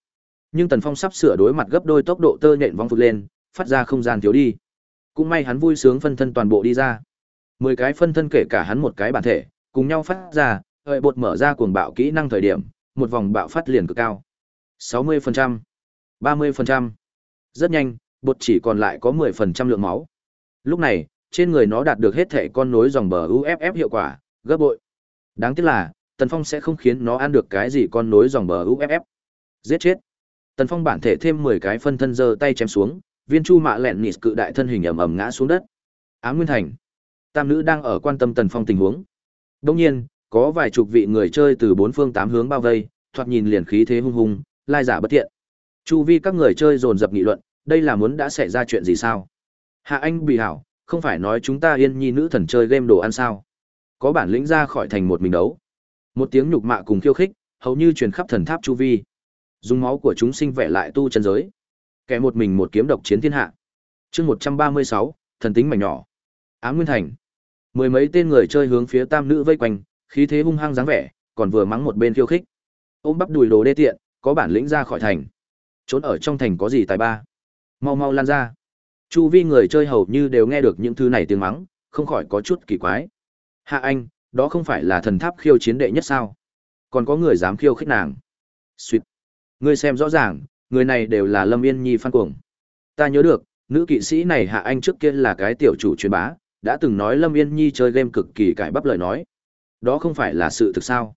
Nhưng Tần Phong sắp sửa đối mặt gấp đôi tốc độ tơ nhện vong phụt lên, phát ra không gian thiếu đi. Cũng may hắn vui sướng phân thân toàn bộ đi ra. Mười cái phân thân kể cả hắn một cái bản thể, cùng nhau phát ra, hợi bột mở ra cuồng bạo kỹ năng thời điểm, một vòng bạo phát liền cực cao. 60%, 30%. Rất nhanh, bột chỉ còn lại có 10% lượng máu. Lúc này, trên người nó đạt được hết thể con nối dòng bờ UFF hiệu quả, gấp bội. Đáng tiếc là, Tần Phong sẽ không khiến nó ăn được cái gì con nối dòng bờ UFF. Giết chết. Tần Phong bản thể thêm 10 cái phân thân giơ tay chém xuống, viên chu mạ lẹn nịt cự đại thân hình ầm ầm ngã xuống đất. Ám Nguyên Thành. Tam nữ đang ở quan tâm Tần Phong tình huống. Đương nhiên, có vài chục vị người chơi từ bốn phương tám hướng bao vây, thoạt nhìn liền khí thế hung hùng, lai giả bất thiện. Chu vi các người chơi dồn dập nghị luận, đây là muốn đã xảy ra chuyện gì sao? Hạ Anh bị hảo, không phải nói chúng ta yên nhi nữ thần chơi game đồ ăn sao? Có bản lĩnh ra khỏi thành một mình đấu. Một tiếng nhục mạ cùng khiêu khích, hầu như truyền khắp thần tháp chu vi. Dùng máu của chúng sinh vẽ lại tu chân giới. Kẻ một mình một kiếm độc chiến thiên hạ. Chương một trăm ba mươi sáu thần tính mảnh nhỏ. á Nguyên Thành. Mười mấy tên người chơi hướng phía tam nữ vây quanh, khí thế hung hăng dáng vẻ, còn vừa mắng một bên khiêu khích. Ôm bắp đùi đồ đê tiện, có bản lĩnh ra khỏi thành. Trốn ở trong thành có gì tài ba? Mau mau lan ra. Chu vi người chơi hầu như đều nghe được những thứ này tiếng mắng, không khỏi có chút kỳ quái. Hạ anh, đó không phải là thần tháp khiêu chiến đệ nhất sao? Còn có người dám khiêu khích nàng. suýt Ngươi xem rõ ràng, người này đều là Lâm Yên Nhi Phan cuồng. Ta nhớ được, nữ kỵ sĩ này Hạ Anh trước kia là cái tiểu chủ truyền bá, đã từng nói Lâm Yên Nhi chơi game cực kỳ cải bắp lời nói. Đó không phải là sự thực sao?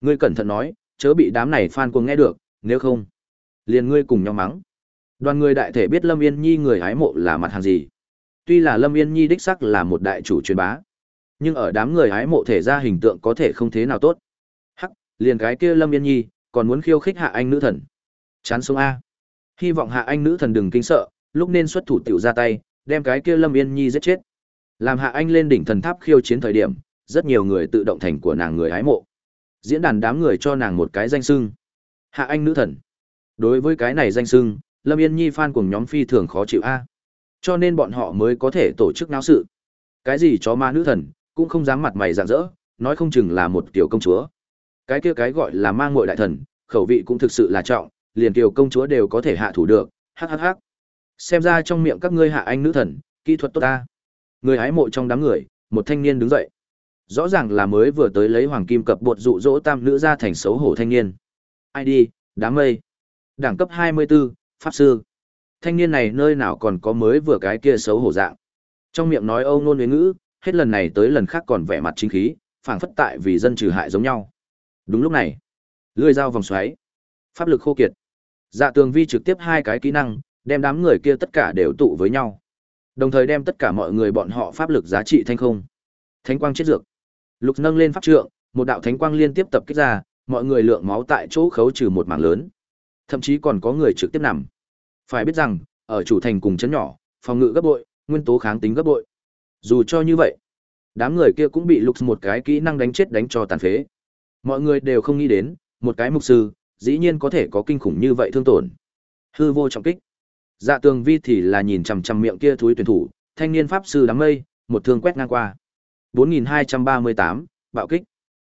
Ngươi cẩn thận nói, chớ bị đám này Phan cuồng nghe được, nếu không, liền ngươi cùng nhau mắng. Đoàn người đại thể biết Lâm Yên Nhi người hái mộ là mặt hàng gì. Tuy là Lâm Yên Nhi đích sắc là một đại chủ truyền bá, nhưng ở đám người hái mộ thể ra hình tượng có thể không thế nào tốt. Hắc, liền cái kia Lâm Yên Nhi, còn muốn khiêu khích hạ anh nữ thần. Chán sống A. Hy vọng hạ anh nữ thần đừng kinh sợ, lúc nên xuất thủ tiểu ra tay, đem cái kia Lâm Yên Nhi giết chết. Làm hạ anh lên đỉnh thần tháp khiêu chiến thời điểm, rất nhiều người tự động thành của nàng người hái mộ. Diễn đàn đám người cho nàng một cái danh xưng. Hạ anh nữ thần. Đối với cái này danh xưng, Lâm Yên Nhi fan cùng nhóm phi thường khó chịu A. Cho nên bọn họ mới có thể tổ chức náo sự. Cái gì chó ma nữ thần, cũng không dám mặt mày rạng rỡ, nói không chừng là một tiểu công chúa. Cái kia cái gọi là mang muội đại thần, khẩu vị cũng thực sự là trọng, liền tiểu công chúa đều có thể hạ thủ được, hắc hắc hắc. Xem ra trong miệng các ngươi hạ anh nữ thần, kỹ thuật tốt ta. Người hái mộ trong đám người, một thanh niên đứng dậy. Rõ ràng là mới vừa tới lấy hoàng kim cập bột dụ dỗ tam nữ ra thành xấu hổ thanh niên. ID, đám mây. Đẳng cấp 24, pháp sư. Thanh niên này nơi nào còn có mới vừa cái kia xấu hổ dạng. Trong miệng nói âu ngôn huế ngữ, hết lần này tới lần khác còn vẻ mặt chính khí, phảng phất tại vì dân trừ hại giống nhau. Đúng lúc này, lưỡi dao vòng xoáy, pháp lực khô kiệt. Dạ Tường Vi trực tiếp hai cái kỹ năng, đem đám người kia tất cả đều tụ với nhau. Đồng thời đem tất cả mọi người bọn họ pháp lực giá trị thanh không. Thánh quang chết dược. Lục nâng lên pháp trượng, một đạo thánh quang liên tiếp tập kích ra, mọi người lượng máu tại chỗ khấu trừ một mảng lớn. Thậm chí còn có người trực tiếp nằm. Phải biết rằng, ở chủ thành cùng chấn nhỏ, phòng ngự gấp bội, nguyên tố kháng tính gấp bội. Dù cho như vậy, đám người kia cũng bị Lục một cái kỹ năng đánh chết đánh cho tàn phế. Mọi người đều không nghĩ đến, một cái mục sư, dĩ nhiên có thể có kinh khủng như vậy thương tổn. Hư vô trọng kích. Dạ Tường Vi thì là nhìn chằm chằm miệng kia thúi tuyển thủ, thanh niên pháp sư đám mây, một thương quét ngang qua. 4238, bạo kích.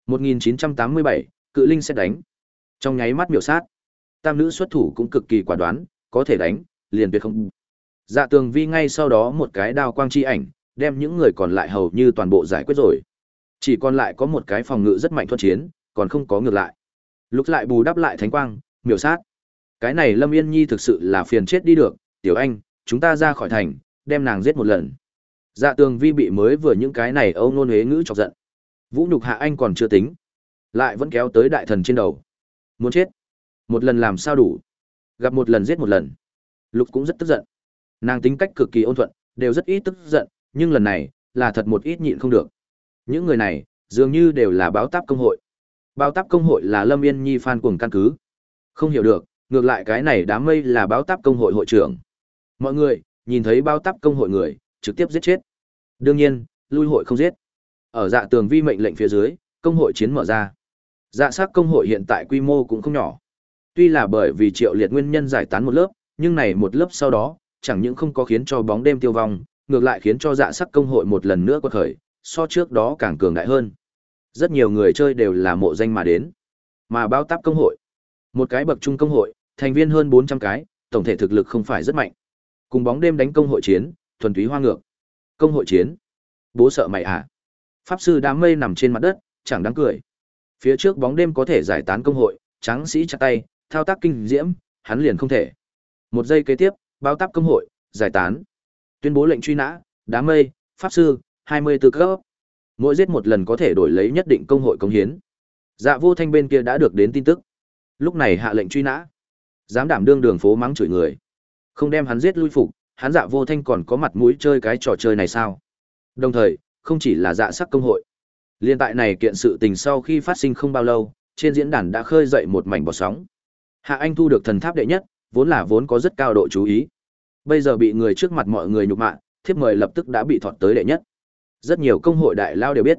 1987, cự linh sẽ đánh. Trong nháy mắt miểu sát. Tam nữ xuất thủ cũng cực kỳ quả đoán, có thể đánh, liền tuyệt không. Dạ Tường Vi ngay sau đó một cái đao quang chi ảnh, đem những người còn lại hầu như toàn bộ giải quyết rồi. Chỉ còn lại có một cái phòng ngự rất mạnh thuận chiến, còn không có ngược lại. Lúc lại bù đắp lại thánh quang, miểu sát. Cái này Lâm Yên Nhi thực sự là phiền chết đi được, tiểu anh, chúng ta ra khỏi thành, đem nàng giết một lần. Dạ tường vi bị mới vừa những cái này âu nôn huế ngữ chọc giận. Vũ nhục hạ anh còn chưa tính. Lại vẫn kéo tới đại thần trên đầu. Muốn chết. Một lần làm sao đủ. Gặp một lần giết một lần. Lục cũng rất tức giận. Nàng tính cách cực kỳ ôn thuận, đều rất ít tức giận, nhưng lần này, là thật một ít nhịn không được. Những người này, dường như đều là báo táp công hội. Báo táp công hội là Lâm Yên Nhi fan cuồng căn cứ. Không hiểu được, ngược lại cái này đám mây là báo táp công hội hội trưởng. Mọi người, nhìn thấy báo táp công hội người, trực tiếp giết chết. Đương nhiên, lui hội không giết. Ở dạ tường vi mệnh lệnh phía dưới, công hội chiến mở ra. Dạ sát công hội hiện tại quy mô cũng không nhỏ. Tuy là bởi vì triệu liệt nguyên nhân giải tán một lớp, nhưng này một lớp sau đó, chẳng những không có khiến cho bóng đêm tiêu vong, ngược lại khiến cho dạ sắc công hội một lần nữa quật khởi, so trước đó càng cường đại hơn. Rất nhiều người chơi đều là mộ danh mà đến. Mà bao táp công hội, một cái bậc trung công hội, thành viên hơn 400 cái, tổng thể thực lực không phải rất mạnh. Cùng bóng đêm đánh công hội chiến, thuần túy hoa ngược. Công hội chiến? Bố sợ mày à? Pháp sư đám mây nằm trên mặt đất, chẳng đáng cười. Phía trước bóng đêm có thể giải tán công hội, trắng sĩ chặt tay, thao tác kinh diễm, hắn liền không thể. Một giây kế tiếp, bao táp công hội, giải tán. Tuyên bố lệnh truy nã, đám mây, pháp sư, 24 cấp. Mỗi giết một lần có thể đổi lấy nhất định công hội công hiến. Dạ vô thanh bên kia đã được đến tin tức. Lúc này hạ lệnh truy nã. Dám đảm đương đường phố mắng chửi người. Không đem hắn giết lui phục, hắn dạ vô thanh còn có mặt mũi chơi cái trò chơi này sao? Đồng thời, không chỉ là dạ sắc công hội. Liên tại này kiện sự tình sau khi phát sinh không bao lâu, trên diễn đàn đã khơi dậy một mảnh bọt sóng. Hạ Anh thu được thần tháp đệ nhất, vốn là vốn có rất cao độ chú ý. Bây giờ bị người trước mặt mọi người nhục mạ, thiếp mời lập tức đã bị thọt tới đệ nhất. Rất nhiều công hội đại lao đều biết.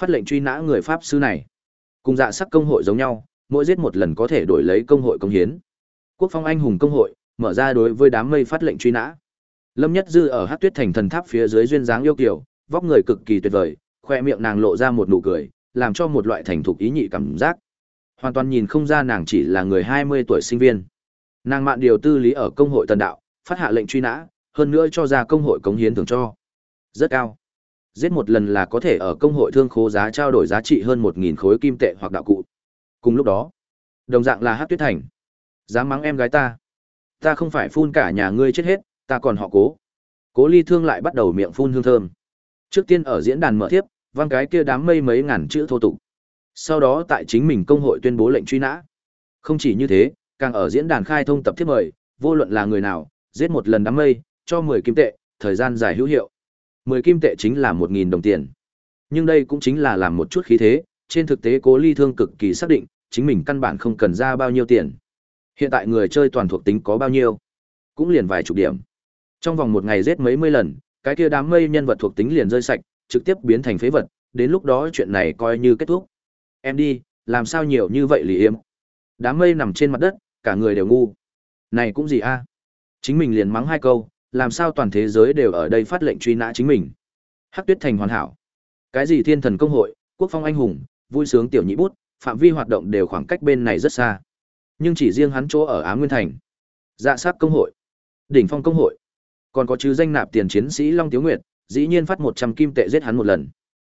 Phát lệnh truy nã người pháp sư này. Cùng dạ sắc công hội giống nhau, mỗi giết một lần có thể đổi lấy công hội công hiến. Quốc phong anh hùng công hội, mở ra đối với đám mây phát lệnh truy nã. Lâm Nhất Dư ở Hắc Tuyết Thành thần tháp phía dưới duyên dáng yêu kiều, vóc người cực kỳ tuyệt vời, khoe miệng nàng lộ ra một nụ cười, làm cho một loại thành thục ý nhị cảm giác. Hoàn toàn nhìn không ra nàng chỉ là người 20 tuổi sinh viên. Nàng mạn điều tư lý ở công hội tần đạo, phát hạ lệnh truy nã, hơn nữa cho ra công hội cống hiến thưởng cho. Rất cao. Giết một lần là có thể ở công hội thương khố giá trao đổi giá trị hơn 1000 khối kim tệ hoặc đạo cụ. Cùng lúc đó, đồng dạng là Hát Tuyết Thành. Dám mắng em gái ta. Ta không phải phun cả nhà ngươi chết hết, ta còn họ cố. Cố ly thương lại bắt đầu miệng phun hương thơm. Trước tiên ở diễn đàn mở tiếp, vang cái kia đám mây mấy ngàn chữ thô tục. Sau đó tại chính mình công hội tuyên bố lệnh truy nã. Không chỉ như thế, càng ở diễn đàn khai thông tập thiết mời, vô luận là người nào, giết một lần đám mây, cho 10 kim tệ, thời gian dài hữu hiệu. 10 kim tệ chính là 1000 đồng tiền. Nhưng đây cũng chính là làm một chút khí thế, trên thực tế Cố Ly Thương cực kỳ xác định, chính mình căn bản không cần ra bao nhiêu tiền. Hiện tại người chơi toàn thuộc tính có bao nhiêu? Cũng liền vài chục điểm. Trong vòng một ngày giết mấy mươi lần, cái kia đám mây nhân vật thuộc tính liền rơi sạch, trực tiếp biến thành phế vật, đến lúc đó chuyện này coi như kết thúc. Em đi, làm sao nhiều như vậy lì yếm? Đám mây nằm trên mặt đất, cả người đều ngu. Này cũng gì a? Chính mình liền mắng hai câu, làm sao toàn thế giới đều ở đây phát lệnh truy nã chính mình. Hắc Tuyết Thành hoàn hảo. Cái gì Thiên Thần công hội, Quốc Phong anh hùng, vui sướng tiểu nhị bút, phạm vi hoạt động đều khoảng cách bên này rất xa. Nhưng chỉ riêng hắn chỗ ở Á Nguyên Thành. Dạ sát công hội, Đỉnh Phong công hội, còn có chứ danh nạp tiền chiến sĩ Long Tiếu Nguyệt, dĩ nhiên phát một trăm kim tệ giết hắn một lần.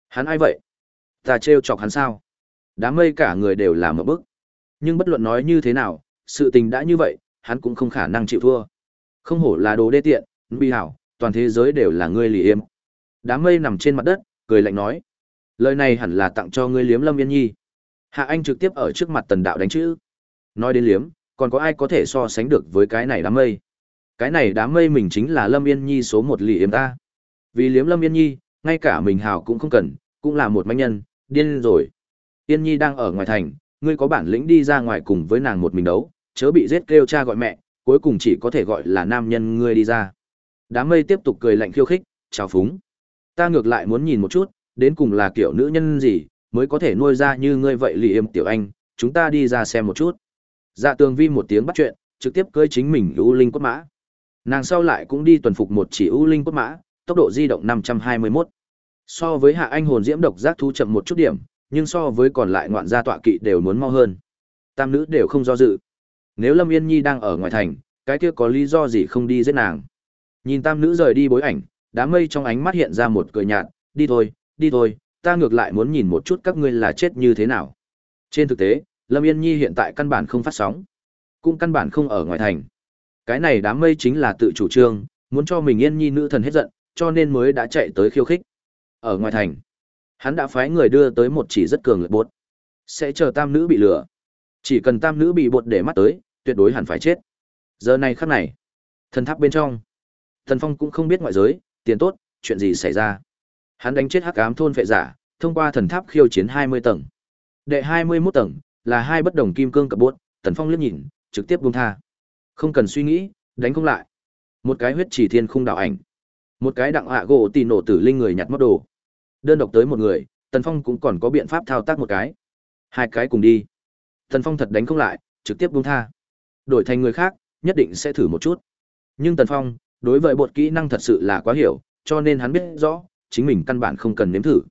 Hắn ai vậy? Ta trêu chọc hắn sao? Đám mây cả người đều làm một bức. Nhưng bất luận nói như thế nào, sự tình đã như vậy, hắn cũng không khả năng chịu thua. Không hổ là đồ đê tiện, bi hảo, toàn thế giới đều là ngươi lì im. Đám mây nằm trên mặt đất, cười lạnh nói. Lời này hẳn là tặng cho ngươi liếm lâm yên nhi. Hạ Anh trực tiếp ở trước mặt tần đạo đánh chữ. Nói đến liếm, còn có ai có thể so sánh được với cái này đám mây. Cái này đám mây mình chính là Lâm Yên Nhi số một lì im ta. Vì liếm Lâm Yên Nhi, ngay cả mình Hảo cũng không cần, cũng là một manh nhân, điên rồi. Yên Nhi đang ở ngoài thành, ngươi có bản lĩnh đi ra ngoài cùng với nàng một mình đấu, chớ bị giết kêu cha gọi mẹ, cuối cùng chỉ có thể gọi là nam nhân ngươi đi ra. Đám mây tiếp tục cười lạnh khiêu khích, chào phúng. Ta ngược lại muốn nhìn một chút, đến cùng là kiểu nữ nhân gì, mới có thể nuôi ra như ngươi vậy lì êm tiểu anh, chúng ta đi ra xem một chút. Dạ tường vi một tiếng bắt chuyện, trực tiếp cưới chính mình ưu linh cốt mã. Nàng sau lại cũng đi tuần phục một chỉ ưu linh cốt mã, tốc độ di động 521. So với hạ anh hồn diễm độc giác thu chậm một chút điểm, nhưng so với còn lại ngoạn gia tọa kỵ đều muốn mau hơn. Tam nữ đều không do dự. Nếu Lâm Yên Nhi đang ở ngoài thành, cái kia có lý do gì không đi giết nàng. Nhìn tam nữ rời đi bối ảnh, đám mây trong ánh mắt hiện ra một cười nhạt, đi thôi, đi thôi, ta ngược lại muốn nhìn một chút các ngươi là chết như thế nào. Trên thực tế, Lâm Yên Nhi hiện tại căn bản không phát sóng, cũng căn bản không ở ngoài thành. Cái này đám mây chính là tự chủ trương, muốn cho mình Yên Nhi nữ thần hết giận, cho nên mới đã chạy tới khiêu khích. Ở ngoài thành, hắn đã phái người đưa tới một chỉ rất cường lực bột. Sẽ chờ tam nữ bị lừa. Chỉ cần tam nữ bị bột để mắt tới, tuyệt đối hẳn phải chết. Giờ này khắc này, thần tháp bên trong, Thần Phong cũng không biết ngoại giới, tiền tốt, chuyện gì xảy ra. Hắn đánh chết Hắc Ám thôn phệ giả, thông qua thần tháp khiêu chiến 20 tầng. Đệ 21 tầng là hai bất đồng kim cương cập bốt, Tần Phong liếc nhìn, trực tiếp buông tha. Không cần suy nghĩ, đánh không lại. Một cái huyết chỉ thiên khung đạo ảnh, một cái đặng hạ gỗ tì nổ tử linh người nhặt mất đồ. Đơn độc tới một người, Tần Phong cũng còn có biện pháp thao tác một cái. Hai cái cùng đi. Tần Phong thật đánh không lại, trực tiếp buông tha. Đổi thành người khác, nhất định sẽ thử một chút. Nhưng Tần Phong, đối với bột kỹ năng thật sự là quá hiểu, cho nên hắn biết rõ, chính mình căn bản không cần nếm thử.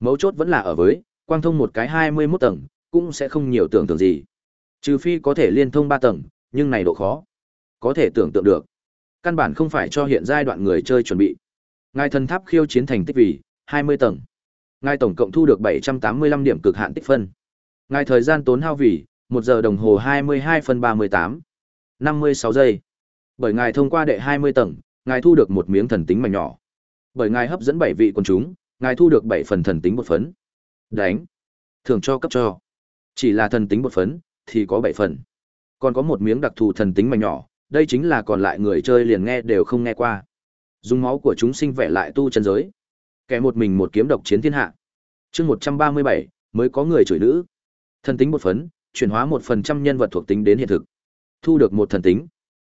Mấu chốt vẫn là ở với, quang thông một cái 21 tầng, cũng sẽ không nhiều tưởng tượng gì. Trừ phi có thể liên thông ba tầng, nhưng này độ khó. Có thể tưởng tượng được. Căn bản không phải cho hiện giai đoạn người chơi chuẩn bị. Ngài thần tháp khiêu chiến thành tích vì 20 tầng. Ngài tổng cộng thu được 785 điểm cực hạn tích phân. Ngài thời gian tốn hao vì 1 giờ đồng hồ 22 phân 38. 56 giây. Bởi ngài thông qua đệ 20 tầng, ngài thu được một miếng thần tính mảnh nhỏ. Bởi ngài hấp dẫn 7 vị quân chúng, ngài thu được 7 phần thần tính một phấn. Đánh. Thường cho cấp cho. Chỉ là thần tính một phấn, thì có 7 phần. Còn có một miếng đặc thù thần tính mảnh nhỏ, đây chính là còn lại người chơi liền nghe đều không nghe qua. Dùng máu của chúng sinh vẽ lại tu chân giới. Kẻ một mình một kiếm độc chiến thiên hạ. chương 137, mới có người chửi nữ. Thần tính một phấn, chuyển hóa một phần trăm nhân vật thuộc tính đến hiện thực. Thu được một thần tính.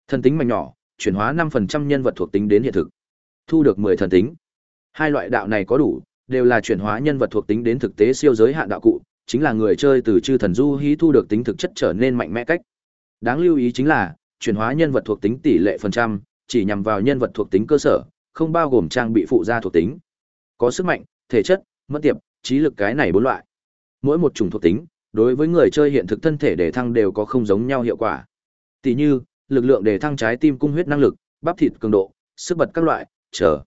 Thần tính mảnh nhỏ, chuyển hóa 5% nhân vật thuộc tính đến hiện thực. Thu được 10 thần tính. Hai loại đạo này có đủ, đều là chuyển hóa nhân vật thuộc tính đến thực tế siêu giới hạn đạo cụ, chính là người chơi từ chư thần du hí thu được tính thực chất trở nên mạnh mẽ cách. Đáng lưu ý chính là, chuyển hóa nhân vật thuộc tính tỷ lệ phần trăm, chỉ nhằm vào nhân vật thuộc tính cơ sở, không bao gồm trang bị phụ gia thuộc tính. Có sức mạnh, thể chất, mất tiệp, trí lực cái này bốn loại. Mỗi một chủng thuộc tính, đối với người chơi hiện thực thân thể để thăng đều có không giống nhau hiệu quả. Tỷ như, lực lượng để thăng trái tim cung huyết năng lực, bắp thịt cường độ, sức bật các loại, chờ.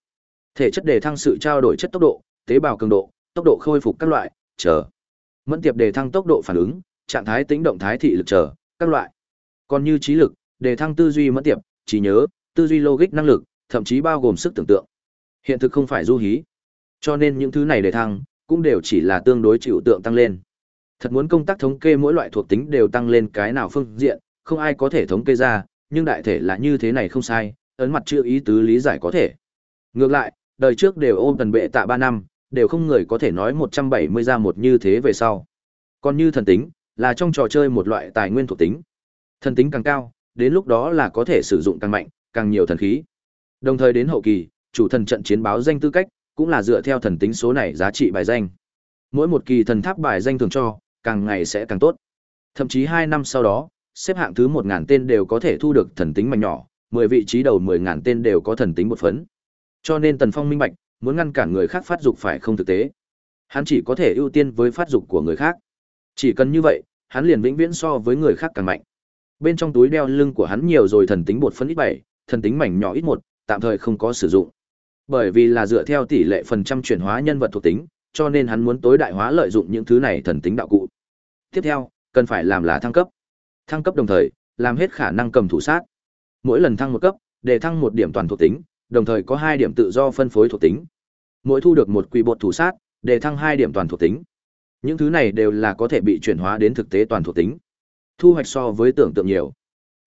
Thể chất để thăng sự trao đổi chất tốc độ, tế bào cường độ, tốc độ khôi phục các loại, chờ. Mẫn tiệp để thăng tốc độ phản ứng, trạng thái tính động thái thị lực chờ, các loại. Còn như trí lực, để thăng tư duy mẫn tiệp, trí nhớ, tư duy logic năng lực, thậm chí bao gồm sức tưởng tượng. Hiện thực không phải du hí. Cho nên những thứ này để thăng, cũng đều chỉ là tương đối chịu tượng tăng lên. Thật muốn công tác thống kê mỗi loại thuộc tính đều tăng lên cái nào phương diện, không ai có thể thống kê ra, nhưng đại thể là như thế này không sai, ấn mặt chưa ý tứ lý giải có thể. Ngược lại, đời trước đều ôm tần bệ tạ 3 năm, đều không người có thể nói 170 ra một như thế về sau. Còn như thần tính, là trong trò chơi một loại tài nguyên thuộc tính. Thần tính càng cao, đến lúc đó là có thể sử dụng càng mạnh, càng nhiều thần khí. Đồng thời đến hậu kỳ, chủ thần trận chiến báo danh tư cách, cũng là dựa theo thần tính số này giá trị bài danh. Mỗi một kỳ thần tháp bài danh thường cho, càng ngày sẽ càng tốt. Thậm chí 2 năm sau đó, xếp hạng thứ 1000 tên đều có thể thu được thần tính mảnh nhỏ, 10 vị trí đầu 10000 tên đều có thần tính một phấn. Cho nên Tần Phong minh bạch, muốn ngăn cản người khác phát dục phải không thực tế. Hắn chỉ có thể ưu tiên với phát dục của người khác. Chỉ cần như vậy, hắn liền vĩnh viễn so với người khác càng mạnh. Bên trong túi đeo lưng của hắn nhiều rồi thần tính bột phấn ít 7, thần tính mảnh nhỏ ít 1, tạm thời không có sử dụng. Bởi vì là dựa theo tỷ lệ phần trăm chuyển hóa nhân vật thuộc tính, cho nên hắn muốn tối đại hóa lợi dụng những thứ này thần tính đạo cụ. Tiếp theo, cần phải làm là thăng cấp. Thăng cấp đồng thời, làm hết khả năng cầm thủ sát. Mỗi lần thăng một cấp, để thăng một điểm toàn thuộc tính, đồng thời có hai điểm tự do phân phối thuộc tính. Mỗi thu được một quỷ bột thủ sát, để thăng hai điểm toàn thuộc tính. Những thứ này đều là có thể bị chuyển hóa đến thực tế toàn thuộc tính. Thu hoạch so với tưởng tượng nhiều.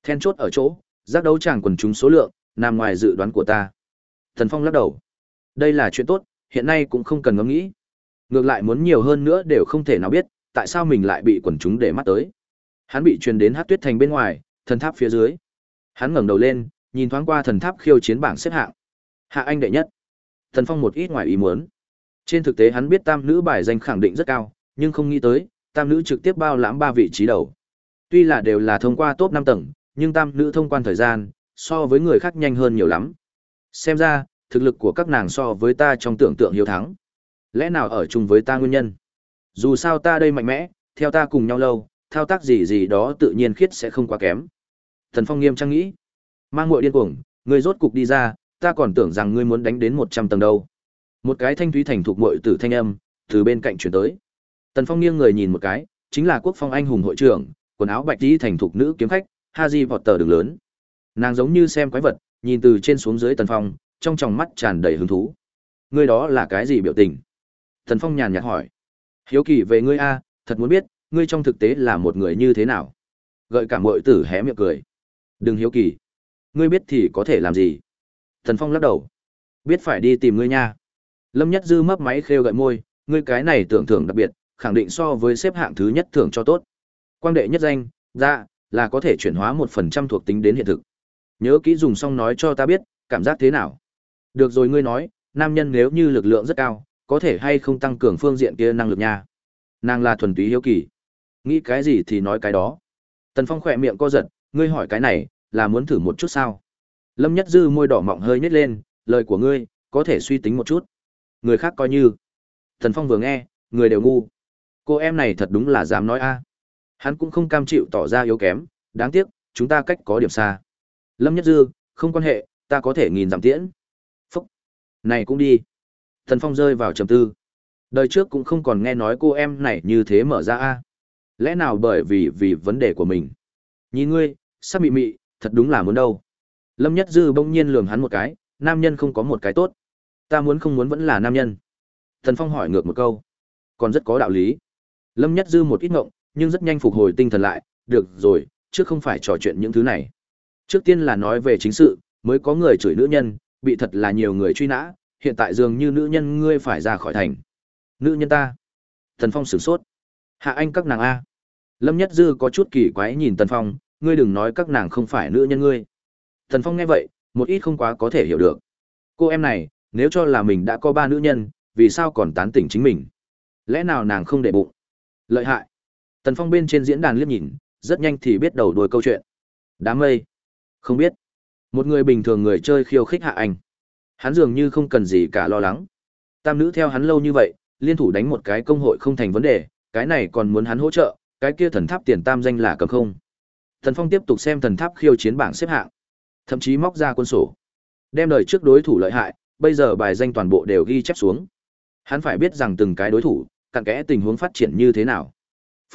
Then chốt ở chỗ, giác đấu tràng quần chúng số lượng, nằm ngoài dự đoán của ta. Thần Phong lắc đầu. Đây là chuyện tốt, hiện nay cũng không cần ngẫm nghĩ. Ngược lại muốn nhiều hơn nữa đều không thể nào biết, tại sao mình lại bị quần chúng để mắt tới. Hắn bị truyền đến Hát Tuyết Thành bên ngoài, thần tháp phía dưới. Hắn ngẩng đầu lên, nhìn thoáng qua thần tháp khiêu chiến bảng xếp hạng. Hạ Anh đệ nhất. Thần Phong một ít ngoài ý muốn. Trên thực tế hắn biết tam nữ bài danh khẳng định rất cao, nhưng không nghĩ tới, tam nữ trực tiếp bao lãm ba vị trí đầu. Tuy là đều là thông qua top năm tầng, nhưng tam nữ thông quan thời gian, so với người khác nhanh hơn nhiều lắm. Xem ra, thực lực của các nàng so với ta trong tưởng tượng hiếu thắng. Lẽ nào ở chung với ta nguyên nhân? Dù sao ta đây mạnh mẽ, theo ta cùng nhau lâu, thao tác gì gì đó tự nhiên khiết sẽ không quá kém. Thần Phong nghiêm trang nghĩ. Mang muội điên cuồng, ngươi rốt cục đi ra, ta còn tưởng rằng ngươi muốn đánh đến 100 tầng đâu. Một cái thanh thúy thành thuộc muội tử thanh âm từ bên cạnh truyền tới. Tần Phong nghiêng người nhìn một cái, chính là Quốc Phong anh hùng hội trưởng, quần áo bạch tí thành thục nữ kiếm khách, Haji tờ đường lớn. Nàng giống như xem quái vật, nhìn từ trên xuống dưới Tần Phong, trong tròng mắt tràn đầy hứng thú. Ngươi đó là cái gì biểu tình? Tần Phong nhàn nhạt hỏi. Hiếu kỳ về ngươi a, thật muốn biết, ngươi trong thực tế là một người như thế nào? Gợi cả muội tử hé miệng cười. Đừng hiếu kỳ. Ngươi biết thì có thể làm gì? Tần Phong lắc đầu. Biết phải đi tìm ngươi nha. Lâm Nhất Dư mấp máy khêu gợi môi, ngươi cái này tưởng thưởng đặc biệt, khẳng định so với xếp hạng thứ nhất thưởng cho tốt. Quang đệ nhất danh, ra, dạ, là có thể chuyển hóa một phần trăm thuộc tính đến hiện thực. Nhớ kỹ dùng xong nói cho ta biết, cảm giác thế nào. Được rồi ngươi nói, nam nhân nếu như lực lượng rất cao, có thể hay không tăng cường phương diện kia năng lực nha. Nàng là thuần túy hiếu kỳ. Nghĩ cái gì thì nói cái đó. Tần Phong khỏe miệng co giật, ngươi hỏi cái này, là muốn thử một chút sao? Lâm Nhất Dư môi đỏ mọng hơi nhếch lên, lời của ngươi, có thể suy tính một chút. Người khác coi như. Tần Phong vừa nghe, người đều ngu. Cô em này thật đúng là dám nói a. Hắn cũng không cam chịu tỏ ra yếu kém, đáng tiếc, chúng ta cách có điểm xa. Lâm Nhất Dư, không quan hệ, ta có thể nghìn giảm tiễn. Phúc. Này cũng đi. Thần Phong rơi vào trầm tư. Đời trước cũng không còn nghe nói cô em này như thế mở ra a. Lẽ nào bởi vì vì vấn đề của mình. Nhìn ngươi, sắp mị mị, thật đúng là muốn đâu. Lâm Nhất Dư bỗng nhiên lườm hắn một cái, nam nhân không có một cái tốt. Ta muốn không muốn vẫn là nam nhân. Thần Phong hỏi ngược một câu. Còn rất có đạo lý. Lâm Nhất Dư một ít ngộng, nhưng rất nhanh phục hồi tinh thần lại. Được rồi, chứ không phải trò chuyện những thứ này. Trước tiên là nói về chính sự, mới có người chửi nữ nhân, bị thật là nhiều người truy nã. Hiện tại dường như nữ nhân ngươi phải ra khỏi thành. Nữ nhân ta. Thần Phong sửng sốt. Hạ anh các nàng A. Lâm Nhất Dư có chút kỳ quái nhìn Tần Phong, ngươi đừng nói các nàng không phải nữ nhân ngươi. Tần Phong nghe vậy, một ít không quá có thể hiểu được. Cô em này, nếu cho là mình đã có ba nữ nhân, vì sao còn tán tỉnh chính mình? Lẽ nào nàng không để bụng? Lợi hại. Tần Phong bên trên diễn đàn liếc nhìn, rất nhanh thì biết đầu đuôi câu chuyện. Đám mây. Không biết. Một người bình thường người chơi khiêu khích hạ anh. Hắn dường như không cần gì cả lo lắng. Tam nữ theo hắn lâu như vậy, liên thủ đánh một cái công hội không thành vấn đề, cái này còn muốn hắn hỗ trợ, cái kia thần tháp tiền tam danh là cầm không. Thần Phong tiếp tục xem thần tháp khiêu chiến bảng xếp hạng, thậm chí móc ra quân sổ. Đem đời trước đối thủ lợi hại, bây giờ bài danh toàn bộ đều ghi chép xuống. Hắn phải biết rằng từng cái đối thủ, cặn kẽ tình huống phát triển như thế nào.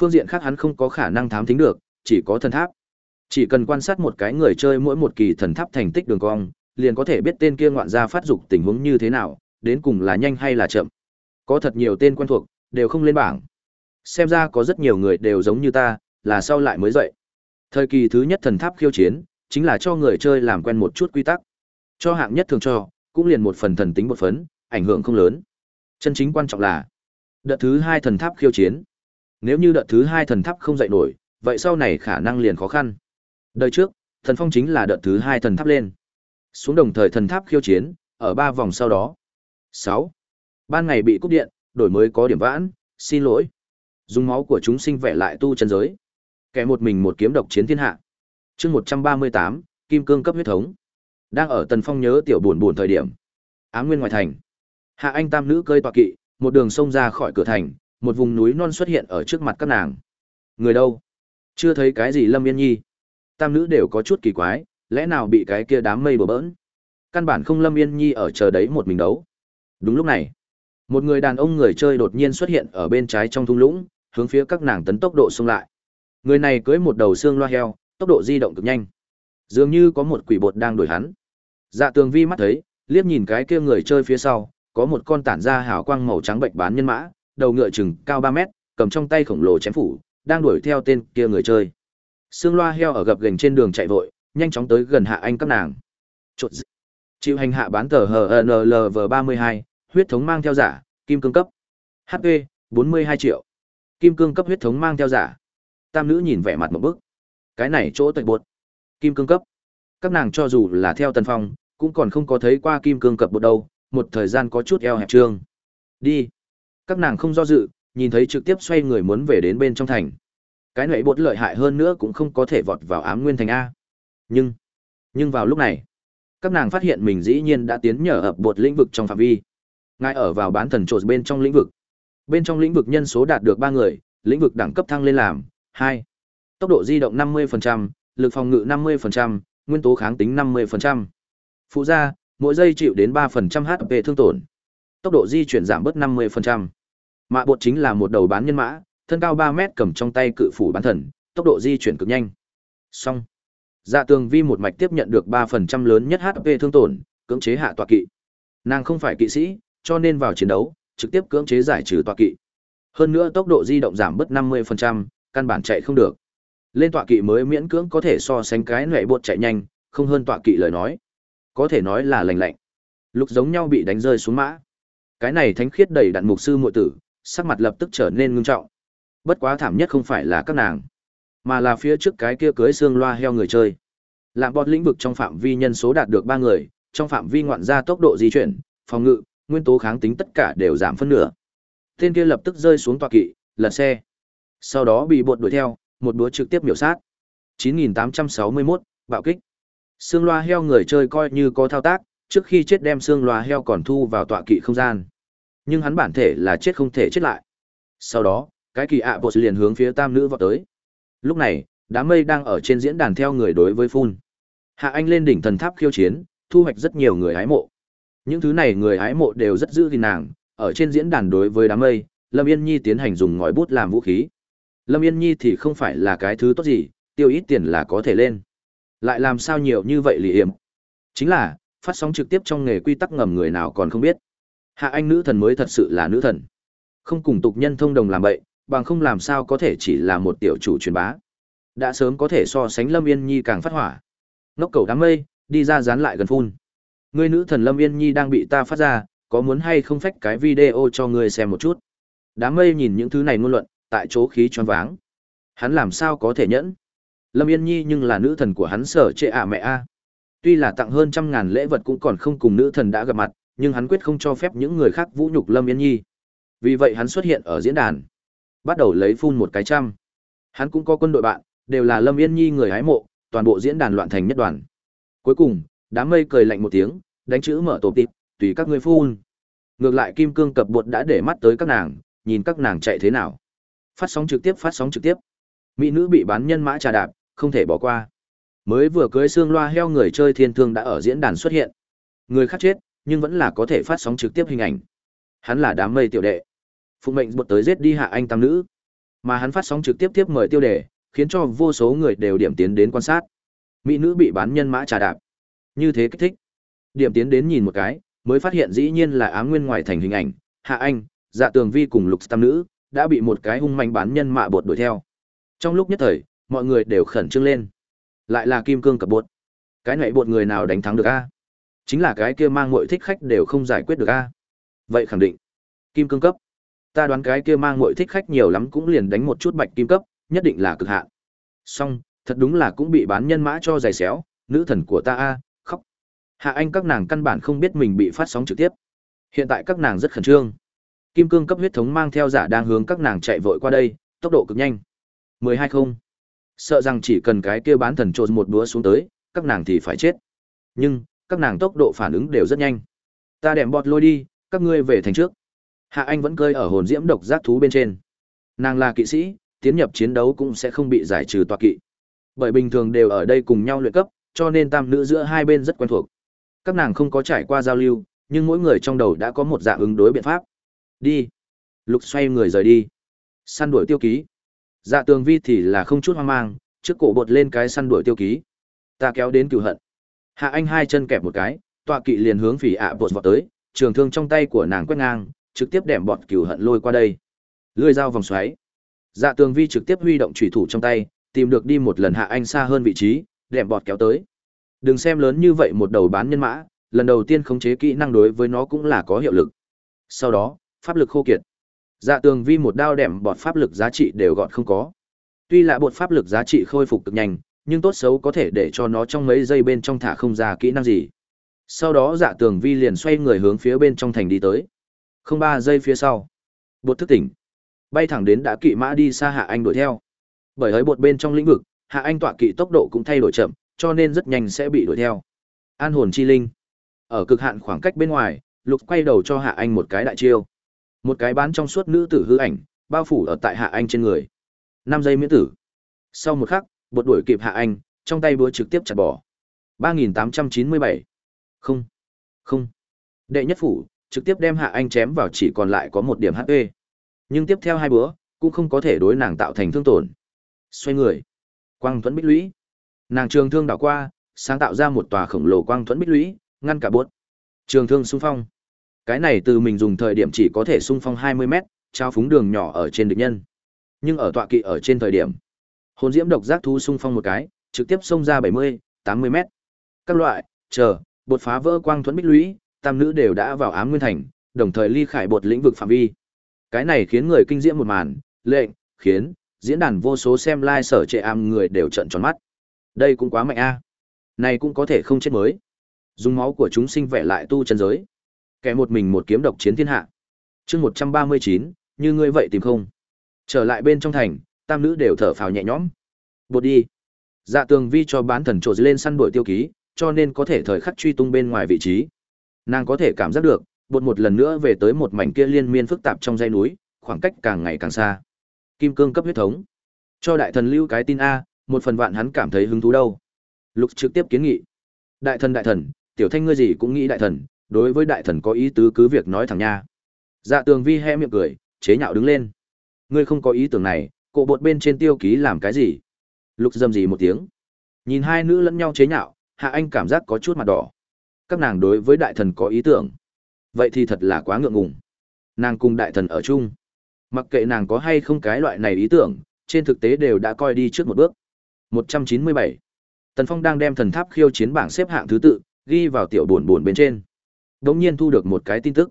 Phương diện khác hắn không có khả năng thám thính được, chỉ có thần tháp. Chỉ cần quan sát một cái người chơi mỗi một kỳ thần tháp thành tích đường cong, liền có thể biết tên kia ngoạn gia phát dục tình huống như thế nào, đến cùng là nhanh hay là chậm. Có thật nhiều tên quen thuộc, đều không lên bảng. Xem ra có rất nhiều người đều giống như ta, là sau lại mới dậy. Thời kỳ thứ nhất thần tháp khiêu chiến, chính là cho người chơi làm quen một chút quy tắc. Cho hạng nhất thường cho, cũng liền một phần thần tính một phấn, ảnh hưởng không lớn. Chân chính quan trọng là đợt thứ hai thần tháp khiêu chiến. Nếu như đợt thứ hai thần tháp không dậy nổi, vậy sau này khả năng liền khó khăn. Đời trước, thần phong chính là đợt thứ hai thần tháp lên. Xuống đồng thời thần tháp khiêu chiến, ở ba vòng sau đó. sáu Ban ngày bị cúp điện, đổi mới có điểm vãn, xin lỗi. Dùng máu của chúng sinh vẽ lại tu chân giới. Kẻ một mình một kiếm độc chiến thiên hạ. Chương 138, Kim cương cấp huyết thống. Đang ở Tần Phong nhớ tiểu buồn buồn thời điểm. Ám nguyên ngoài thành. Hạ anh tam nữ cơi tọa kỵ, một đường sông ra khỏi cửa thành, một vùng núi non xuất hiện ở trước mặt các nàng. Người đâu? Chưa thấy cái gì Lâm Yên Nhi. Tam nữ đều có chút kỳ quái, lẽ nào bị cái kia đám mây bừa bỡn? Căn bản không Lâm Yên Nhi ở chờ đấy một mình đấu. Đúng lúc này, một người đàn ông người chơi đột nhiên xuất hiện ở bên trái trong thung lũng, hướng phía các nàng tấn tốc độ xông lại. Người này cưỡi một đầu xương loa heo, tốc độ di động cực nhanh. Dường như có một quỷ bột đang đuổi hắn. Dạ Tường Vi mắt thấy, liếc nhìn cái kia người chơi phía sau, có một con tản ra hào quang màu trắng bệnh bán nhân mã, đầu ngựa chừng cao 3 mét, cầm trong tay khổng lồ chém phủ, đang đuổi theo tên kia người chơi. Sương loa heo ở gập gành trên đường chạy vội, nhanh chóng tới gần hạ anh các nàng. Chột dị. Chịu hành hạ bán tờ HNLV32, huyết thống mang theo giả, kim cương cấp. HP, 42 triệu. Kim cương cấp huyết thống mang theo giả. Tam nữ nhìn vẻ mặt một bức. Cái này chỗ tệ bột. Kim cương cấp. Các nàng cho dù là theo tần phong, cũng còn không có thấy qua kim cương cập bột đâu, một thời gian có chút eo hẹp trương. Đi. Các nàng không do dự, nhìn thấy trực tiếp xoay người muốn về đến bên trong thành. Cái nệ bột lợi hại hơn nữa cũng không có thể vọt vào ám nguyên thành A. Nhưng, nhưng vào lúc này, các nàng phát hiện mình dĩ nhiên đã tiến nhờ ập bột lĩnh vực trong phạm vi. Ngài ở vào bán thần trột bên trong lĩnh vực. Bên trong lĩnh vực nhân số đạt được ba người, lĩnh vực đẳng cấp thăng lên làm hai Tốc độ di động 50%, lực phòng ngự 50%, nguyên tố kháng tính 50%. Phụ gia, mỗi giây chịu đến 3% HP thương tổn. Tốc độ di chuyển giảm bớt 50%. Mạ bột chính là một đầu bán nhân mã, thân cao 3 mét cầm trong tay cự phủ bán thần, tốc độ di chuyển cực nhanh. Xong. Dạ tường vi một mạch tiếp nhận được 3% lớn nhất HP thương tổn, cưỡng chế hạ tọa kỵ. Nàng không phải kỵ sĩ, cho nên vào chiến đấu, trực tiếp cưỡng chế giải trừ tọa kỵ. Hơn nữa tốc độ di động giảm bớt 50%, căn bản chạy không được. Lên tọa kỵ mới miễn cưỡng có thể so sánh cái nệ bột chạy nhanh, không hơn tọa kỵ lời nói. Có thể nói là lành lạnh. Lục giống nhau bị đánh rơi xuống mã. Cái này thánh khiết đầy đặn mục sư muội tử, sắc mặt lập tức trở nên ngưng trọng. Bất quá thảm nhất không phải là các nàng, mà là phía trước cái kia cưới xương loa heo người chơi. Lạm bọt lĩnh vực trong phạm vi nhân số đạt được ba người, trong phạm vi ngoạn ra tốc độ di chuyển, phòng ngự, nguyên tố kháng tính tất cả đều giảm phân nửa. Tên kia lập tức rơi xuống tọa kỵ, lật xe. Sau đó bị bột đuổi theo, một búa trực tiếp miểu sát. 9861, bạo kích. Xương loa heo người chơi coi như có thao tác, trước khi chết đem xương loa heo còn thu vào tọa kỵ không gian. Nhưng hắn bản thể là chết không thể chết lại. Sau đó, cái kỳ ạ bột liền hướng phía tam nữ vọt tới. Lúc này, đám mây đang ở trên diễn đàn theo người đối với phun. Hạ Anh lên đỉnh thần tháp khiêu chiến, thu hoạch rất nhiều người hái mộ. Những thứ này người hái mộ đều rất giữ gìn nàng, ở trên diễn đàn đối với đám mây, Lâm Yên Nhi tiến hành dùng ngòi bút làm vũ khí. Lâm Yên Nhi thì không phải là cái thứ tốt gì, tiêu ít tiền là có thể lên. Lại làm sao nhiều như vậy lì hiểm? Chính là, phát sóng trực tiếp trong nghề quy tắc ngầm người nào còn không biết. Hạ Anh nữ thần mới thật sự là nữ thần. Không cùng tục nhân thông đồng làm bậy, bằng không làm sao có thể chỉ là một tiểu chủ truyền bá. Đã sớm có thể so sánh Lâm Yên Nhi càng phát hỏa. Ngốc cầu đám mây, đi ra dán lại gần phun. Ngươi nữ thần Lâm Yên Nhi đang bị ta phát ra, có muốn hay không phách cái video cho ngươi xem một chút. Đám mây nhìn những thứ này ngôn luận, tại chỗ khí choáng váng. Hắn làm sao có thể nhẫn? Lâm Yên Nhi nhưng là nữ thần của hắn sở trệ ạ mẹ a. Tuy là tặng hơn trăm ngàn lễ vật cũng còn không cùng nữ thần đã gặp mặt, nhưng hắn quyết không cho phép những người khác vũ nhục Lâm Yên Nhi. Vì vậy hắn xuất hiện ở diễn đàn, bắt đầu lấy phun một cái trăm. Hắn cũng có quân đội bạn, đều là Lâm Yên Nhi người hái mộ, toàn bộ diễn đàn loạn thành nhất đoàn. Cuối cùng, đám mây cười lạnh một tiếng, đánh chữ mở tổ tịp, tùy các ngươi phun. Ngược lại kim cương cập bột đã để mắt tới các nàng, nhìn các nàng chạy thế nào. Phát sóng trực tiếp phát sóng trực tiếp. Mỹ nữ bị bán nhân mã trà đạp, không thể bỏ qua. Mới vừa cưới xương loa heo người chơi thiên thương đã ở diễn đàn xuất hiện. Người khác chết, nhưng vẫn là có thể phát sóng trực tiếp hình ảnh. Hắn là đám mây tiểu đệ. Phụ mệnh bột tới giết đi hạ anh tam nữ. Mà hắn phát sóng trực tiếp tiếp mời tiêu đề, khiến cho vô số người đều điểm tiến đến quan sát. Mỹ nữ bị bán nhân mã trà đạp. Như thế kích thích. Điểm tiến đến nhìn một cái, mới phát hiện dĩ nhiên là ám nguyên ngoài thành hình ảnh, Hạ Anh, Dạ Tường Vi cùng Lục Tam nữ đã bị một cái hung manh bán nhân mạ bột đuổi theo. Trong lúc nhất thời, mọi người đều khẩn trương lên. Lại là kim cương cập bột. Cái này bột người nào đánh thắng được a? Chính là cái kia mang muội thích khách đều không giải quyết được a. Vậy khẳng định, kim cương cấp. Ta đoán cái kia mang muội thích khách nhiều lắm cũng liền đánh một chút bạch kim cấp, nhất định là cực hạn. Song, thật đúng là cũng bị bán nhân mã cho giày xéo, nữ thần của ta a, khóc. Hạ Anh các nàng căn bản không biết mình bị phát sóng trực tiếp. Hiện tại các nàng rất khẩn trương. Kim cương cấp huyết thống mang theo giả đang hướng các nàng chạy vội qua đây, tốc độ cực nhanh. 12 không. Sợ rằng chỉ cần cái kia bán thần trộn một đũa xuống tới, các nàng thì phải chết. Nhưng, các nàng tốc độ phản ứng đều rất nhanh. Ta đệm bọt lôi đi, các ngươi về thành trước. Hạ Anh vẫn cơi ở hồn diễm độc giác thú bên trên. Nàng là kỵ sĩ, tiến nhập chiến đấu cũng sẽ không bị giải trừ tọa kỵ. Bởi bình thường đều ở đây cùng nhau luyện cấp, cho nên tam nữ giữa hai bên rất quen thuộc. Các nàng không có trải qua giao lưu, nhưng mỗi người trong đầu đã có một dạng ứng đối biện pháp. Đi. Lục xoay người rời đi. Săn đuổi tiêu ký. Dạ tường vi thì là không chút hoang mang, trước cổ bột lên cái săn đuổi tiêu ký. Ta kéo đến cửu hận. Hạ anh hai chân kẹp một cái, tọa kỵ liền hướng phỉ ạ bột vọt tới, trường thương trong tay của nàng quét ngang, trực tiếp đệm bọt cừu hận lôi qua đây. Lưỡi dao vòng xoáy. Dạ tường vi trực tiếp huy động chủy thủ trong tay, tìm được đi một lần hạ anh xa hơn vị trí, đệm bọt kéo tới. Đừng xem lớn như vậy một đầu bán nhân mã, lần đầu tiên khống chế kỹ năng đối với nó cũng là có hiệu lực. Sau đó, pháp lực khô kiệt. Dạ tường vi một đao đệm bọt pháp lực giá trị đều gọn không có. Tuy là bột pháp lực giá trị khôi phục cực nhanh, nhưng tốt xấu có thể để cho nó trong mấy giây bên trong thả không ra kỹ năng gì. Sau đó dạ tường vi liền xoay người hướng phía bên trong thành đi tới. Không ba giây phía sau. Bột thức tỉnh. Bay thẳng đến đã kỵ mã đi xa hạ anh đuổi theo. Bởi hới bột bên trong lĩnh vực, hạ anh tọa kỵ tốc độ cũng thay đổi chậm, cho nên rất nhanh sẽ bị đuổi theo. An hồn chi linh. Ở cực hạn khoảng cách bên ngoài, Lục quay đầu cho Hạ Anh một cái đại chiêu. Một cái bán trong suốt nữ tử hư ảnh, bao phủ ở tại Hạ Anh trên người. năm giây miễn tử. Sau một khắc, bột đuổi kịp Hạ Anh, trong tay búa trực tiếp chặt bỏ. 3897. Không. Không. Đệ nhất phủ, trực tiếp đem Hạ Anh chém vào chỉ còn lại có một điểm HP. Nhưng tiếp theo hai búa, cũng không có thể đối nàng tạo thành thương tổn. Xoay người. Quang thuẫn bích lũy. Nàng trường thương đảo qua, sáng tạo ra một tòa khổng lồ quang thuẫn bích lũy, ngăn cả bốt. Trường thương xung phong. Cái này từ mình dùng thời điểm chỉ có thể xung phong 20 mét, trao phúng đường nhỏ ở trên địch nhân. Nhưng ở tọa kỵ ở trên thời điểm, hồn diễm độc giác thú xung phong một cái, trực tiếp xông ra 70, 80 mét. Các loại, chờ, bột phá vỡ quang thuẫn bích lũy, tam nữ đều đã vào ám nguyên thành, đồng thời ly khải bột lĩnh vực phạm vi. Cái này khiến người kinh diễm một màn, lệnh, khiến diễn đàn vô số xem like sở trệ am người đều trợn tròn mắt. Đây cũng quá mạnh a. Này cũng có thể không chết mới. Dùng máu của chúng sinh vẽ lại tu chân giới. Kẻ một mình một kiếm độc chiến thiên hạ. Chương một trăm ba mươi chín như ngươi vậy tìm không. Trở lại bên trong thành, tam nữ đều thở phào nhẹ nhõm. Bột đi. Dạ tường vi cho bán thần trộn lên săn đuổi tiêu ký, cho nên có thể thời khắc truy tung bên ngoài vị trí. Nàng có thể cảm giác được, bột một lần nữa về tới một mảnh kia liên miên phức tạp trong dãy núi, khoảng cách càng ngày càng xa. Kim cương cấp huyết thống. Cho đại thần lưu cái tin A, một phần vạn hắn cảm thấy hứng thú đâu. Lục trực tiếp kiến nghị. Đại thần đại thần, tiểu thanh ngươi gì cũng nghĩ đại thần, đối với đại thần có ý tứ cứ việc nói thẳng nha. Dạ tường vi hé miệng cười, chế nhạo đứng lên. Ngươi không có ý tưởng này, cổ bột bên trên tiêu ký làm cái gì? Lục dầm gì một tiếng. Nhìn hai nữ lẫn nhau chế nhạo, hạ anh cảm giác có chút mặt đỏ. Các nàng đối với đại thần có ý tưởng. Vậy thì thật là quá ngượng ngùng. Nàng cùng đại thần ở chung. Mặc kệ nàng có hay không cái loại này ý tưởng, trên thực tế đều đã coi đi trước một bước. 197. Tần Phong đang đem thần tháp khiêu chiến bảng xếp hạng thứ tự, ghi vào tiểu buồn buồn bên trên. Đống nhiên thu được một cái tin tức.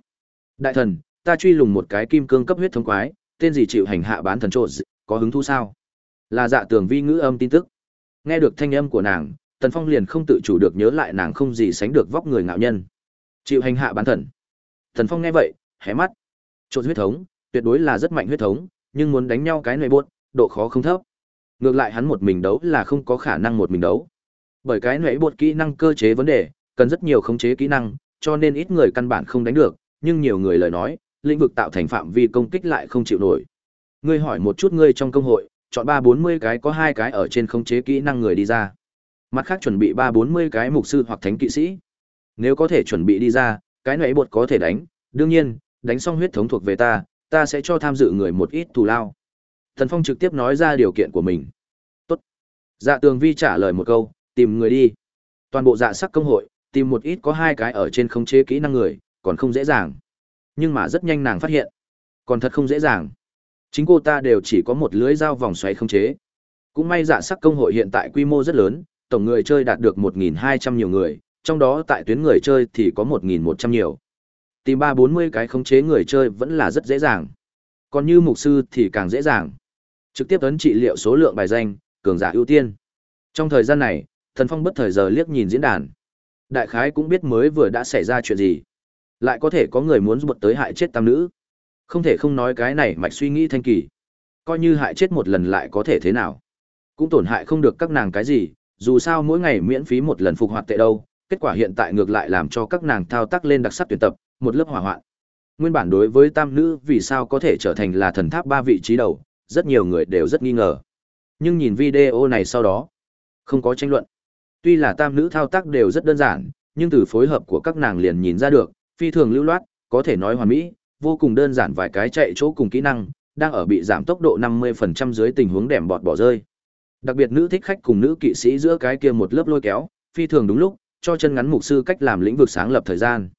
Đại thần, ta truy lùng một cái kim cương cấp huyết thống quái, tên gì chịu hành hạ bán thần trộn, có hứng thú sao? Là dạ tường vi ngữ âm tin tức. Nghe được thanh âm của nàng, Tần Phong liền không tự chủ được nhớ lại nàng không gì sánh được vóc người ngạo nhân. Chịu hành hạ bán thần. Tần Phong nghe vậy, hé mắt. Trộn huyết thống, tuyệt đối là rất mạnh huyết thống, nhưng muốn đánh nhau cái này buốt, độ khó không thấp. Ngược lại hắn một mình đấu là không có khả năng một mình đấu. Bởi cái nãy bột kỹ năng cơ chế vấn đề, cần rất nhiều khống chế kỹ năng, cho nên ít người căn bản không đánh được, nhưng nhiều người lời nói, lĩnh vực tạo thành phạm vi công kích lại không chịu nổi. Ngươi hỏi một chút ngươi trong công hội, chọn ba bốn mươi cái có hai cái ở trên khống chế kỹ năng người đi ra. Mặt khác chuẩn bị ba bốn mươi cái mục sư hoặc thánh kỵ sĩ. Nếu có thể chuẩn bị đi ra, cái nãy bột có thể đánh, đương nhiên, đánh xong huyết thống thuộc về ta, ta sẽ cho tham dự người một ít thù lao. Thần Phong trực tiếp nói ra điều kiện của mình. Tốt. Dạ tường vi trả lời một câu, tìm người đi. Toàn bộ dạ sắc công hội, tìm một ít có hai cái ở trên khống chế kỹ năng người, còn không dễ dàng. Nhưng mà rất nhanh nàng phát hiện. Còn thật không dễ dàng. Chính cô ta đều chỉ có một lưới dao vòng xoáy khống chế. Cũng may dạ sắc công hội hiện tại quy mô rất lớn, tổng người chơi đạt được 1.200 nhiều người, trong đó tại tuyến người chơi thì có 1.100 nhiều. Tìm ba bốn mươi cái khống chế người chơi vẫn là rất dễ dàng. Còn như mục sư thì càng dễ dàng. Trực tiếp ấn trị liệu số lượng bài danh, cường giả ưu tiên. Trong thời gian này, Thần Phong bất thời giờ liếc nhìn diễn đàn. Đại khái cũng biết mới vừa đã xảy ra chuyện gì. Lại có thể có người muốn giúp tới hại chết tam nữ. Không thể không nói cái này mạch suy nghĩ thanh kỳ. Coi như hại chết một lần lại có thể thế nào. Cũng tổn hại không được các nàng cái gì, dù sao mỗi ngày miễn phí một lần phục hoạt tệ đâu. Kết quả hiện tại ngược lại làm cho các nàng thao tác lên đặc sắc tuyển tập, một lớp hỏa hoạn. Nguyên bản đối với tam nữ vì sao có thể trở thành là thần tháp ba vị trí đầu, rất nhiều người đều rất nghi ngờ. Nhưng nhìn video này sau đó, không có tranh luận. Tuy là tam nữ thao tác đều rất đơn giản, nhưng từ phối hợp của các nàng liền nhìn ra được, phi thường lưu loát, có thể nói hoàn mỹ, vô cùng đơn giản vài cái chạy chỗ cùng kỹ năng, đang ở bị giảm tốc độ 50% dưới tình huống đẻm bọt bỏ rơi. Đặc biệt nữ thích khách cùng nữ kỵ sĩ giữa cái kia một lớp lôi kéo, phi thường đúng lúc, cho chân ngắn mục sư cách làm lĩnh vực sáng lập thời gian.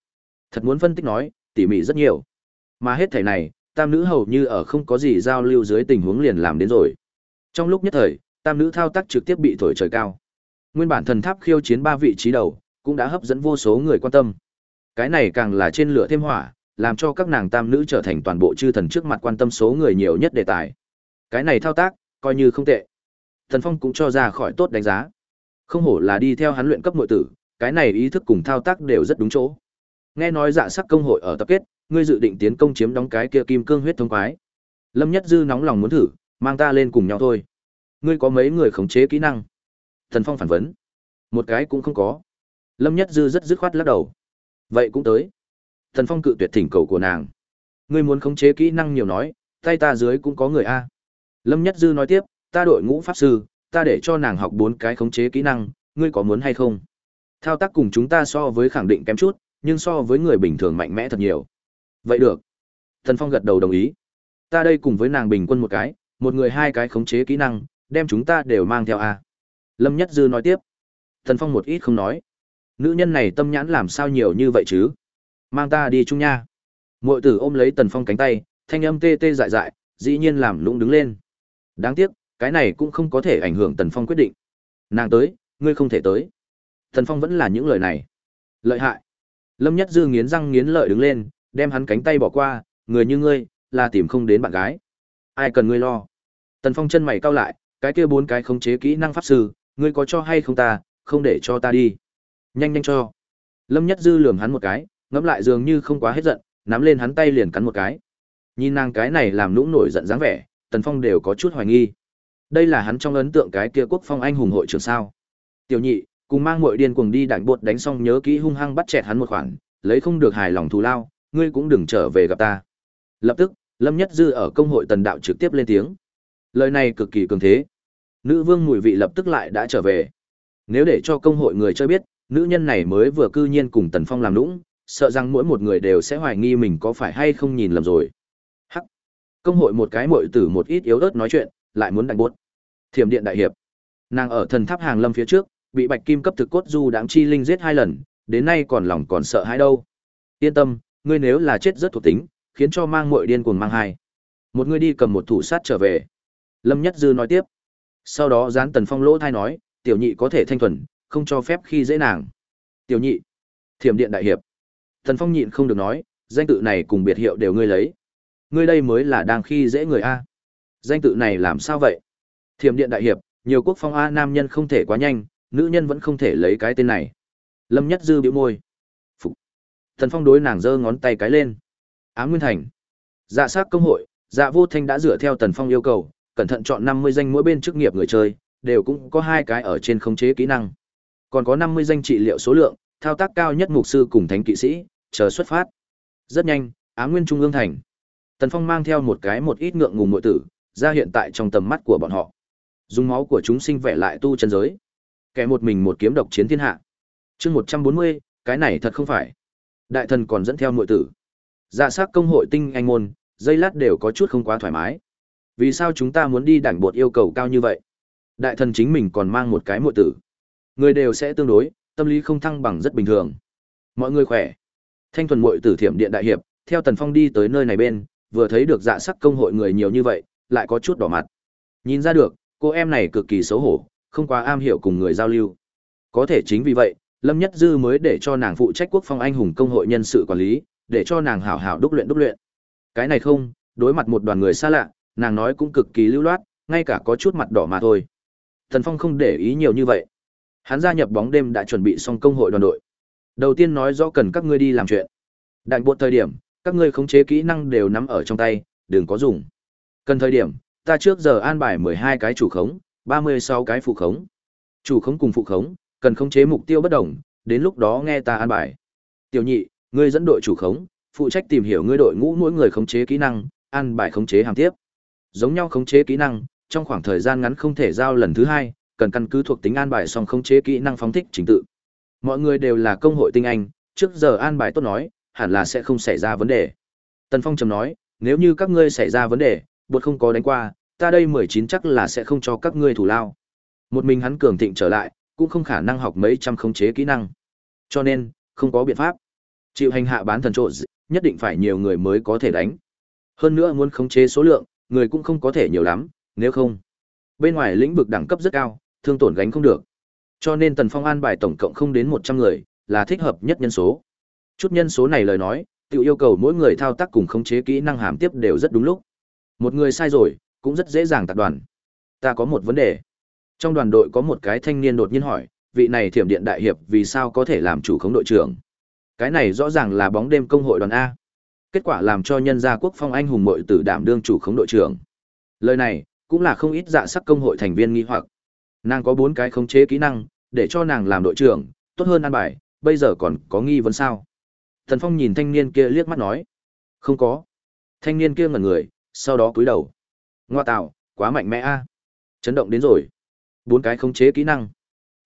Thật muốn phân tích nói, tỉ mỉ rất nhiều. Mà hết thể này, tam nữ hầu như ở không có gì giao lưu dưới tình huống liền làm đến rồi. Trong lúc nhất thời, tam nữ thao tác trực tiếp bị thổi trời cao. Nguyên bản thần tháp khiêu chiến ba vị trí đầu, cũng đã hấp dẫn vô số người quan tâm. Cái này càng là trên lửa thêm hỏa, làm cho các nàng tam nữ trở thành toàn bộ chư thần trước mặt quan tâm số người nhiều nhất đề tài. Cái này thao tác, coi như không tệ. Thần Phong cũng cho ra khỏi tốt đánh giá. Không hổ là đi theo hắn luyện cấp muội tử, cái này ý thức cùng thao tác đều rất đúng chỗ. Nghe nói dạ sắc công hội ở tập kết, ngươi dự định tiến công chiếm đóng cái kia kim cương huyết thông quái. Lâm Nhất Dư nóng lòng muốn thử, mang ta lên cùng nhau thôi. Ngươi có mấy người khống chế kỹ năng? Thần Phong phản vấn. Một cái cũng không có. Lâm Nhất Dư rất dứt khoát lắc đầu. Vậy cũng tới. Thần Phong cự tuyệt thỉnh cầu của nàng. Ngươi muốn khống chế kỹ năng nhiều nói, tay ta dưới cũng có người a. Lâm Nhất Dư nói tiếp, ta đội ngũ pháp sư, ta để cho nàng học bốn cái khống chế kỹ năng, ngươi có muốn hay không? Thao tác cùng chúng ta so với khẳng định kém chút, nhưng so với người bình thường mạnh mẽ thật nhiều. Vậy được. Thần Phong gật đầu đồng ý. Ta đây cùng với nàng bình quân một cái, một người hai cái khống chế kỹ năng, đem chúng ta đều mang theo a. Lâm Nhất Dư nói tiếp. Thần Phong một ít không nói. Nữ nhân này tâm nhãn làm sao nhiều như vậy chứ? Mang ta đi chung nha. Muội tử ôm lấy Tần Phong cánh tay, thanh âm tê tê dại dại, dĩ nhiên làm lũng đứng lên. Đáng tiếc, cái này cũng không có thể ảnh hưởng Tần Phong quyết định. Nàng tới, ngươi không thể tới. Tần Phong vẫn là những lời này. Lợi hại. Lâm Nhất Dư nghiến răng nghiến lợi đứng lên, đem hắn cánh tay bỏ qua, người như ngươi, là tìm không đến bạn gái. Ai cần ngươi lo. Tần Phong chân mày cau lại, cái kia bốn cái khống chế kỹ năng pháp sư, ngươi có cho hay không ta, không để cho ta đi. Nhanh nhanh cho. Lâm Nhất Dư lườm hắn một cái, ngẫm lại dường như không quá hết giận, nắm lên hắn tay liền cắn một cái. Nhìn nàng cái này làm nũng nổi giận dáng vẻ, Tần Phong đều có chút hoài nghi. Đây là hắn trong ấn tượng cái kia quốc phong anh hùng hội trưởng sao? Tiểu nhị, cùng mang muội điên cuồng đi đảnh bột đánh xong nhớ kỹ hung hăng bắt chẹt hắn một khoản, lấy không được hài lòng thù lao, ngươi cũng đừng trở về gặp ta. Lập tức, Lâm Nhất Dư ở công hội tần đạo trực tiếp lên tiếng. Lời này cực kỳ cường thế. Nữ vương mùi vị lập tức lại đã trở về. Nếu để cho công hội người chơi biết, nữ nhân này mới vừa cư nhiên cùng Tần Phong làm lũng, sợ rằng mỗi một người đều sẽ hoài nghi mình có phải hay không nhìn lầm rồi. Hắc. Công hội một cái muội tử một ít yếu ớt nói chuyện, lại muốn đánh buốt. Thiểm điện đại hiệp. Nàng ở thần tháp hàng lâm phía trước, bị Bạch Kim cấp thực cốt du đãng chi linh giết hai lần, đến nay còn lòng còn sợ hãi đâu. Yên tâm, ngươi nếu là chết rất thuộc tính, khiến cho mang muội điên cuồng mang hai. Một người đi cầm một thủ sát trở về. Lâm Nhất Dư nói tiếp. Sau đó gián Tần Phong lỗ thai nói, tiểu nhị có thể thanh thuần, không cho phép khi dễ nàng. Tiểu nhị. Thiểm điện đại hiệp. Tần Phong nhịn không được nói, danh tự này cùng biệt hiệu đều ngươi lấy. Ngươi đây mới là đang khi dễ người A. Danh tự này làm sao vậy? Thiểm điện đại hiệp, nhiều quốc phong A nam nhân không thể quá nhanh, nữ nhân vẫn không thể lấy cái tên này. Lâm Nhất Dư bĩu môi. Phục. thần Phong đối nàng giơ ngón tay cái lên. Ám Nguyên Thành. Dạ sát công hội, Dạ Vô Thanh đã dựa theo Tần Phong yêu cầu, cẩn thận chọn 50 danh mỗi bên chức nghiệp người chơi, đều cũng có hai cái ở trên khống chế kỹ năng. Còn có 50 danh trị liệu số lượng, thao tác cao nhất mục sư cùng thánh kỵ sĩ, chờ xuất phát. Rất nhanh, Ám Nguyên Trung ương thành. Tần Phong mang theo một cái một ít ngượng ngùng muội tử, ra hiện tại trong tầm mắt của bọn họ. Dùng máu của chúng sinh vẽ lại tu chân giới. Kẻ một mình một kiếm độc chiến thiên hạ. Chương 140, cái này thật không phải. Đại thần còn dẫn theo muội tử. Dạ sát công hội tinh anh môn, dây lát đều có chút không quá thoải mái. Vì sao chúng ta muốn đi đảnh bột yêu cầu cao như vậy? Đại thần chính mình còn mang một cái muội tử. Người đều sẽ tương đối, tâm lý không thăng bằng rất bình thường. Mọi người khỏe. Thanh thuần muội tử thiểm điện đại hiệp, theo Tần Phong đi tới nơi này bên, vừa thấy được dạ sắc công hội người nhiều như vậy, lại có chút đỏ mặt. Nhìn ra được, cô em này cực kỳ xấu hổ, không quá am hiểu cùng người giao lưu. Có thể chính vì vậy, Lâm Nhất Dư mới để cho nàng phụ trách quốc phong anh hùng công hội nhân sự quản lý, để cho nàng hảo hảo đúc luyện đúc luyện. Cái này không, đối mặt một đoàn người xa lạ, nàng nói cũng cực kỳ lưu loát, ngay cả có chút mặt đỏ mà thôi. Thần Phong không để ý nhiều như vậy. Hắn gia nhập bóng đêm đã chuẩn bị xong công hội đoàn đội. Đầu tiên nói rõ cần các ngươi đi làm chuyện. Đại bộ thời điểm, các ngươi khống chế kỹ năng đều nắm ở trong tay, đừng có dùng. Cần thời điểm, ta trước giờ an bài 12 cái chủ khống, 36 cái phụ khống. Chủ khống cùng phụ khống, cần khống chế mục tiêu bất đồng, đến lúc đó nghe ta an bài. Tiểu nhị, ngươi dẫn đội chủ khống, phụ trách tìm hiểu ngươi đội ngũ mỗi người khống chế kỹ năng, an bài khống chế hàng tiếp. Giống nhau khống chế kỹ năng, trong khoảng thời gian ngắn không thể giao lần thứ hai, cần căn cứ thuộc tính an bài xong khống chế kỹ năng phóng thích trình tự. Mọi người đều là công hội tinh anh, trước giờ an bài tốt nói, hẳn là sẽ không xảy ra vấn đề. Tần Phong trầm nói, nếu như các ngươi xảy ra vấn đề, bột không có đánh qua, ta đây 19 chắc là sẽ không cho các ngươi thủ lao. Một mình hắn cường thịnh trở lại, cũng không khả năng học mấy trăm khống chế kỹ năng. Cho nên, không có biện pháp. Chịu hành hạ bán thần trộn, nhất định phải nhiều người mới có thể đánh. Hơn nữa muốn khống chế số lượng, người cũng không có thể nhiều lắm, nếu không. Bên ngoài lĩnh vực đẳng cấp rất cao, thương tổn gánh không được. Cho nên Tần Phong an bài tổng cộng không đến 100 người, là thích hợp nhất nhân số. Chút nhân số này lời nói, tự yêu cầu mỗi người thao tác cùng khống chế kỹ năng hàm tiếp đều rất đúng lúc. Một người sai rồi, cũng rất dễ dàng tạc đoàn. Ta có một vấn đề. Trong đoàn đội có một cái thanh niên đột nhiên hỏi, vị này thiểm điện đại hiệp vì sao có thể làm chủ khống đội trưởng. Cái này rõ ràng là bóng đêm công hội đoàn A. Kết quả làm cho nhân gia quốc phong anh hùng mội tử đảm đương chủ khống đội trưởng. Lời này, cũng là không ít dạ sắc công hội thành viên nghi hoặc. Nàng có bốn cái khống chế kỹ năng, để cho nàng làm đội trưởng, tốt hơn an bài, bây giờ còn có nghi vấn sao? Thần Phong nhìn thanh niên kia liếc mắt nói. Không có. Thanh niên kia ngẩn người, sau đó cúi đầu. Ngoa tạo, quá mạnh mẽ a. Chấn động đến rồi. Bốn cái khống chế kỹ năng.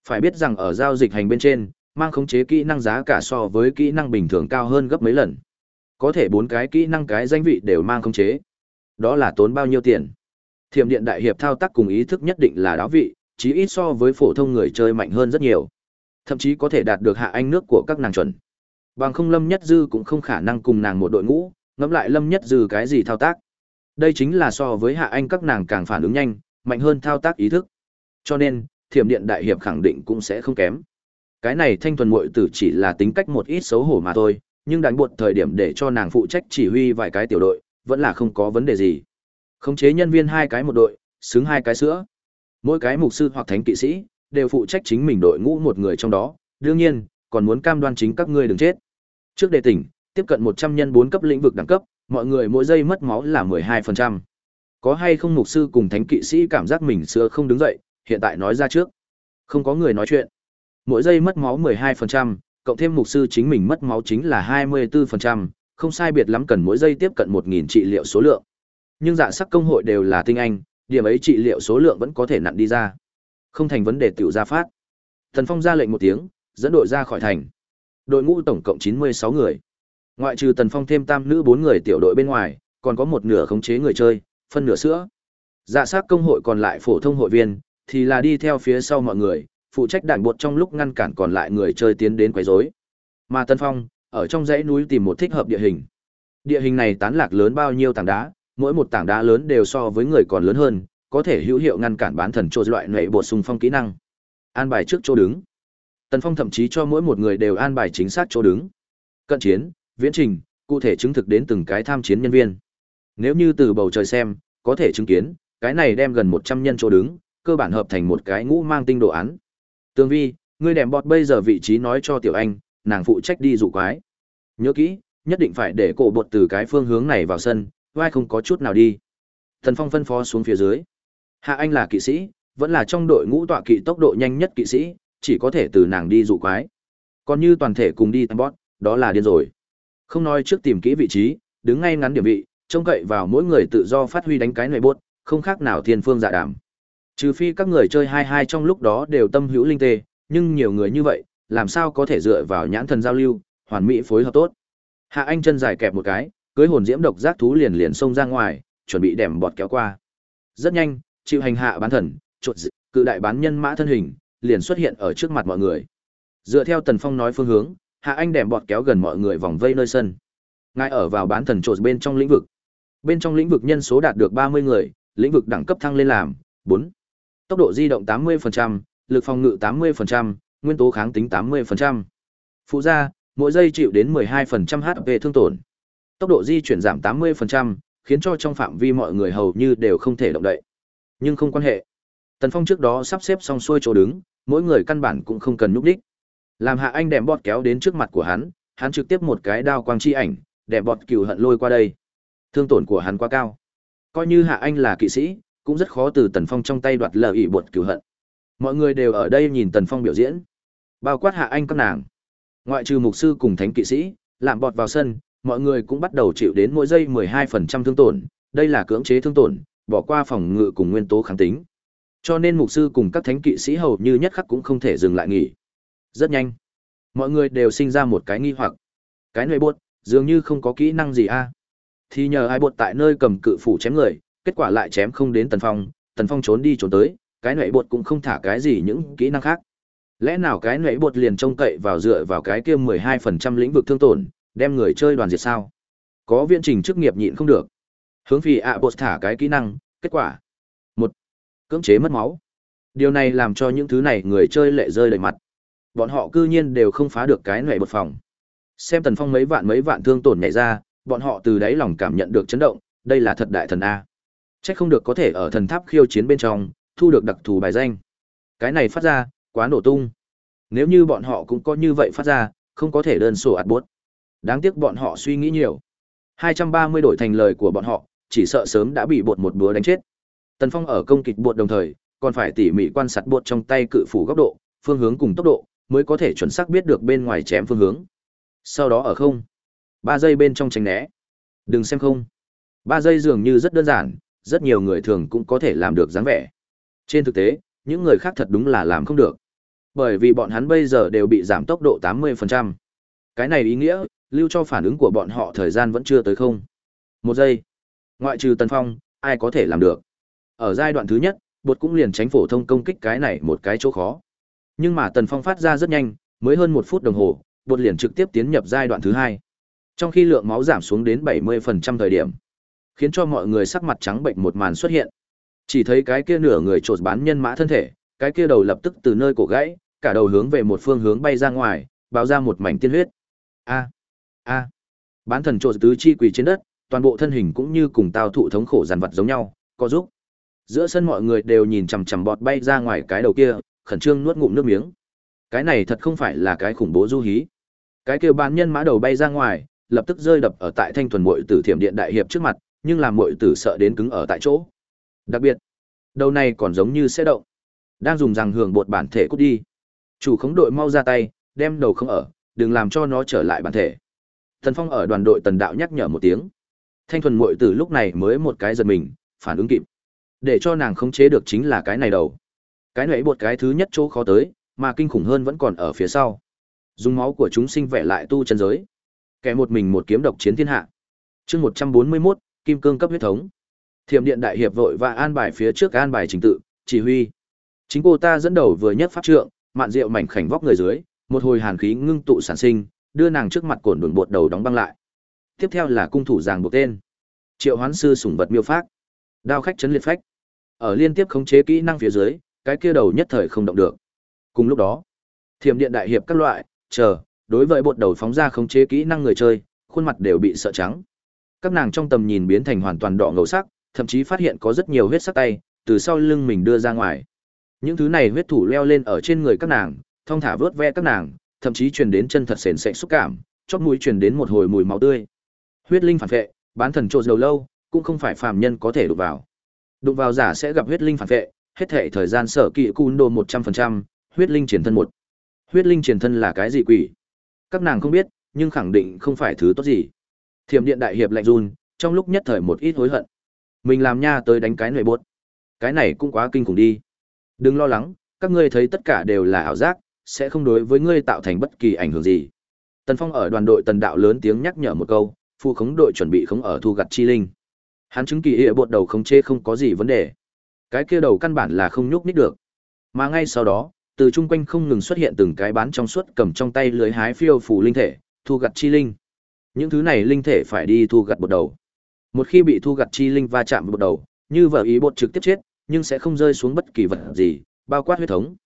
Phải biết rằng ở giao dịch hành bên trên, mang khống chế kỹ năng giá cả so với kỹ năng bình thường cao hơn gấp mấy lần. Có thể bốn cái kỹ năng cái danh vị đều mang khống chế. Đó là tốn bao nhiêu tiền? Thiểm điện đại hiệp thao tác cùng ý thức nhất định là đáo vị, chí ít so với phổ thông người chơi mạnh hơn rất nhiều. Thậm chí có thể đạt được hạ anh nước của các nàng chuẩn. Bằng không Lâm Nhất Dư cũng không khả năng cùng nàng một đội ngũ, ngẫm lại Lâm Nhất Dư cái gì thao tác. Đây chính là so với hạ anh các nàng càng phản ứng nhanh, mạnh hơn thao tác ý thức. Cho nên, thiểm điện đại hiệp khẳng định cũng sẽ không kém. Cái này thanh thuần muội tử chỉ là tính cách một ít xấu hổ mà thôi, nhưng đánh buộc thời điểm để cho nàng phụ trách chỉ huy vài cái tiểu đội, vẫn là không có vấn đề gì. Khống chế nhân viên hai cái một đội, xứng hai cái sữa. Mỗi cái mục sư hoặc thánh kỵ sĩ đều phụ trách chính mình đội ngũ một người trong đó, đương nhiên, còn muốn cam đoan chính các ngươi đừng chết. Trước đề tỉnh, tiếp cận 100 nhân 4 cấp lĩnh vực đẳng cấp, mọi người mỗi giây mất máu là 12%. Có hay không mục sư cùng thánh kỵ sĩ cảm giác mình xưa không đứng dậy, hiện tại nói ra trước. Không có người nói chuyện. Mỗi giây mất máu 12%, cộng thêm mục sư chính mình mất máu chính là 24%, không sai biệt lắm cần mỗi giây tiếp cận 1000 trị liệu số lượng. Nhưng dạ sắc công hội đều là tinh anh, điểm ấy trị liệu số lượng vẫn có thể nặn đi ra. Không thành vấn đề tiểu ra phát. Thần Phong ra lệnh một tiếng, dẫn đội ra khỏi thành. Đội ngũ tổng cộng 96 người. Ngoại trừ Tần Phong thêm tam nữ bốn người tiểu đội bên ngoài, còn có một nửa khống chế người chơi, phân nửa sữa. Dạ sắc công hội còn lại phổ thông hội viên, thì là đi theo phía sau mọi người, phụ trách đạn bột trong lúc ngăn cản còn lại người chơi tiến đến quấy rối. Mà Tân Phong, ở trong dãy núi tìm một thích hợp địa hình. Địa hình này tán lạc lớn bao nhiêu tảng đá, mỗi một tảng đá lớn đều so với người còn lớn hơn, có thể hữu hiệu ngăn cản bán thần trộn loại nệ bột xung phong kỹ năng. An bài trước chỗ đứng. Tần Phong thậm chí cho mỗi một người đều an bài chính xác chỗ đứng. Cận chiến, viễn trình, cụ thể chứng thực đến từng cái tham chiến nhân viên. Nếu như từ bầu trời xem, có thể chứng kiến, cái này đem gần 100 nhân chỗ đứng, cơ bản hợp thành một cái ngũ mang tinh đồ án. Tương Vi, ngươi đèm bọt bây giờ vị trí nói cho tiểu anh, nàng phụ trách đi dụ quái. Nhớ kỹ, nhất định phải để cổ bột từ cái phương hướng này vào sân, vai không có chút nào đi. Thần Phong phân phó xuống phía dưới. Hạ Anh là kỵ sĩ, vẫn là trong đội ngũ tọa kỵ tốc độ nhanh nhất kỵ sĩ, chỉ có thể từ nàng đi dụ quái. Còn như toàn thể cùng đi tăng bot, đó là điên rồi. Không nói trước tìm kỹ vị trí, đứng ngay ngắn điểm vị, trông cậy vào mỗi người tự do phát huy đánh cái nội buốt, không khác nào thiên phương dạ đảm. Trừ phi các người chơi hai hai trong lúc đó đều tâm hữu linh tê, nhưng nhiều người như vậy, làm sao có thể dựa vào nhãn thần giao lưu, hoàn mỹ phối hợp tốt. Hạ Anh chân dài kẹp một cái, cưới hồn diễm độc giác thú liền liền xông ra ngoài, chuẩn bị đẻm bọt kéo qua. Rất nhanh, chịu hành hạ bán thần, chuột dự, cự đại bán nhân mã thân hình, liền xuất hiện ở trước mặt mọi người. Dựa theo Tần Phong nói phương hướng, Hạ Anh đèm bọt kéo gần mọi người vòng vây nơi sân. Ngài ở vào bán thần trộn bên trong lĩnh vực. Bên trong lĩnh vực nhân số đạt được 30 người, lĩnh vực đẳng cấp thăng lên làm bốn. Tốc độ di động 80%, lực phòng ngự 80%, nguyên tố kháng tính 80%. Phụ gia, mỗi giây chịu đến 12% HP thương tổn. Tốc độ di chuyển giảm 80%, khiến cho trong phạm vi mọi người hầu như đều không thể động đậy. Nhưng không quan hệ. Tần Phong trước đó sắp xếp xong xuôi chỗ đứng, mỗi người căn bản cũng không cần nhúc đích. Làm hạ anh đèm bọt kéo đến trước mặt của hắn, hắn trực tiếp một cái đao quang chi ảnh, đẹp bọt cừu hận lôi qua đây. Thương tổn của hắn quá cao. Coi như hạ anh là kỵ sĩ, cũng rất khó từ Tần Phong trong tay đoạt lờ ỉ bột cừu hận. Mọi người đều ở đây nhìn Tần Phong biểu diễn. Bao quát hạ anh các nàng. Ngoại trừ mục sư cùng thánh kỵ sĩ, làm bọt vào sân, mọi người cũng bắt đầu chịu đến mỗi giây 12% thương tổn, đây là cưỡng chế thương tổn, bỏ qua phòng ngự cùng nguyên tố kháng tính. Cho nên mục sư cùng các thánh kỵ sĩ hầu như nhất khắc cũng không thể dừng lại nghỉ. Rất nhanh, mọi người đều sinh ra một cái nghi hoặc. Cái nơi buốt, dường như không có kỹ năng gì a. Thì nhờ ai buột tại nơi cầm cự phủ chém người, kết quả lại chém không đến Tần Phong, Tần Phong trốn đi trốn tới, cái nơi bột cũng không thả cái gì những kỹ năng khác. Lẽ nào cái nơi bột liền trông cậy vào dựa vào cái kia 12% lĩnh vực thương tổn, đem người chơi đoàn diệt sao? Có viên trình chức nghiệp nhịn không được. Hướng phi ạ bột thả cái kỹ năng, kết quả. một Cưỡng chế mất máu. Điều này làm cho những thứ này người chơi lệ rơi đầy mặt. Bọn họ cư nhiên đều không phá được cái nệ bột phòng. Xem Tần Phong mấy vạn mấy vạn thương tổn nhảy ra, bọn họ từ đáy lòng cảm nhận được chấn động, đây là thật đại thần A. Chắc không được có thể ở thần tháp khiêu chiến bên trong, thu được đặc thù bài danh. Cái này phát ra, quá nổ tung. Nếu như bọn họ cũng có như vậy phát ra, không có thể đơn sổ ạt buốt. Đáng tiếc bọn họ suy nghĩ nhiều. 230 đổi thành lời của bọn họ, chỉ sợ sớm đã bị bột một búa đánh chết. Tần Phong ở công kịch bột đồng thời, còn phải tỉ mỉ quan sát bột trong tay cự phủ góc độ, phương hướng cùng tốc độ, mới có thể chuẩn xác biết được bên ngoài chém phương hướng. Sau đó ở không, 3 giây bên trong tránh né. Đừng xem không. 3 giây dường như rất đơn giản, rất nhiều người thường cũng có thể làm được dáng vẻ. Trên thực tế, những người khác thật đúng là làm không được. Bởi vì bọn hắn bây giờ đều bị giảm tốc độ 80%. Cái này ý nghĩa, lưu cho phản ứng của bọn họ thời gian vẫn chưa tới không. Một giây. Ngoại trừ Tần Phong, ai có thể làm được. Ở giai đoạn thứ nhất, bột cũng liền tránh phổ thông công kích cái này một cái chỗ khó. Nhưng mà Tần Phong phát ra rất nhanh, mới hơn một phút đồng hồ, bột liền trực tiếp tiến nhập giai đoạn thứ hai. Trong khi lượng máu giảm xuống đến 70% thời điểm, khiến cho mọi người sắc mặt trắng bệnh một màn xuất hiện. Chỉ thấy cái kia nửa người trột bán nhân mã thân thể, cái kia đầu lập tức từ nơi cổ gãy, cả đầu hướng về một phương hướng bay ra ngoài, báo ra một mảnh tiên huyết. A, a. Bán thần trột tứ chi quỳ trên đất, toàn bộ thân hình cũng như cùng tao thụ thống khổ giàn vật giống nhau, có giúp. Giữa sân mọi người đều nhìn chằm chằm bọt bay ra ngoài cái đầu kia, khẩn trương nuốt ngụm nước miếng. Cái này thật không phải là cái khủng bố du hí. Cái kia bán nhân mã đầu bay ra ngoài, lập tức rơi đập ở tại thanh thuần muội tử thiểm điện đại hiệp trước mặt, nhưng làm muội tử sợ đến cứng ở tại chỗ. Đặc biệt, đầu này còn giống như sẽ động. Đang dùng rằng hưởng bột bản thể cút đi. Chủ khống đội mau ra tay, đem đầu không ở, đừng làm cho nó trở lại bản thể. Thần Phong ở đoàn đội tần đạo nhắc nhở một tiếng. Thanh thuần muội tử lúc này mới một cái giật mình, phản ứng kịp. Để cho nàng khống chế được chính là cái này đầu. Cái nãy bột cái thứ nhất chỗ khó tới, mà kinh khủng hơn vẫn còn ở phía sau. Dùng máu của chúng sinh vẽ lại tu chân giới. Kẻ một mình một kiếm độc chiến thiên hạ. Chương 141, Kim cương cấp huyết thống. Thiểm điện đại hiệp vội và an bài phía trước an bài trình tự, chỉ huy. Chính cô ta dẫn đầu vừa nhất pháp trượng, mạn rượu mảnh khảnh vóc người dưới, một hồi hàn khí ngưng tụ sản sinh, đưa nàng trước mặt cổn đồn bột đầu đóng băng lại. Tiếp theo là cung thủ giàng buộc tên. Triệu Hoán sư sủng vật miêu phát. Đao khách chấn liệt phách. Ở liên tiếp khống chế kỹ năng phía dưới, cái kia đầu nhất thời không động được. Cùng lúc đó, thiểm điện đại hiệp các loại, chờ, đối với bột đầu phóng ra khống chế kỹ năng người chơi, khuôn mặt đều bị sợ trắng. Các nàng trong tầm nhìn biến thành hoàn toàn đỏ ngầu sắc, thậm chí phát hiện có rất nhiều huyết sắc tay từ sau lưng mình đưa ra ngoài. Những thứ này huyết thủ leo lên ở trên người các nàng, thong thả vớt ve các nàng, thậm chí truyền đến chân thật sền sệt xúc cảm, chóp mũi truyền đến một hồi mùi máu tươi. Huyết linh phản vệ, bán thần trộn đầu lâu, cũng không phải phàm nhân có thể đụng vào. Đụng vào giả sẽ gặp huyết linh phản vệ, hết thể thời gian sở kỵ cun đồ 100%, huyết linh triển thân một. Huyết linh triển thân là cái gì quỷ? Các nàng không biết, nhưng khẳng định không phải thứ tốt gì. Thiểm điện đại hiệp lạnh run, trong lúc nhất thời một ít hối hận. Mình làm nha tới đánh cái nệ bốt. Cái này cũng quá kinh khủng đi. Đừng lo lắng, các ngươi thấy tất cả đều là ảo giác, sẽ không đối với ngươi tạo thành bất kỳ ảnh hưởng gì. Tần Phong ở đoàn đội tần đạo lớn tiếng nhắc nhở một câu, phụ khống đội chuẩn bị khống ở thu gặt chi linh. Hắn chứng kỳ hệ bột đầu khống chế không có gì vấn đề. Cái kia đầu căn bản là không nhúc nhích được. Mà ngay sau đó, từ chung quanh không ngừng xuất hiện từng cái bán trong suốt cầm trong tay lưới hái phiêu phù linh thể, thu gặt chi linh. Những thứ này linh thể phải đi thu gặt bột đầu. Một khi bị thu gặt chi linh va chạm bột đầu, như vợ ý bột trực tiếp chết, nhưng sẽ không rơi xuống bất kỳ vật gì, bao quát huyết thống.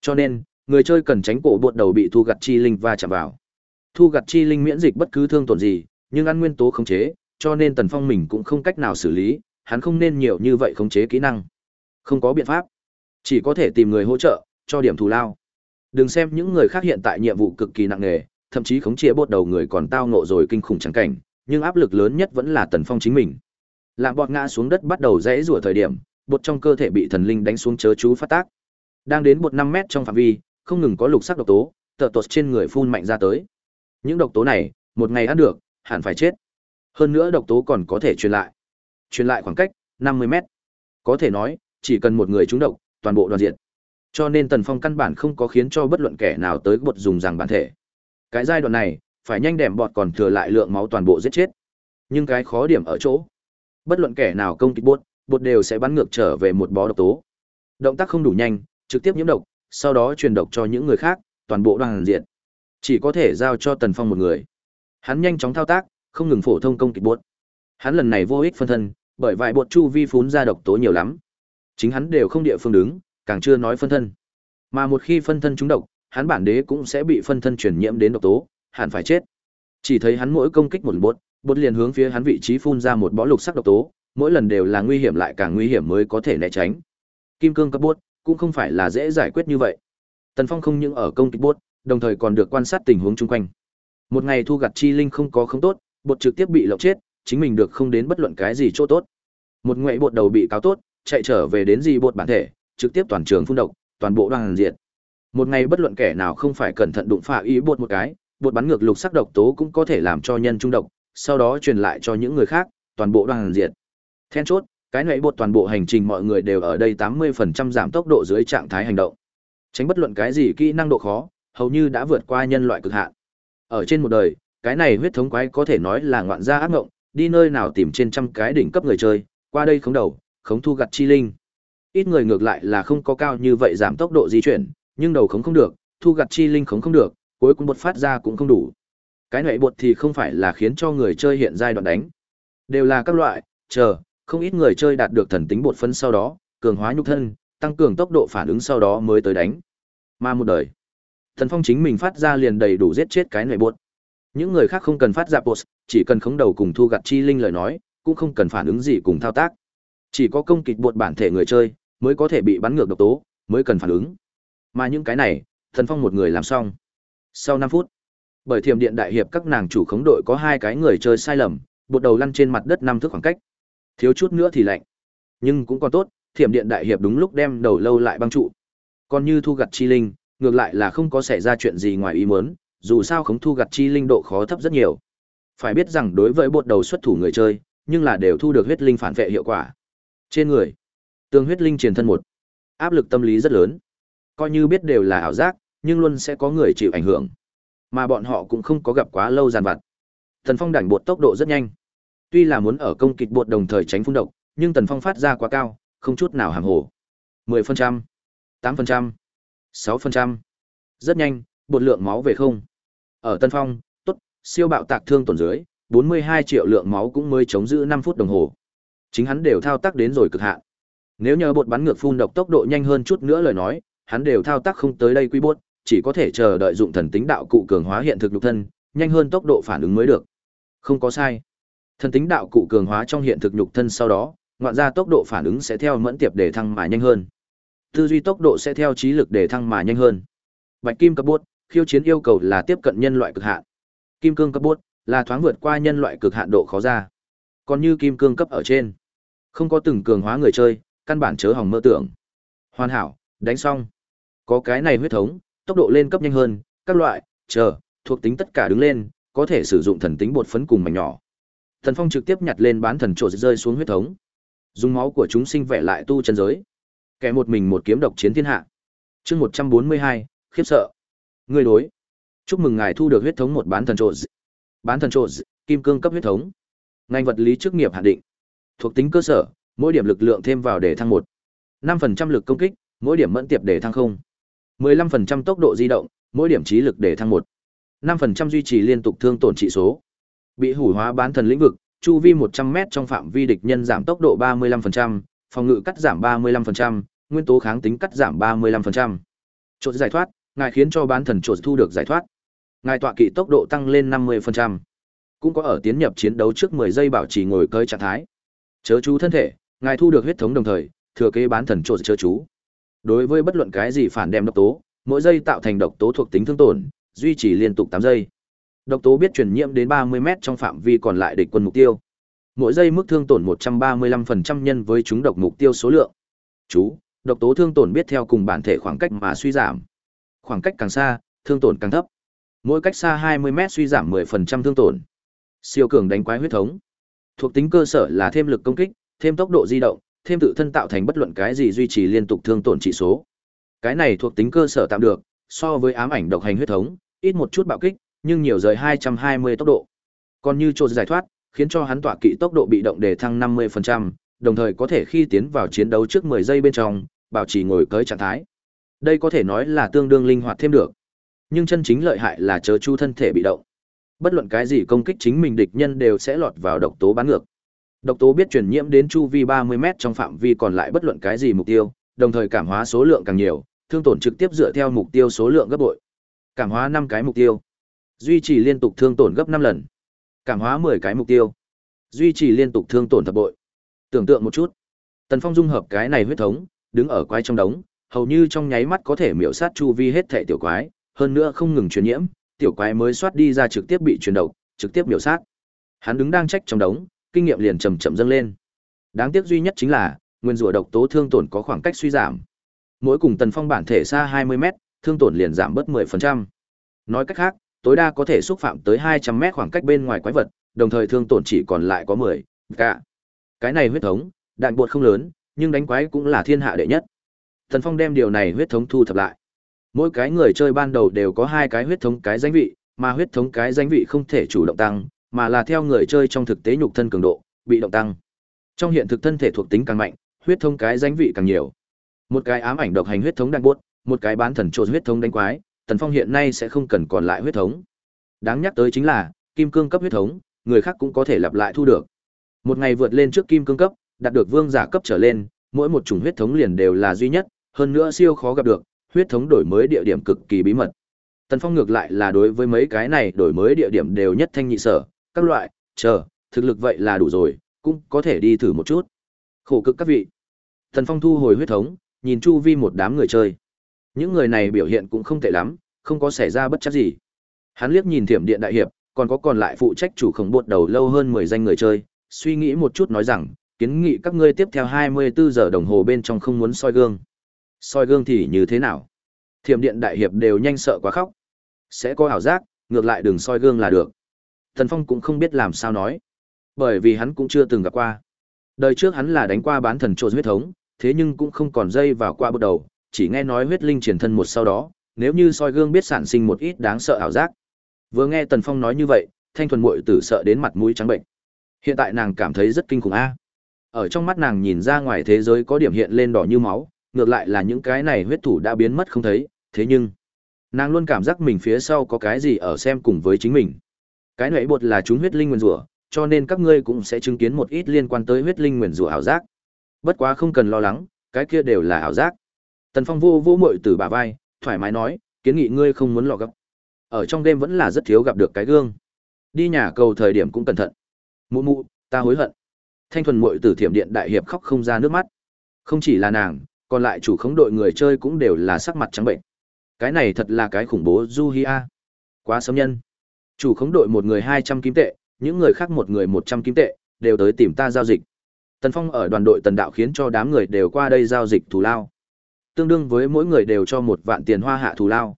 Cho nên, người chơi cần tránh cổ bột đầu bị thu gặt chi linh va chạm vào. Thu gặt chi linh miễn dịch bất cứ thương tổn gì, nhưng ăn nguyên tố khống chế, cho nên Tần Phong mình cũng không cách nào xử lý, hắn không nên nhiều như vậy khống chế kỹ năng. Không có biện pháp, chỉ có thể tìm người hỗ trợ, cho điểm thù lao. Đừng xem những người khác hiện tại nhiệm vụ cực kỳ nặng nề, thậm chí khống chế bột đầu người còn tao nộ rồi kinh khủng chẳng cảnh, nhưng áp lực lớn nhất vẫn là Tần Phong chính mình. Làm bọt ngã xuống đất bắt đầu rẽ rủa thời điểm, bột trong cơ thể bị thần linh đánh xuống chớ chú phát tác. Đang đến bột năm mét trong phạm vi, không ngừng có lục sắc độc tố, tợ tột trên người phun mạnh ra tới. Những độc tố này, một ngày ăn được, hẳn phải chết. Hơn nữa độc tố còn có thể truyền lại. Truyền lại khoảng cách 50 mét. Có thể nói, chỉ cần một người trúng độc, toàn bộ đoàn diện. Cho nên Tần Phong căn bản không có khiến cho bất luận kẻ nào tới bột dùng rằng bản thể. Cái giai đoạn này, phải nhanh đệm bọt còn thừa lại lượng máu toàn bộ giết chết. Nhưng cái khó điểm ở chỗ, bất luận kẻ nào công kích bột, bột đều sẽ bắn ngược trở về một bó độc tố. Động tác không đủ nhanh, trực tiếp nhiễm độc, sau đó truyền độc cho những người khác, toàn bộ đoàn diện. Chỉ có thể giao cho Tần Phong một người. Hắn nhanh chóng thao tác, không ngừng phổ thông công kích bột. Hắn lần này vô ích phân thân, bởi vài bột chu vi phún ra độc tố nhiều lắm. Chính hắn đều không địa phương đứng, càng chưa nói phân thân. Mà một khi phân thân trúng độc, hắn bản đế cũng sẽ bị phân thân truyền nhiễm đến độc tố, hẳn phải chết. Chỉ thấy hắn mỗi công kích một bột, bột liền hướng phía hắn vị trí phun ra một bó lục sắc độc tố, mỗi lần đều là nguy hiểm lại càng nguy hiểm mới có thể né tránh. Kim cương cấp bột cũng không phải là dễ giải quyết như vậy. Tần Phong không những ở công kích bốt, đồng thời còn được quan sát tình huống chung quanh. Một ngày thu gặt chi linh không có không tốt, bột trực tiếp bị lộng chết, chính mình được không đến bất luận cái gì chỗ tốt. Một ngoại bột đầu bị cáo tốt, chạy trở về đến gì bột bản thể, trực tiếp toàn trường phun độc, toàn bộ đoàn diệt. Một ngày bất luận kẻ nào không phải cẩn thận đụng phạ ý bột một cái, bột bắn ngược lục sắc độc tố cũng có thể làm cho nhân trung độc, sau đó truyền lại cho những người khác, toàn bộ đoàn diệt. Then chốt, cái nãy bột toàn bộ hành trình mọi người đều ở đây 80% giảm tốc độ dưới trạng thái hành động. Tránh bất luận cái gì kỹ năng độ khó, hầu như đã vượt qua nhân loại cực hạn. Ở trên một đời, cái này huyết thống quái có thể nói là ngoạn gia ác ngộng, đi nơi nào tìm trên trăm cái đỉnh cấp người chơi, qua đây khống đầu, khống thu gặt chi linh. Ít người ngược lại là không có cao như vậy giảm tốc độ di chuyển, nhưng đầu khống không được, thu gặt chi linh khống không được, cuối cùng bột phát ra cũng không đủ. Cái nệ bột thì không phải là khiến cho người chơi hiện giai đoạn đánh, đều là các loại, chờ, không ít người chơi đạt được thần tính bột phân sau đó, cường hóa nhục thân, tăng cường tốc độ phản ứng sau đó mới tới đánh. Mà một đời, Thần Phong chính mình phát ra liền đầy đủ giết chết cái nệ bột. Những người khác không cần phát ra bột, chỉ cần khống đầu cùng thu gặt chi linh lời nói, cũng không cần phản ứng gì cùng thao tác. Chỉ có công kịch bột bản thể người chơi mới có thể bị bắn ngược độc tố, mới cần phản ứng. Mà những cái này, Thần Phong một người làm xong. Sau 5 phút, bởi thiểm điện đại hiệp các nàng chủ khống đội có hai cái người chơi sai lầm, bột đầu lăn trên mặt đất năm thước khoảng cách. Thiếu chút nữa thì lạnh. Nhưng cũng còn tốt, thiểm điện đại hiệp đúng lúc đem đầu lâu lại băng trụ. Còn như thu gặt chi linh, ngược lại là không có xảy ra chuyện gì ngoài ý muốn, dù sao khống thu gặt chi linh độ khó thấp rất nhiều. Phải biết rằng đối với bột đầu xuất thủ người chơi, nhưng là đều thu được huyết linh phản vệ hiệu quả. Trên người, tương huyết linh truyền thân một, áp lực tâm lý rất lớn. Coi như biết đều là ảo giác, nhưng luôn sẽ có người chịu ảnh hưởng. Mà bọn họ cũng không có gặp quá lâu giàn vặt. Thần Phong đảnh bột tốc độ rất nhanh. Tuy là muốn ở công kịch bột đồng thời tránh phun độc, nhưng Tần Phong phát ra quá cao, không chút nào hàng hồ. 10%, 8%, 6%. Rất nhanh, bột lượng máu về không. Ở Tân Phong, tốt, siêu bạo tạc thương tổn dưới, 42 triệu lượng máu cũng mới chống giữ 5 phút đồng hồ. Chính hắn đều thao tác đến rồi cực hạn. Nếu nhờ bột bắn ngược phun độc tốc độ nhanh hơn chút nữa lời nói, hắn đều thao tác không tới đây quy bốt, chỉ có thể chờ đợi dụng thần tính đạo cụ cường hóa hiện thực lục thân, nhanh hơn tốc độ phản ứng mới được. Không có sai. Thần tính đạo cụ cường hóa trong hiện thực nhục thân sau đó, ngoạn ra tốc độ phản ứng sẽ theo mẫn tiệp để thăng mà nhanh hơn. Tư duy tốc độ sẽ theo trí lực để thăng mà nhanh hơn. Bạch kim cấp bốt, khiêu chiến yêu cầu là tiếp cận nhân loại cực hạn. Kim cương cấp bốt là thoáng vượt qua nhân loại cực hạn độ khó ra. Còn như kim cương cấp ở trên, không có từng cường hóa người chơi, căn bản chớ hỏng mơ tưởng. Hoàn hảo, đánh xong. Có cái này huyết thống, tốc độ lên cấp nhanh hơn, các loại, chờ, thuộc tính tất cả đứng lên, có thể sử dụng thần tính bột phấn cùng mảnh nhỏ. Thần Phong trực tiếp nhặt lên bán thần trổ rơi xuống huyết thống. Dùng máu của chúng sinh vẽ lại tu chân giới. Kẻ một mình một kiếm độc chiến thiên hạ. Chương 142, khiếp sợ. Người đối. Chúc mừng ngài thu được huyết thống một bán thần trổ. Bán thần trổ, kim cương cấp huyết thống. Ngành vật lý chức nghiệp hạn định. Thuộc tính cơ sở, mỗi điểm lực lượng thêm vào để thăng 1. 5% lực công kích, mỗi điểm mẫn tiệp để thăng 0. 15% tốc độ di động, mỗi điểm trí lực để thăng 1. 5% duy trì liên tục thương tổn trị số. Bị hủ hóa bán thần lĩnh vực, chu vi 100m trong phạm vi địch nhân giảm tốc độ 35%, phòng ngự cắt giảm 35%, nguyên tố kháng tính cắt giảm 35%. Chột giải thoát, ngài khiến cho bán thần chột thu được giải thoát. Ngài tọa kỵ tốc độ tăng lên 50%. Cũng có ở tiến nhập chiến đấu trước 10 giây bảo trì ngồi cơi trạng thái. Chớ chú thân thể, ngài thu được huyết thống đồng thời, thừa kế bán thần chột chớ chú. Đối với bất luận cái gì phản đem độc tố, mỗi giây tạo thành độc tố thuộc tính thương tổn, duy trì liên tục 8 giây. Độc tố biết truyền nhiễm đến 30 mét trong phạm vi còn lại địch quân mục tiêu. Mỗi giây mức thương tổn 135% nhân với chúng độc mục tiêu số lượng. Chú, độc tố thương tổn biết theo cùng bản thể khoảng cách mà suy giảm. Khoảng cách càng xa, thương tổn càng thấp. Mỗi cách xa 20 mét suy giảm 10% thương tổn. Siêu cường đánh quái huyết thống. Thuộc tính cơ sở là thêm lực công kích, thêm tốc độ di động, thêm tự thân tạo thành bất luận cái gì duy trì liên tục thương tổn trị số. Cái này thuộc tính cơ sở tạm được, so với ám ảnh độc hành huyết thống, ít một chút bạo kích, nhưng nhiều rời 220 tốc độ. Còn như trột giải thoát, khiến cho hắn tọa kỵ tốc độ bị động để thăng 50%, đồng thời có thể khi tiến vào chiến đấu trước 10 giây bên trong, bảo trì ngồi cưới trạng thái. Đây có thể nói là tương đương linh hoạt thêm được. Nhưng chân chính lợi hại là chớ chu thân thể bị động. Bất luận cái gì công kích chính mình địch nhân đều sẽ lọt vào độc tố bắn ngược. Độc tố biết truyền nhiễm đến chu vi 30m trong phạm vi còn lại bất luận cái gì mục tiêu, đồng thời cảm hóa số lượng càng nhiều, thương tổn trực tiếp dựa theo mục tiêu số lượng gấp bội. Cảm hóa 5 cái mục tiêu, duy trì liên tục thương tổn gấp 5 lần. Cảm hóa 10 cái mục tiêu, duy trì liên tục thương tổn thập bội. Tưởng tượng một chút, Tần Phong dung hợp cái này huyết thống, đứng ở quái trong đống, hầu như trong nháy mắt có thể miểu sát chu vi hết thảy tiểu quái, hơn nữa không ngừng truyền nhiễm, tiểu quái mới soát đi ra trực tiếp bị truyền độc, trực tiếp miểu sát. Hắn đứng đang trách trong đống, kinh nghiệm liền chậm chậm dâng lên. Đáng tiếc duy nhất chính là, nguyên rủa độc tố thương tổn có khoảng cách suy giảm. Mỗi cùng Tần Phong bản thể xa 20 mét, thương tổn liền giảm bớt 10%. Nói cách khác, tối đa có thể xúc phạm tới 200 mét khoảng cách bên ngoài quái vật, đồng thời thương tổn chỉ còn lại có 10. Cả. Cái này huyết thống, đạn buột không lớn, nhưng đánh quái cũng là thiên hạ đệ nhất. Tần Phong đem điều này huyết thống thu thập lại. Mỗi cái người chơi ban đầu đều có hai cái huyết thống cái danh vị, mà huyết thống cái danh vị không thể chủ động tăng, mà là theo người chơi trong thực tế nhục thân cường độ, bị động tăng. Trong hiện thực thân thể thuộc tính càng mạnh, huyết thống cái danh vị càng nhiều. Một cái ám ảnh độc hành huyết thống đạn buốt, một cái bán thần trộn huyết thống đánh quái, Tần Phong hiện nay sẽ không cần còn lại huyết thống. Đáng nhắc tới chính là, kim cương cấp huyết thống, người khác cũng có thể lặp lại thu được. Một ngày vượt lên trước kim cương cấp, đạt được vương giả cấp trở lên, mỗi một chủng huyết thống liền đều là duy nhất, hơn nữa siêu khó gặp được, huyết thống đổi mới địa điểm cực kỳ bí mật. Tần Phong ngược lại là đối với mấy cái này đổi mới địa điểm đều nhất thanh nhị sở, các loại, chờ, thực lực vậy là đủ rồi, cũng có thể đi thử một chút. Khổ cực các vị. Tần Phong thu hồi huyết thống, nhìn chu vi một đám người chơi. Những người này biểu hiện cũng không tệ lắm, không có xảy ra bất chấp gì. Hắn liếc nhìn Thiểm Điện đại hiệp, còn có còn lại phụ trách chủ khổng bột đầu lâu hơn 10 danh người chơi, suy nghĩ một chút nói rằng, kiến nghị các ngươi tiếp theo 24 giờ đồng hồ bên trong không muốn soi gương. Soi gương thì như thế nào? Thiểm điện đại hiệp đều nhanh sợ quá khóc. Sẽ có ảo giác, ngược lại đừng soi gương là được. Thần Phong cũng không biết làm sao nói. Bởi vì hắn cũng chưa từng gặp qua. Đời trước hắn là đánh qua bán thần trộn huyết thống, thế nhưng cũng không còn dây vào qua bước đầu, chỉ nghe nói huyết linh triển thân một sau đó, nếu như soi gương biết sản sinh một ít đáng sợ ảo giác. Vừa nghe Tần Phong nói như vậy, Thanh thuần muội tử sợ đến mặt mũi trắng bệnh. Hiện tại nàng cảm thấy rất kinh khủng a. Ở trong mắt nàng nhìn ra ngoài thế giới có điểm hiện lên đỏ như máu, ngược lại là những cái này huyết thủ đã biến mất không thấy, thế nhưng nàng luôn cảm giác mình phía sau có cái gì ở xem cùng với chính mình. Cái nệ bột là chúng huyết linh nguyên rủa, cho nên các ngươi cũng sẽ chứng kiến một ít liên quan tới huyết linh nguyên rủa ảo giác. Bất quá không cần lo lắng, cái kia đều là ảo giác. Tần Phong vô vô muội từ bà vai, thoải mái nói, kiến nghị ngươi không muốn lọ gấp. Ở trong đêm vẫn là rất thiếu gặp được cái gương. Đi nhà cầu thời điểm cũng cẩn thận. Mụ mụ, ta hối hận. Thanh thuần muội tử thiểm điện đại hiệp khóc không ra nước mắt. Không chỉ là nàng, còn lại chủ khống đội người chơi cũng đều là sắc mặt trắng bệnh. Cái này thật là cái khủng bố du hi a. Quá sớm nhân. Chủ khống đội một người 200 kim tệ, những người khác một người 100 kim tệ, đều tới tìm ta giao dịch. Tần Phong ở đoàn đội Tần Đạo khiến cho đám người đều qua đây giao dịch thù lao. Tương đương với mỗi người đều cho một vạn tiền hoa hạ thù lao.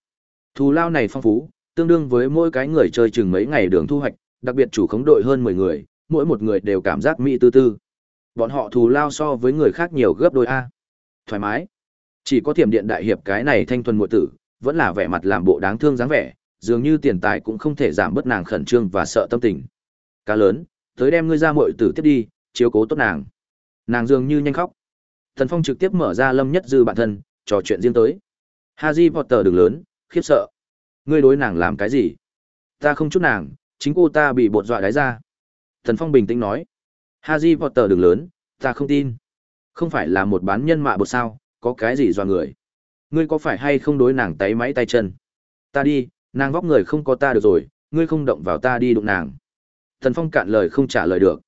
Thù lao này phong phú, tương đương với mỗi cái người chơi chừng mấy ngày đường thu hoạch, đặc biệt chủ khống đội hơn 10 người, mỗi một người đều cảm giác mỹ tư tư. Bọn họ thù lao so với người khác nhiều gấp đôi a thoải mái. Chỉ có thiểm điện đại hiệp cái này thanh thuần muội tử, vẫn là vẻ mặt làm bộ đáng thương dáng vẻ, dường như tiền tài cũng không thể giảm bớt nàng khẩn trương và sợ tâm tình. Cá lớn, tới đem ngươi ra muội tử tiếp đi, chiếu cố tốt nàng. Nàng dường như nhanh khóc. Thần phong trực tiếp mở ra lâm nhất dư bản thân, trò chuyện riêng tới. Haji potter đường lớn, khiếp sợ. Ngươi đối nàng làm cái gì? Ta không chút nàng, chính cô ta bị bột dọa đáy ra. Thần phong bình tĩnh nói. Haji potter đường lớn, ta không tin không phải là một bán nhân mạ bột sao, có cái gì do người. Ngươi có phải hay không đối nàng tay máy tay chân? Ta đi, nàng vóc người không có ta được rồi, ngươi không động vào ta đi đụng nàng. Thần Phong cạn lời không trả lời được.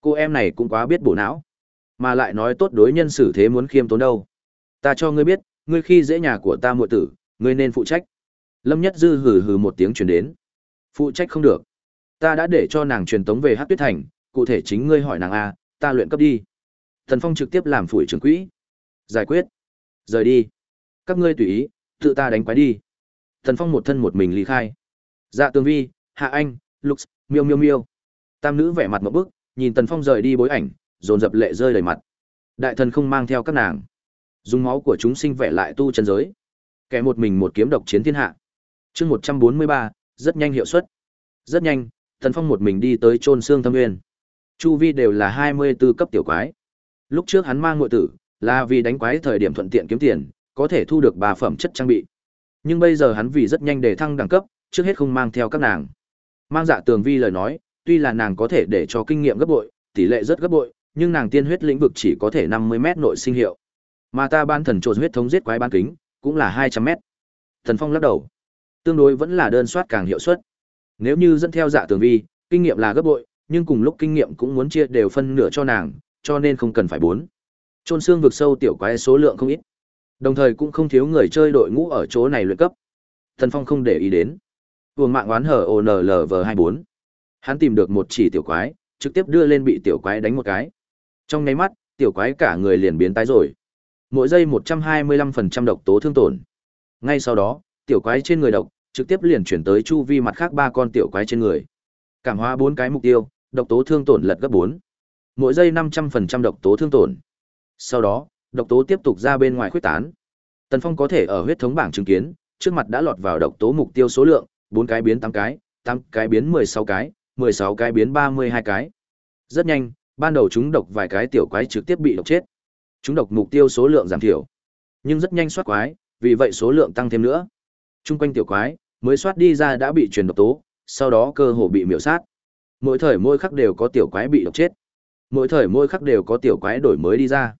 Cô em này cũng quá biết bổ não. Mà lại nói tốt đối nhân xử thế muốn khiêm tốn đâu. Ta cho ngươi biết, ngươi khi dễ nhà của ta muội tử, ngươi nên phụ trách. Lâm Nhất Dư hừ hừ một tiếng truyền đến. Phụ trách không được. Ta đã để cho nàng truyền tống về Hát Tuyết Thành, cụ thể chính ngươi hỏi nàng a, ta luyện cấp đi. Thần Phong trực tiếp làm phủi trưởng quỹ. Giải quyết. Rời đi. Các ngươi tùy ý, tự ta đánh quái đi. Thần Phong một thân một mình ly khai. Dạ Tường Vi, Hạ Anh, Lux, Miêu Miêu Miêu. Tam nữ vẻ mặt một bức, nhìn Tần Phong rời đi bối ảnh, dồn dập lệ rơi đầy mặt. Đại thần không mang theo các nàng, dùng máu của chúng sinh vẽ lại tu chân giới. Kẻ một mình một kiếm độc chiến thiên hạ. Chương 143, rất nhanh hiệu suất. Rất nhanh, Tần Phong một mình đi tới chôn xương thâm nguyên. Chu vi đều là 24 cấp tiểu quái. Lúc trước hắn mang ngụy tử, là vì đánh quái thời điểm thuận tiện kiếm tiền, có thể thu được ba phẩm chất trang bị. Nhưng bây giờ hắn vì rất nhanh để thăng đẳng cấp, trước hết không mang theo các nàng. Mang dạ tường vi lời nói, tuy là nàng có thể để cho kinh nghiệm gấp bội, tỷ lệ rất gấp bội, nhưng nàng tiên huyết lĩnh vực chỉ có thể 50 mét nội sinh hiệu. Mà ta ban thần trộn huyết thống giết quái ban kính, cũng là 200 mét. Thần Phong lắc đầu. Tương đối vẫn là đơn soát càng hiệu suất. Nếu như dẫn theo dạ tường vi, kinh nghiệm là gấp bội, nhưng cùng lúc kinh nghiệm cũng muốn chia đều phân nửa cho nàng, cho nên không cần phải bốn. Trôn xương vực sâu tiểu quái số lượng không ít. Đồng thời cũng không thiếu người chơi đội ngũ ở chỗ này luyện cấp. Thần Phong không để ý đến. Vương mạng oán hở ONLV24. Hắn tìm được một chỉ tiểu quái, trực tiếp đưa lên bị tiểu quái đánh một cái. Trong nháy mắt, tiểu quái cả người liền biến tái rồi. Mỗi giây 125% độc tố thương tổn. Ngay sau đó, tiểu quái trên người độc, trực tiếp liền chuyển tới chu vi mặt khác ba con tiểu quái trên người. Cảm hóa bốn cái mục tiêu, độc tố thương tổn lật gấp 4. Mỗi giây 500% độc tố thương tổn. Sau đó, độc tố tiếp tục ra bên ngoài khuếch tán. Tần Phong có thể ở huyết thống bảng chứng kiến, trước mặt đã lọt vào độc tố mục tiêu số lượng, 4 cái biến 8 cái, 8 cái biến 16 cái, 16 cái biến 32 cái. Rất nhanh, ban đầu chúng độc vài cái tiểu quái trực tiếp bị độc chết. Chúng độc mục tiêu số lượng giảm thiểu, nhưng rất nhanh soát quái, vì vậy số lượng tăng thêm nữa. Trung quanh tiểu quái, mới soát đi ra đã bị truyền độc tố, sau đó cơ hồ bị miểu sát. Mỗi thời mỗi khắc đều có tiểu quái bị độc chết. Mỗi thời mỗi khắc đều có tiểu quái đổi mới đi ra.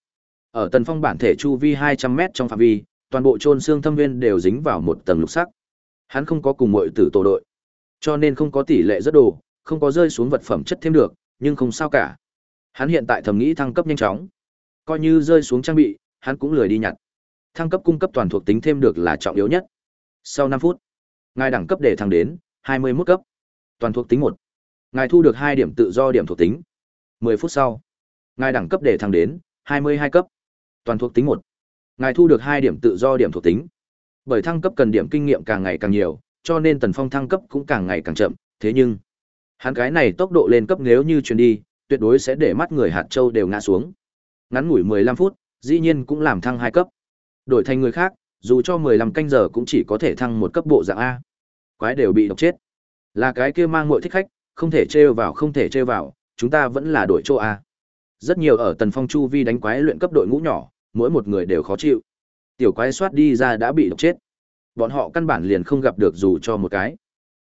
Ở Tần Phong bản thể chu vi 200m trong phạm vi, toàn bộ chôn xương thâm viên đều dính vào một tầng lục sắc. Hắn không có cùng muội tử tổ đội, cho nên không có tỷ lệ rất đồ, không có rơi xuống vật phẩm chất thêm được, nhưng không sao cả. Hắn hiện tại thầm nghĩ thăng cấp nhanh chóng. Coi như rơi xuống trang bị, hắn cũng lười đi nhặt. Thăng cấp cung cấp toàn thuộc tính thêm được là trọng yếu nhất. Sau 5 phút, ngài đẳng cấp để thăng đến 21 cấp. Toàn thuộc tính 1. Ngài thu được 2 điểm tự do điểm thuộc tính. 10 phút sau, ngài đẳng cấp để thăng đến 22 cấp. Toàn thuộc tính 1. Ngài thu được 2 điểm tự do điểm thuộc tính. Bởi thăng cấp cần điểm kinh nghiệm càng ngày càng nhiều, cho nên Tần Phong thăng cấp cũng càng ngày càng chậm, thế nhưng hắn cái này tốc độ lên cấp nếu như truyền đi, tuyệt đối sẽ để mắt người hạt châu đều ngã xuống. Ngắn ngủi 15 phút, dĩ nhiên cũng làm thăng 2 cấp. Đổi thành người khác, dù cho 15 canh giờ cũng chỉ có thể thăng một cấp bộ dạng A. Quái đều bị độc chết. Là cái kia mang muội thích khách, không thể trêu vào không thể trêu vào, chúng ta vẫn là đổi chỗ A. Rất nhiều ở Tần Phong chu vi đánh quái luyện cấp đội ngũ nhỏ, mỗi một người đều khó chịu. Tiểu quái soát đi ra đã bị độc chết. Bọn họ căn bản liền không gặp được dù cho một cái.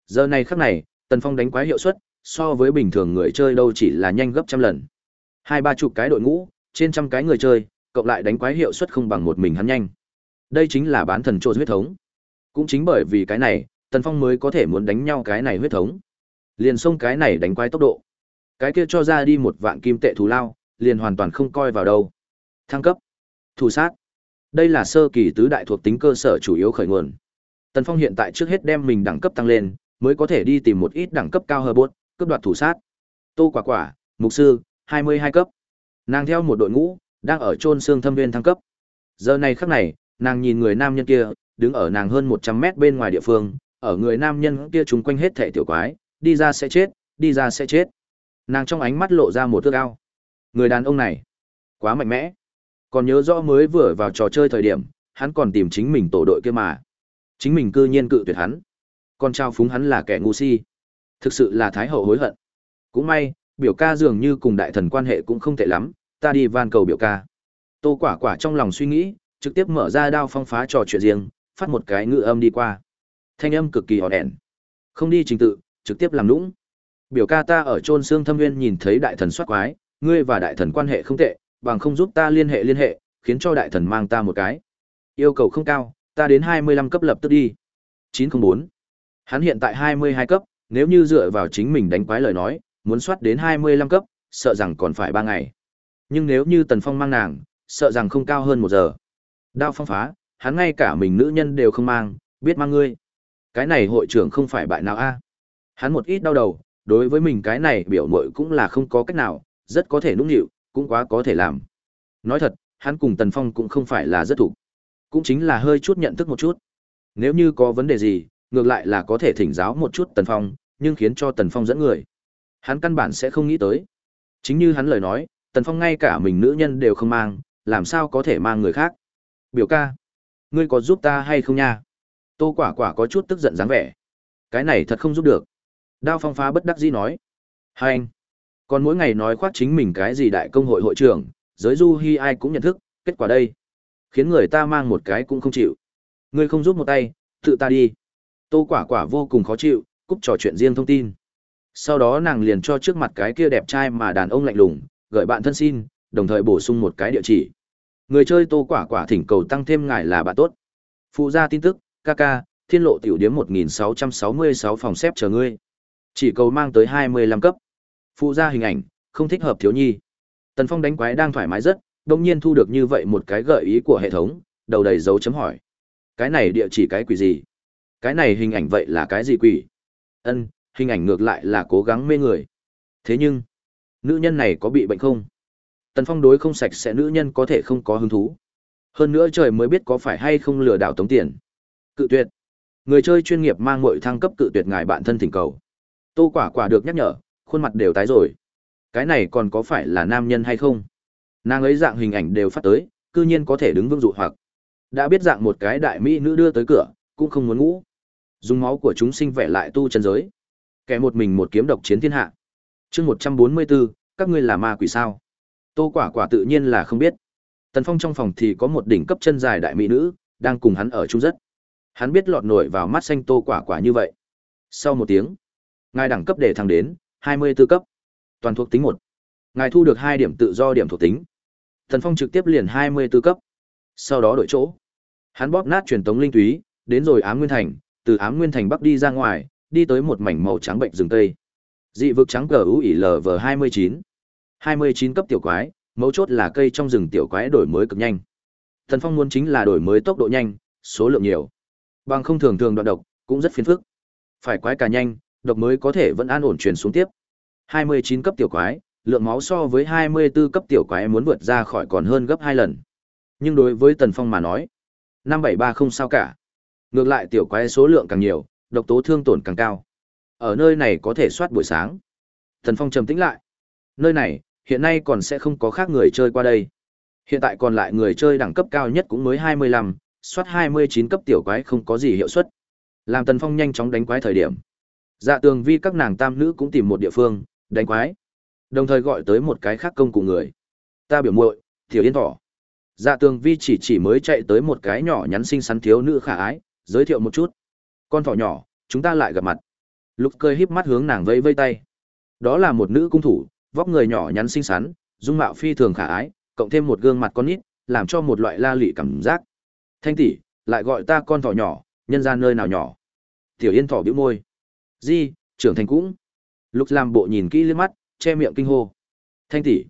Giờ này khắc này, Tần Phong đánh quái hiệu suất, so với bình thường người chơi đâu chỉ là nhanh gấp trăm lần. Hai ba chục cái đội ngũ, trên trăm cái người chơi, cộng lại đánh quái hiệu suất không bằng một mình hắn nhanh. Đây chính là bán thần trộn huyết thống. Cũng chính bởi vì cái này, Tần Phong mới có thể muốn đánh nhau cái này huyết thống. Liền xông cái này đánh quái tốc độ. Cái kia cho ra đi một vạn kim tệ thù lao, liền hoàn toàn không coi vào đâu. Thăng cấp. Thủ sát. Đây là sơ kỳ tứ đại thuộc tính cơ sở chủ yếu khởi nguồn. Tần Phong hiện tại trước hết đem mình đẳng cấp tăng lên, mới có thể đi tìm một ít đẳng cấp cao hơn bốt, cướp đoạt thủ sát. Tô Quả Quả, mục sư, 22 cấp. Nàng theo một đội ngũ, đang ở chôn xương thâm viên thăng cấp. Giờ này khắc này, nàng nhìn người nam nhân kia, đứng ở nàng hơn 100 mét bên ngoài địa phương, ở người nam nhân kia chung quanh hết thể tiểu quái, đi ra sẽ chết, đi ra sẽ chết. Nàng trong ánh mắt lộ ra một thước ao. Người đàn ông này, quá mạnh mẽ. Còn nhớ rõ mới vừa vào trò chơi thời điểm, hắn còn tìm chính mình tổ đội kia mà. Chính mình cư nhiên cự tuyệt hắn. Còn trao phúng hắn là kẻ ngu si. Thực sự là thái hậu hối hận. Cũng may, biểu ca dường như cùng đại thần quan hệ cũng không tệ lắm, ta đi van cầu biểu ca. Tô quả quả trong lòng suy nghĩ, trực tiếp mở ra đao phong phá trò chuyện riêng, phát một cái ngự âm đi qua. Thanh âm cực kỳ hòn đèn. Không đi trình tự, trực tiếp làm lũng. Biểu ca ta ở chôn xương thâm nguyên nhìn thấy đại thần soát quái, ngươi và đại thần quan hệ không tệ, bằng không giúp ta liên hệ liên hệ, khiến cho đại thần mang ta một cái. Yêu cầu không cao, ta đến 25 cấp lập tức đi. 904. Hắn hiện tại 22 cấp, nếu như dựa vào chính mình đánh quái lời nói, muốn soát đến 25 cấp, sợ rằng còn phải 3 ngày. Nhưng nếu như Tần Phong mang nàng, sợ rằng không cao hơn 1 giờ. Đao phong phá, hắn ngay cả mình nữ nhân đều không mang, biết mang ngươi. Cái này hội trưởng không phải bại nào a? Hắn một ít đau đầu, đối với mình cái này biểu mội cũng là không có cách nào, rất có thể nũng nịu, cũng quá có thể làm. Nói thật, hắn cùng Tần Phong cũng không phải là rất thủ. Cũng chính là hơi chút nhận thức một chút. Nếu như có vấn đề gì, ngược lại là có thể thỉnh giáo một chút Tần Phong, nhưng khiến cho Tần Phong dẫn người. Hắn căn bản sẽ không nghĩ tới. Chính như hắn lời nói, Tần Phong ngay cả mình nữ nhân đều không mang, làm sao có thể mang người khác. Biểu ca, ngươi có giúp ta hay không nha? Tô quả quả có chút tức giận dáng vẻ. Cái này thật không giúp được. Đao phong phá bất đắc dĩ nói. Hai anh. Còn mỗi ngày nói khoác chính mình cái gì đại công hội hội trưởng, giới du hi ai cũng nhận thức, kết quả đây. Khiến người ta mang một cái cũng không chịu. Ngươi không giúp một tay, tự ta đi. Tô quả quả vô cùng khó chịu, cúp trò chuyện riêng thông tin. Sau đó nàng liền cho trước mặt cái kia đẹp trai mà đàn ông lạnh lùng, gửi bạn thân xin, đồng thời bổ sung một cái địa chỉ. Người chơi Tô Quả Quả thỉnh cầu tăng thêm ngài là bạn tốt. Phụ gia tin tức, KK, Thiên Lộ tiểu điếm 1666 phòng xếp chờ ngươi. Chỉ cầu mang tới 25 cấp. Phụ gia hình ảnh, không thích hợp thiếu nhi. Tần Phong đánh quái đang thoải mái rất, đột nhiên thu được như vậy một cái gợi ý của hệ thống, đầu đầy dấu chấm hỏi. Cái này địa chỉ cái quỷ gì? Cái này hình ảnh vậy là cái gì quỷ? Ân, hình ảnh ngược lại là cố gắng mê người. Thế nhưng, nữ nhân này có bị bệnh không? Tần Phong đối không sạch sẽ nữ nhân có thể không có hứng thú. Hơn nữa trời mới biết có phải hay không lừa đảo tống tiền. Cự tuyệt. Người chơi chuyên nghiệp mang muội thăng cấp cự tuyệt ngài bạn thân thỉnh cầu. Tô Quả Quả được nhắc nhở, khuôn mặt đều tái rồi. Cái này còn có phải là nam nhân hay không? Nàng ấy dạng hình ảnh đều phát tới, cư nhiên có thể đứng vững dụ hoặc. Đã biết dạng một cái đại mỹ nữ đưa tới cửa, cũng không muốn ngủ. Dùng máu của chúng sinh vẽ lại tu chân giới. Kẻ một mình một kiếm độc chiến thiên hạ. Chương 144, các ngươi là ma quỷ sao? Tô Quả Quả tự nhiên là không biết. Tần Phong trong phòng thì có một đỉnh cấp chân dài đại mỹ nữ, đang cùng hắn ở chung rất. Hắn biết lọt nổi vào mắt xanh Tô Quả Quả như vậy. Sau một tiếng, ngài đẳng cấp để thăng đến 24 cấp. Toàn thuộc tính một. Ngài thu được 2 điểm tự do điểm thuộc tính. Thần Phong trực tiếp liền 24 cấp. Sau đó đổi chỗ. Hắn bóp nát truyền tống linh túy, đến rồi Ám Nguyên Thành, từ Ám Nguyên Thành bắc đi ra ngoài, đi tới một mảnh màu trắng bệnh rừng tây. Dị vực trắng cờ ưu ỉ LV29. 29 cấp tiểu quái, mấu chốt là cây trong rừng tiểu quái đổi mới cực nhanh. Thần Phong muốn chính là đổi mới tốc độ nhanh, số lượng nhiều. Bằng không thường thường đoạn độc, cũng rất phiền phức. Phải quái cả nhanh, độc mới có thể vẫn an ổn truyền xuống tiếp. 29 cấp tiểu quái, lượng máu so với 24 cấp tiểu quái muốn vượt ra khỏi còn hơn gấp 2 lần. Nhưng đối với Tần Phong mà nói, 573 không sao cả. Ngược lại tiểu quái số lượng càng nhiều, độc tố thương tổn càng cao. Ở nơi này có thể soát buổi sáng. Tần Phong trầm tĩnh lại. Nơi này, hiện nay còn sẽ không có khác người chơi qua đây. Hiện tại còn lại người chơi đẳng cấp cao nhất cũng mới 25, soát 29 cấp tiểu quái không có gì hiệu suất. Làm Tần Phong nhanh chóng đánh quái thời điểm. Dạ tường vi các nàng tam nữ cũng tìm một địa phương, đánh quái. Đồng thời gọi tới một cái khác công cụ người. Ta biểu muội, Tiểu Yên Thỏ. Dạ tường vi chỉ chỉ mới chạy tới một cái nhỏ nhắn xinh xắn thiếu nữ khả ái, giới thiệu một chút. Con thỏ nhỏ, chúng ta lại gặp mặt. Lục cười híp mắt hướng nàng vây vây tay. Đó là một nữ cung thủ, vóc người nhỏ nhắn xinh xắn, dung mạo phi thường khả ái, cộng thêm một gương mặt con nít, làm cho một loại la lị cảm giác. Thanh tỷ, lại gọi ta con thỏ nhỏ, nhân ra nơi nào nhỏ. Tiểu Yên thỏ bĩu môi. Di, trưởng thành cũng. Lục làm bộ nhìn kỹ lên mắt, che miệng kinh hô. Thanh tỷ.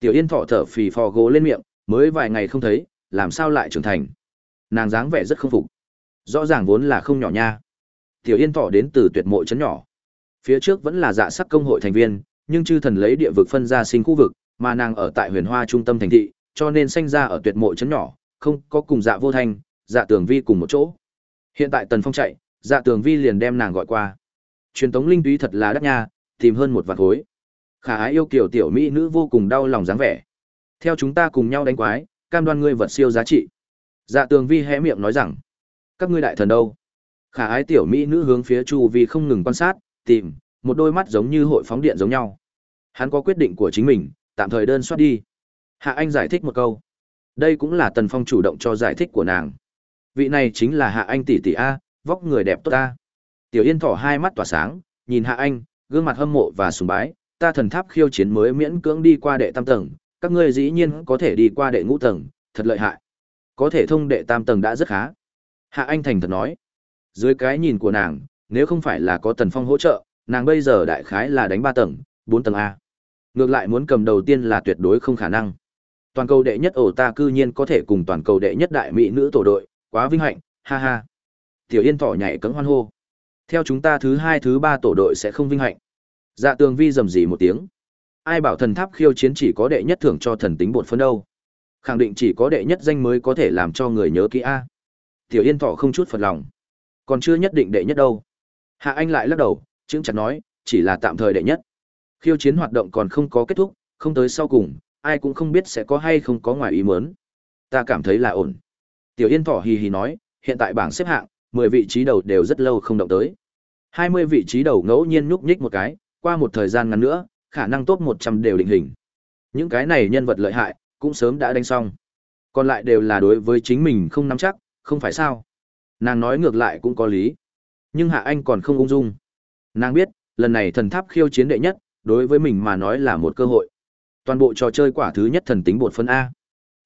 Tiểu Yên thỏ thở phì phò gỗ lên miệng, mới vài ngày không thấy, làm sao lại trưởng thành. Nàng dáng vẻ rất không phục. Rõ ràng vốn là không nhỏ nha. Tiểu Yên thỏ đến từ tuyệt mộ trấn nhỏ. Phía trước vẫn là dạ sắc công hội thành viên, nhưng chư thần lấy địa vực phân ra sinh khu vực, mà nàng ở tại huyền hoa trung tâm thành thị, cho nên sinh ra ở tuyệt mộ trấn nhỏ, không có cùng dạ vô thanh, dạ tường vi cùng một chỗ. Hiện tại tần phong chạy, dạ tường vi liền đem nàng gọi qua. Truyền tống linh túy thật là đắt nha, tìm hơn một vạn khối. Khả ái yêu kiểu tiểu mỹ nữ vô cùng đau lòng dáng vẻ. Theo chúng ta cùng nhau đánh quái, cam đoan ngươi vật siêu giá trị. Dạ tường vi hé miệng nói rằng, các ngươi đại thần đâu? Khả ái tiểu mỹ nữ hướng phía chu vi không ngừng quan sát, tìm, một đôi mắt giống như hội phóng điện giống nhau. Hắn có quyết định của chính mình, tạm thời đơn soát đi. Hạ Anh giải thích một câu. Đây cũng là Tần Phong chủ động cho giải thích của nàng. Vị này chính là Hạ Anh tỷ tỷ A, vóc người đẹp tốt ta. Tiểu Yên thỏ hai mắt tỏa sáng, nhìn Hạ Anh, gương mặt hâm mộ và sùng bái, ta thần tháp khiêu chiến mới miễn cưỡng đi qua đệ tam tầng, các ngươi dĩ nhiên có thể đi qua đệ ngũ tầng, thật lợi hại. Có thể thông đệ tam tầng đã rất khá. Hạ Anh thành thật nói. Dưới cái nhìn của nàng, nếu không phải là có Tần Phong hỗ trợ, nàng bây giờ đại khái là đánh ba tầng, bốn tầng A. Ngược lại muốn cầm đầu tiên là tuyệt đối không khả năng. Toàn cầu đệ nhất ổ ta cư nhiên có thể cùng toàn cầu đệ nhất đại mỹ nữ tổ đội, quá vinh hạnh, ha ha. Tiểu Yên thỏ nhảy cẫng hoan hô. Theo chúng ta thứ hai thứ ba tổ đội sẽ không vinh hạnh. Dạ tường vi rầm rì một tiếng. Ai bảo thần tháp khiêu chiến chỉ có đệ nhất thưởng cho thần tính bột phân đâu. Khẳng định chỉ có đệ nhất danh mới có thể làm cho người nhớ kỹ A. Tiểu Yên thọ không chút phật lòng. Còn chưa nhất định đệ nhất đâu. Hạ Anh lại lắc đầu, chững chặt nói, chỉ là tạm thời đệ nhất. Khiêu chiến hoạt động còn không có kết thúc, không tới sau cùng, ai cũng không biết sẽ có hay không có ngoài ý muốn. Ta cảm thấy là ổn. Tiểu Yên thọ hì hì nói, hiện tại bảng xếp hạng, 10 vị trí đầu đều rất lâu không động tới. 20 vị trí đầu ngẫu nhiên nhúc nhích một cái, qua một thời gian ngắn nữa, khả năng top 100 đều định hình. Những cái này nhân vật lợi hại, cũng sớm đã đánh xong. Còn lại đều là đối với chính mình không nắm chắc, không phải sao. Nàng nói ngược lại cũng có lý. Nhưng Hạ Anh còn không ung dung. Nàng biết, lần này thần tháp khiêu chiến đệ nhất, đối với mình mà nói là một cơ hội. Toàn bộ trò chơi quả thứ nhất thần tính bột phân A.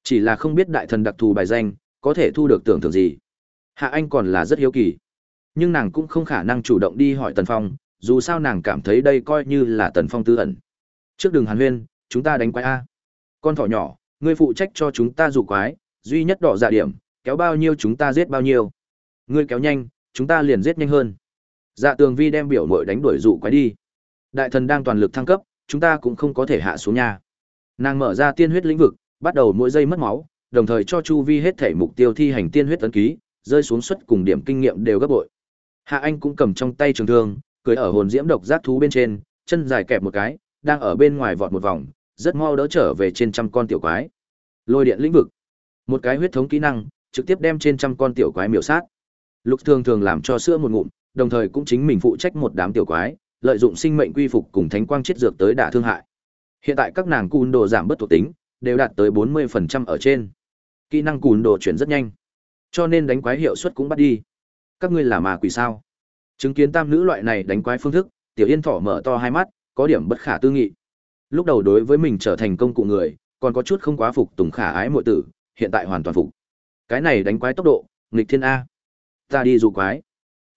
Chỉ là không biết đại thần đặc thù bài danh, có thể thu được tưởng thưởng gì. Hạ Anh còn là rất hiếu kỳ. Nhưng nàng cũng không khả năng chủ động đi hỏi Tần Phong, dù sao nàng cảm thấy đây coi như là Tần Phong tư ẩn. Trước đường hàn huyên, chúng ta đánh quái A. Con thỏ nhỏ, ngươi phụ trách cho chúng ta dụ quái, duy nhất đỏ dạ điểm, kéo bao nhiêu chúng ta giết bao nhiêu. Ngươi kéo nhanh, chúng ta liền giết nhanh hơn. Dạ tường vi đem biểu mội đánh đuổi dụ quái đi. Đại thần đang toàn lực thăng cấp, chúng ta cũng không có thể hạ xuống nhà. Nàng mở ra tiên huyết lĩnh vực, bắt đầu mỗi giây mất máu, đồng thời cho chu vi hết thể mục tiêu thi hành tiên huyết tấn ký, rơi xuống suất cùng điểm kinh nghiệm đều gấp bội. Hạ Anh cũng cầm trong tay trường thương, cưỡi ở hồn diễm độc giác thú bên trên, chân dài kẹp một cái, đang ở bên ngoài vọt một vòng, rất mau đỡ trở về trên trăm con tiểu quái. Lôi điện lĩnh vực, một cái huyết thống kỹ năng, trực tiếp đem trên trăm con tiểu quái miểu sát. Lục thường thường làm cho sữa một ngụm, đồng thời cũng chính mình phụ trách một đám tiểu quái, lợi dụng sinh mệnh quy phục cùng thánh quang chết dược tới đả thương hại. Hiện tại các nàng cùn đồ giảm bất thuộc tính, đều đạt tới 40% ở trên. Kỹ năng cùn đồ chuyển rất nhanh, cho nên đánh quái hiệu suất cũng bắt đi. Các ngươi là ma quỷ sao? Chứng kiến tam nữ loại này đánh quái phương thức, Tiểu Yên Thỏ mở to hai mắt, có điểm bất khả tư nghị. Lúc đầu đối với mình trở thành công cụ người, còn có chút không quá phục tùng khả ái muội tử, hiện tại hoàn toàn phục. Cái này đánh quái tốc độ, nghịch thiên a. Ta đi dù quái.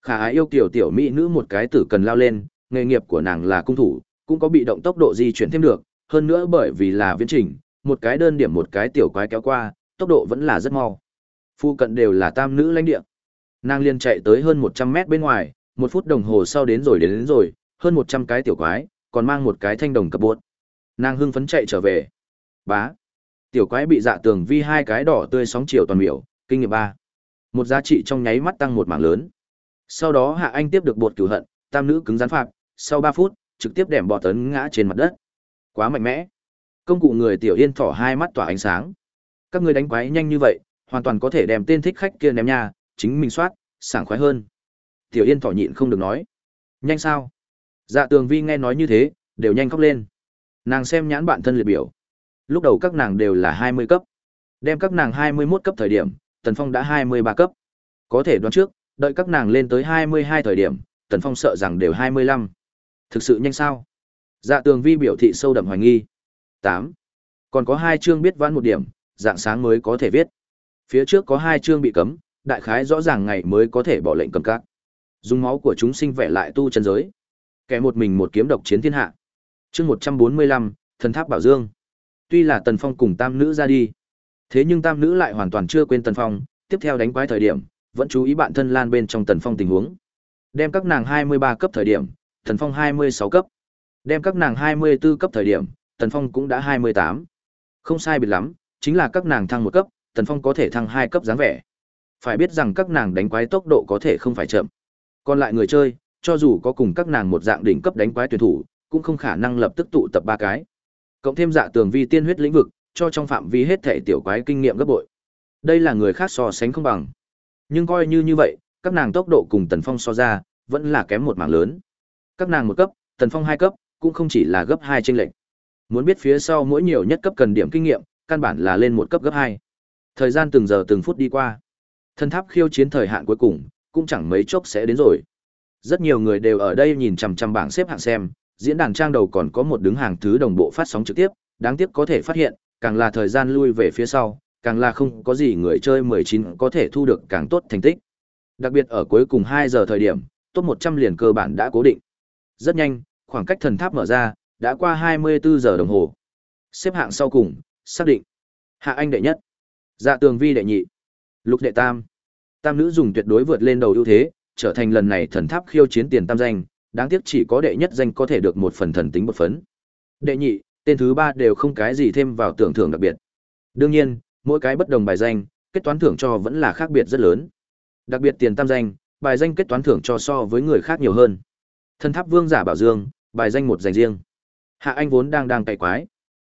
Khả ái yêu tiểu tiểu mỹ nữ một cái tử cần lao lên, nghề nghiệp của nàng là cung thủ, cũng có bị động tốc độ di chuyển thêm được, hơn nữa bởi vì là viễn trình, một cái đơn điểm một cái tiểu quái kéo qua, tốc độ vẫn là rất mau. Phu cận đều là tam nữ lãnh địa. Nàng liền chạy tới hơn 100 mét bên ngoài, một phút đồng hồ sau đến rồi đến, đến rồi, hơn 100 cái tiểu quái, còn mang một cái thanh đồng cập bột. Nàng hưng phấn chạy trở về. Bá. Tiểu quái bị dạ tường vi hai cái đỏ tươi sóng chiều toàn miểu, kinh nghiệm ba. Một giá trị trong nháy mắt tăng một mảng lớn. Sau đó Hạ Anh tiếp được bột cửu hận, tam nữ cứng rắn phạt. sau 3 phút, trực tiếp đẻm bọt tấn ngã trên mặt đất. Quá mạnh mẽ. Công cụ người tiểu yên thỏ hai mắt tỏa ánh sáng. Các ngươi đánh quái nhanh như vậy, hoàn toàn có thể đem tên thích khách kia ném nha, chính mình soát, sảng khoái hơn. Tiểu Yên thỏ nhịn không được nói. Nhanh sao? Dạ tường vi nghe nói như thế, đều nhanh khóc lên. Nàng xem nhãn bạn thân liệt biểu. Lúc đầu các nàng đều là hai mươi cấp. Đem các nàng hai mươi mốt cấp thời điểm, Tần Phong đã hai mươi ba cấp. Có thể đoán trước, đợi các nàng lên tới hai mươi hai thời điểm, Tần Phong sợ rằng đều hai mươi lăm. Thực sự nhanh sao? Dạ tường vi biểu thị sâu đậm hoài nghi. Tám, Còn có hai chương biết vãn một điểm, dạng sáng mới có thể viết. Phía trước có hai chương bị cấm, đại khái rõ ràng ngày mới có thể bỏ lệnh cầm các. Dùng máu của chúng sinh vẽ lại tu chân giới. Kẻ một mình một kiếm độc chiến thiên hạ. Chương một trăm bốn mươi lăm Thần Tháp Bảo Dương. Tuy là Tần Phong cùng tam nữ ra đi, thế nhưng tam nữ lại hoàn toàn chưa quên Tần Phong, tiếp theo đánh quái thời điểm, vẫn chú ý bạn thân Lan bên trong Tần Phong tình huống. Đem các nàng hai mươi ba cấp thời điểm, Tần Phong hai mươi sáu cấp. Đem các nàng hai mươi 24 cấp thời điểm, Tần Phong cũng đã hai mươi tám Không sai biệt lắm, chính là các nàng thăng một cấp, Tần Phong có thể thăng hai cấp dáng vẻ. Phải biết rằng các nàng đánh quái tốc độ có thể không phải chậm. Còn lại người chơi, cho dù có cùng các nàng một dạng đỉnh cấp đánh quái tuyển thủ, cũng không khả năng lập tức tụ tập ba cái. Cộng thêm dạ tường vi tiên huyết lĩnh vực, cho trong phạm vi hết thể tiểu quái kinh nghiệm gấp bội. Đây là người khác so sánh không bằng. Nhưng coi như như vậy, các nàng tốc độ cùng Tần Phong so ra, vẫn là kém một mảng lớn. Các nàng một cấp, Tần Phong hai cấp, cũng không chỉ là gấp hai chênh lệch. Muốn biết phía sau mỗi nhiều nhất cấp cần điểm kinh nghiệm, căn bản là lên một cấp gấp hai. Thời gian từng giờ từng phút đi qua. Thân tháp khiêu chiến thời hạn cuối cùng, cũng chẳng mấy chốc sẽ đến rồi. Rất nhiều người đều ở đây nhìn chằm chằm bảng xếp hạng xem, diễn đàn trang đầu còn có một đứng hàng thứ đồng bộ phát sóng trực tiếp, đáng tiếc có thể phát hiện, càng là thời gian lui về phía sau, càng là không có gì người chơi 19 có thể thu được càng tốt thành tích. Đặc biệt ở cuối cùng 2 giờ thời điểm, top 100 liền cơ bản đã cố định. Rất nhanh, khoảng cách thần tháp mở ra, đã qua 24 giờ đồng hồ. Xếp hạng sau cùng, xác định. Hạ Anh đệ nhất, Dạ Tường Vi đệ nhị, Lục đệ tam. Tam nữ dùng tuyệt đối vượt lên đầu ưu thế, trở thành lần này thần tháp khiêu chiến tiền tam danh, đáng tiếc chỉ có đệ nhất danh có thể được một phần thần tính một phấn. Đệ nhị, tên thứ ba đều không cái gì thêm vào tưởng thưởng đặc biệt. Đương nhiên, mỗi cái bất đồng bài danh, kết toán thưởng cho vẫn là khác biệt rất lớn. Đặc biệt tiền tam danh, bài danh kết toán thưởng cho so với người khác nhiều hơn. Thần tháp vương giả bảo dương, bài danh một dành riêng. Hạ Anh vốn đang đang cày quái.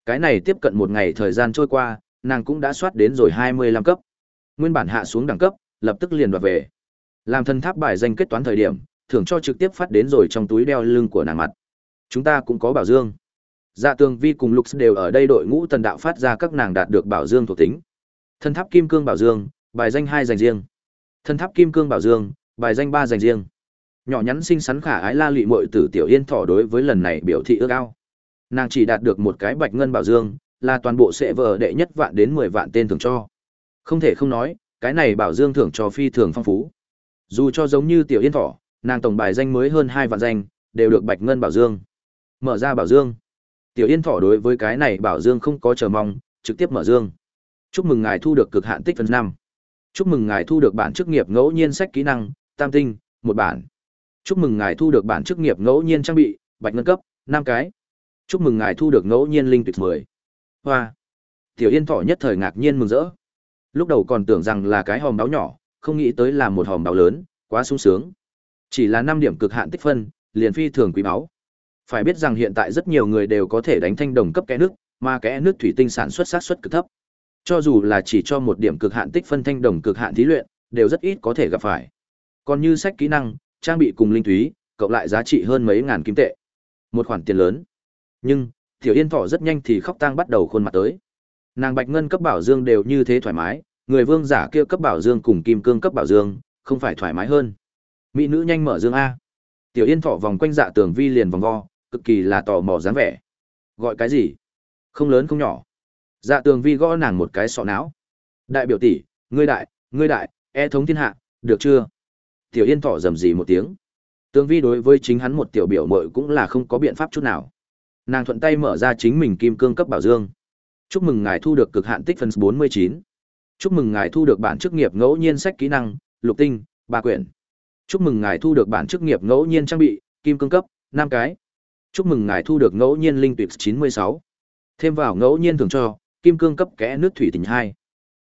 Cái này tiếp cận một ngày thời gian trôi qua, nàng cũng đã soát đến rồi 25 cấp. Nguyên bản hạ xuống đẳng cấp, lập tức liền đoạt về. Làm thần tháp bài danh kết toán thời điểm, thưởng cho trực tiếp phát đến rồi trong túi đeo lưng của nàng mặt. Chúng ta cũng có bảo dương. Dạ Tường Vi cùng Lục đều ở đây đội ngũ tần đạo phát ra các nàng đạt được bảo dương thuộc tính. Thần tháp kim cương bảo dương, bài danh hai dành riêng. Thần tháp kim cương bảo dương, bài danh ba dành riêng. Nhỏ nhắn xinh xắn khả ái la lụy muội tử tiểu yên thỏ đối với lần này biểu thị ước ao. Nàng chỉ đạt được một cái bạch ngân bảo dương, là toàn bộ sẽ vờ đệ nhất vạn đến 10 vạn tên thưởng cho. Không thể không nói, cái này bảo dương thưởng cho phi thường phong phú. Dù cho giống như tiểu yên thỏ, nàng tổng bài danh mới hơn hai vạn danh, đều được bạch ngân bảo dương. Mở ra bảo dương. Tiểu yên thỏ đối với cái này bảo dương không có chờ mong, trực tiếp mở dương. Chúc mừng ngài thu được cực hạn tích phân năm. Chúc mừng ngài thu được bản chức nghiệp ngẫu nhiên sách kỹ năng, tam tinh, một bản. Chúc mừng ngài thu được bản chức nghiệp ngẫu nhiên trang bị, bạch ngân cấp, năm cái. Chúc mừng ngài thu được ngẫu nhiên linh tuyệt mười. Hoa. Tiểu Yên Thọ nhất thời ngạc nhiên mừng rỡ. Lúc đầu còn tưởng rằng là cái hòm đáo nhỏ, không nghĩ tới là một hòm đáo lớn, quá sung sướng. Chỉ là năm điểm cực hạn tích phân, liền phi thường quý báu. Phải biết rằng hiện tại rất nhiều người đều có thể đánh thanh đồng cấp kẽ nước, mà kẽ nước thủy tinh sản xuất sát suất cực thấp. Cho dù là chỉ cho một điểm cực hạn tích phân thanh đồng cực hạn thí luyện, đều rất ít có thể gặp phải. Còn như sách kỹ năng, trang bị cùng linh thúy, cộng lại giá trị hơn mấy ngàn kim tệ. Một khoản tiền lớn. Nhưng, Tiểu Yên Thọ rất nhanh thì khóc tang bắt đầu khuôn mặt tới. Nàng Bạch Ngân cấp bảo dương đều như thế thoải mái, người vương giả kia cấp bảo dương cùng kim cương cấp bảo dương, không phải thoải mái hơn. Mỹ nữ nhanh mở dương a. Tiểu Yên Thọ vòng quanh dạ tường vi liền vòng vo, cực kỳ là tò mò dáng vẻ. Gọi cái gì? Không lớn không nhỏ. Dạ tường vi gõ nàng một cái sọ não. Đại biểu tỷ, ngươi đại, ngươi đại, e thống thiên hạ, được chưa? Tiểu Yên Thọ rầm rì một tiếng. Tường vi đối với chính hắn một tiểu biểu mội cũng là không có biện pháp chút nào. Nàng thuận tay mở ra chính mình kim cương cấp bảo dương. Chúc mừng ngài thu được cực hạn tích phân 49. Chúc mừng ngài thu được bản chức nghiệp ngẫu nhiên sách kỹ năng, lục tinh, ba quyển. Chúc mừng ngài thu được bản chức nghiệp ngẫu nhiên trang bị, kim cương cấp, 5 cái. Chúc mừng ngài thu được ngẫu nhiên linh tuyệt 96. Thêm vào ngẫu nhiên thường cho, kim cương cấp kẽ nước thủy tình 2.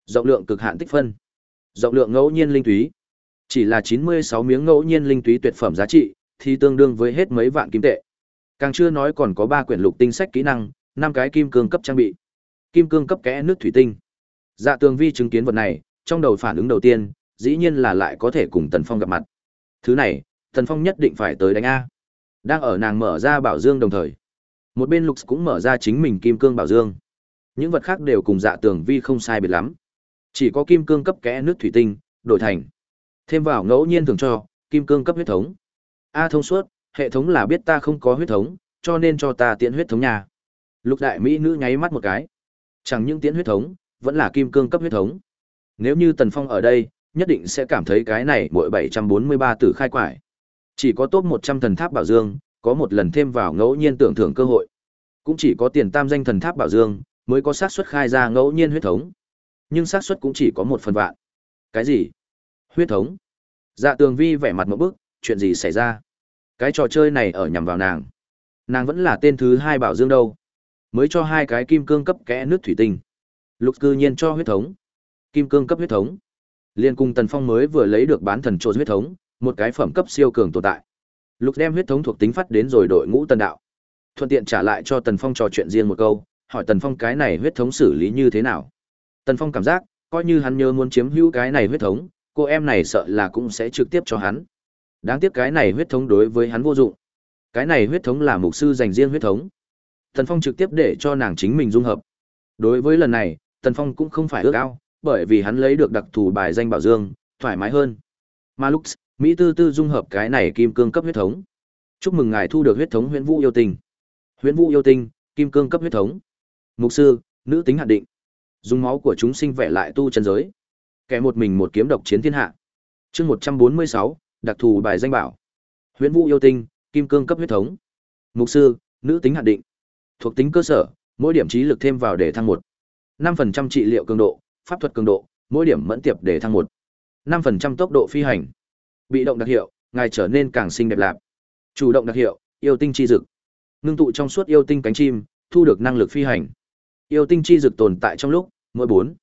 Rộng lượng cực hạn tích phân. Rộng lượng ngẫu nhiên linh túy. Chỉ là 96 miếng ngẫu nhiên linh túy tuyệt phẩm giá trị, thì tương đương với hết mấy vạn kim tệ. Càng chưa nói còn có 3 quyển lục tinh sách kỹ năng, 5 cái kim cương cấp trang bị. Kim cương cấp kẽ nước thủy tinh. Dạ Tường Vi chứng kiến vật này, trong đầu phản ứng đầu tiên, dĩ nhiên là lại có thể cùng Tần Phong gặp mặt. Thứ này, Tần Phong nhất định phải tới đánh a. Đang ở nàng mở ra bảo dương đồng thời, một bên Lục cũng mở ra chính mình kim cương bảo dương. Những vật khác đều cùng Dạ Tường Vi không sai biệt lắm. Chỉ có kim cương cấp kẽ nước thủy tinh, đổi thành thêm vào ngẫu nhiên thường cho kim cương cấp huyết thống. A thông suốt, hệ thống là biết ta không có huyết thống, cho nên cho ta tiện huyết thống nhà. Lục đại mỹ nữ nháy mắt một cái. Chẳng những tiến huyết thống, vẫn là kim cương cấp huyết thống. Nếu như Tần Phong ở đây, nhất định sẽ cảm thấy cái này mỗi 743 tử khai quải. Chỉ có top 100 thần tháp bảo dương, có một lần thêm vào ngẫu nhiên tưởng thưởng cơ hội. Cũng chỉ có tiền tam danh thần tháp bảo dương, mới có xác suất khai ra ngẫu nhiên huyết thống. Nhưng xác suất cũng chỉ có một phần vạn. Cái gì? Huyết thống? Dạ tường vi vẻ mặt một bức, chuyện gì xảy ra? Cái trò chơi này ở nhằm vào nàng. Nàng vẫn là tên thứ hai bảo dương đâu. Mới cho hai cái kim cương cấp kẽ nước thủy tinh. Lục cư nhiên cho huyết thống. Kim cương cấp huyết thống. Liên cung Tần Phong mới vừa lấy được bán thần trộn huyết thống, một cái phẩm cấp siêu cường tồn tại. Lục đem huyết thống thuộc tính phát đến rồi đội ngũ Tần Đạo. Thuận tiện trả lại cho Tần Phong trò chuyện riêng một câu, hỏi Tần Phong cái này huyết thống xử lý như thế nào. Tần Phong cảm giác, coi như hắn nhớ muốn chiếm hữu cái này huyết thống, cô em này sợ là cũng sẽ trực tiếp cho hắn. Đáng tiếc cái này huyết thống đối với hắn vô dụng. Cái này huyết thống là mục sư dành riêng huyết thống. Tần Phong trực tiếp để cho nàng chính mình dung hợp. Đối với lần này, Tần Phong cũng không phải ước ao, bởi vì hắn lấy được đặc thù bài danh bảo dương, thoải mái hơn. Mà lúc Mỹ tư tư dung hợp cái này kim cương cấp huyết thống. Chúc mừng ngài thu được huyết thống Huyễn Vũ yêu tình. Huyễn Vũ yêu tinh, kim cương cấp huyết thống. Mục sư, nữ tính hạn định. Dùng máu của chúng sinh vẽ lại tu chân giới. Kẻ một mình một kiếm độc chiến thiên hạ. Chương 146, đặc thù bài danh bảo. Huyễn Vũ yêu tinh, kim cương cấp huyết thống. Mục sư, nữ tính hạn định. Thuộc tính cơ sở, mỗi điểm trí lực thêm vào để thăng một 5% trị liệu cường độ, pháp thuật cường độ, mỗi điểm mẫn tiệp để thăng một 5% tốc độ phi hành. Bị động đặc hiệu, ngài trở nên càng xinh đẹp lạp. Chủ động đặc hiệu, yêu tinh chi dực. Ngưng tụ trong suốt yêu tinh cánh chim, thu được năng lực phi hành. Yêu tinh chi dực tồn tại trong lúc, mỗi 4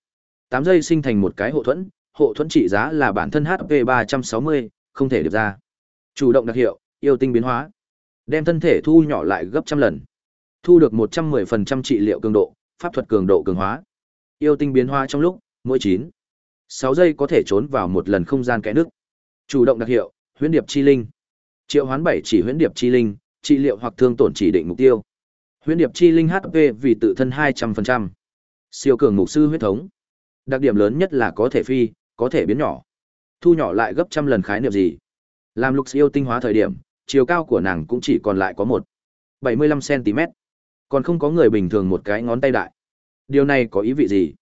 8 giây sinh thành một cái hộ thuẫn, hộ thuẫn trị giá là bản thân HP 360, không thể được ra. Chủ động đặc hiệu, yêu tinh biến hóa. Đem thân thể thu nhỏ lại gấp trăm lần. Thu được 110% trị liệu cường độ, pháp thuật cường độ cường hóa. Yêu tinh biến hóa trong lúc, mỗi 9. 6 giây có thể trốn vào một lần không gian kẽ nước. Chủ động đặc hiệu, huyễn điệp chi linh. Triệu hoán bảy chỉ huyễn điệp chi linh, trị liệu hoặc thương tổn chỉ định mục tiêu. Huyễn điệp chi linh HP vì tự thân 200%. Siêu cường mục sư huyết thống. Đặc điểm lớn nhất là có thể phi, có thể biến nhỏ. Thu nhỏ lại gấp trăm lần khái niệm gì. Làm lục yêu tinh hóa thời điểm, chiều cao của nàng cũng chỉ còn lại có một 75 cm. Còn không có người bình thường một cái ngón tay đại. Điều này có ý vị gì?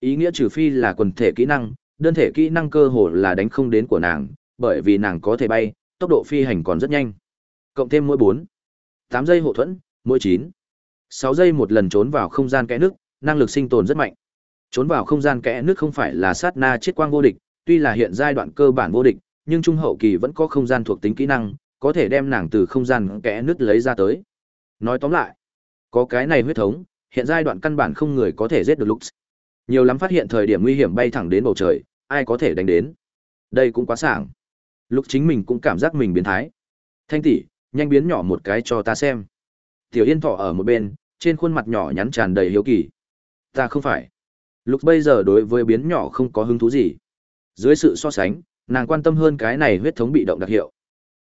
Ý nghĩa trừ phi là quần thể kỹ năng, đơn thể kỹ năng cơ hồ là đánh không đến của nàng, bởi vì nàng có thể bay, tốc độ phi hành còn rất nhanh. Cộng thêm mỗi 4, 8 giây hộ thuẫn, mỗi 9, 6 giây một lần trốn vào không gian kẽ nước, năng lực sinh tồn rất mạnh. Trốn vào không gian kẽ nước không phải là sát na chết quang vô địch, tuy là hiện giai đoạn cơ bản vô địch, nhưng trung hậu kỳ vẫn có không gian thuộc tính kỹ năng, có thể đem nàng từ không gian kẽ nước lấy ra tới. Nói tóm lại, có cái này huyết thống, hiện giai đoạn căn bản không người có thể giết được Lux. Nhiều lắm phát hiện thời điểm nguy hiểm bay thẳng đến bầu trời, ai có thể đánh đến. Đây cũng quá sảng. Lục chính mình cũng cảm giác mình biến thái. Thanh tỷ, nhanh biến nhỏ một cái cho ta xem. Tiểu Yên Thọ ở một bên, trên khuôn mặt nhỏ nhắn tràn đầy hiếu kỳ. Ta không phải. Lục bây giờ đối với biến nhỏ không có hứng thú gì. Dưới sự so sánh, nàng quan tâm hơn cái này huyết thống bị động đặc hiệu.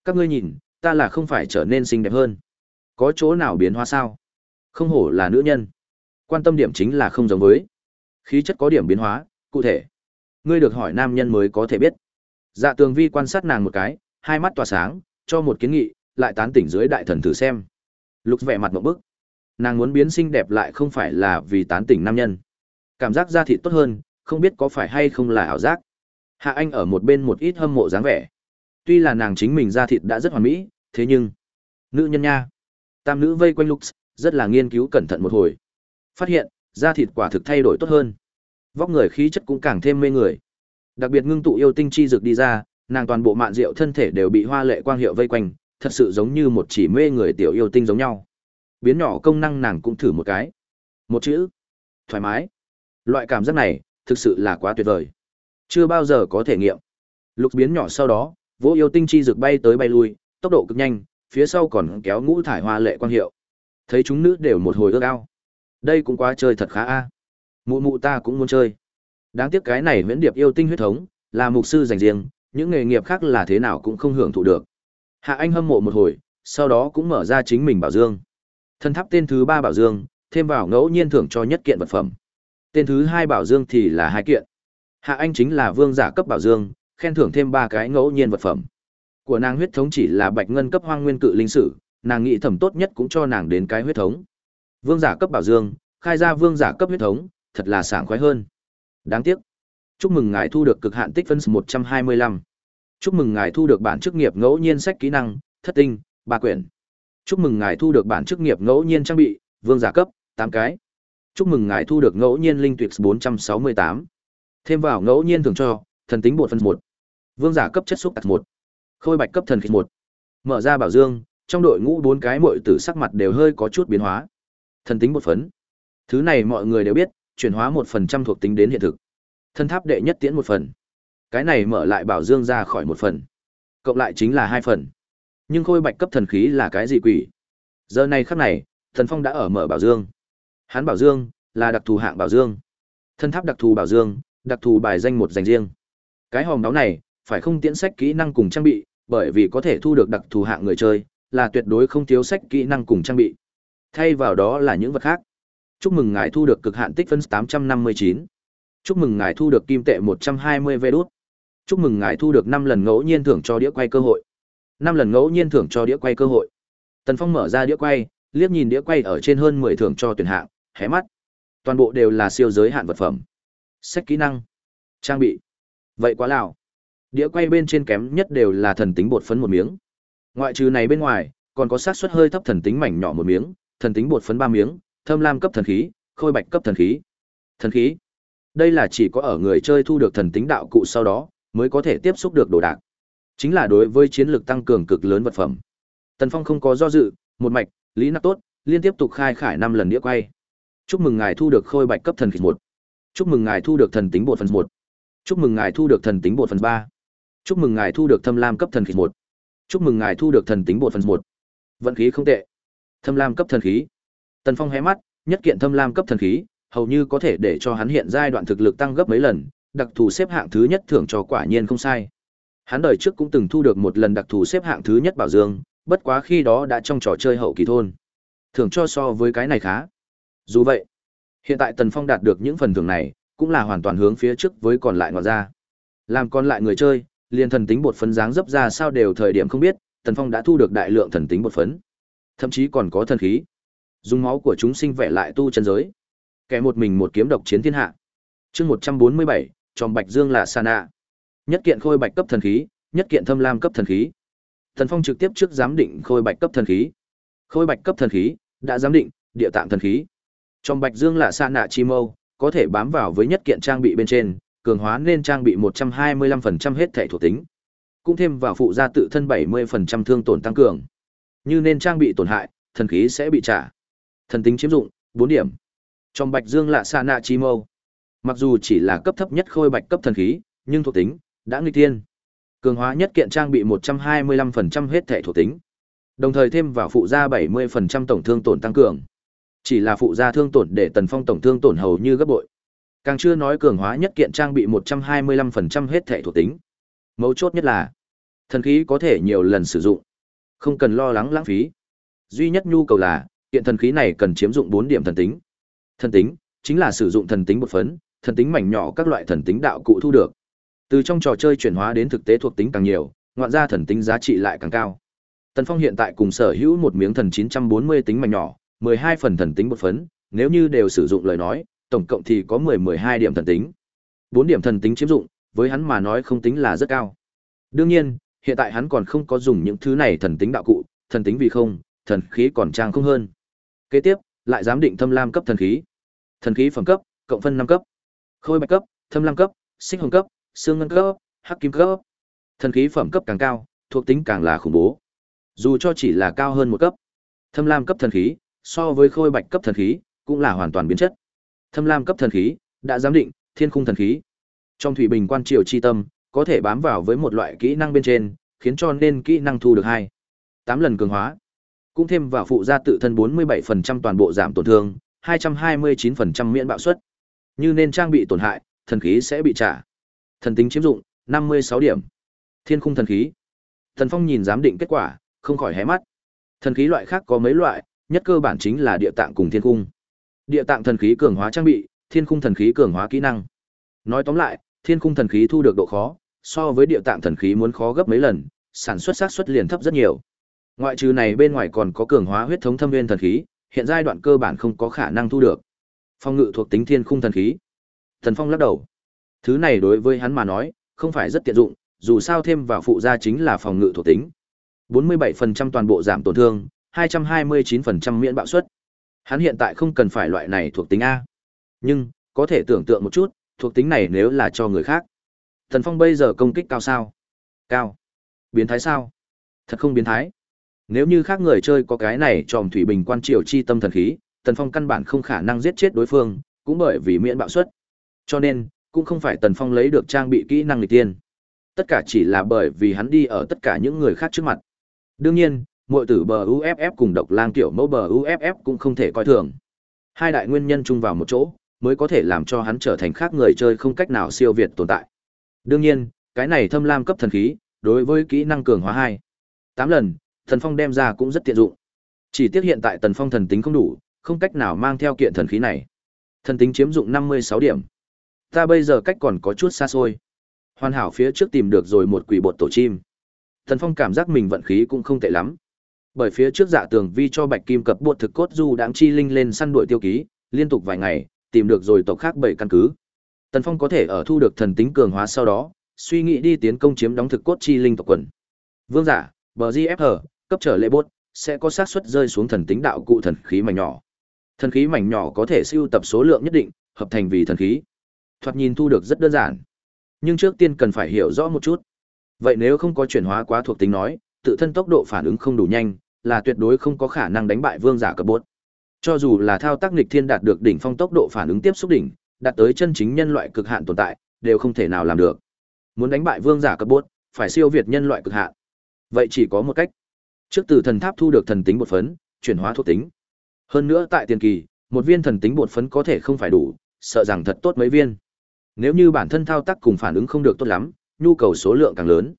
Các ngươi nhìn, ta là không phải trở nên xinh đẹp hơn. Có chỗ nào biến hóa sao? Không hổ là nữ nhân. Quan tâm điểm chính là không giống với. Khí chất có điểm biến hóa, cụ thể. Ngươi được hỏi nam nhân mới có thể biết. Dạ tường vi quan sát nàng một cái, hai mắt tỏa sáng, cho một kiến nghị, lại tán tỉnh dưới đại thần thử xem. Lục vẻ mặt một bức. Nàng muốn biến xinh đẹp lại không phải là vì tán tỉnh nam nhân. Cảm giác da thịt tốt hơn, không biết có phải hay không là ảo giác. Hạ Anh ở một bên một ít hâm mộ dáng vẻ. Tuy là nàng chính mình da thịt đã rất hoàn mỹ, thế nhưng nữ nhân nha. Tam nữ vây quanh Lux, rất là nghiên cứu cẩn thận một hồi. Phát hiện, da thịt quả thực thay đổi tốt hơn. Vóc người khí chất cũng càng thêm mê người. Đặc biệt ngưng tụ yêu tinh chi dược đi ra, nàng toàn bộ mạn rượu thân thể đều bị hoa lệ quang hiệu vây quanh, thật sự giống như một chỉ mê người tiểu yêu tinh giống nhau. Biến nhỏ công năng nàng cũng thử một cái. Một chữ. Thoải mái. Loại cảm giác này, thực sự là quá tuyệt vời. Chưa bao giờ có thể nghiệm. Lục biến nhỏ sau đó, vỗ yêu tinh chi dược bay tới bay lui, tốc độ cực nhanh, phía sau còn kéo ngũ thải hoa lệ quang hiệu. Thấy chúng nữ đều một hồi ước ao. Đây cũng quá chơi thật khá a. Mụ mụ ta cũng muốn chơi. Đáng tiếc cái này Viễn Điệp yêu tinh huyết thống, là mục sư dành riêng, những nghề nghiệp khác là thế nào cũng không hưởng thụ được. Hạ Anh hâm mộ một hồi, sau đó cũng mở ra chính mình bảo dương. Thân tháp tên thứ ba bảo dương, thêm vào ngẫu nhiên thưởng cho nhất kiện vật phẩm. Tên thứ hai bảo dương thì là hai kiện. Hạ Anh chính là vương giả cấp bảo dương, khen thưởng thêm ba cái ngẫu nhiên vật phẩm. Của nàng huyết thống chỉ là bạch ngân cấp hoang nguyên cự linh sử, nàng nghĩ thẩm tốt nhất cũng cho nàng đến cái huyết thống. Vương giả cấp bảo dương, khai ra vương giả cấp huyết thống, thật là sảng khoái hơn. Đáng tiếc. Chúc mừng ngài thu được cực hạn tích phân 125. Chúc mừng ngài thu được bản chức nghiệp ngẫu nhiên sách kỹ năng, thất tinh, ba quyển. Chúc mừng ngài thu được bản chức nghiệp ngẫu nhiên trang bị, vương giả cấp, 8 cái. Chúc mừng ngài thu được ngẫu nhiên linh tuyệt 468. Thêm vào ngẫu nhiên thường cho, thần tính bột phân 1. Vương giả cấp chất xúc tạc 1. Khôi bạch cấp thần khí 1. Mở ra bảo dương, trong đội ngũ bốn cái mội tử sắc mặt đều hơi có chút biến hóa. Thần tính một phấn. Thứ này mọi người đều biết, chuyển hóa một phần trăm thuộc tính đến hiện thực. Thân tháp đệ nhất tiễn một phần. Cái này mở lại bảo dương ra khỏi một phần. Cộng lại chính là hai phần. Nhưng khôi bạch cấp thần khí là cái gì quỷ? Giờ này khắc này, thần phong đã ở mở bảo dương. Hắn bảo dương là đặc thù hạng bảo dương. Thân tháp đặc thù bảo dương, đặc thù bài danh một dành riêng. Cái hòm đáo này, phải không tiễn sách kỹ năng cùng trang bị, bởi vì có thể thu được đặc thù hạng người chơi, là tuyệt đối không thiếu sách kỹ năng cùng trang bị. Thay vào đó là những vật khác. Chúc mừng ngài thu được cực hạn tích phân 859. Chúc mừng ngài thu được kim tệ 120 vé đút. Chúc mừng ngài thu được 5 lần ngẫu nhiên thưởng cho đĩa quay cơ hội. 5 lần ngẫu nhiên thưởng cho đĩa quay cơ hội. Tần Phong mở ra đĩa quay, liếc nhìn đĩa quay ở trên hơn 10 thưởng cho tuyển hạng, hé mắt. Toàn bộ đều là siêu giới hạn vật phẩm. Sách kỹ năng, trang bị. Vậy quá lão. Đĩa quay bên trên kém nhất đều là thần tính bột phấn một miếng. Ngoại trừ này bên ngoài, còn có xác suất hơi thấp thần tính mảnh nhỏ một miếng, thần tính bột phấn ba miếng, thâm lam cấp thần khí, khôi bạch cấp thần khí. Thần khí. Đây là chỉ có ở người chơi thu được thần tính đạo cụ sau đó, mới có thể tiếp xúc được đồ đạc. Chính là đối với chiến lược tăng cường cực lớn vật phẩm. Tần Phong không có do dự, một mạch, lý nắp tốt, liên tiếp tục khai khải năm lần đĩa quay. Chúc mừng ngài thu được khôi bạch cấp thần khí một. Chúc mừng ngài thu được thần tính bột phần một. Chúc mừng ngài thu được thần tính bột phần ba. Chúc mừng ngài thu được thâm lam cấp thần khí một. Chúc mừng ngài thu được thần tính bộ phần một. Vận khí không tệ. Thâm lam cấp thần khí. Tần Phong hé mắt, nhất kiện thâm lam cấp thần khí, hầu như có thể để cho hắn hiện giai đoạn thực lực tăng gấp mấy lần, đặc thù xếp hạng thứ nhất thưởng cho quả nhiên không sai. Hắn đời trước cũng từng thu được một lần đặc thù xếp hạng thứ nhất bảo dương, bất quá khi đó đã trong trò chơi hậu kỳ thôn. Thưởng cho so với cái này khá. Dù vậy, hiện tại Tần Phong đạt được những phần thưởng này, cũng là hoàn toàn hướng phía trước với còn lại ngọn ra. Làm còn lại người chơi, liền thần tính bột phấn dáng dấp ra sao đều thời điểm không biết, Tần Phong đã thu được đại lượng thần tính bột phấn. Thậm chí còn có thần khí. Dùng máu của chúng sinh vẽ lại tu chân giới. Kẻ một mình một kiếm độc chiến thiên hạ. Chương 147, tròn Bạch Dương là Sana. Nhất kiện khôi bạch cấp thần khí, nhất kiện thâm lam cấp thần khí. Thần Phong trực tiếp trước giám định khôi bạch cấp thần khí. Khôi bạch cấp thần khí, đã giám định, địa tạng thần khí. Trong Bạch Dương là Sana chi mâu, có thể bám vào với nhất kiện trang bị bên trên, cường hóa nên trang bị 125% hết thể thuộc tính. Cũng thêm vào phụ gia tự thân 70% thương tổn tăng cường. Như nên trang bị tổn hại, thần khí sẽ bị trả. Thần tính chiếm dụng, 4 điểm. Trong Bạch Dương lạ xa nạ Chi Mâu. Mặc dù chỉ là cấp thấp nhất khôi bạch cấp thần khí, nhưng thuộc tính đã nghịch thiên. Cường hóa nhất kiện trang bị 125% hết thể thuộc tính. Đồng thời thêm vào phụ gia 70% tổng thương tổn tăng cường. Chỉ là phụ gia thương tổn để Tần Phong tổng thương tổn hầu như gấp bội. Càng chưa nói cường hóa nhất kiện trang bị 125% hết thể thuộc tính. Mấu chốt nhất là thần khí có thể nhiều lần sử dụng, không cần lo lắng lãng phí. Duy nhất nhu cầu là kiện thần khí này cần chiếm dụng 4 điểm thần tính. Thần tính chính là sử dụng thần tính một phấn, thần tính mảnh nhỏ các loại thần tính đạo cụ thu được. Từ trong trò chơi chuyển hóa đến thực tế thuộc tính càng nhiều, ngoạn ra thần tính giá trị lại càng cao. Tần Phong hiện tại cùng sở hữu một miếng thần 940 tính mảnh nhỏ, 12 phần thần tính một phấn, nếu như đều sử dụng lời nói, tổng cộng thì có 10-12 điểm thần tính. 4 điểm thần tính chiếm dụng, với hắn mà nói không tính là rất cao. Đương nhiên, hiện tại hắn còn không có dùng những thứ này thần tính đạo cụ, thần tính vì không, thần khí còn trang không hơn. Kế tiếp, lại giám định thâm lam cấp thần khí. Thần khí phẩm cấp, cộng phân 5 cấp. Khôi bạch cấp, thâm lam cấp, sinh hồng cấp, xương ngân cấp, hắc kim cấp. Thần khí phẩm cấp càng cao, thuộc tính càng là khủng bố. Dù cho chỉ là cao hơn một cấp, thâm lam cấp thần khí, so với khôi bạch cấp thần khí, cũng là hoàn toàn biến chất. Thâm lam cấp thần khí, đã giám định, thiên khung thần khí. Trong thủy bình quan triều chi tâm, có thể bám vào với một loại kỹ năng bên trên, khiến cho nên kỹ năng thu được hai tám lần cường hóa. Cũng thêm vào phụ gia tự thân 47% toàn bộ giảm tổn thương, 229% miễn bạo suất. Như nên trang bị tổn hại, thần khí sẽ bị trả. Thần tính chiếm dụng, 56 điểm. Thiên khung thần khí. Thần Phong nhìn giám định kết quả, không khỏi hé mắt. Thần khí loại khác có mấy loại, nhất cơ bản chính là địa tạng cùng thiên khung. Địa tạng thần khí cường hóa trang bị, thiên khung thần khí cường hóa kỹ năng. Nói tóm lại, thiên khung thần khí thu được độ khó, so với địa tạng thần khí muốn khó gấp mấy lần, sản xuất xác suất liền thấp rất nhiều. Ngoại trừ này bên ngoài còn có cường hóa huyết thống thâm viên thần khí, hiện giai đoạn cơ bản không có khả năng thu được. Phong ngự thuộc tính thiên khung thần khí. Thần Phong lắc đầu. Thứ này đối với hắn mà nói, không phải rất tiện dụng, dù sao thêm vào phụ gia chính là phòng ngự thuộc tính. 47% toàn bộ giảm tổn thương, 229% miễn bạo suất. Hắn hiện tại không cần phải loại này thuộc tính A. Nhưng, có thể tưởng tượng một chút, thuộc tính này nếu là cho người khác. Thần Phong bây giờ công kích cao sao? Cao. Biến thái sao? Thật không biến thái. Nếu như khác người chơi có cái này tròm thủy bình quan triều chi tâm thần khí, Tần Phong căn bản không khả năng giết chết đối phương, cũng bởi vì miễn bạo suất. Cho nên, cũng không phải Tần Phong lấy được trang bị kỹ năng lịch tiên. Tất cả chỉ là bởi vì hắn đi ở tất cả những người khác trước mặt. Đương nhiên, mọi tử bờ UFF cùng độc lang tiểu mẫu bờ UFF cũng không thể coi thường. Hai đại nguyên nhân chung vào một chỗ, mới có thể làm cho hắn trở thành khác người chơi không cách nào siêu việt tồn tại. Đương nhiên, cái này thâm lam cấp thần khí, đối với kỹ năng cường hóa hai tám lần, Thần Phong đem ra cũng rất tiện dụng. Chỉ tiếc hiện tại Tần Phong thần tính không đủ, không cách nào mang theo kiện thần khí này. Thần tính chiếm dụng 56 điểm. Ta bây giờ cách còn có chút xa xôi. Hoàn hảo phía trước tìm được rồi một quỷ bột tổ chim. Thần Phong cảm giác mình vận khí cũng không tệ lắm. Bởi phía trước dạ tường vi cho Bạch Kim cập bột thực cốt du đáng chi linh lên săn đuổi tiêu ký, liên tục vài ngày, tìm được rồi tộc khác bảy căn cứ. Tần Phong có thể ở thu được thần tính cường hóa sau đó, suy nghĩ đi tiến công chiếm đóng thực cốt chi linh tộc quần. Vương giả, bờ GFR, cấp trở lệ bốt, sẽ có xác suất rơi xuống thần tính đạo cụ thần khí mảnh nhỏ. Thần khí mảnh nhỏ có thể siêu tập số lượng nhất định, hợp thành vì thần khí. Thoạt nhìn thu được rất đơn giản. Nhưng trước tiên cần phải hiểu rõ một chút. Vậy nếu không có chuyển hóa quá thuộc tính nói, tự thân tốc độ phản ứng không đủ nhanh, là tuyệt đối không có khả năng đánh bại vương giả cấp bốt. Cho dù là thao tác nghịch thiên đạt được đỉnh phong tốc độ phản ứng tiếp xúc đỉnh, đạt tới chân chính nhân loại cực hạn tồn tại, đều không thể nào làm được. Muốn đánh bại vương giả cấp bốt, phải siêu việt nhân loại cực hạn. Vậy chỉ có một cách. Trước từ thần tháp thu được thần tính bột phấn, chuyển hóa thuộc tính. Hơn nữa tại tiền kỳ, một viên thần tính bột phấn có thể không phải đủ, sợ rằng thật tốt mấy viên. Nếu như bản thân thao tác cùng phản ứng không được tốt lắm, nhu cầu số lượng càng lớn.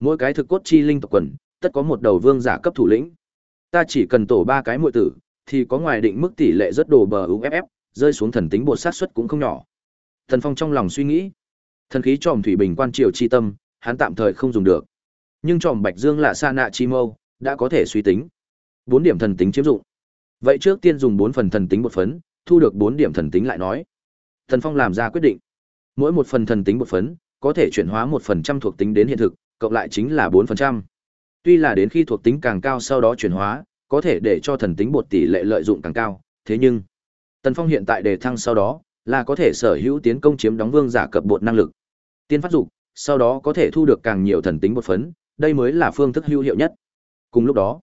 Mỗi cái thực cốt chi linh tộc quần, tất có một đầu vương giả cấp thủ lĩnh. Ta chỉ cần tổ ba cái muội tử, thì có ngoài định mức tỷ lệ rất đồ bờ UFF, rơi xuống thần tính bột sát xuất cũng không nhỏ. Thần Phong trong lòng suy nghĩ, thần khí tròm thủy bình quan triều chi tâm, hắn tạm thời không dùng được. Nhưng tròm bạch dương là sa nạ chi mâu, đã có thể suy tính. bốn điểm thần tính chiếm dụng. Vậy trước tiên dùng bốn phần thần tính một phấn, thu được bốn điểm thần tính lại nói. Thần Phong làm ra quyết định. Mỗi một phần thần tính một phấn, có thể chuyển hóa một phần trăm thuộc tính đến hiện thực, cộng lại chính là bốn phần trăm. Tuy là đến khi thuộc tính càng cao sau đó chuyển hóa, có thể để cho thần tính bột tỷ lệ lợi dụng càng cao, thế nhưng Tần Phong hiện tại đề thăng sau đó, là có thể sở hữu tiến công chiếm đóng vương giả cập bột năng lực. Tiên phát dục, sau đó có thể thu được càng nhiều thần tính bột phấn, đây mới là phương thức hữu hiệu nhất. Cùng lúc đó,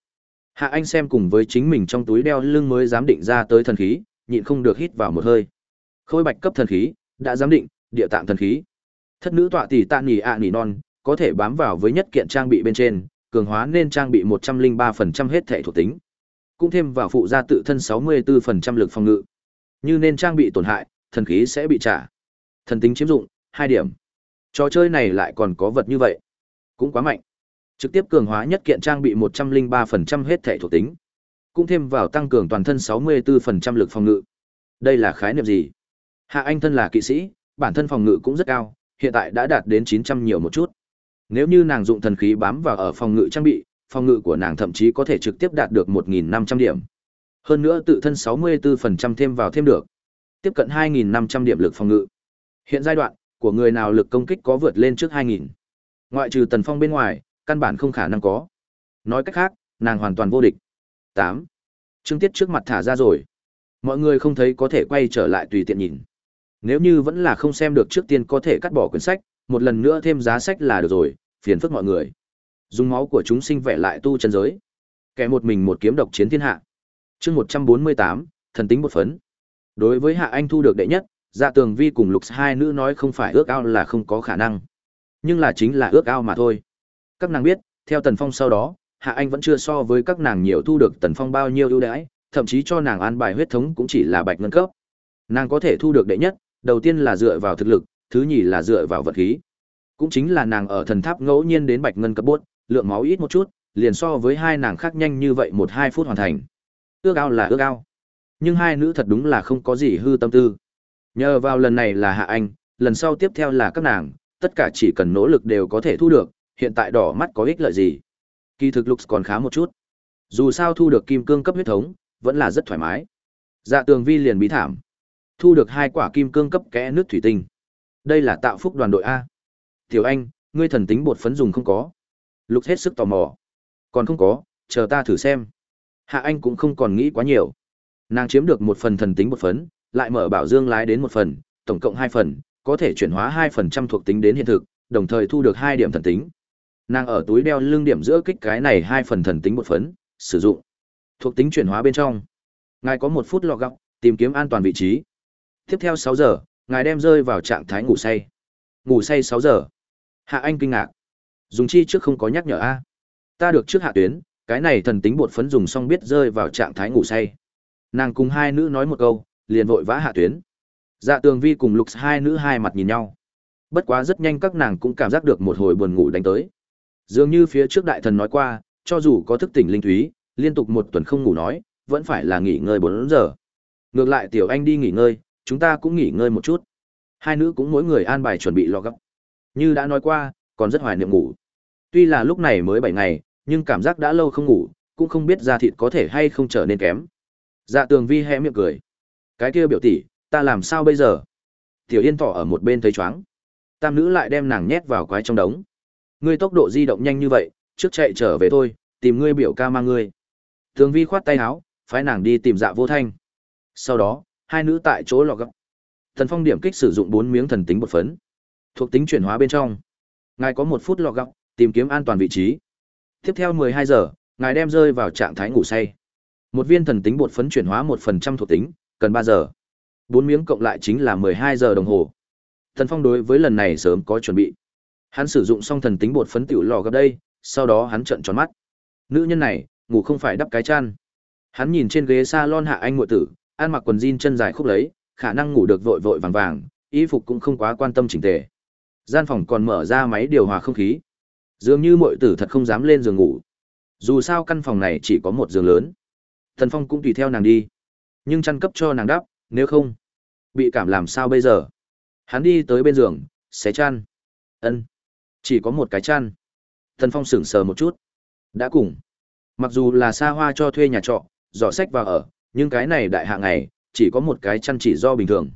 Hạ Anh xem cùng với chính mình trong túi đeo lưng mới dám định ra tới thần khí, nhịn không được hít vào một hơi. Khôi bạch cấp thần khí, đã giám định, địa tạng thần khí. Thất nữ tọa tỷ tạ nhỉ ạ à non, có thể bám vào với nhất kiện trang bị bên trên, cường hóa nên trang bị 103% hết thể thuộc tính. Cũng thêm vào phụ gia tự thân 64% lực phòng ngự. Như nên trang bị tổn hại, thần khí sẽ bị trả. Thần tính chiếm dụng, 2 điểm. Trò chơi này lại còn có vật như vậy. Cũng quá mạnh. Trực tiếp cường hóa nhất kiện trang bị 103% hết thể thuộc tính. Cũng thêm vào tăng cường toàn thân 64% lực phòng ngự. Đây là khái niệm gì? Hạ Anh thân là kỵ sĩ, bản thân phòng ngự cũng rất cao, hiện tại đã đạt đến 900 nhiều một chút. Nếu như nàng dụng thần khí bám vào ở phòng ngự trang bị, phòng ngự của nàng thậm chí có thể trực tiếp đạt được 1.500 điểm. Hơn nữa tự thân 64% thêm vào thêm được. Tiếp cận 2.500 điểm lực phòng ngự. Hiện giai đoạn, của người nào lực công kích có vượt lên trước 2.000. Ngoại trừ tần phong bên ngoài, căn bản không khả năng có. Nói cách khác, nàng hoàn toàn vô địch. 8. Trương Tiết trước mặt thả ra rồi. Mọi người không thấy có thể quay trở lại tùy tiện nhìn. Nếu như vẫn là không xem được trước tiên có thể cắt bỏ quyển sách, một lần nữa thêm giá sách là được rồi, phiền phức mọi người. Dùng máu của chúng sinh vẽ lại tu chân giới. Kẻ một mình một kiếm độc chiến thiên hạ. Chương 148, thần tính một phấn. Đối với Hạ Anh thu được đệ nhất, Dạ Tường Vi cùng Lục hai nữ nói không phải ước ao là không có khả năng, nhưng là chính là ước ao mà thôi. Các nàng biết, theo Tần Phong sau đó, Hạ Anh vẫn chưa so với các nàng nhiều thu được Tần Phong bao nhiêu ưu đãi, thậm chí cho nàng an bài huyết thống cũng chỉ là bạch ngân cấp. Nàng có thể thu được đệ nhất, đầu tiên là dựa vào thực lực, thứ nhì là dựa vào vật khí. Cũng chính là nàng ở thần tháp ngẫu nhiên đến bạch ngân cấp bốt, lượng máu ít một chút, liền so với hai nàng khác nhanh như vậy một hai phút hoàn thành. Ước ao là ước ao. Nhưng hai nữ thật đúng là không có gì hư tâm tư. Nhờ vào lần này là Hạ Anh, lần sau tiếp theo là các nàng, tất cả chỉ cần nỗ lực đều có thể thu được, hiện tại đỏ mắt có ích lợi gì. Kỳ thực Lux còn khá một chút. Dù sao thu được kim cương cấp huyết thống, vẫn là rất thoải mái. Dạ tường vi liền bí thảm. Thu được hai quả kim cương cấp kẽ nước thủy tinh. Đây là tạo phúc đoàn đội A. Tiểu Anh, ngươi thần tính bột phấn dùng không có. Lục hết sức tò mò. Còn không có, chờ ta thử xem. Hạ Anh cũng không còn nghĩ quá nhiều. Nàng chiếm được một phần thần tính bột phấn, lại mở bảo dương lái đến một phần, tổng cộng hai phần, có thể chuyển hóa hai phần trăm thuộc tính đến hiện thực, đồng thời thu được hai điểm thần tính. Nàng ở túi đeo lưng điểm giữa kích cái này hai phần thần tính bột phấn, sử dụng. Thuộc tính chuyển hóa bên trong. Ngài có một phút lọ gọng, tìm kiếm an toàn vị trí. Tiếp theo sáu giờ, ngài đem rơi vào trạng thái ngủ say. Ngủ say sáu giờ. Hạ Anh kinh ngạc. Dùng chi trước không có nhắc nhở a. Ta được trước hạ tuyến, cái này thần tính bột phấn dùng xong biết rơi vào trạng thái ngủ say. Nàng cùng hai nữ nói một câu, liền vội vã hạ tuyến. Dạ Tường Vi cùng Lục hai nữ hai mặt nhìn nhau. Bất quá rất nhanh các nàng cũng cảm giác được một hồi buồn ngủ đánh tới. Dường như phía trước đại thần nói qua, cho dù có thức tỉnh linh thúy, liên tục một tuần không ngủ nói, vẫn phải là nghỉ ngơi bốn giờ. Ngược lại tiểu anh đi nghỉ ngơi, chúng ta cũng nghỉ ngơi một chút. Hai nữ cũng mỗi người an bài chuẩn bị lo gấp. Như đã nói qua, còn rất hoài niệm ngủ. Tuy là lúc này mới bảy ngày, nhưng cảm giác đã lâu không ngủ, cũng không biết da thịt có thể hay không trở nên kém. Dạ tường vi hé miệng cười. Cái kia biểu tỷ, ta làm sao bây giờ? Tiểu Yên tỏ ở một bên thấy chóng. Tam nữ lại đem nàng nhét vào quái trong đống. Ngươi tốc độ di động nhanh như vậy, trước chạy trở về thôi, tìm ngươi biểu ca mang ngươi. Tường vi khoát tay áo, phái nàng đi tìm dạ vô thanh. Sau đó, hai nữ tại chỗ lọt gấp. Thần phong điểm kích sử dụng bốn miếng thần tính bột phấn. Thuộc tính chuyển hóa bên trong. Ngài có một phút lọt gấp, tìm kiếm an toàn vị trí. Tiếp theo 12 giờ, ngài đem rơi vào trạng thái ngủ say. Một viên thần tính bột phấn chuyển hóa 1% thuộc tính, cần 3 giờ. Bốn miếng cộng lại chính là 12 giờ đồng hồ. Thần Phong đối với lần này sớm có chuẩn bị. Hắn sử dụng xong thần tính bột phấn tiểu lò gặp đây, sau đó hắn trợn tròn mắt. Nữ nhân này, ngủ không phải đắp cái chăn. Hắn nhìn trên ghế salon hạ anh muội tử, ăn mặc quần jean chân dài khúc lấy, khả năng ngủ được vội vội vàng vàng, y phục cũng không quá quan tâm chỉnh tề. Gian phòng còn mở ra máy điều hòa không khí. Dường như muội tử thật không dám lên giường ngủ. Dù sao căn phòng này chỉ có một giường lớn. Thần Phong cũng tùy theo nàng đi. Nhưng chăn cấp cho nàng đắp, nếu không, bị cảm làm sao bây giờ? Hắn đi tới bên giường, xé chăn. Ân, chỉ có một cái chăn. Thần Phong sững sờ một chút. Đã cùng. Mặc dù là xa hoa cho thuê nhà trọ, giỏ sách vào ở, nhưng cái này đại hạ ngày, chỉ có một cái chăn chỉ do bình thường.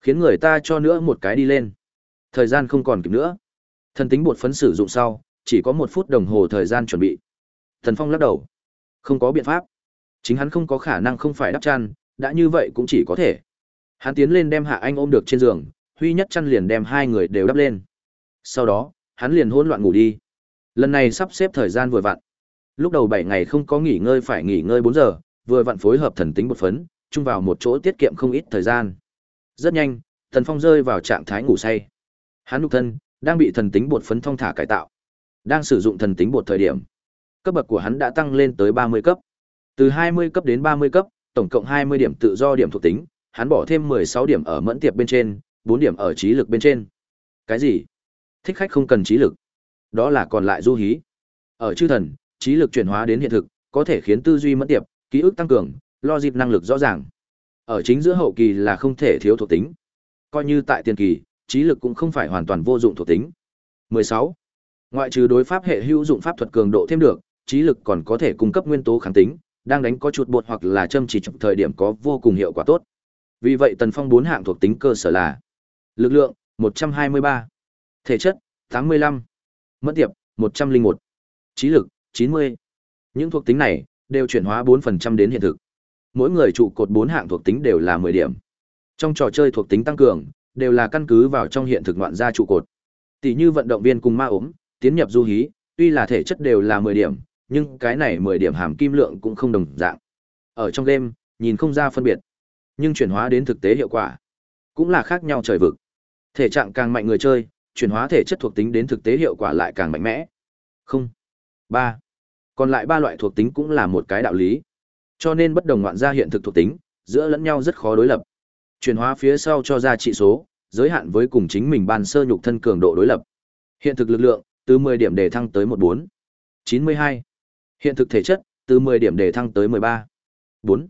Khiến người ta cho nữa một cái đi lên. Thời gian không còn kịp nữa. Thần tính bột phấn sử dụng sau, chỉ có một phút đồng hồ thời gian chuẩn bị. Thần Phong lắc đầu. Không có biện pháp. Chính hắn không có khả năng không phải đắp chăn, đã như vậy cũng chỉ có thể. Hắn tiến lên đem Hạ Anh ôm được trên giường, Huy Nhất chăn liền đem hai người đều đắp lên. Sau đó, hắn liền hỗn loạn ngủ đi. Lần này sắp xếp thời gian vừa vặn. Lúc đầu 7 ngày không có nghỉ ngơi phải nghỉ ngơi 4 giờ, vừa vặn phối hợp thần tính bột phấn, chung vào một chỗ tiết kiệm không ít thời gian. Rất nhanh, Thần Phong rơi vào trạng thái ngủ say. Hắn nhục thân đang bị thần tính bột phấn thông thả cải tạo. Đang sử dụng thần tính bột thời điểm, cấp bậc của hắn đã tăng lên tới 30 cấp. Từ 20 cấp đến 30 cấp, tổng cộng 20 điểm tự do điểm thuộc tính, hắn bỏ thêm 16 điểm ở mẫn tiệp bên trên, 4 điểm ở trí lực bên trên. Cái gì? Thích khách không cần trí lực. Đó là còn lại du hí. Ở chư thần, trí lực chuyển hóa đến hiện thực, có thể khiến tư duy mẫn tiệp, ký ức tăng cường, lo dịp năng lực rõ ràng. Ở chính giữa hậu kỳ là không thể thiếu thuộc tính. Coi như tại tiền kỳ, trí lực cũng không phải hoàn toàn vô dụng thuộc tính. 16. Ngoại trừ đối pháp hệ hữu dụng pháp thuật cường độ thêm được, trí lực còn có thể cung cấp nguyên tố kháng tính, đang đánh có chuột bột hoặc là châm chỉ trong thời điểm có vô cùng hiệu quả tốt. Vì vậy Tần Phong bốn hạng thuộc tính cơ sở là lực lượng 123, thể chất 85, mất tiệp 101, trí lực 90. Những thuộc tính này đều chuyển hóa 4% đến hiện thực. Mỗi người trụ cột 4 hạng thuộc tính đều là 10 điểm. Trong trò chơi thuộc tính tăng cường, đều là căn cứ vào trong hiện thực ngoạn ra trụ cột. Tỷ như vận động viên cùng ma ốm, tiến nhập du hí, tuy là thể chất đều là 10 điểm, nhưng cái này 10 điểm hàm kim lượng cũng không đồng dạng. Ở trong game, nhìn không ra phân biệt, nhưng chuyển hóa đến thực tế hiệu quả cũng là khác nhau trời vực. Thể trạng càng mạnh người chơi, chuyển hóa thể chất thuộc tính đến thực tế hiệu quả lại càng mạnh mẽ. Không. 3. Còn lại ba loại thuộc tính cũng là một cái đạo lý. Cho nên bất đồng ngoạn gia hiện thực thuộc tính, giữa lẫn nhau rất khó đối lập. Chuyển hóa phía sau cho ra trị số, giới hạn với cùng chính mình ban sơ nhục thân cường độ đối lập. Hiện thực lực lượng, từ 10 điểm để thăng tới 14. 92. Hiện thực thể chất, từ 10 điểm để thăng tới 13. 4.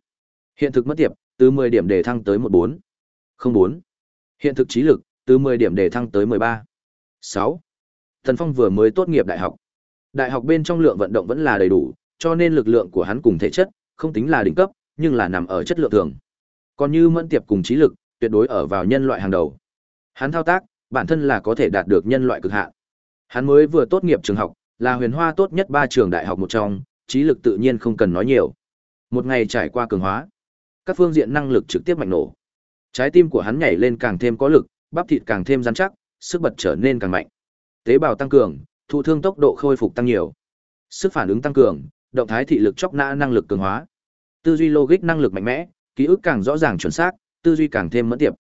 Hiện thực mất tiệp, từ 10 điểm để thăng tới 14. 04. Hiện thực trí lực, từ 10 điểm để thăng tới 13. 6. Thần Phong vừa mới tốt nghiệp đại học. Đại học bên trong lượng vận động vẫn là đầy đủ, cho nên lực lượng của hắn cùng thể chất, không tính là đỉnh cấp, nhưng là nằm ở chất lượng thường. Còn như mẫn tiệp cùng trí lực, tuyệt đối ở vào nhân loại hàng đầu. Hắn thao tác, bản thân là có thể đạt được nhân loại cực hạn. Hắn mới vừa tốt nghiệp trường học, là huyền hoa tốt nhất ba trường đại học một trong, trí lực tự nhiên không cần nói nhiều. Một ngày trải qua cường hóa, các phương diện năng lực trực tiếp mạnh nổ. Trái tim của hắn nhảy lên càng thêm có lực, bắp thịt càng thêm rắn chắc, sức bật trở nên càng mạnh. Tế bào tăng cường, thụ thương tốc độ khôi phục tăng nhiều. Sức phản ứng tăng cường, động thái thị lực chóc nã năng lực cường hóa. Tư duy logic năng lực mạnh mẽ, ký ức càng rõ ràng chuẩn xác, tư duy càng thêm mẫn tiệp.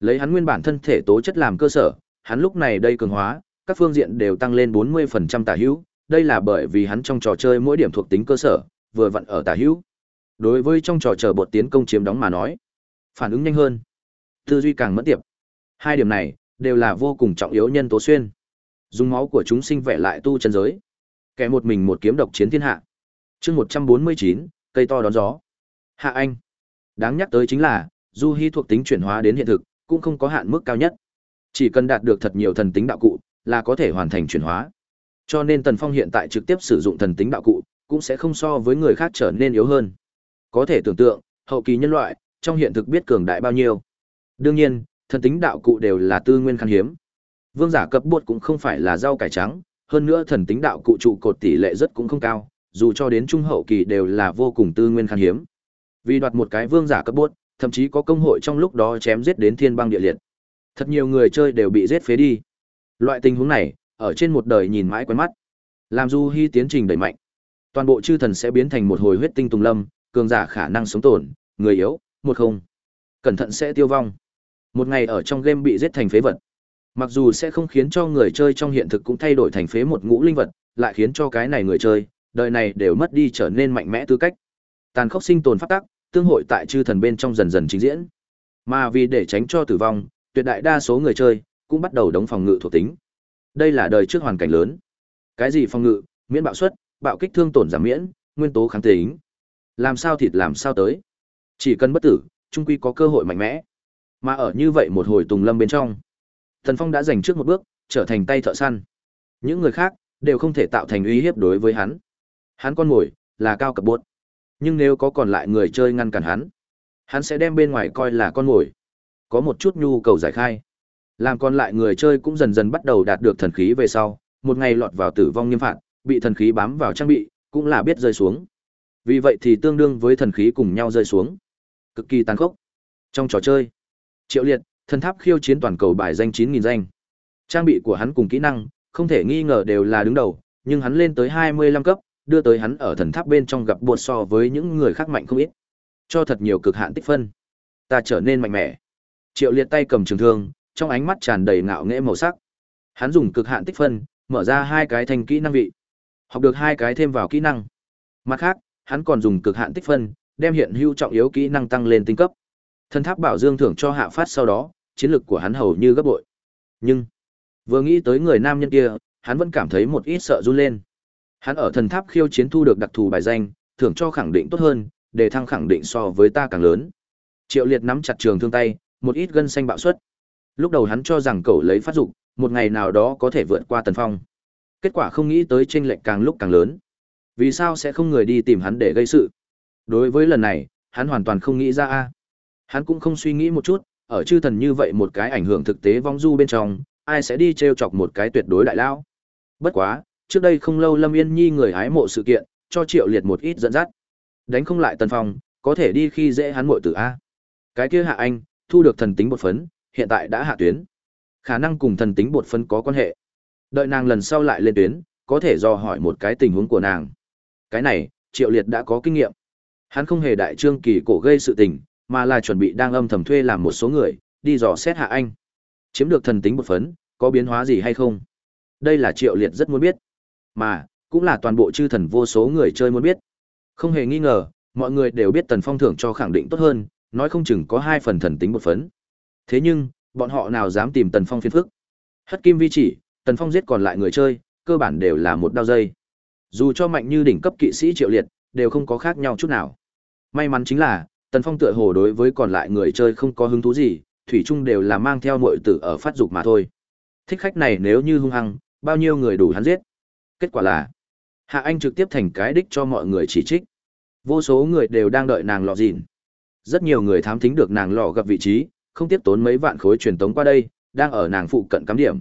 Lấy hắn nguyên bản thân thể tố chất làm cơ sở, hắn lúc này đây cường hóa, các phương diện đều tăng lên 40% tả hữu, đây là bởi vì hắn trong trò chơi mỗi điểm thuộc tính cơ sở, vừa vặn ở tả hữu. Đối với trong trò chờ bột tiến công chiếm đóng mà nói, phản ứng nhanh hơn, tư duy càng mẫn tiệp. Hai điểm này đều là vô cùng trọng yếu nhân tố xuyên. Dùng máu của chúng sinh vẽ lại tu chân giới. Kẻ một mình một kiếm độc chiến thiên hạ. Chương 149, cây to đón gió. Hạ Anh. Đáng nhắc tới chính là, du hy thuộc tính chuyển hóa đến hiện thực, cũng không có hạn mức cao nhất. Chỉ cần đạt được thật nhiều thần tính đạo cụ, là có thể hoàn thành chuyển hóa. Cho nên Tần Phong hiện tại trực tiếp sử dụng thần tính đạo cụ, cũng sẽ không so với người khác trở nên yếu hơn. Có thể tưởng tượng, hậu kỳ nhân loại, trong hiện thực biết cường đại bao nhiêu. Đương nhiên, thần tính đạo cụ đều là tư nguyên khan hiếm. Vương giả cấp bột cũng không phải là rau cải trắng, hơn nữa thần tính đạo cụ trụ cột tỷ lệ rất cũng không cao, dù cho đến trung hậu kỳ đều là vô cùng tư nguyên khan hiếm. Vì đoạt một cái vương giả cấp bốt, thậm chí có công hội trong lúc đó chém giết đến thiên băng địa liệt. Thật nhiều người chơi đều bị giết phế đi. Loại tình huống này, ở trên một đời nhìn mãi quen mắt. Làm Du Hi tiến trình đẩy mạnh, toàn bộ chư thần sẽ biến thành một hồi huyết tinh tùng lâm, cường giả khả năng sống tồn, người yếu, một không. Cẩn thận sẽ tiêu vong. Một ngày ở trong game bị giết thành phế vật. Mặc dù sẽ không khiến cho người chơi trong hiện thực cũng thay đổi thành phế một ngũ linh vật, lại khiến cho cái này người chơi, đời này đều mất đi trở nên mạnh mẽ tư cách. Tàn khốc sinh tồn pháp tắc, tương hội tại chư thần bên trong dần dần trình diễn. Mà vì để tránh cho tử vong, tuyệt đại đa số người chơi cũng bắt đầu đóng phòng ngự thuộc tính. Đây là đời trước hoàn cảnh lớn. Cái gì phòng ngự, miễn bạo suất, bạo kích thương tổn giảm miễn, nguyên tố kháng tính. Làm sao thịt làm sao tới. Chỉ cần bất tử, trung quy có cơ hội mạnh mẽ. Mà ở như vậy một hồi tùng lâm bên trong, Thần Phong đã giành trước một bước, trở thành tay thợ săn. Những người khác đều không thể tạo thành uy hiếp đối với hắn. Hắn con ngồi là cao cấp bột, Nhưng nếu có còn lại người chơi ngăn cản hắn, hắn sẽ đem bên ngoài coi là con mồi. Có một chút nhu cầu giải khai. Làm còn lại người chơi cũng dần dần bắt đầu đạt được thần khí về sau, một ngày lọt vào tử vong nghiêm phạt, bị thần khí bám vào trang bị, cũng là biết rơi xuống. Vì vậy thì tương đương với thần khí cùng nhau rơi xuống. Cực kỳ tàn khốc. Trong trò chơi, Triệu Liệt, thần tháp khiêu chiến toàn cầu bài danh 9000 danh. Trang bị của hắn cùng kỹ năng, không thể nghi ngờ đều là đứng đầu, nhưng hắn lên tới 25 cấp, đưa tới hắn ở thần tháp bên trong gặp buộc so với những người khác mạnh không ít. Cho thật nhiều cực hạn tích phân. Ta trở nên mạnh mẽ. Triệu Liệt tay cầm trường thương, trong ánh mắt tràn đầy ngạo nghễ màu sắc. Hắn dùng cực hạn tích phân, mở ra hai cái thành kỹ năng vị. Học được hai cái thêm vào kỹ năng. Mặt khác, hắn còn dùng cực hạn tích phân, đem hiện hữu trọng yếu kỹ năng tăng lên tinh cấp. Thần tháp bảo dương thưởng cho hạ phát sau đó, chiến lực của hắn hầu như gấp bội. Nhưng, vừa nghĩ tới người nam nhân kia, hắn vẫn cảm thấy một ít sợ run lên. Hắn ở thần tháp khiêu chiến thu được đặc thù bài danh, thưởng cho khẳng định tốt hơn, để thăng khẳng định so với ta càng lớn. Triệu Liệt nắm chặt trường thương tay, một ít gân xanh bạo suất. Lúc đầu hắn cho rằng cậu lấy phát dục, một ngày nào đó có thể vượt qua Tần Phong. Kết quả không nghĩ tới chênh lệch càng lúc càng lớn. Vì sao sẽ không người đi tìm hắn để gây sự? Đối với lần này, hắn hoàn toàn không nghĩ ra a. Hắn cũng không suy nghĩ một chút, ở chư thần như vậy một cái ảnh hưởng thực tế vong du bên trong, ai sẽ đi trêu chọc một cái tuyệt đối đại lão. Bất quá, trước đây không lâu Lâm Yên Nhi người hái mộ sự kiện, cho Triệu Liệt một ít dẫn dắt. Đánh không lại Tần Phong, có thể đi khi dễ hắn muội tử a. Cái kia hạ anh, thu được thần tính bột phấn, hiện tại đã hạ tuyến. Khả năng cùng thần tính bột phấn có quan hệ. Đợi nàng lần sau lại lên tuyến, có thể do hỏi một cái tình huống của nàng. Cái này, Triệu Liệt đã có kinh nghiệm. Hắn không hề đại trương kỳ cổ gây sự tình, mà là chuẩn bị đang âm thầm thuê làm một số người, đi dò xét hạ anh. Chiếm được thần tính một phấn, có biến hóa gì hay không? Đây là Triệu Liệt rất muốn biết. Mà, cũng là toàn bộ chư thần vô số người chơi muốn biết. Không hề nghi ngờ, mọi người đều biết Tần Phong thưởng cho khẳng định tốt hơn, nói không chừng có hai phần thần tính một phấn. Thế nhưng, bọn họ nào dám tìm Tần Phong phiền phức? Hất kim vi chỉ, Tần Phong giết còn lại người chơi, cơ bản đều là một đao dây. Dù cho mạnh như đỉnh cấp kỵ sĩ Triệu Liệt, đều không có khác nhau chút nào. May mắn chính là, Tần Phong tựa hồ đối với còn lại người chơi không có hứng thú gì, thủy chung đều là mang theo muội tử ở phát dục mà thôi. Thích khách này nếu như hung hăng, bao nhiêu người đủ hắn giết. Kết quả là, Hạ Anh trực tiếp thành cái đích cho mọi người chỉ trích. Vô số người đều đang đợi nàng lọ dịn. Rất nhiều người thám thính được nàng lọ gặp vị trí, không tiếp tốn mấy vạn khối truyền tống qua đây, đang ở nàng phụ cận cắm điểm.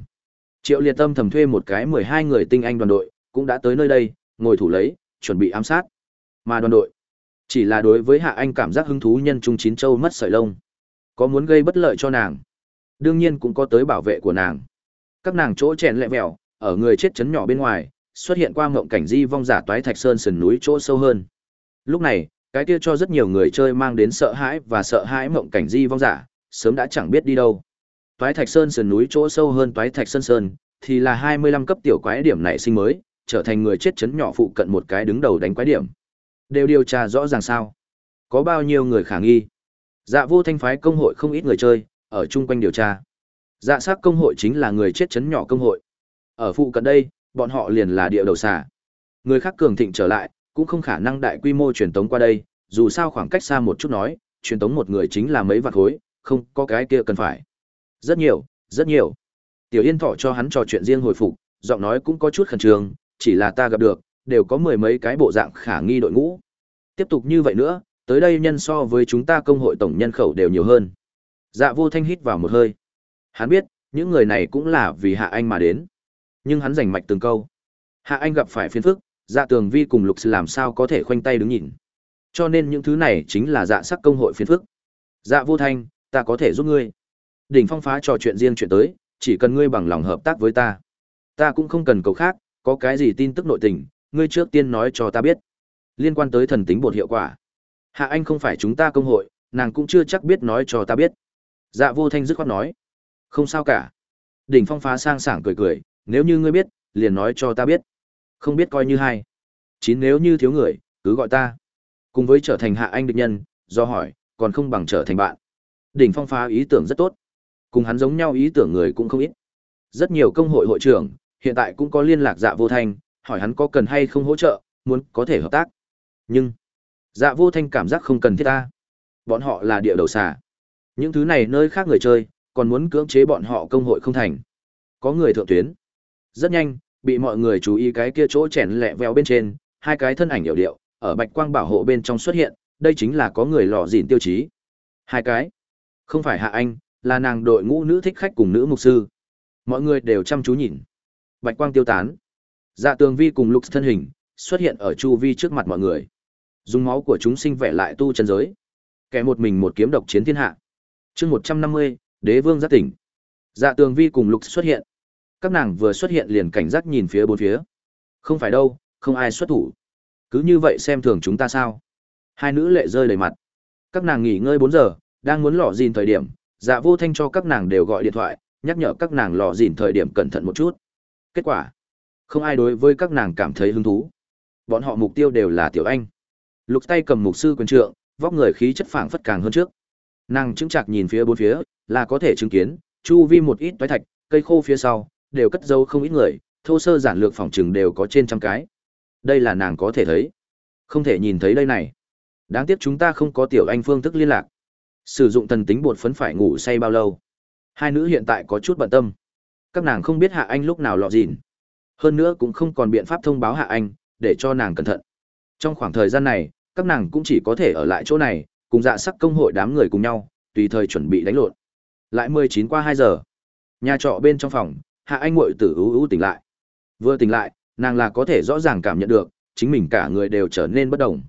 Triệu Liệt Tâm thầm thuê một cái 12 người tinh anh đoàn đội, cũng đã tới nơi đây, ngồi thủ lấy, chuẩn bị ám sát. Mà đoàn đội chỉ là đối với Hạ Anh cảm giác hứng thú nhân trung chín châu mất sợi lông. Có muốn gây bất lợi cho nàng. Đương nhiên cũng có tới bảo vệ của nàng. Các nàng chỗ chèn lẹ vẹo, ở người chết chấn nhỏ bên ngoài, xuất hiện qua ngộng cảnh di vong giả toái thạch sơn sườn núi chỗ sâu hơn. Lúc này, cái kia cho rất nhiều người chơi mang đến sợ hãi và sợ hãi mộng cảnh di vong giả, sớm đã chẳng biết đi đâu. Toái thạch sơn sườn núi chỗ sâu hơn toái thạch sơn sơn, thì là 25 cấp tiểu quái điểm này sinh mới, trở thành người chết chấn nhỏ phụ cận một cái đứng đầu đánh quái điểm. Đều điều tra rõ ràng sao? Có bao nhiêu người khả nghi? Dạ vô thanh phái công hội không ít người chơi, ở chung quanh điều tra. Dạ sát công hội chính là người chết chấn nhỏ công hội. Ở phụ cận đây, bọn họ liền là địa đầu xà. Người khác cường thịnh trở lại, cũng không khả năng đại quy mô truyền tống qua đây, dù sao khoảng cách xa một chút nói, truyền tống một người chính là mấy vạn khối, không có cái kia cần phải. Rất nhiều, rất nhiều. Tiểu Yên Thọ cho hắn trò chuyện riêng hồi phục, giọng nói cũng có chút khẩn trương, chỉ là ta gặp được, đều có mười mấy cái bộ dạng khả nghi đội ngũ. Tiếp tục như vậy nữa, tới đây nhân so với chúng ta công hội tổng nhân khẩu đều nhiều hơn. Dạ vô thanh hít vào một hơi. Hắn biết, những người này cũng là vì Hạ Anh mà đến. Nhưng hắn rành mạch từng câu. Hạ Anh gặp phải phiền phức, dạ tường vi cùng lục sư làm sao có thể khoanh tay đứng nhìn. Cho nên những thứ này chính là dạ sắc công hội phiền phức. Dạ vô thanh, ta có thể giúp ngươi. Đỉnh phong phá trò chuyện riêng chuyện tới, chỉ cần ngươi bằng lòng hợp tác với ta. Ta cũng không cần cầu khác, có cái gì tin tức nội tình, ngươi trước tiên nói cho ta biết. Liên quan tới thần tính bột hiệu quả. Hạ Anh không phải chúng ta công hội, nàng cũng chưa chắc biết nói cho ta biết. Dạ vô thanh dứt khoát nói. Không sao cả. Đỉnh phong phá sang sảng cười cười, nếu như ngươi biết, liền nói cho ta biết. Không biết coi như hai. Chín nếu như thiếu người, cứ gọi ta. Cùng với trở thành hạ anh địch nhân, do hỏi, còn không bằng trở thành bạn. Đỉnh phong phá ý tưởng rất tốt. Cùng hắn giống nhau ý tưởng người cũng không ít. Rất nhiều công hội hội trưởng, hiện tại cũng có liên lạc dạ vô thanh, hỏi hắn có cần hay không hỗ trợ, muốn có thể hợp tác. Nhưng, dạ vô thanh cảm giác không cần thiết ta. Bọn họ là địa đầu xà. Những thứ này nơi khác người chơi, còn muốn cưỡng chế bọn họ công hội không thành. Có người thượng tuyến. Rất nhanh, bị mọi người chú ý cái kia chỗ chèn lẹ veo bên trên, hai cái thân ảnh điệu điệu, ở bạch quang bảo hộ bên trong xuất hiện, đây chính là có người lò dịn tiêu chí. Hai cái. Không phải hạ anh, là nàng đội ngũ nữ thích khách cùng nữ mục sư. Mọi người đều chăm chú nhìn. Bạch quang tiêu tán. Dạ tường vi cùng lục thân hình, xuất hiện ở chu vi trước mặt mọi người. Dùng máu của chúng sinh vẽ lại tu chân giới. Kẻ một mình một kiếm độc chiến thiên hạ. chương một trăm năm mươi đế vương giác tỉnh. Dạ tường vi cùng lục xuất hiện. Các nàng vừa xuất hiện liền cảnh giác nhìn phía bốn phía. Không phải đâu không ai xuất thủ. Cứ như vậy xem thường chúng ta sao? Hai nữ lệ rơi đầy mặt. Các nàng nghỉ ngơi bốn giờ đang muốn lò dìn thời điểm dạ vô thanh cho các nàng đều gọi điện thoại nhắc nhở các nàng lò dìn thời điểm cẩn thận một chút. Kết quả không ai đối với các nàng cảm thấy hứng thú. Bọn họ mục tiêu đều là tiểu anh. Lục tay cầm mục sư quyền trượng, vóc người khí chất phảng phất càng hơn trước. Nàng chứng chạc nhìn phía bốn phía, là có thể chứng kiến, chu vi một ít toái thạch, cây khô phía sau, đều cất dấu không ít người, thô sơ giản lược phòng chừng đều có trên trăm cái. Đây là nàng có thể thấy. Không thể nhìn thấy đây này. Đáng tiếc chúng ta không có tiểu anh phương thức liên lạc. Sử dụng thần tính bột phấn phải ngủ say bao lâu. Hai nữ hiện tại có chút bận tâm. Các nàng không biết hạ anh lúc nào lọt dịn hơn nữa cũng không còn biện pháp thông báo hạ anh, để cho nàng cẩn thận. Trong khoảng thời gian này, các nàng cũng chỉ có thể ở lại chỗ này, cùng dạ sắc công hội đám người cùng nhau, tùy thời chuẩn bị đánh lộn. Lại mười chín qua hai giờ. Nhà trọ bên trong phòng, hạ anh ngội tử ưu ưu tỉnh lại. Vừa tỉnh lại, nàng là có thể rõ ràng cảm nhận được, chính mình cả người đều trở nên bất đồng.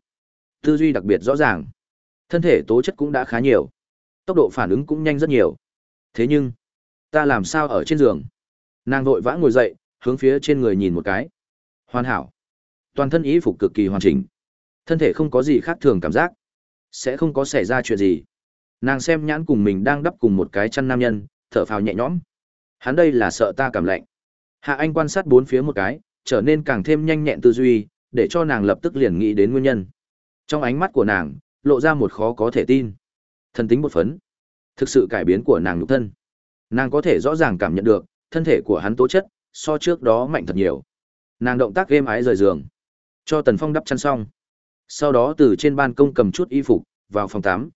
Tư duy đặc biệt rõ ràng. Thân thể tố chất cũng đã khá nhiều. Tốc độ phản ứng cũng nhanh rất nhiều. Thế nhưng, ta làm sao ở trên giường? Nàng vội vã ngồi dậy hướng phía trên người nhìn một cái. Hoàn hảo. Toàn thân ý phục cực kỳ hoàn chỉnh. Thân thể không có gì khác thường cảm giác. Sẽ không có xảy ra chuyện gì. Nàng xem nhãn cùng mình đang đắp cùng một cái chăn nam nhân, thở phào nhẹ nhõm. Hắn đây là sợ ta cảm lạnh. Hạ anh quan sát bốn phía một cái, trở nên càng thêm nhanh nhẹn tư duy, để cho nàng lập tức liền nghĩ đến nguyên nhân. Trong ánh mắt của nàng, lộ ra một khó có thể tin. Thần tính một phấn. Thực sự cải biến của nàng nhục thân. Nàng có thể rõ ràng cảm nhận được, thân thể của hắn tố chất so trước đó mạnh thật nhiều. Nàng động tác êm ái rời giường. Cho tần phong đắp chăn xong. Sau đó từ trên ban công cầm chút y phục, vào phòng tắm.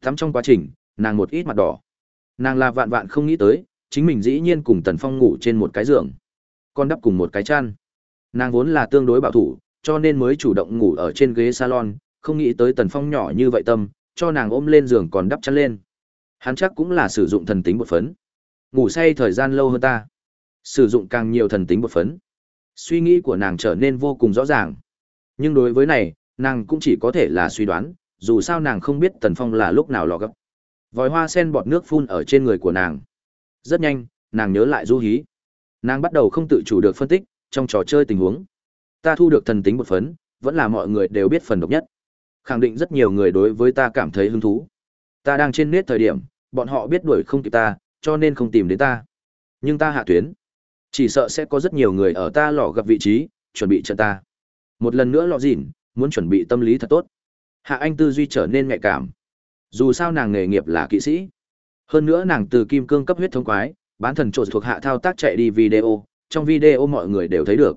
Tắm trong quá trình, nàng một ít mặt đỏ. Nàng là vạn vạn không nghĩ tới, chính mình dĩ nhiên cùng tần phong ngủ trên một cái giường. Con đắp cùng một cái chăn. Nàng vốn là tương đối bảo thủ, cho nên mới chủ động ngủ ở trên ghế salon, không nghĩ tới tần phong nhỏ như vậy tâm, cho nàng ôm lên giường còn đắp chăn lên. Hắn chắc cũng là sử dụng thần tính bột phấn. Ngủ say thời gian lâu hơn ta sử dụng càng nhiều thần tính bột phấn. Suy nghĩ của nàng trở nên vô cùng rõ ràng. Nhưng đối với này, nàng cũng chỉ có thể là suy đoán, dù sao nàng không biết tần phong là lúc nào lò gấp. Vòi hoa sen bọt nước phun ở trên người của nàng. Rất nhanh, nàng nhớ lại du hí. Nàng bắt đầu không tự chủ được phân tích trong trò chơi tình huống. Ta thu được thần tính bột phấn, vẫn là mọi người đều biết phần độc nhất. Khẳng định rất nhiều người đối với ta cảm thấy hứng thú. Ta đang trên nết thời điểm, bọn họ biết đuổi không kịp ta, cho nên không tìm đến ta. Nhưng ta hạ tuyến chỉ sợ sẽ có rất nhiều người ở ta lò gặp vị trí, chuẩn bị trận ta. Một lần nữa lọ dỉn muốn chuẩn bị tâm lý thật tốt. Hạ anh tư duy trở nên nhạy cảm. Dù sao nàng nghề nghiệp là kỵ sĩ. Hơn nữa nàng từ kim cương cấp huyết thống quái, bán thần trộn thuộc hạ thao tác chạy đi video, trong video mọi người đều thấy được.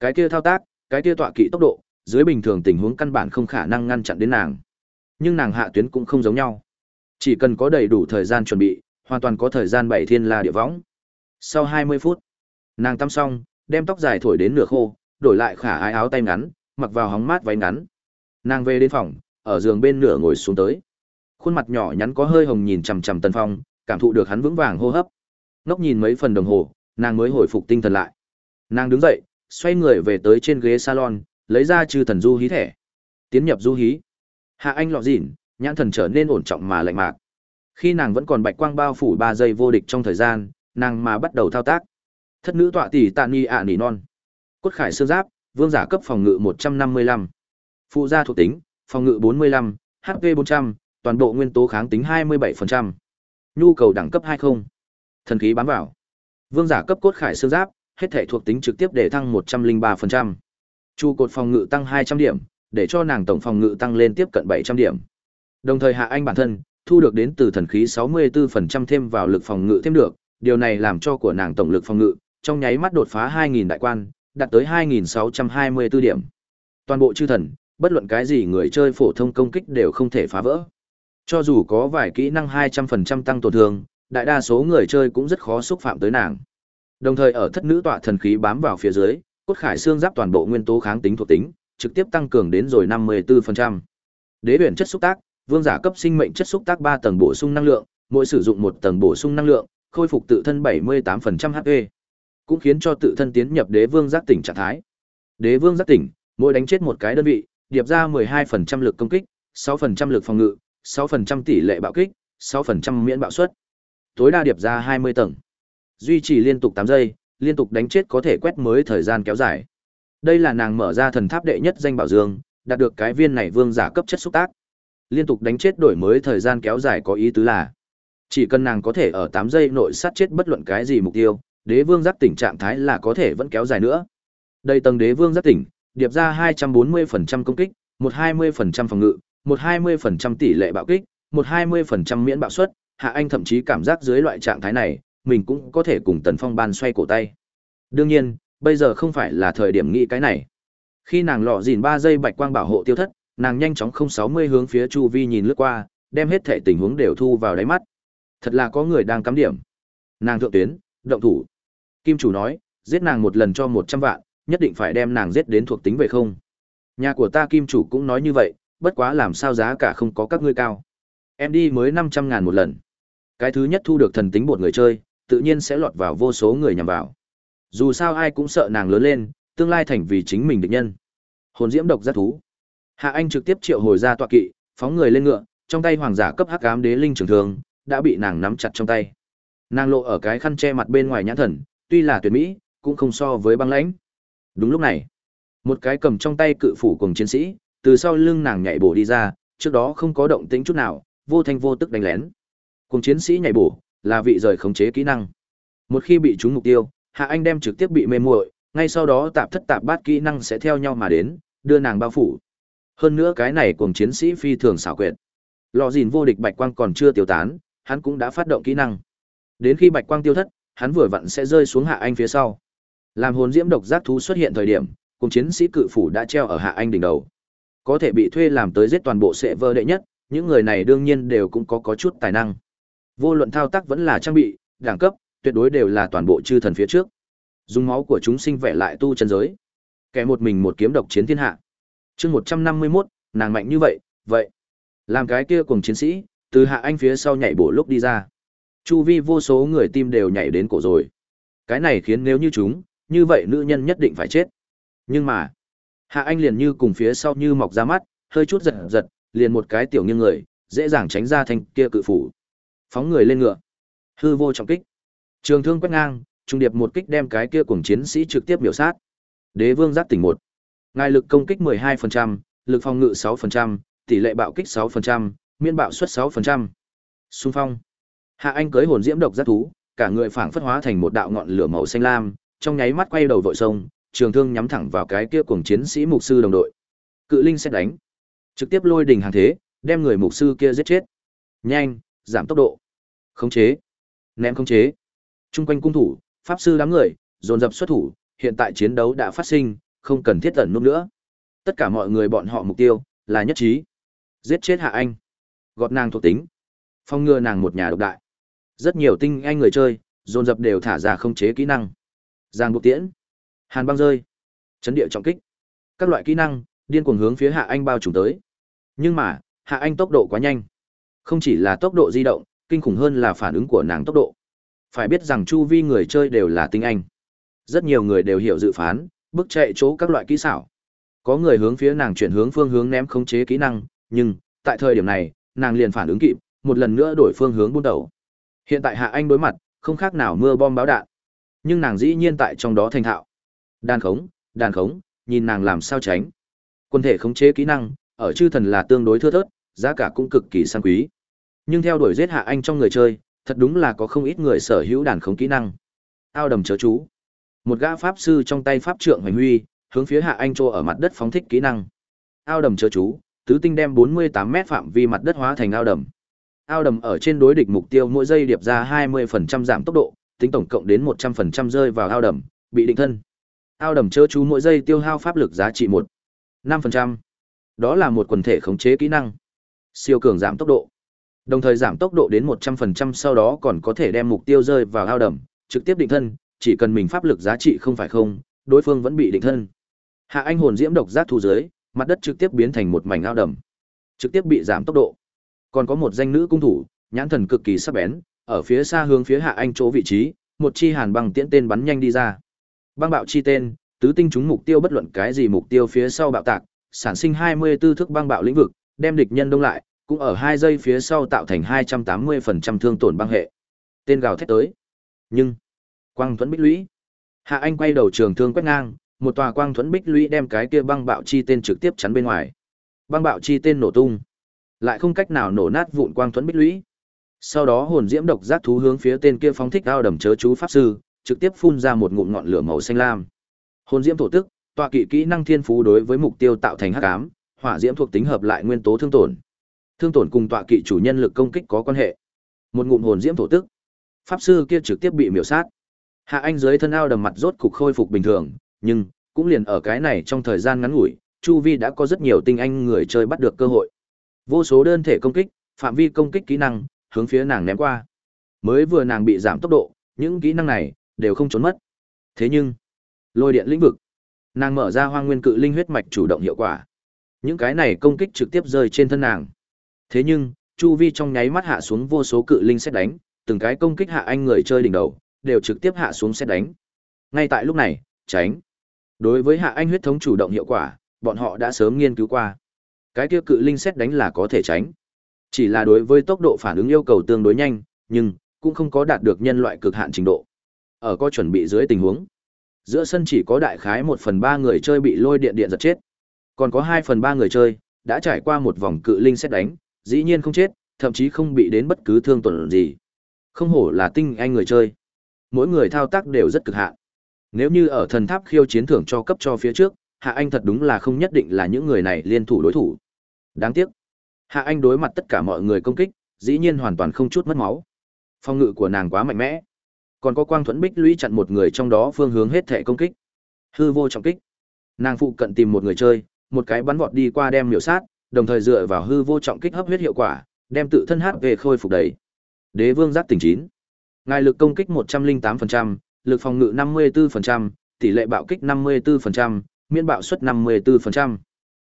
Cái kia thao tác, cái kia tọa kỵ tốc độ, dưới bình thường tình huống căn bản không khả năng ngăn chặn đến nàng. Nhưng nàng hạ tuyến cũng không giống nhau. Chỉ cần có đầy đủ thời gian chuẩn bị, hoàn toàn có thời gian bảy thiên la địa võng. Sau hai mươi phút nàng tắm xong, đem tóc dài thổi đến nửa khô, đổi lại khả ái áo tay ngắn, mặc vào hóng mát váy ngắn. Nàng về đến phòng, ở giường bên nửa ngồi xuống tới. Khuôn mặt nhỏ nhắn có hơi hồng nhìn chằm chằm tần phong, cảm thụ được hắn vững vàng hô hấp. Ngốc nhìn mấy phần đồng hồ, nàng mới hồi phục tinh thần lại. Nàng đứng dậy, xoay người về tới trên ghế salon, lấy ra chư thần du hí thẻ. Tiến nhập du hí. Hạ anh lọ dỉn nhãn thần trở nên ổn trọng mà lạnh mạc. Khi nàng vẫn còn bạch quang bao phủ ba giây vô địch trong thời gian, nàng mà bắt đầu thao tác thất nữ tọa tỷ tạ ni ạ nỉ non. Cốt khải sơ giáp, vương giả cấp phòng ngự một trăm năm mươi lăm. Phụ gia thuộc tính, phòng ngự bốn mươi lăm hp bốn trăm, toàn bộ nguyên tố kháng tính hai mươi bảy phần trăm. Nhu cầu đẳng cấp hai không. Thần khí bám vào. Vương giả cấp cốt khải sơ giáp, hết thể thuộc tính trực tiếp để thăng một trăm linh ba phần trăm. Trụ cột phòng ngự tăng hai trăm điểm, để cho nàng tổng phòng ngự tăng lên tiếp cận bảy trăm điểm. Đồng thời hạ anh bản thân, thu được đến từ thần khí sáu mươi 64% thêm vào lực phòng ngự thêm được, điều này làm cho của nàng tổng lực phòng ngự trong nháy mắt đột phá hai nghìn đại quan đạt tới hai nghìn 2624 điểm toàn bộ chư thần bất luận cái gì người chơi phổ thông công kích đều không thể phá vỡ cho dù có vài kỹ năng 200% tăng tổn thương, đại đa số người chơi cũng rất khó xúc phạm tới nàng. Đồng thời ở thất nữ tọa thần khí bám vào phía dưới, cốt khải xương giáp toàn bộ nguyên tố kháng tính thuộc tính, trực tiếp tăng cường đến rồi 54%. Đế biển chất xúc tác, vương giả cấp sinh mệnh chất xúc tác 3 tầng bổ sung năng lượng, mỗi sử dụng một tầng bổ sung năng lượng, khôi phục tự thân 78% HP. Cũng khiến cho tự thân tiến nhập đế vương giác tỉnh trạng thái. Đế vương giác tỉnh, mỗi đánh chết một cái đơn vị, điệp ra 12% lực công kích, 6% lực phòng ngự, 6% tỷ lệ bạo kích, 6% miễn bạo suất. Tối đa điệp ra 20 tầng. Duy trì liên tục 8 giây, liên tục đánh chết có thể quét mới thời gian kéo dài. Đây là nàng mở ra thần tháp đệ nhất danh bảo dương, đạt được cái viên này vương giả cấp chất xúc tác. Liên tục đánh chết đổi mới thời gian kéo dài có ý tứ là chỉ cần nàng có thể ở 8 giây nội sát chết bất luận cái gì mục tiêu, đế vương giác tỉnh trạng thái là có thể vẫn kéo dài nữa. Đây tầng đế vương giác tỉnh, điệp ra 240% công kích, 120% phòng ngự, 120% tỷ lệ bạo kích, 120% miễn bạo suất, Hạ Anh thậm chí cảm giác dưới loại trạng thái này, mình cũng có thể cùng Tần Phong ban xoay cổ tay. Đương nhiên, bây giờ không phải là thời điểm nghĩ cái này. Khi nàng lọ dìn 3 giây bạch quang bảo hộ tiêu thất, nàng nhanh chóng 060 hướng phía chu vi nhìn lướt qua, đem hết thể tình huống đều thu vào đáy mắt. Thật là có người đang cắm điểm. Nàng thượng tuyến, động thủ. Kim chủ nói, giết nàng một lần cho 100 vạn, nhất định phải đem nàng giết đến thuộc tính về không. Nhà của ta kim chủ cũng nói như vậy, bất quá làm sao giá cả không có các ngươi cao. Em đi mới 500 ngàn một lần. Cái thứ nhất thu được thần tính bột người chơi, tự nhiên sẽ lọt vào vô số người nhằm vào. Dù sao ai cũng sợ nàng lớn lên, tương lai thành vì chính mình địch nhân. Hồn diễm độc giác thú. Hạ Anh trực tiếp triệu hồi ra tọa kỵ, phóng người lên ngựa, trong tay hoàng giả cấp hắc ám đế linh trường thường, đã bị nàng nắm chặt trong tay. Nàng lộ ở cái khăn che mặt bên ngoài nhãn thần, tuy là tuyệt mỹ, cũng không so với băng lãnh. Đúng lúc này, một cái cầm trong tay cự phủ cùng chiến sĩ, từ sau lưng nàng nhảy bổ đi ra, trước đó không có động tĩnh chút nào, vô thanh vô tức đánh lén. Cùng chiến sĩ nhảy bổ, là vị rời khống chế kỹ năng. Một khi bị trúng mục tiêu, Hạ Anh đem trực tiếp bị mê muội, ngay sau đó tạp thất tạp bát kỹ năng sẽ theo nhau mà đến, đưa nàng bao phủ. Hơn nữa cái này cùng chiến sĩ phi thường xảo quyệt. Lọ dìn vô địch bạch quang còn chưa tiêu tán, hắn cũng đã phát động kỹ năng. Đến khi bạch quang tiêu thất, hắn vừa vặn sẽ rơi xuống Hạ Anh phía sau. Làm hồn diễm độc giác thú xuất hiện thời điểm, cùng chiến sĩ cự phủ đã treo ở Hạ Anh đỉnh đầu. Có thể bị thuê làm tới giết toàn bộ sẽ vơ đệ nhất, những người này đương nhiên đều cũng có có chút tài năng. Vô luận thao tác vẫn là trang bị, đẳng cấp, tuyệt đối đều là toàn bộ chư thần phía trước. Dùng máu của chúng sinh vẽ lại tu chân giới. Kẻ một mình một kiếm độc chiến thiên hạ. Chương 151, nàng mạnh như vậy, vậy. Làm cái kia cùng chiến sĩ, từ hạ anh phía sau nhảy bổ lúc đi ra. Chu vi vô số người tim đều nhảy đến cổ rồi. Cái này khiến nếu như chúng, như vậy nữ nhân nhất định phải chết. Nhưng mà, hạ anh liền như cùng phía sau như mọc ra mắt, hơi chút giật giật, liền một cái tiểu nghiêng người, dễ dàng tránh ra thành kia cự phủ. Phóng người lên ngựa. Hư vô trọng kích. Trường thương quét ngang, trung điệp một kích đem cái kia cuồng chiến sĩ trực tiếp biểu sát. Đế vương giác tỉnh một. Ngài lực công kích 12%, lực phòng ngự 6%, tỷ lệ bạo kích 6%, miễn bạo suất 6%. Xung phong. Hạ Anh cưới hồn diễm độc giác thú, cả người phảng phất hóa thành một đạo ngọn lửa màu xanh lam, trong nháy mắt quay đầu vội sông, trường thương nhắm thẳng vào cái kia cuồng chiến sĩ mục sư đồng đội. Cự linh sẽ đánh, trực tiếp lôi đỉnh hàng thế, đem người mục sư kia giết chết. Nhanh, giảm tốc độ. Khống chế. Ném khống chế. Trung quanh cung thủ, pháp sư đám người, dồn dập xuất thủ, hiện tại chiến đấu đã phát sinh, không cần thiết tẩn núp nữa. Tất cả mọi người bọn họ mục tiêu là nhất trí. Giết chết Hạ Anh. Gọt nàng thuộc tính. Phong ngừa nàng một nhà độc đại. Rất nhiều tinh anh người chơi, dồn dập đều thả ra không chế kỹ năng. Giang buộc tiễn. Hàn băng rơi. Chấn địa trọng kích. Các loại kỹ năng, điên cuồng hướng phía Hạ Anh bao trùm tới. Nhưng mà, Hạ Anh tốc độ quá nhanh. Không chỉ là tốc độ di động, kinh khủng hơn là phản ứng của nàng tốc độ. Phải biết rằng chu vi người chơi đều là tinh anh. Rất nhiều người đều hiểu dự phán, bước chạy chỗ các loại kỹ xảo. Có người hướng phía nàng chuyển hướng phương hướng ném khống chế kỹ năng, nhưng tại thời điểm này, nàng liền phản ứng kịp, một lần nữa đổi phương hướng buôn đầu. Hiện tại Hạ Anh đối mặt, không khác nào mưa bom báo đạn. Nhưng nàng dĩ nhiên tại trong đó thành thạo. Đàn khống, đàn khống, nhìn nàng làm sao tránh. Quân thể khống chế kỹ năng, ở chư thần là tương đối thưa thớt, giá cả cũng cực kỳ sang quý. Nhưng theo đuổi giết Hạ Anh trong người chơi, thật đúng là có không ít người sở hữu đàn khống kỹ năng. Ao đầm chớ chú. Một gã pháp sư trong tay pháp trượng hoành huy, hướng phía Hạ Anh Trô ở mặt đất phóng thích kỹ năng. Ao đầm chớ chú, tứ tinh đem 48 mét phạm vi mặt đất hóa thành ao đầm. Ao đầm ở trên đối địch mục tiêu mỗi giây điệp ra 20% giảm tốc độ, tính tổng cộng đến 100% rơi vào ao đầm, bị định thân. Ao đầm chớ chú mỗi giây tiêu hao pháp lực giá trị 1 5%. Đó là một quần thể khống chế kỹ năng. Siêu cường giảm tốc độ. Đồng thời giảm tốc độ đến 100% sau đó còn có thể đem mục tiêu rơi vào ao đầm, trực tiếp định thân, chỉ cần mình pháp lực giá trị không phải không, đối phương vẫn bị định thân. Hạ anh hồn diễm độc giác thu dưới, mặt đất trực tiếp biến thành một mảnh ao đầm, trực tiếp bị giảm tốc độ. Còn có một danh nữ cung thủ, nhãn thần cực kỳ sắc bén, ở phía xa hướng phía Hạ Anh chỗ vị trí, một chi hàn băng tiễn tên bắn nhanh đi ra. Băng bạo chi tên, tứ tinh chúng mục tiêu bất luận cái gì mục tiêu phía sau bạo tạc, sản sinh 24 thước băng bạo lĩnh vực, đem địch nhân đông lại, cũng ở 2 giây phía sau tạo thành 280% thương tổn băng hệ. Tên gào thét tới. Nhưng, quang thuẫn bích lũy. Hạ Anh quay đầu trường thương quét ngang, một tòa quang thuẫn bích lũy đem cái kia băng bạo chi tên trực tiếp chắn bên ngoài. Băng bạo chi tên nổ tung, lại không cách nào nổ nát vụn quang thuẫn bích lũy. Sau đó hồn diễm độc giác thú hướng phía tên kia phóng thích ao đầm chớ chú pháp sư, trực tiếp phun ra một ngụm ngọn lửa màu xanh lam. Hồn diễm thổ tức, tọa kỵ kỹ năng thiên phú đối với mục tiêu tạo thành hắc ám, hỏa diễm thuộc tính hợp lại nguyên tố thương tổn. Thương tổn cùng tọa kỵ chủ nhân lực công kích có quan hệ. Một ngụm hồn diễm thổ tức, pháp sư kia trực tiếp bị miểu sát. Hạ Anh dưới thân ao đầm mặt rốt cục khôi phục bình thường, nhưng cũng liền ở cái này trong thời gian ngắn ngủi, chu vi đã có rất nhiều tinh anh người chơi bắt được cơ hội. Vô số đơn thể công kích, phạm vi công kích kỹ năng, hướng phía nàng ném qua. Mới vừa nàng bị giảm tốc độ, những kỹ năng này đều không trốn mất. Thế nhưng, lôi điện lĩnh vực, nàng mở ra hoang nguyên cự linh huyết mạch chủ động hiệu quả. Những cái này công kích trực tiếp rơi trên thân nàng. Thế nhưng, chu vi trong nháy mắt hạ xuống vô số cự linh xét đánh, từng cái công kích hạ anh người chơi đỉnh đầu, đều trực tiếp hạ xuống xét đánh. Ngay tại lúc này, tránh. Đối với hạ anh huyết thống chủ động hiệu quả, bọn họ đã sớm nghiên cứu qua. Cái kia cự linh xét đánh là có thể tránh. Chỉ là đối với tốc độ phản ứng yêu cầu tương đối nhanh, nhưng cũng không có đạt được nhân loại cực hạn trình độ. Ở có chuẩn bị dưới tình huống, giữa sân chỉ có đại khái một phần ba người chơi bị lôi điện điện giật chết. Còn có hai phần ba người chơi đã trải qua một vòng cự linh xét đánh, dĩ nhiên không chết, thậm chí không bị đến bất cứ thương tổn gì. Không hổ là tinh anh người chơi. Mỗi người thao tác đều rất cực hạn. Nếu như ở thần tháp khiêu chiến thưởng cho cấp cho phía trước, Hạ Anh thật đúng là không nhất định là những người này liên thủ đối thủ. Đáng tiếc. Hạ Anh đối mặt tất cả mọi người công kích, dĩ nhiên hoàn toàn không chút mất máu. Phong ngự của nàng quá mạnh mẽ. Còn có quang thuẫn bích lũy chặn một người trong đó phương hướng hết thể công kích. Hư vô trọng kích. Nàng phụ cận tìm một người chơi, một cái bắn vọt đi qua đem miểu sát, đồng thời dựa vào hư vô trọng kích hấp huyết hiệu quả, đem tự thân HP khôi phục đầy. Đế vương giác tỉnh chín, Ngài lực công kích 108%, lực phòng ngự 54%, tỷ lệ bạo kích 54%, miễn bạo suất 54%.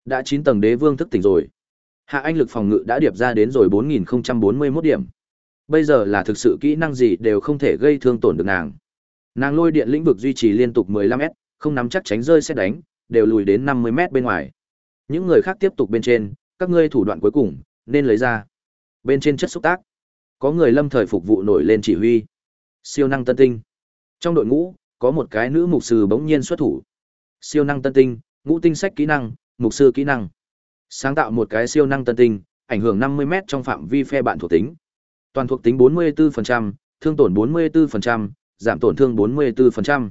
Đã 9 tầng đế vương thức tỉnh rồi. Hạ anh lực phòng ngự đã điệp ra đến rồi 4041 điểm. Bây giờ là thực sự kỹ năng gì đều không thể gây thương tổn được nàng. Nàng lôi điện lĩnh vực duy trì liên tục 15m, không nắm chắc tránh rơi xét đánh, đều lùi đến 50m bên ngoài. Những người khác tiếp tục bên trên, các ngươi thủ đoạn cuối cùng nên lấy ra. Bên trên chất xúc tác, có người lâm thời phục vụ nổi lên chỉ huy. Siêu năng tân tinh. Trong đội ngũ, có một cái nữ mục sư bỗng nhiên xuất thủ. Siêu năng tân tinh, ngũ tinh sách kỹ năng, mục sư kỹ năng. Sáng tạo một cái siêu năng tân tinh, ảnh hưởng 50m trong phạm vi phe bạn thuộc tính. Toàn thuộc tính 44%, thương tổn 44%, giảm tổn thương 44%.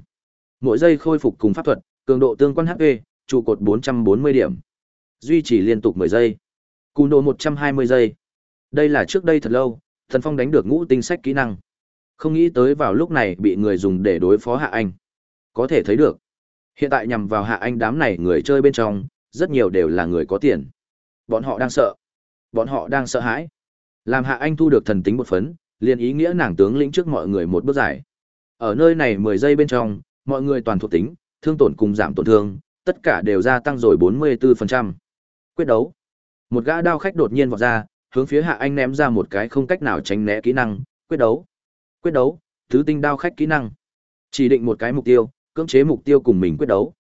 Mỗi giây khôi phục cùng pháp thuật, cường độ tương quan HP, trụ cột 440 điểm. Duy trì liên tục 10 giây. Cùn độ 120 giây. Đây là trước đây thật lâu, Thần Phong đánh được ngũ tinh sách kỹ năng. Không nghĩ tới vào lúc này bị người dùng để đối phó Hạ Anh. Có thể thấy được. Hiện tại nhằm vào Hạ Anh đám này người chơi bên trong, rất nhiều đều là người có tiền. Bọn họ đang sợ. Bọn họ đang sợ hãi. Làm Hạ Anh thu được thần tính một phấn, liền ý nghĩa nàng tướng lĩnh trước mọi người một bước giải. Ở nơi này 10 giây bên trong, mọi người toàn thuộc tính, thương tổn cùng giảm tổn thương, tất cả đều gia tăng rồi 44%. Quyết đấu. Một gã đao khách đột nhiên vọt ra, hướng phía Hạ Anh ném ra một cái không cách nào tránh né kỹ năng, quyết đấu. Quyết đấu, thứ tinh đao khách kỹ năng. Chỉ định một cái mục tiêu, cưỡng chế mục tiêu cùng mình quyết đấu.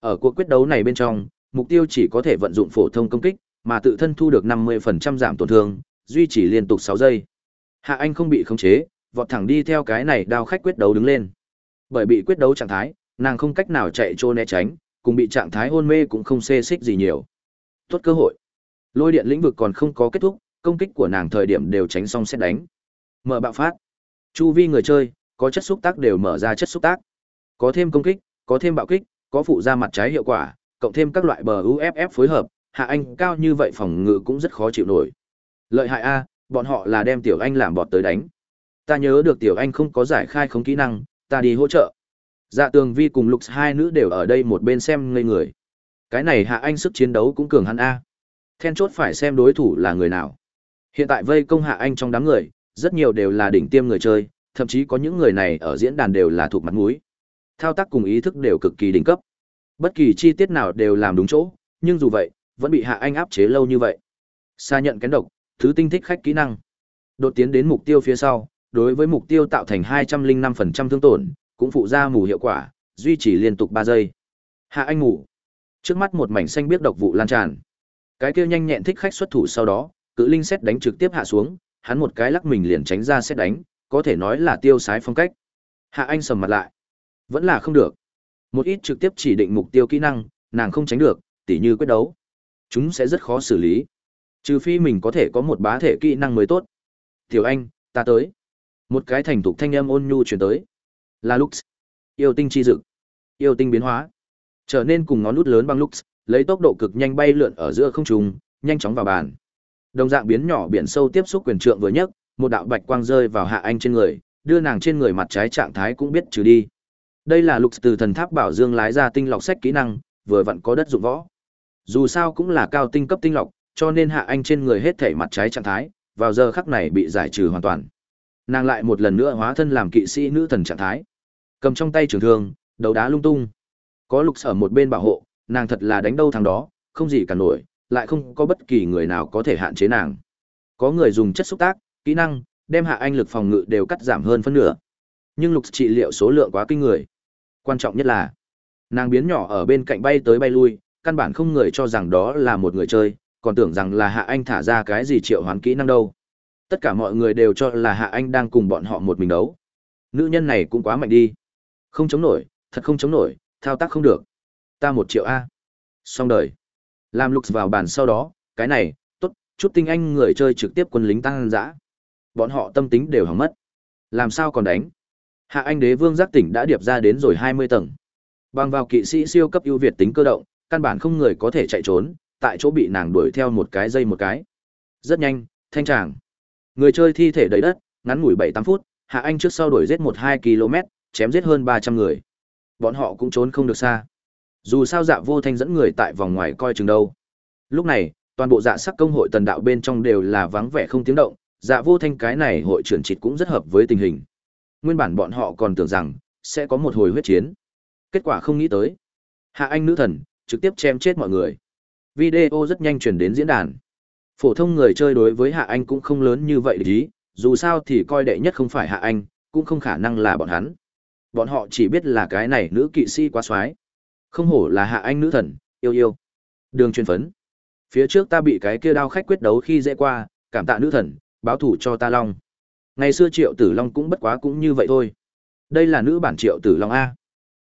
Ở cuộc quyết đấu này bên trong, mục tiêu chỉ có thể vận dụng phổ thông công kích, mà tự thân thu được 50% giảm tổn thương, duy trì liên tục 6 giây. Hạ Anh không bị khống chế, vọt thẳng đi theo cái này đao khách quyết đấu đứng lên. Bởi bị quyết đấu trạng thái, nàng không cách nào chạy trô né tránh, cùng bị trạng thái hôn mê cũng không xê xích gì nhiều. Tốt cơ hội. Lôi điện lĩnh vực còn không có kết thúc, công kích của nàng thời điểm đều tránh xong xét đánh. Mở bạo phát. Chu vi người chơi, có chất xúc tác đều mở ra chất xúc tác. Có thêm công kích, có thêm bạo kích, có phụ ra mặt trái hiệu quả, cộng thêm các loại bờ UFF phối hợp, Hạ Anh cao như vậy phòng ngự cũng rất khó chịu nổi. Lợi hại a, bọn họ là đem Tiểu Anh làm bọt tới đánh. Ta nhớ được Tiểu Anh không có giải khai không kỹ năng, ta đi hỗ trợ. Dạ Tường Vi cùng Lục hai nữ đều ở đây một bên xem ngây người. Cái này Hạ Anh sức chiến đấu cũng cường hắn a. Then chốt phải xem đối thủ là người nào. Hiện tại vây công Hạ Anh trong đám người, rất nhiều đều là đỉnh tiêm người chơi, thậm chí có những người này ở diễn đàn đều là thuộc mặt mũi. Thao tác cùng ý thức đều cực kỳ đỉnh cấp. Bất kỳ chi tiết nào đều làm đúng chỗ, nhưng dù vậy, vẫn bị Hạ Anh áp chế lâu như vậy. Xa nhận kén độc, thứ tinh thích khách kỹ năng. Đột tiến đến mục tiêu phía sau, đối với mục tiêu tạo thành 205% thương tổn, cũng phụ ra mù hiệu quả, duy trì liên tục 3 giây. Hạ Anh ngủ. Trước mắt một mảnh xanh biết độc vụ lan tràn. Cái kia nhanh nhẹn thích khách xuất thủ sau đó, cự linh xét đánh trực tiếp hạ xuống, hắn một cái lắc mình liền tránh ra xét đánh, có thể nói là tiêu sái phong cách. Hạ Anh sầm mặt lại. Vẫn là không được. Một ít trực tiếp chỉ định mục tiêu kỹ năng, nàng không tránh được, tỉ như quyết đấu. Chúng sẽ rất khó xử lý. Trừ phi mình có thể có một bá thể kỹ năng mới tốt. Tiểu Anh, ta tới. Một cái thành thục thanh âm ôn nhu truyền tới. Là Lux. Yêu tinh chi dực. Yêu tinh biến hóa. Trở nên cùng ngón nút lớn bằng Lux, lấy tốc độ cực nhanh bay lượn ở giữa không trung, nhanh chóng vào bàn. Đồng dạng biến nhỏ biển sâu tiếp xúc quyền trượng vừa nhấc, một đạo bạch quang rơi vào Hạ Anh trên người, đưa nàng trên người mặt trái trạng thái cũng biết trừ đi. Đây là lục từ thần tháp bảo dương lái ra tinh lọc sách kỹ năng, vừa vặn có đất dụng võ. Dù sao cũng là cao tinh cấp tinh lọc, cho nên Hạ Anh trên người hết thể mặt trái trạng thái, vào giờ khắc này bị giải trừ hoàn toàn. Nàng lại một lần nữa hóa thân làm kỵ sĩ nữ thần trạng thái. Cầm trong tay trường thương, đấu đá lung tung. Có lục ở một bên bảo hộ, nàng thật là đánh đâu thằng đó, không gì cả nổi, lại không có bất kỳ người nào có thể hạn chế nàng. Có người dùng chất xúc tác, kỹ năng, đem hạ anh lực phòng ngự đều cắt giảm hơn phân nửa. Nhưng lục trị liệu số lượng quá kinh người. Quan trọng nhất là, nàng biến nhỏ ở bên cạnh bay tới bay lui, căn bản không người cho rằng đó là một người chơi, còn tưởng rằng là hạ anh thả ra cái gì triệu hoán kỹ năng đâu. Tất cả mọi người đều cho là hạ anh đang cùng bọn họ một mình đấu. Nữ nhân này cũng quá mạnh đi. Không chống nổi, thật không chống nổi, thao tác không được. Ta một triệu A. Xong đời. Làm lục vào bàn sau đó, cái này, tốt, chút tinh anh người chơi trực tiếp quân lính tăng dã. Bọn họ tâm tính đều hỏng mất. Làm sao còn đánh? Hạ Anh Đế Vương giác tỉnh đã điệp ra đến rồi 20 tầng. Bằng vào kỵ sĩ siêu cấp ưu việt tính cơ động, căn bản không người có thể chạy trốn, tại chỗ bị nàng đuổi theo một cái dây một cái. Rất nhanh, thanh tràng. Người chơi thi thể đầy đất, ngắn ngủi 7-8 phút, Hạ Anh trước sau đuổi giết 1-2 km, chém giết hơn 300 người. Bọn họ cũng trốn không được xa. Dù sao dạ vô thanh dẫn người tại vòng ngoài coi chừng đâu. Lúc này, toàn bộ dạ sắc công hội tần đạo bên trong đều là vắng vẻ không tiếng động, dạ vô thanh cái này hội trưởng trịt cũng rất hợp với tình hình. Nguyên bản bọn họ còn tưởng rằng, sẽ có một hồi huyết chiến. Kết quả không nghĩ tới. Hạ anh nữ thần, trực tiếp chém chết mọi người. Video rất nhanh chuyển đến diễn đàn. Phổ thông người chơi đối với Hạ Anh cũng không lớn như vậy ý, dù sao thì coi đệ nhất không phải Hạ Anh, cũng không khả năng là bọn hắn. Bọn họ chỉ biết là cái này nữ kỵ sĩ quá xoái. Không hổ là Hạ Anh nữ thần, yêu yêu. Đường truyền phấn. Phía trước ta bị cái kia đao khách quyết đấu khi dễ qua, cảm tạ nữ thần, báo thủ cho ta long. Ngày xưa Triệu Tử Long cũng bất quá cũng như vậy thôi. Đây là nữ bản Triệu Tử Long a.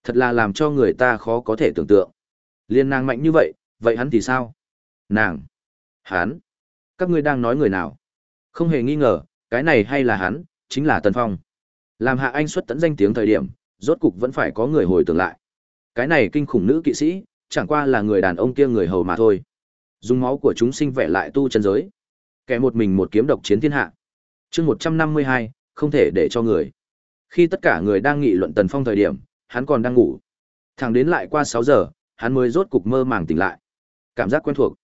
Thật là làm cho người ta khó có thể tưởng tượng. Liên nàng mạnh như vậy, vậy hắn thì sao? Nàng. Hắn. Các ngươi đang nói người nào? Không hề nghi ngờ, cái này hay là hắn, chính là Tần Phong. Làm Hạ Anh xuất tẫn danh tiếng thời điểm, rốt cục vẫn phải có người hồi tưởng lại. Cái này kinh khủng nữ kỵ sĩ, chẳng qua là người đàn ông kia người hầu mà thôi. Dùng máu của chúng sinh vẽ lại tu chân giới. Kẻ một mình một kiếm độc chiến thiên hạ chương một trăm năm mươi hai không thể để cho người. Khi tất cả người đang nghị luận Tần Phong thời điểm, hắn còn đang ngủ. Thẳng đến lại qua sáu giờ, hắn mới rốt cục mơ màng tỉnh lại. Cảm giác quen thuộc.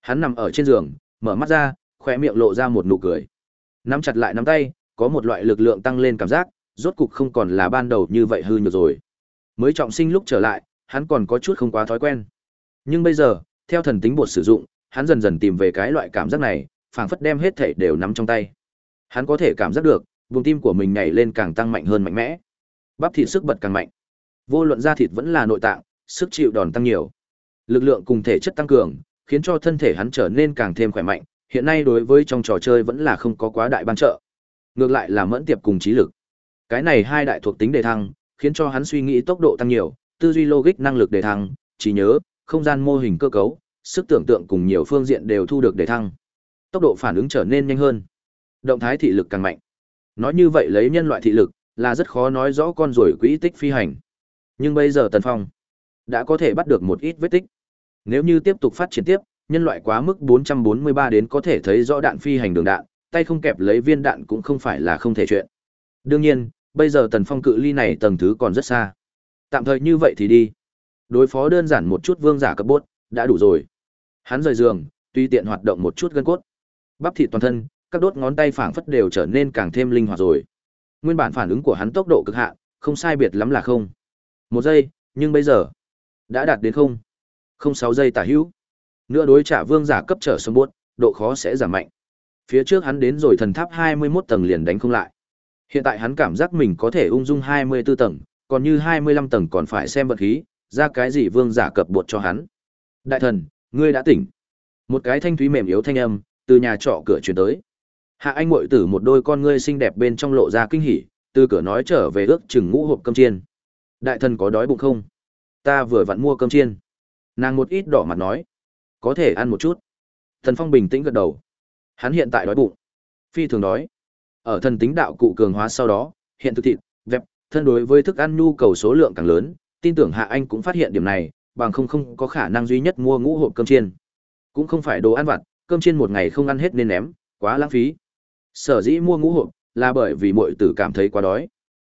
Hắn nằm ở trên giường, mở mắt ra, khỏe miệng lộ ra một nụ cười. Nắm chặt lại nắm tay, có một loại lực lượng tăng lên cảm giác, rốt cục không còn là ban đầu như vậy hư nhược rồi. Mới trọng sinh lúc trở lại, hắn còn có chút không quá thói quen. Nhưng bây giờ, theo thần tính bột sử dụng, hắn dần dần tìm về cái loại cảm giác này, phảng phất đem hết thể đều nắm trong tay. Hắn có thể cảm giác được, vùng tim của mình nhảy lên càng tăng mạnh hơn mạnh mẽ. Bắp thịt sức bật càng mạnh. Vô luận da thịt vẫn là nội tạng, sức chịu đòn tăng nhiều. Lực lượng cùng thể chất tăng cường, khiến cho thân thể hắn trở nên càng thêm khỏe mạnh, hiện nay đối với trong trò chơi vẫn là không có quá đại ban trợ. Ngược lại là mẫn tiệp cùng trí lực. Cái này hai đại thuộc tính đề thăng, khiến cho hắn suy nghĩ tốc độ tăng nhiều, tư duy logic năng lực đề thăng, trí nhớ, không gian mô hình cơ cấu, sức tưởng tượng cùng nhiều phương diện đều thu được đề thăng. Tốc độ phản ứng trở nên nhanh hơn. Động thái thị lực càng mạnh. Nói như vậy lấy nhân loại thị lực, là rất khó nói rõ con rồi quỹ tích phi hành. Nhưng bây giờ Tần Phong đã có thể bắt được một ít vết tích. Nếu như tiếp tục phát triển tiếp, nhân loại quá mức 443 đến có thể thấy rõ đạn phi hành đường đạn, tay không kẹp lấy viên đạn cũng không phải là không thể chuyện. Đương nhiên, bây giờ Tần Phong cự ly này tầng thứ còn rất xa. Tạm thời như vậy thì đi. Đối phó đơn giản một chút vương giả cấp bốt, đã đủ rồi. Hắn rời giường, tùy tiện hoạt động một chút gân cốt. Bắp thịt toàn thân, các đốt ngón tay phảng phất đều trở nên càng thêm linh hoạt rồi. Nguyên bản phản ứng của hắn tốc độ cực hạn, không sai biệt lắm là không. Một giây, nhưng bây giờ đã đạt đến không. Không sáu giây tả hữu. Nữa đối trả vương giả cấp trở xuống bốt, độ khó sẽ giảm mạnh. Phía trước hắn đến rồi thần tháp 21 tầng liền đánh không lại. Hiện tại hắn cảm giác mình có thể ung dung 24 tầng, còn như 25 tầng còn phải xem vật khí, ra cái gì vương giả cập bột cho hắn. Đại thần, ngươi đã tỉnh. Một cái thanh thúy mềm yếu thanh âm, từ nhà trọ cửa chuyển tới. Hạ Anh muội tử một đôi con ngươi xinh đẹp bên trong lộ ra kinh hỉ, từ cửa nói trở về ước chừng ngũ hộp cơm chiên. Đại thần có đói bụng không? Ta vừa vặn mua cơm chiên. Nàng một ít đỏ mặt nói, có thể ăn một chút. Thần Phong bình tĩnh gật đầu. Hắn hiện tại đói bụng, phi thường đói. Ở thần tính đạo cụ cường hóa sau đó, hiện thực thịt, vẹp, thân đối với thức ăn nhu cầu số lượng càng lớn, tin tưởng Hạ Anh cũng phát hiện điểm này, bằng không không có khả năng duy nhất mua ngũ hộp cơm chiên. Cũng không phải đồ ăn vặt, cơm chiên một ngày không ăn hết nên ném, quá lãng phí. Sở dĩ mua ngũ hộp là bởi vì muội tử cảm thấy quá đói.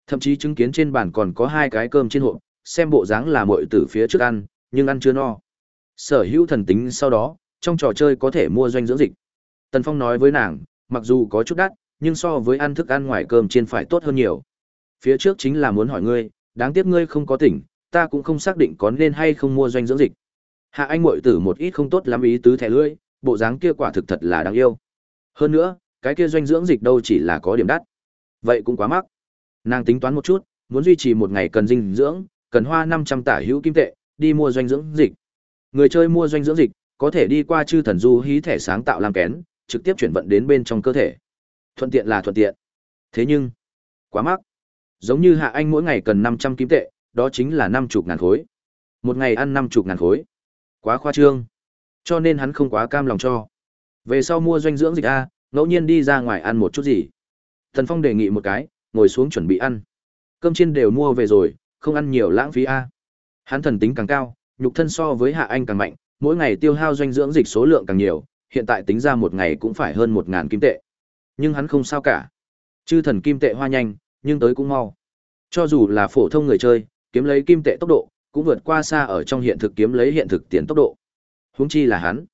Thậm chí chứng kiến trên bàn còn có hai cái cơm trên hộp, xem bộ dáng là muội tử phía trước ăn, nhưng ăn chưa no. Sở hữu thần tính sau đó, trong trò chơi có thể mua doanh dưỡng dịch. Tần Phong nói với nàng, mặc dù có chút đắt, nhưng so với ăn thức ăn ngoài cơm trên phải tốt hơn nhiều. Phía trước chính là muốn hỏi ngươi, đáng tiếc ngươi không có tỉnh, ta cũng không xác định có nên hay không mua doanh dưỡng dịch. Hạ Anh muội tử một ít không tốt lắm ý tứ thẻ lưỡi, bộ dáng kia quả thực thật là đáng yêu. Hơn nữa, cái kia doanh dưỡng dịch đâu chỉ là có điểm đắt. Vậy cũng quá mắc. Nàng tính toán một chút, muốn duy trì một ngày cần dinh dưỡng, cần hoa 500 tả hữu kim tệ, đi mua doanh dưỡng dịch. Người chơi mua doanh dưỡng dịch, có thể đi qua chư thần du hí thẻ sáng tạo làm kén, trực tiếp chuyển vận đến bên trong cơ thể. Thuận tiện là thuận tiện. Thế nhưng, quá mắc. Giống như Hạ Anh mỗi ngày cần 500 kim tệ, đó chính là 50 ngàn khối. Một ngày ăn 50 ngàn khối. Quá khoa trương. Cho nên hắn không quá cam lòng cho. Về sau mua doanh dưỡng dịch A, ngẫu nhiên đi ra ngoài ăn một chút gì. Thần Phong đề nghị một cái, ngồi xuống chuẩn bị ăn. Cơm chiên đều mua về rồi, không ăn nhiều lãng phí A. Hắn thần tính càng cao, nhục thân so với Hạ Anh càng mạnh, mỗi ngày tiêu hao doanh dưỡng dịch số lượng càng nhiều, hiện tại tính ra một ngày cũng phải hơn một ngàn kim tệ. Nhưng hắn không sao cả. Chư thần kim tệ hoa nhanh, nhưng tới cũng mau. Cho dù là phổ thông người chơi, kiếm lấy kim tệ tốc độ, cũng vượt qua xa ở trong hiện thực kiếm lấy hiện thực tiền tốc độ. Huống chi là hắn.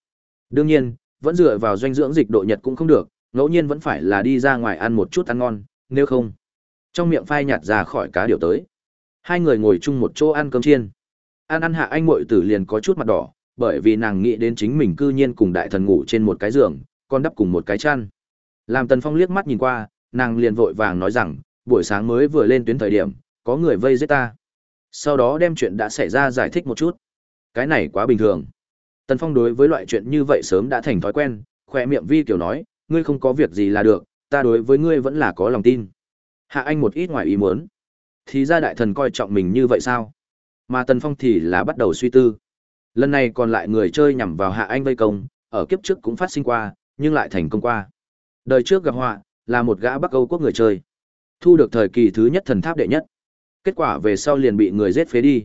Đương nhiên, vẫn dựa vào doanh dưỡng dịch độ nhật cũng không được, ngẫu nhiên vẫn phải là đi ra ngoài ăn một chút ăn ngon, nếu không, trong miệng phai nhạt ra khỏi cá điều tới. Hai người ngồi chung một chỗ ăn cơm chiên. Ăn ăn hạ anh muội tử liền có chút mặt đỏ, bởi vì nàng nghĩ đến chính mình cư nhiên cùng đại thần ngủ trên một cái giường, còn đắp cùng một cái chăn. Làm Tần Phong liếc mắt nhìn qua, nàng liền vội vàng nói rằng, buổi sáng mới vừa lên tuyến thời điểm, có người vây giết ta. Sau đó đem chuyện đã xảy ra giải thích một chút. Cái này quá bình thường. Tần Phong đối với loại chuyện như vậy sớm đã thành thói quen, khỏe miệng vi kiểu nói, ngươi không có việc gì là được, ta đối với ngươi vẫn là có lòng tin. Hạ Anh một ít ngoài ý muốn. Thì ra đại thần coi trọng mình như vậy sao? Mà Tần Phong thì là bắt đầu suy tư. Lần này còn lại người chơi nhằm vào Hạ Anh vây công, ở kiếp trước cũng phát sinh qua, nhưng lại thành công qua. Đời trước gặp họa, là một gã Bắc Âu quốc người chơi. Thu được thời kỳ thứ nhất thần tháp đệ nhất. Kết quả về sau liền bị người giết phế đi.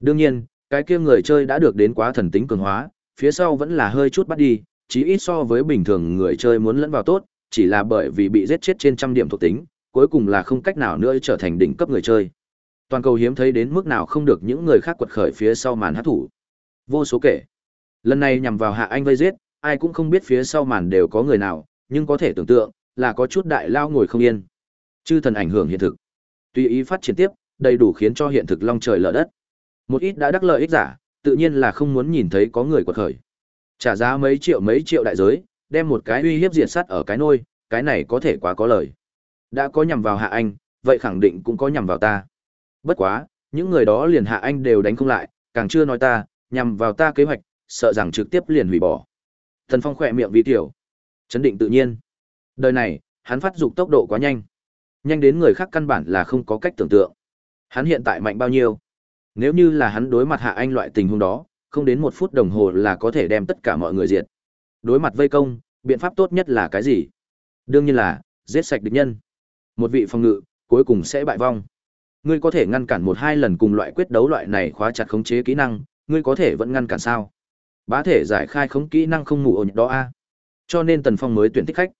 Đương nhiên, cái kia người chơi đã được đến quá thần tính cường hóa, phía sau vẫn là hơi chút bắt đi, chí ít so với bình thường người chơi muốn lẫn vào tốt, chỉ là bởi vì bị giết chết trên trăm điểm thuộc tính, cuối cùng là không cách nào nữa trở thành đỉnh cấp người chơi. Toàn cầu hiếm thấy đến mức nào không được những người khác quật khởi phía sau màn hát thủ. Vô số kể. Lần này nhằm vào hạ anh vây giết, ai cũng không biết phía sau màn đều có người nào, nhưng có thể tưởng tượng, là có chút đại lao ngồi không yên. Chư thần ảnh hưởng hiện thực. Tùy ý phát triển tiếp, đầy đủ khiến cho hiện thực long trời lở đất. Một ít đã đắc lợi ích giả, tự nhiên là không muốn nhìn thấy có người quật khởi. Trả giá mấy triệu mấy triệu đại giới, đem một cái uy hiếp diệt sát ở cái nôi, cái này có thể quá có lời. Đã có nhằm vào hạ anh, vậy khẳng định cũng có nhằm vào ta. Bất quá, những người đó liền hạ anh đều đánh không lại, càng chưa nói ta, nhằm vào ta kế hoạch, sợ rằng trực tiếp liền hủy bỏ. Thần Phong khỏe miệng vì tiểu, chấn định tự nhiên. Đời này, hắn phát dục tốc độ quá nhanh. Nhanh đến người khác căn bản là không có cách tưởng tượng. Hắn hiện tại mạnh bao nhiêu? Nếu như là hắn đối mặt hạ anh loại tình huống đó, không đến một phút đồng hồ là có thể đem tất cả mọi người diệt. Đối mặt vây công, biện pháp tốt nhất là cái gì? Đương nhiên là, giết sạch địch nhân. Một vị phòng ngự, cuối cùng sẽ bại vong. Ngươi có thể ngăn cản một hai lần cùng loại quyết đấu loại này khóa chặt khống chế kỹ năng, ngươi có thể vẫn ngăn cản sao? Bá thể giải khai khống kỹ năng không ngủ ổn đó a. Cho nên Tần Phong mới tuyển thích khách.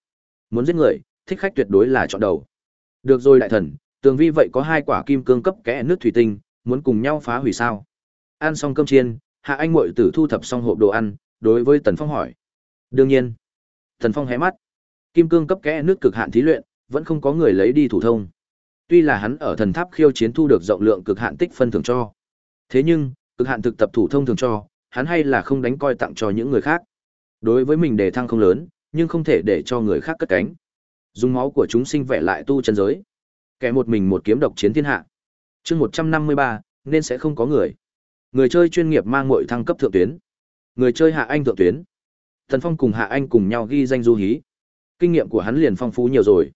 Muốn giết người, thích khách tuyệt đối là chọn đầu. Được rồi đại thần, tường vi vậy có hai quả kim cương cấp kẽ nước thủy tinh, muốn cùng nhau phá hủy sao? Ăn xong cơm chiên, Hạ Anh muội tử thu thập xong hộp đồ ăn, đối với Tần Phong hỏi. Đương nhiên. Tần Phong hé mắt. Kim cương cấp kẽ nước cực hạn thí luyện, vẫn không có người lấy đi thủ thông. Tuy là hắn ở thần tháp khiêu chiến thu được rộng lượng cực hạn tích phân thường cho. Thế nhưng, cực hạn thực tập thủ thông thường cho, hắn hay là không đánh coi tặng cho những người khác. Đối với mình đề thăng không lớn, nhưng không thể để cho người khác cất cánh. Dùng máu của chúng sinh vẽ lại tu chân giới. Kẻ một mình một kiếm độc chiến thiên hạ. Chương 153, nên sẽ không có người. Người chơi chuyên nghiệp mang mọi thăng cấp thượng tuyến. Người chơi hạ anh thượng tuyến. Thần Phong cùng Hạ Anh cùng nhau ghi danh du hí. Kinh nghiệm của hắn liền phong phú nhiều rồi.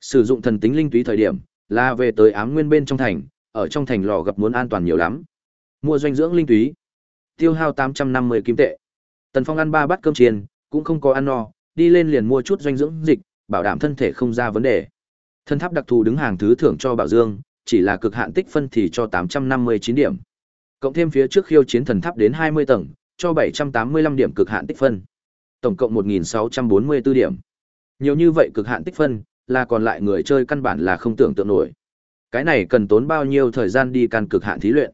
Sử dụng thần tính linh túy thời điểm, là về tới ám nguyên bên trong thành, ở trong thành lò gặp muốn an toàn nhiều lắm. Mua doanh dưỡng linh túy, tiêu hao 850 kim tệ. Tần Phong ăn ba bát cơm chiên, cũng không có ăn no, đi lên liền mua chút doanh dưỡng dịch, bảo đảm thân thể không ra vấn đề. Thân tháp đặc thù đứng hàng thứ thưởng cho Bảo Dương, chỉ là cực hạn tích phân thì cho 859 điểm. Cộng thêm phía trước khiêu chiến thần tháp đến 20 tầng, cho 785 điểm cực hạn tích phân. Tổng cộng 1644 điểm. Nhiều như vậy cực hạn tích phân, là còn lại người chơi căn bản là không tưởng tượng nổi. Cái này cần tốn bao nhiêu thời gian đi can cực hạn thí luyện.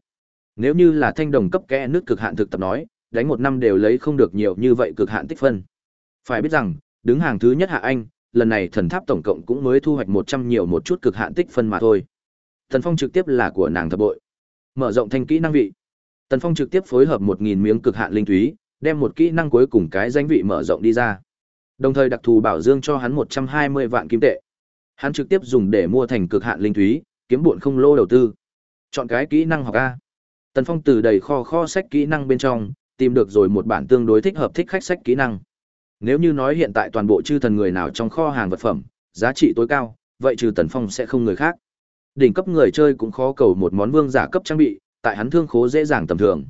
Nếu như là thanh đồng cấp kẽ nước cực hạn thực tập nói, đánh một năm đều lấy không được nhiều như vậy cực hạn tích phân. Phải biết rằng, đứng hàng thứ nhất Hạ Anh, lần này thần tháp tổng cộng cũng mới thu hoạch 100 nhiều một chút cực hạn tích phân mà thôi. Tần Phong trực tiếp là của nàng thập bội. Mở rộng thanh kỹ năng vị. Tần Phong trực tiếp phối hợp 1000 miếng cực hạn linh túy, đem một kỹ năng cuối cùng cái danh vị mở rộng đi ra. Đồng thời đặc thù bảo dương cho hắn 120 vạn kim tệ. Hắn trực tiếp dùng để mua thành cực hạn linh túy, kiếm buồn không lô đầu tư. Chọn cái kỹ năng học a. Tần Phong từ đầy kho kho sách kỹ năng bên trong, tìm được rồi một bản tương đối thích hợp thích khách sách kỹ năng. Nếu như nói hiện tại toàn bộ chư thần người nào trong kho hàng vật phẩm, giá trị tối cao, vậy trừ Tần Phong sẽ không người khác. Đỉnh cấp người chơi cũng khó cầu một món vương giả cấp trang bị, tại hắn thương khố dễ dàng tầm thường.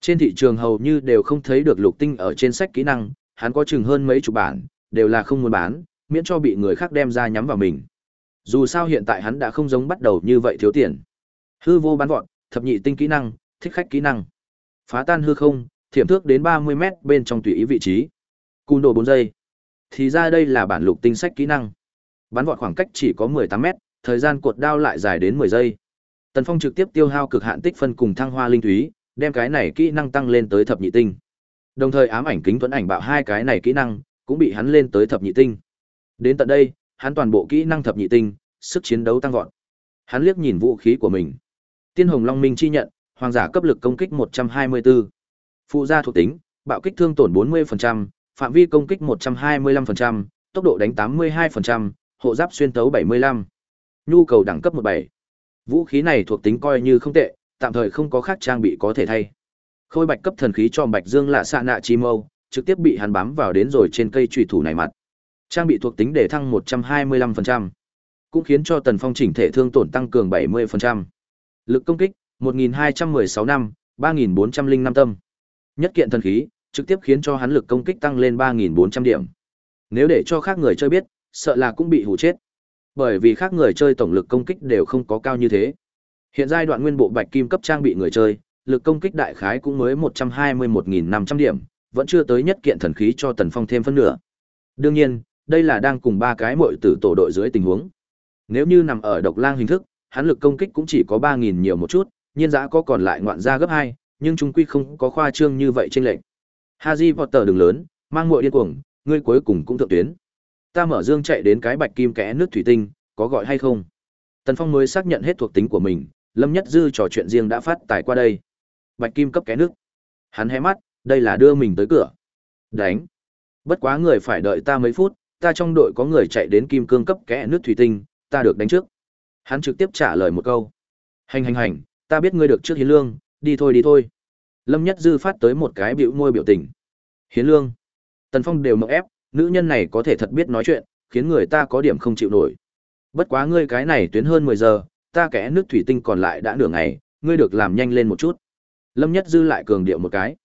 Trên thị trường hầu như đều không thấy được lục tinh ở trên sách kỹ năng, hắn có chừng hơn mấy chục bản, đều là không muốn bán, miễn cho bị người khác đem ra nhắm vào mình. Dù sao hiện tại hắn đã không giống bắt đầu như vậy thiếu tiền. Hư vô bán vọt, thập nhị tinh kỹ năng, thích khách kỹ năng. Phá tan hư không, thiểm thước đến 30 mét bên trong tùy ý vị trí. Cùn đồ 4 giây. Thì ra đây là bản lục tinh sách kỹ năng. bán vọt khoảng cách chỉ có 18 mét, thời gian cuột đao lại dài đến 10 giây. Tần Phong trực tiếp tiêu hao cực hạn tích phân cùng thăng hoa linh thúy, đem cái này kỹ năng tăng lên tới thập nhị tinh. Đồng thời ám ảnh kính tuấn ảnh bạo hai cái này kỹ năng cũng bị hắn lên tới thập nhị tinh. Đến tận đây, hắn toàn bộ kỹ năng thập nhị tinh, sức chiến đấu tăng vọt. Hắn liếc nhìn vũ khí của mình. Tiên Hồng Long Minh chi nhận, hoàng giả cấp lực công kích 124. Phụ gia thuộc tính, bạo kích thương tổn 40%, phạm vi công kích 125%, tốc độ đánh 82%, hộ giáp xuyên tấu 75. Nhu cầu đẳng cấp 17. Vũ khí này thuộc tính coi như không tệ, tạm thời không có khác trang bị có thể thay. Khôi bạch cấp thần khí cho Bạch Dương lạ xạ nạ chi mâu, trực tiếp bị hắn bám vào đến rồi trên cây chủy thủ này mặt. Trang bị thuộc tính để thăng 125%, cũng khiến cho Tần Phong chỉnh thể thương tổn tăng cường 70%. Lực công kích 1216 năm, 3405 tâm. Nhất kiện thần khí, trực tiếp khiến cho hắn lực công kích tăng lên 3400 điểm. Nếu để cho khác người chơi biết, sợ là cũng bị hù chết. Bởi vì khác người chơi tổng lực công kích đều không có cao như thế. Hiện giai đoạn nguyên bộ bạch kim cấp trang bị người chơi, lực công kích đại khái cũng mới 121.500 điểm, vẫn chưa tới nhất kiện thần khí cho Tần Phong thêm phân nửa. Đương nhiên, đây là đang cùng ba cái muội tử tổ đội dưới tình huống. Nếu như nằm ở độc lang hình thức, hắn lực công kích cũng chỉ có ba nghìn nhiều một chút, nhiên giã có còn lại ngoạn ra gấp hai nhưng chúng quy không có khoa trương như vậy trên lệnh. Haji Potter đường lớn, mang muội điên cuồng, ngươi cuối cùng cũng thượng tuyến. Ta mở dương chạy đến cái bạch kim kẽ nước thủy tinh, có gọi hay không? Tần Phong mới xác nhận hết thuộc tính của mình, Lâm Nhất Dư trò chuyện riêng đã phát tài qua đây. Bạch kim cấp kẽ nước. Hắn hé mắt, đây là đưa mình tới cửa. Đánh. Bất quá người phải đợi ta mấy phút, ta trong đội có người chạy đến kim cương cấp kẽ nước thủy tinh, ta được đánh trước. Hắn trực tiếp trả lời một câu. Hành hành hành, ta biết ngươi được trước hiến lương, đi thôi đi thôi. Lâm Nhất Dư phát tới một cái biểu môi biểu tình. Hiến lương. Tần Phong đều mộng ép, nữ nhân này có thể thật biết nói chuyện, khiến người ta có điểm không chịu nổi. Bất quá ngươi cái này tuyến hơn 10 giờ, ta kẽ nước thủy tinh còn lại đã nửa ngày, ngươi được làm nhanh lên một chút. Lâm Nhất Dư lại cường điệu một cái.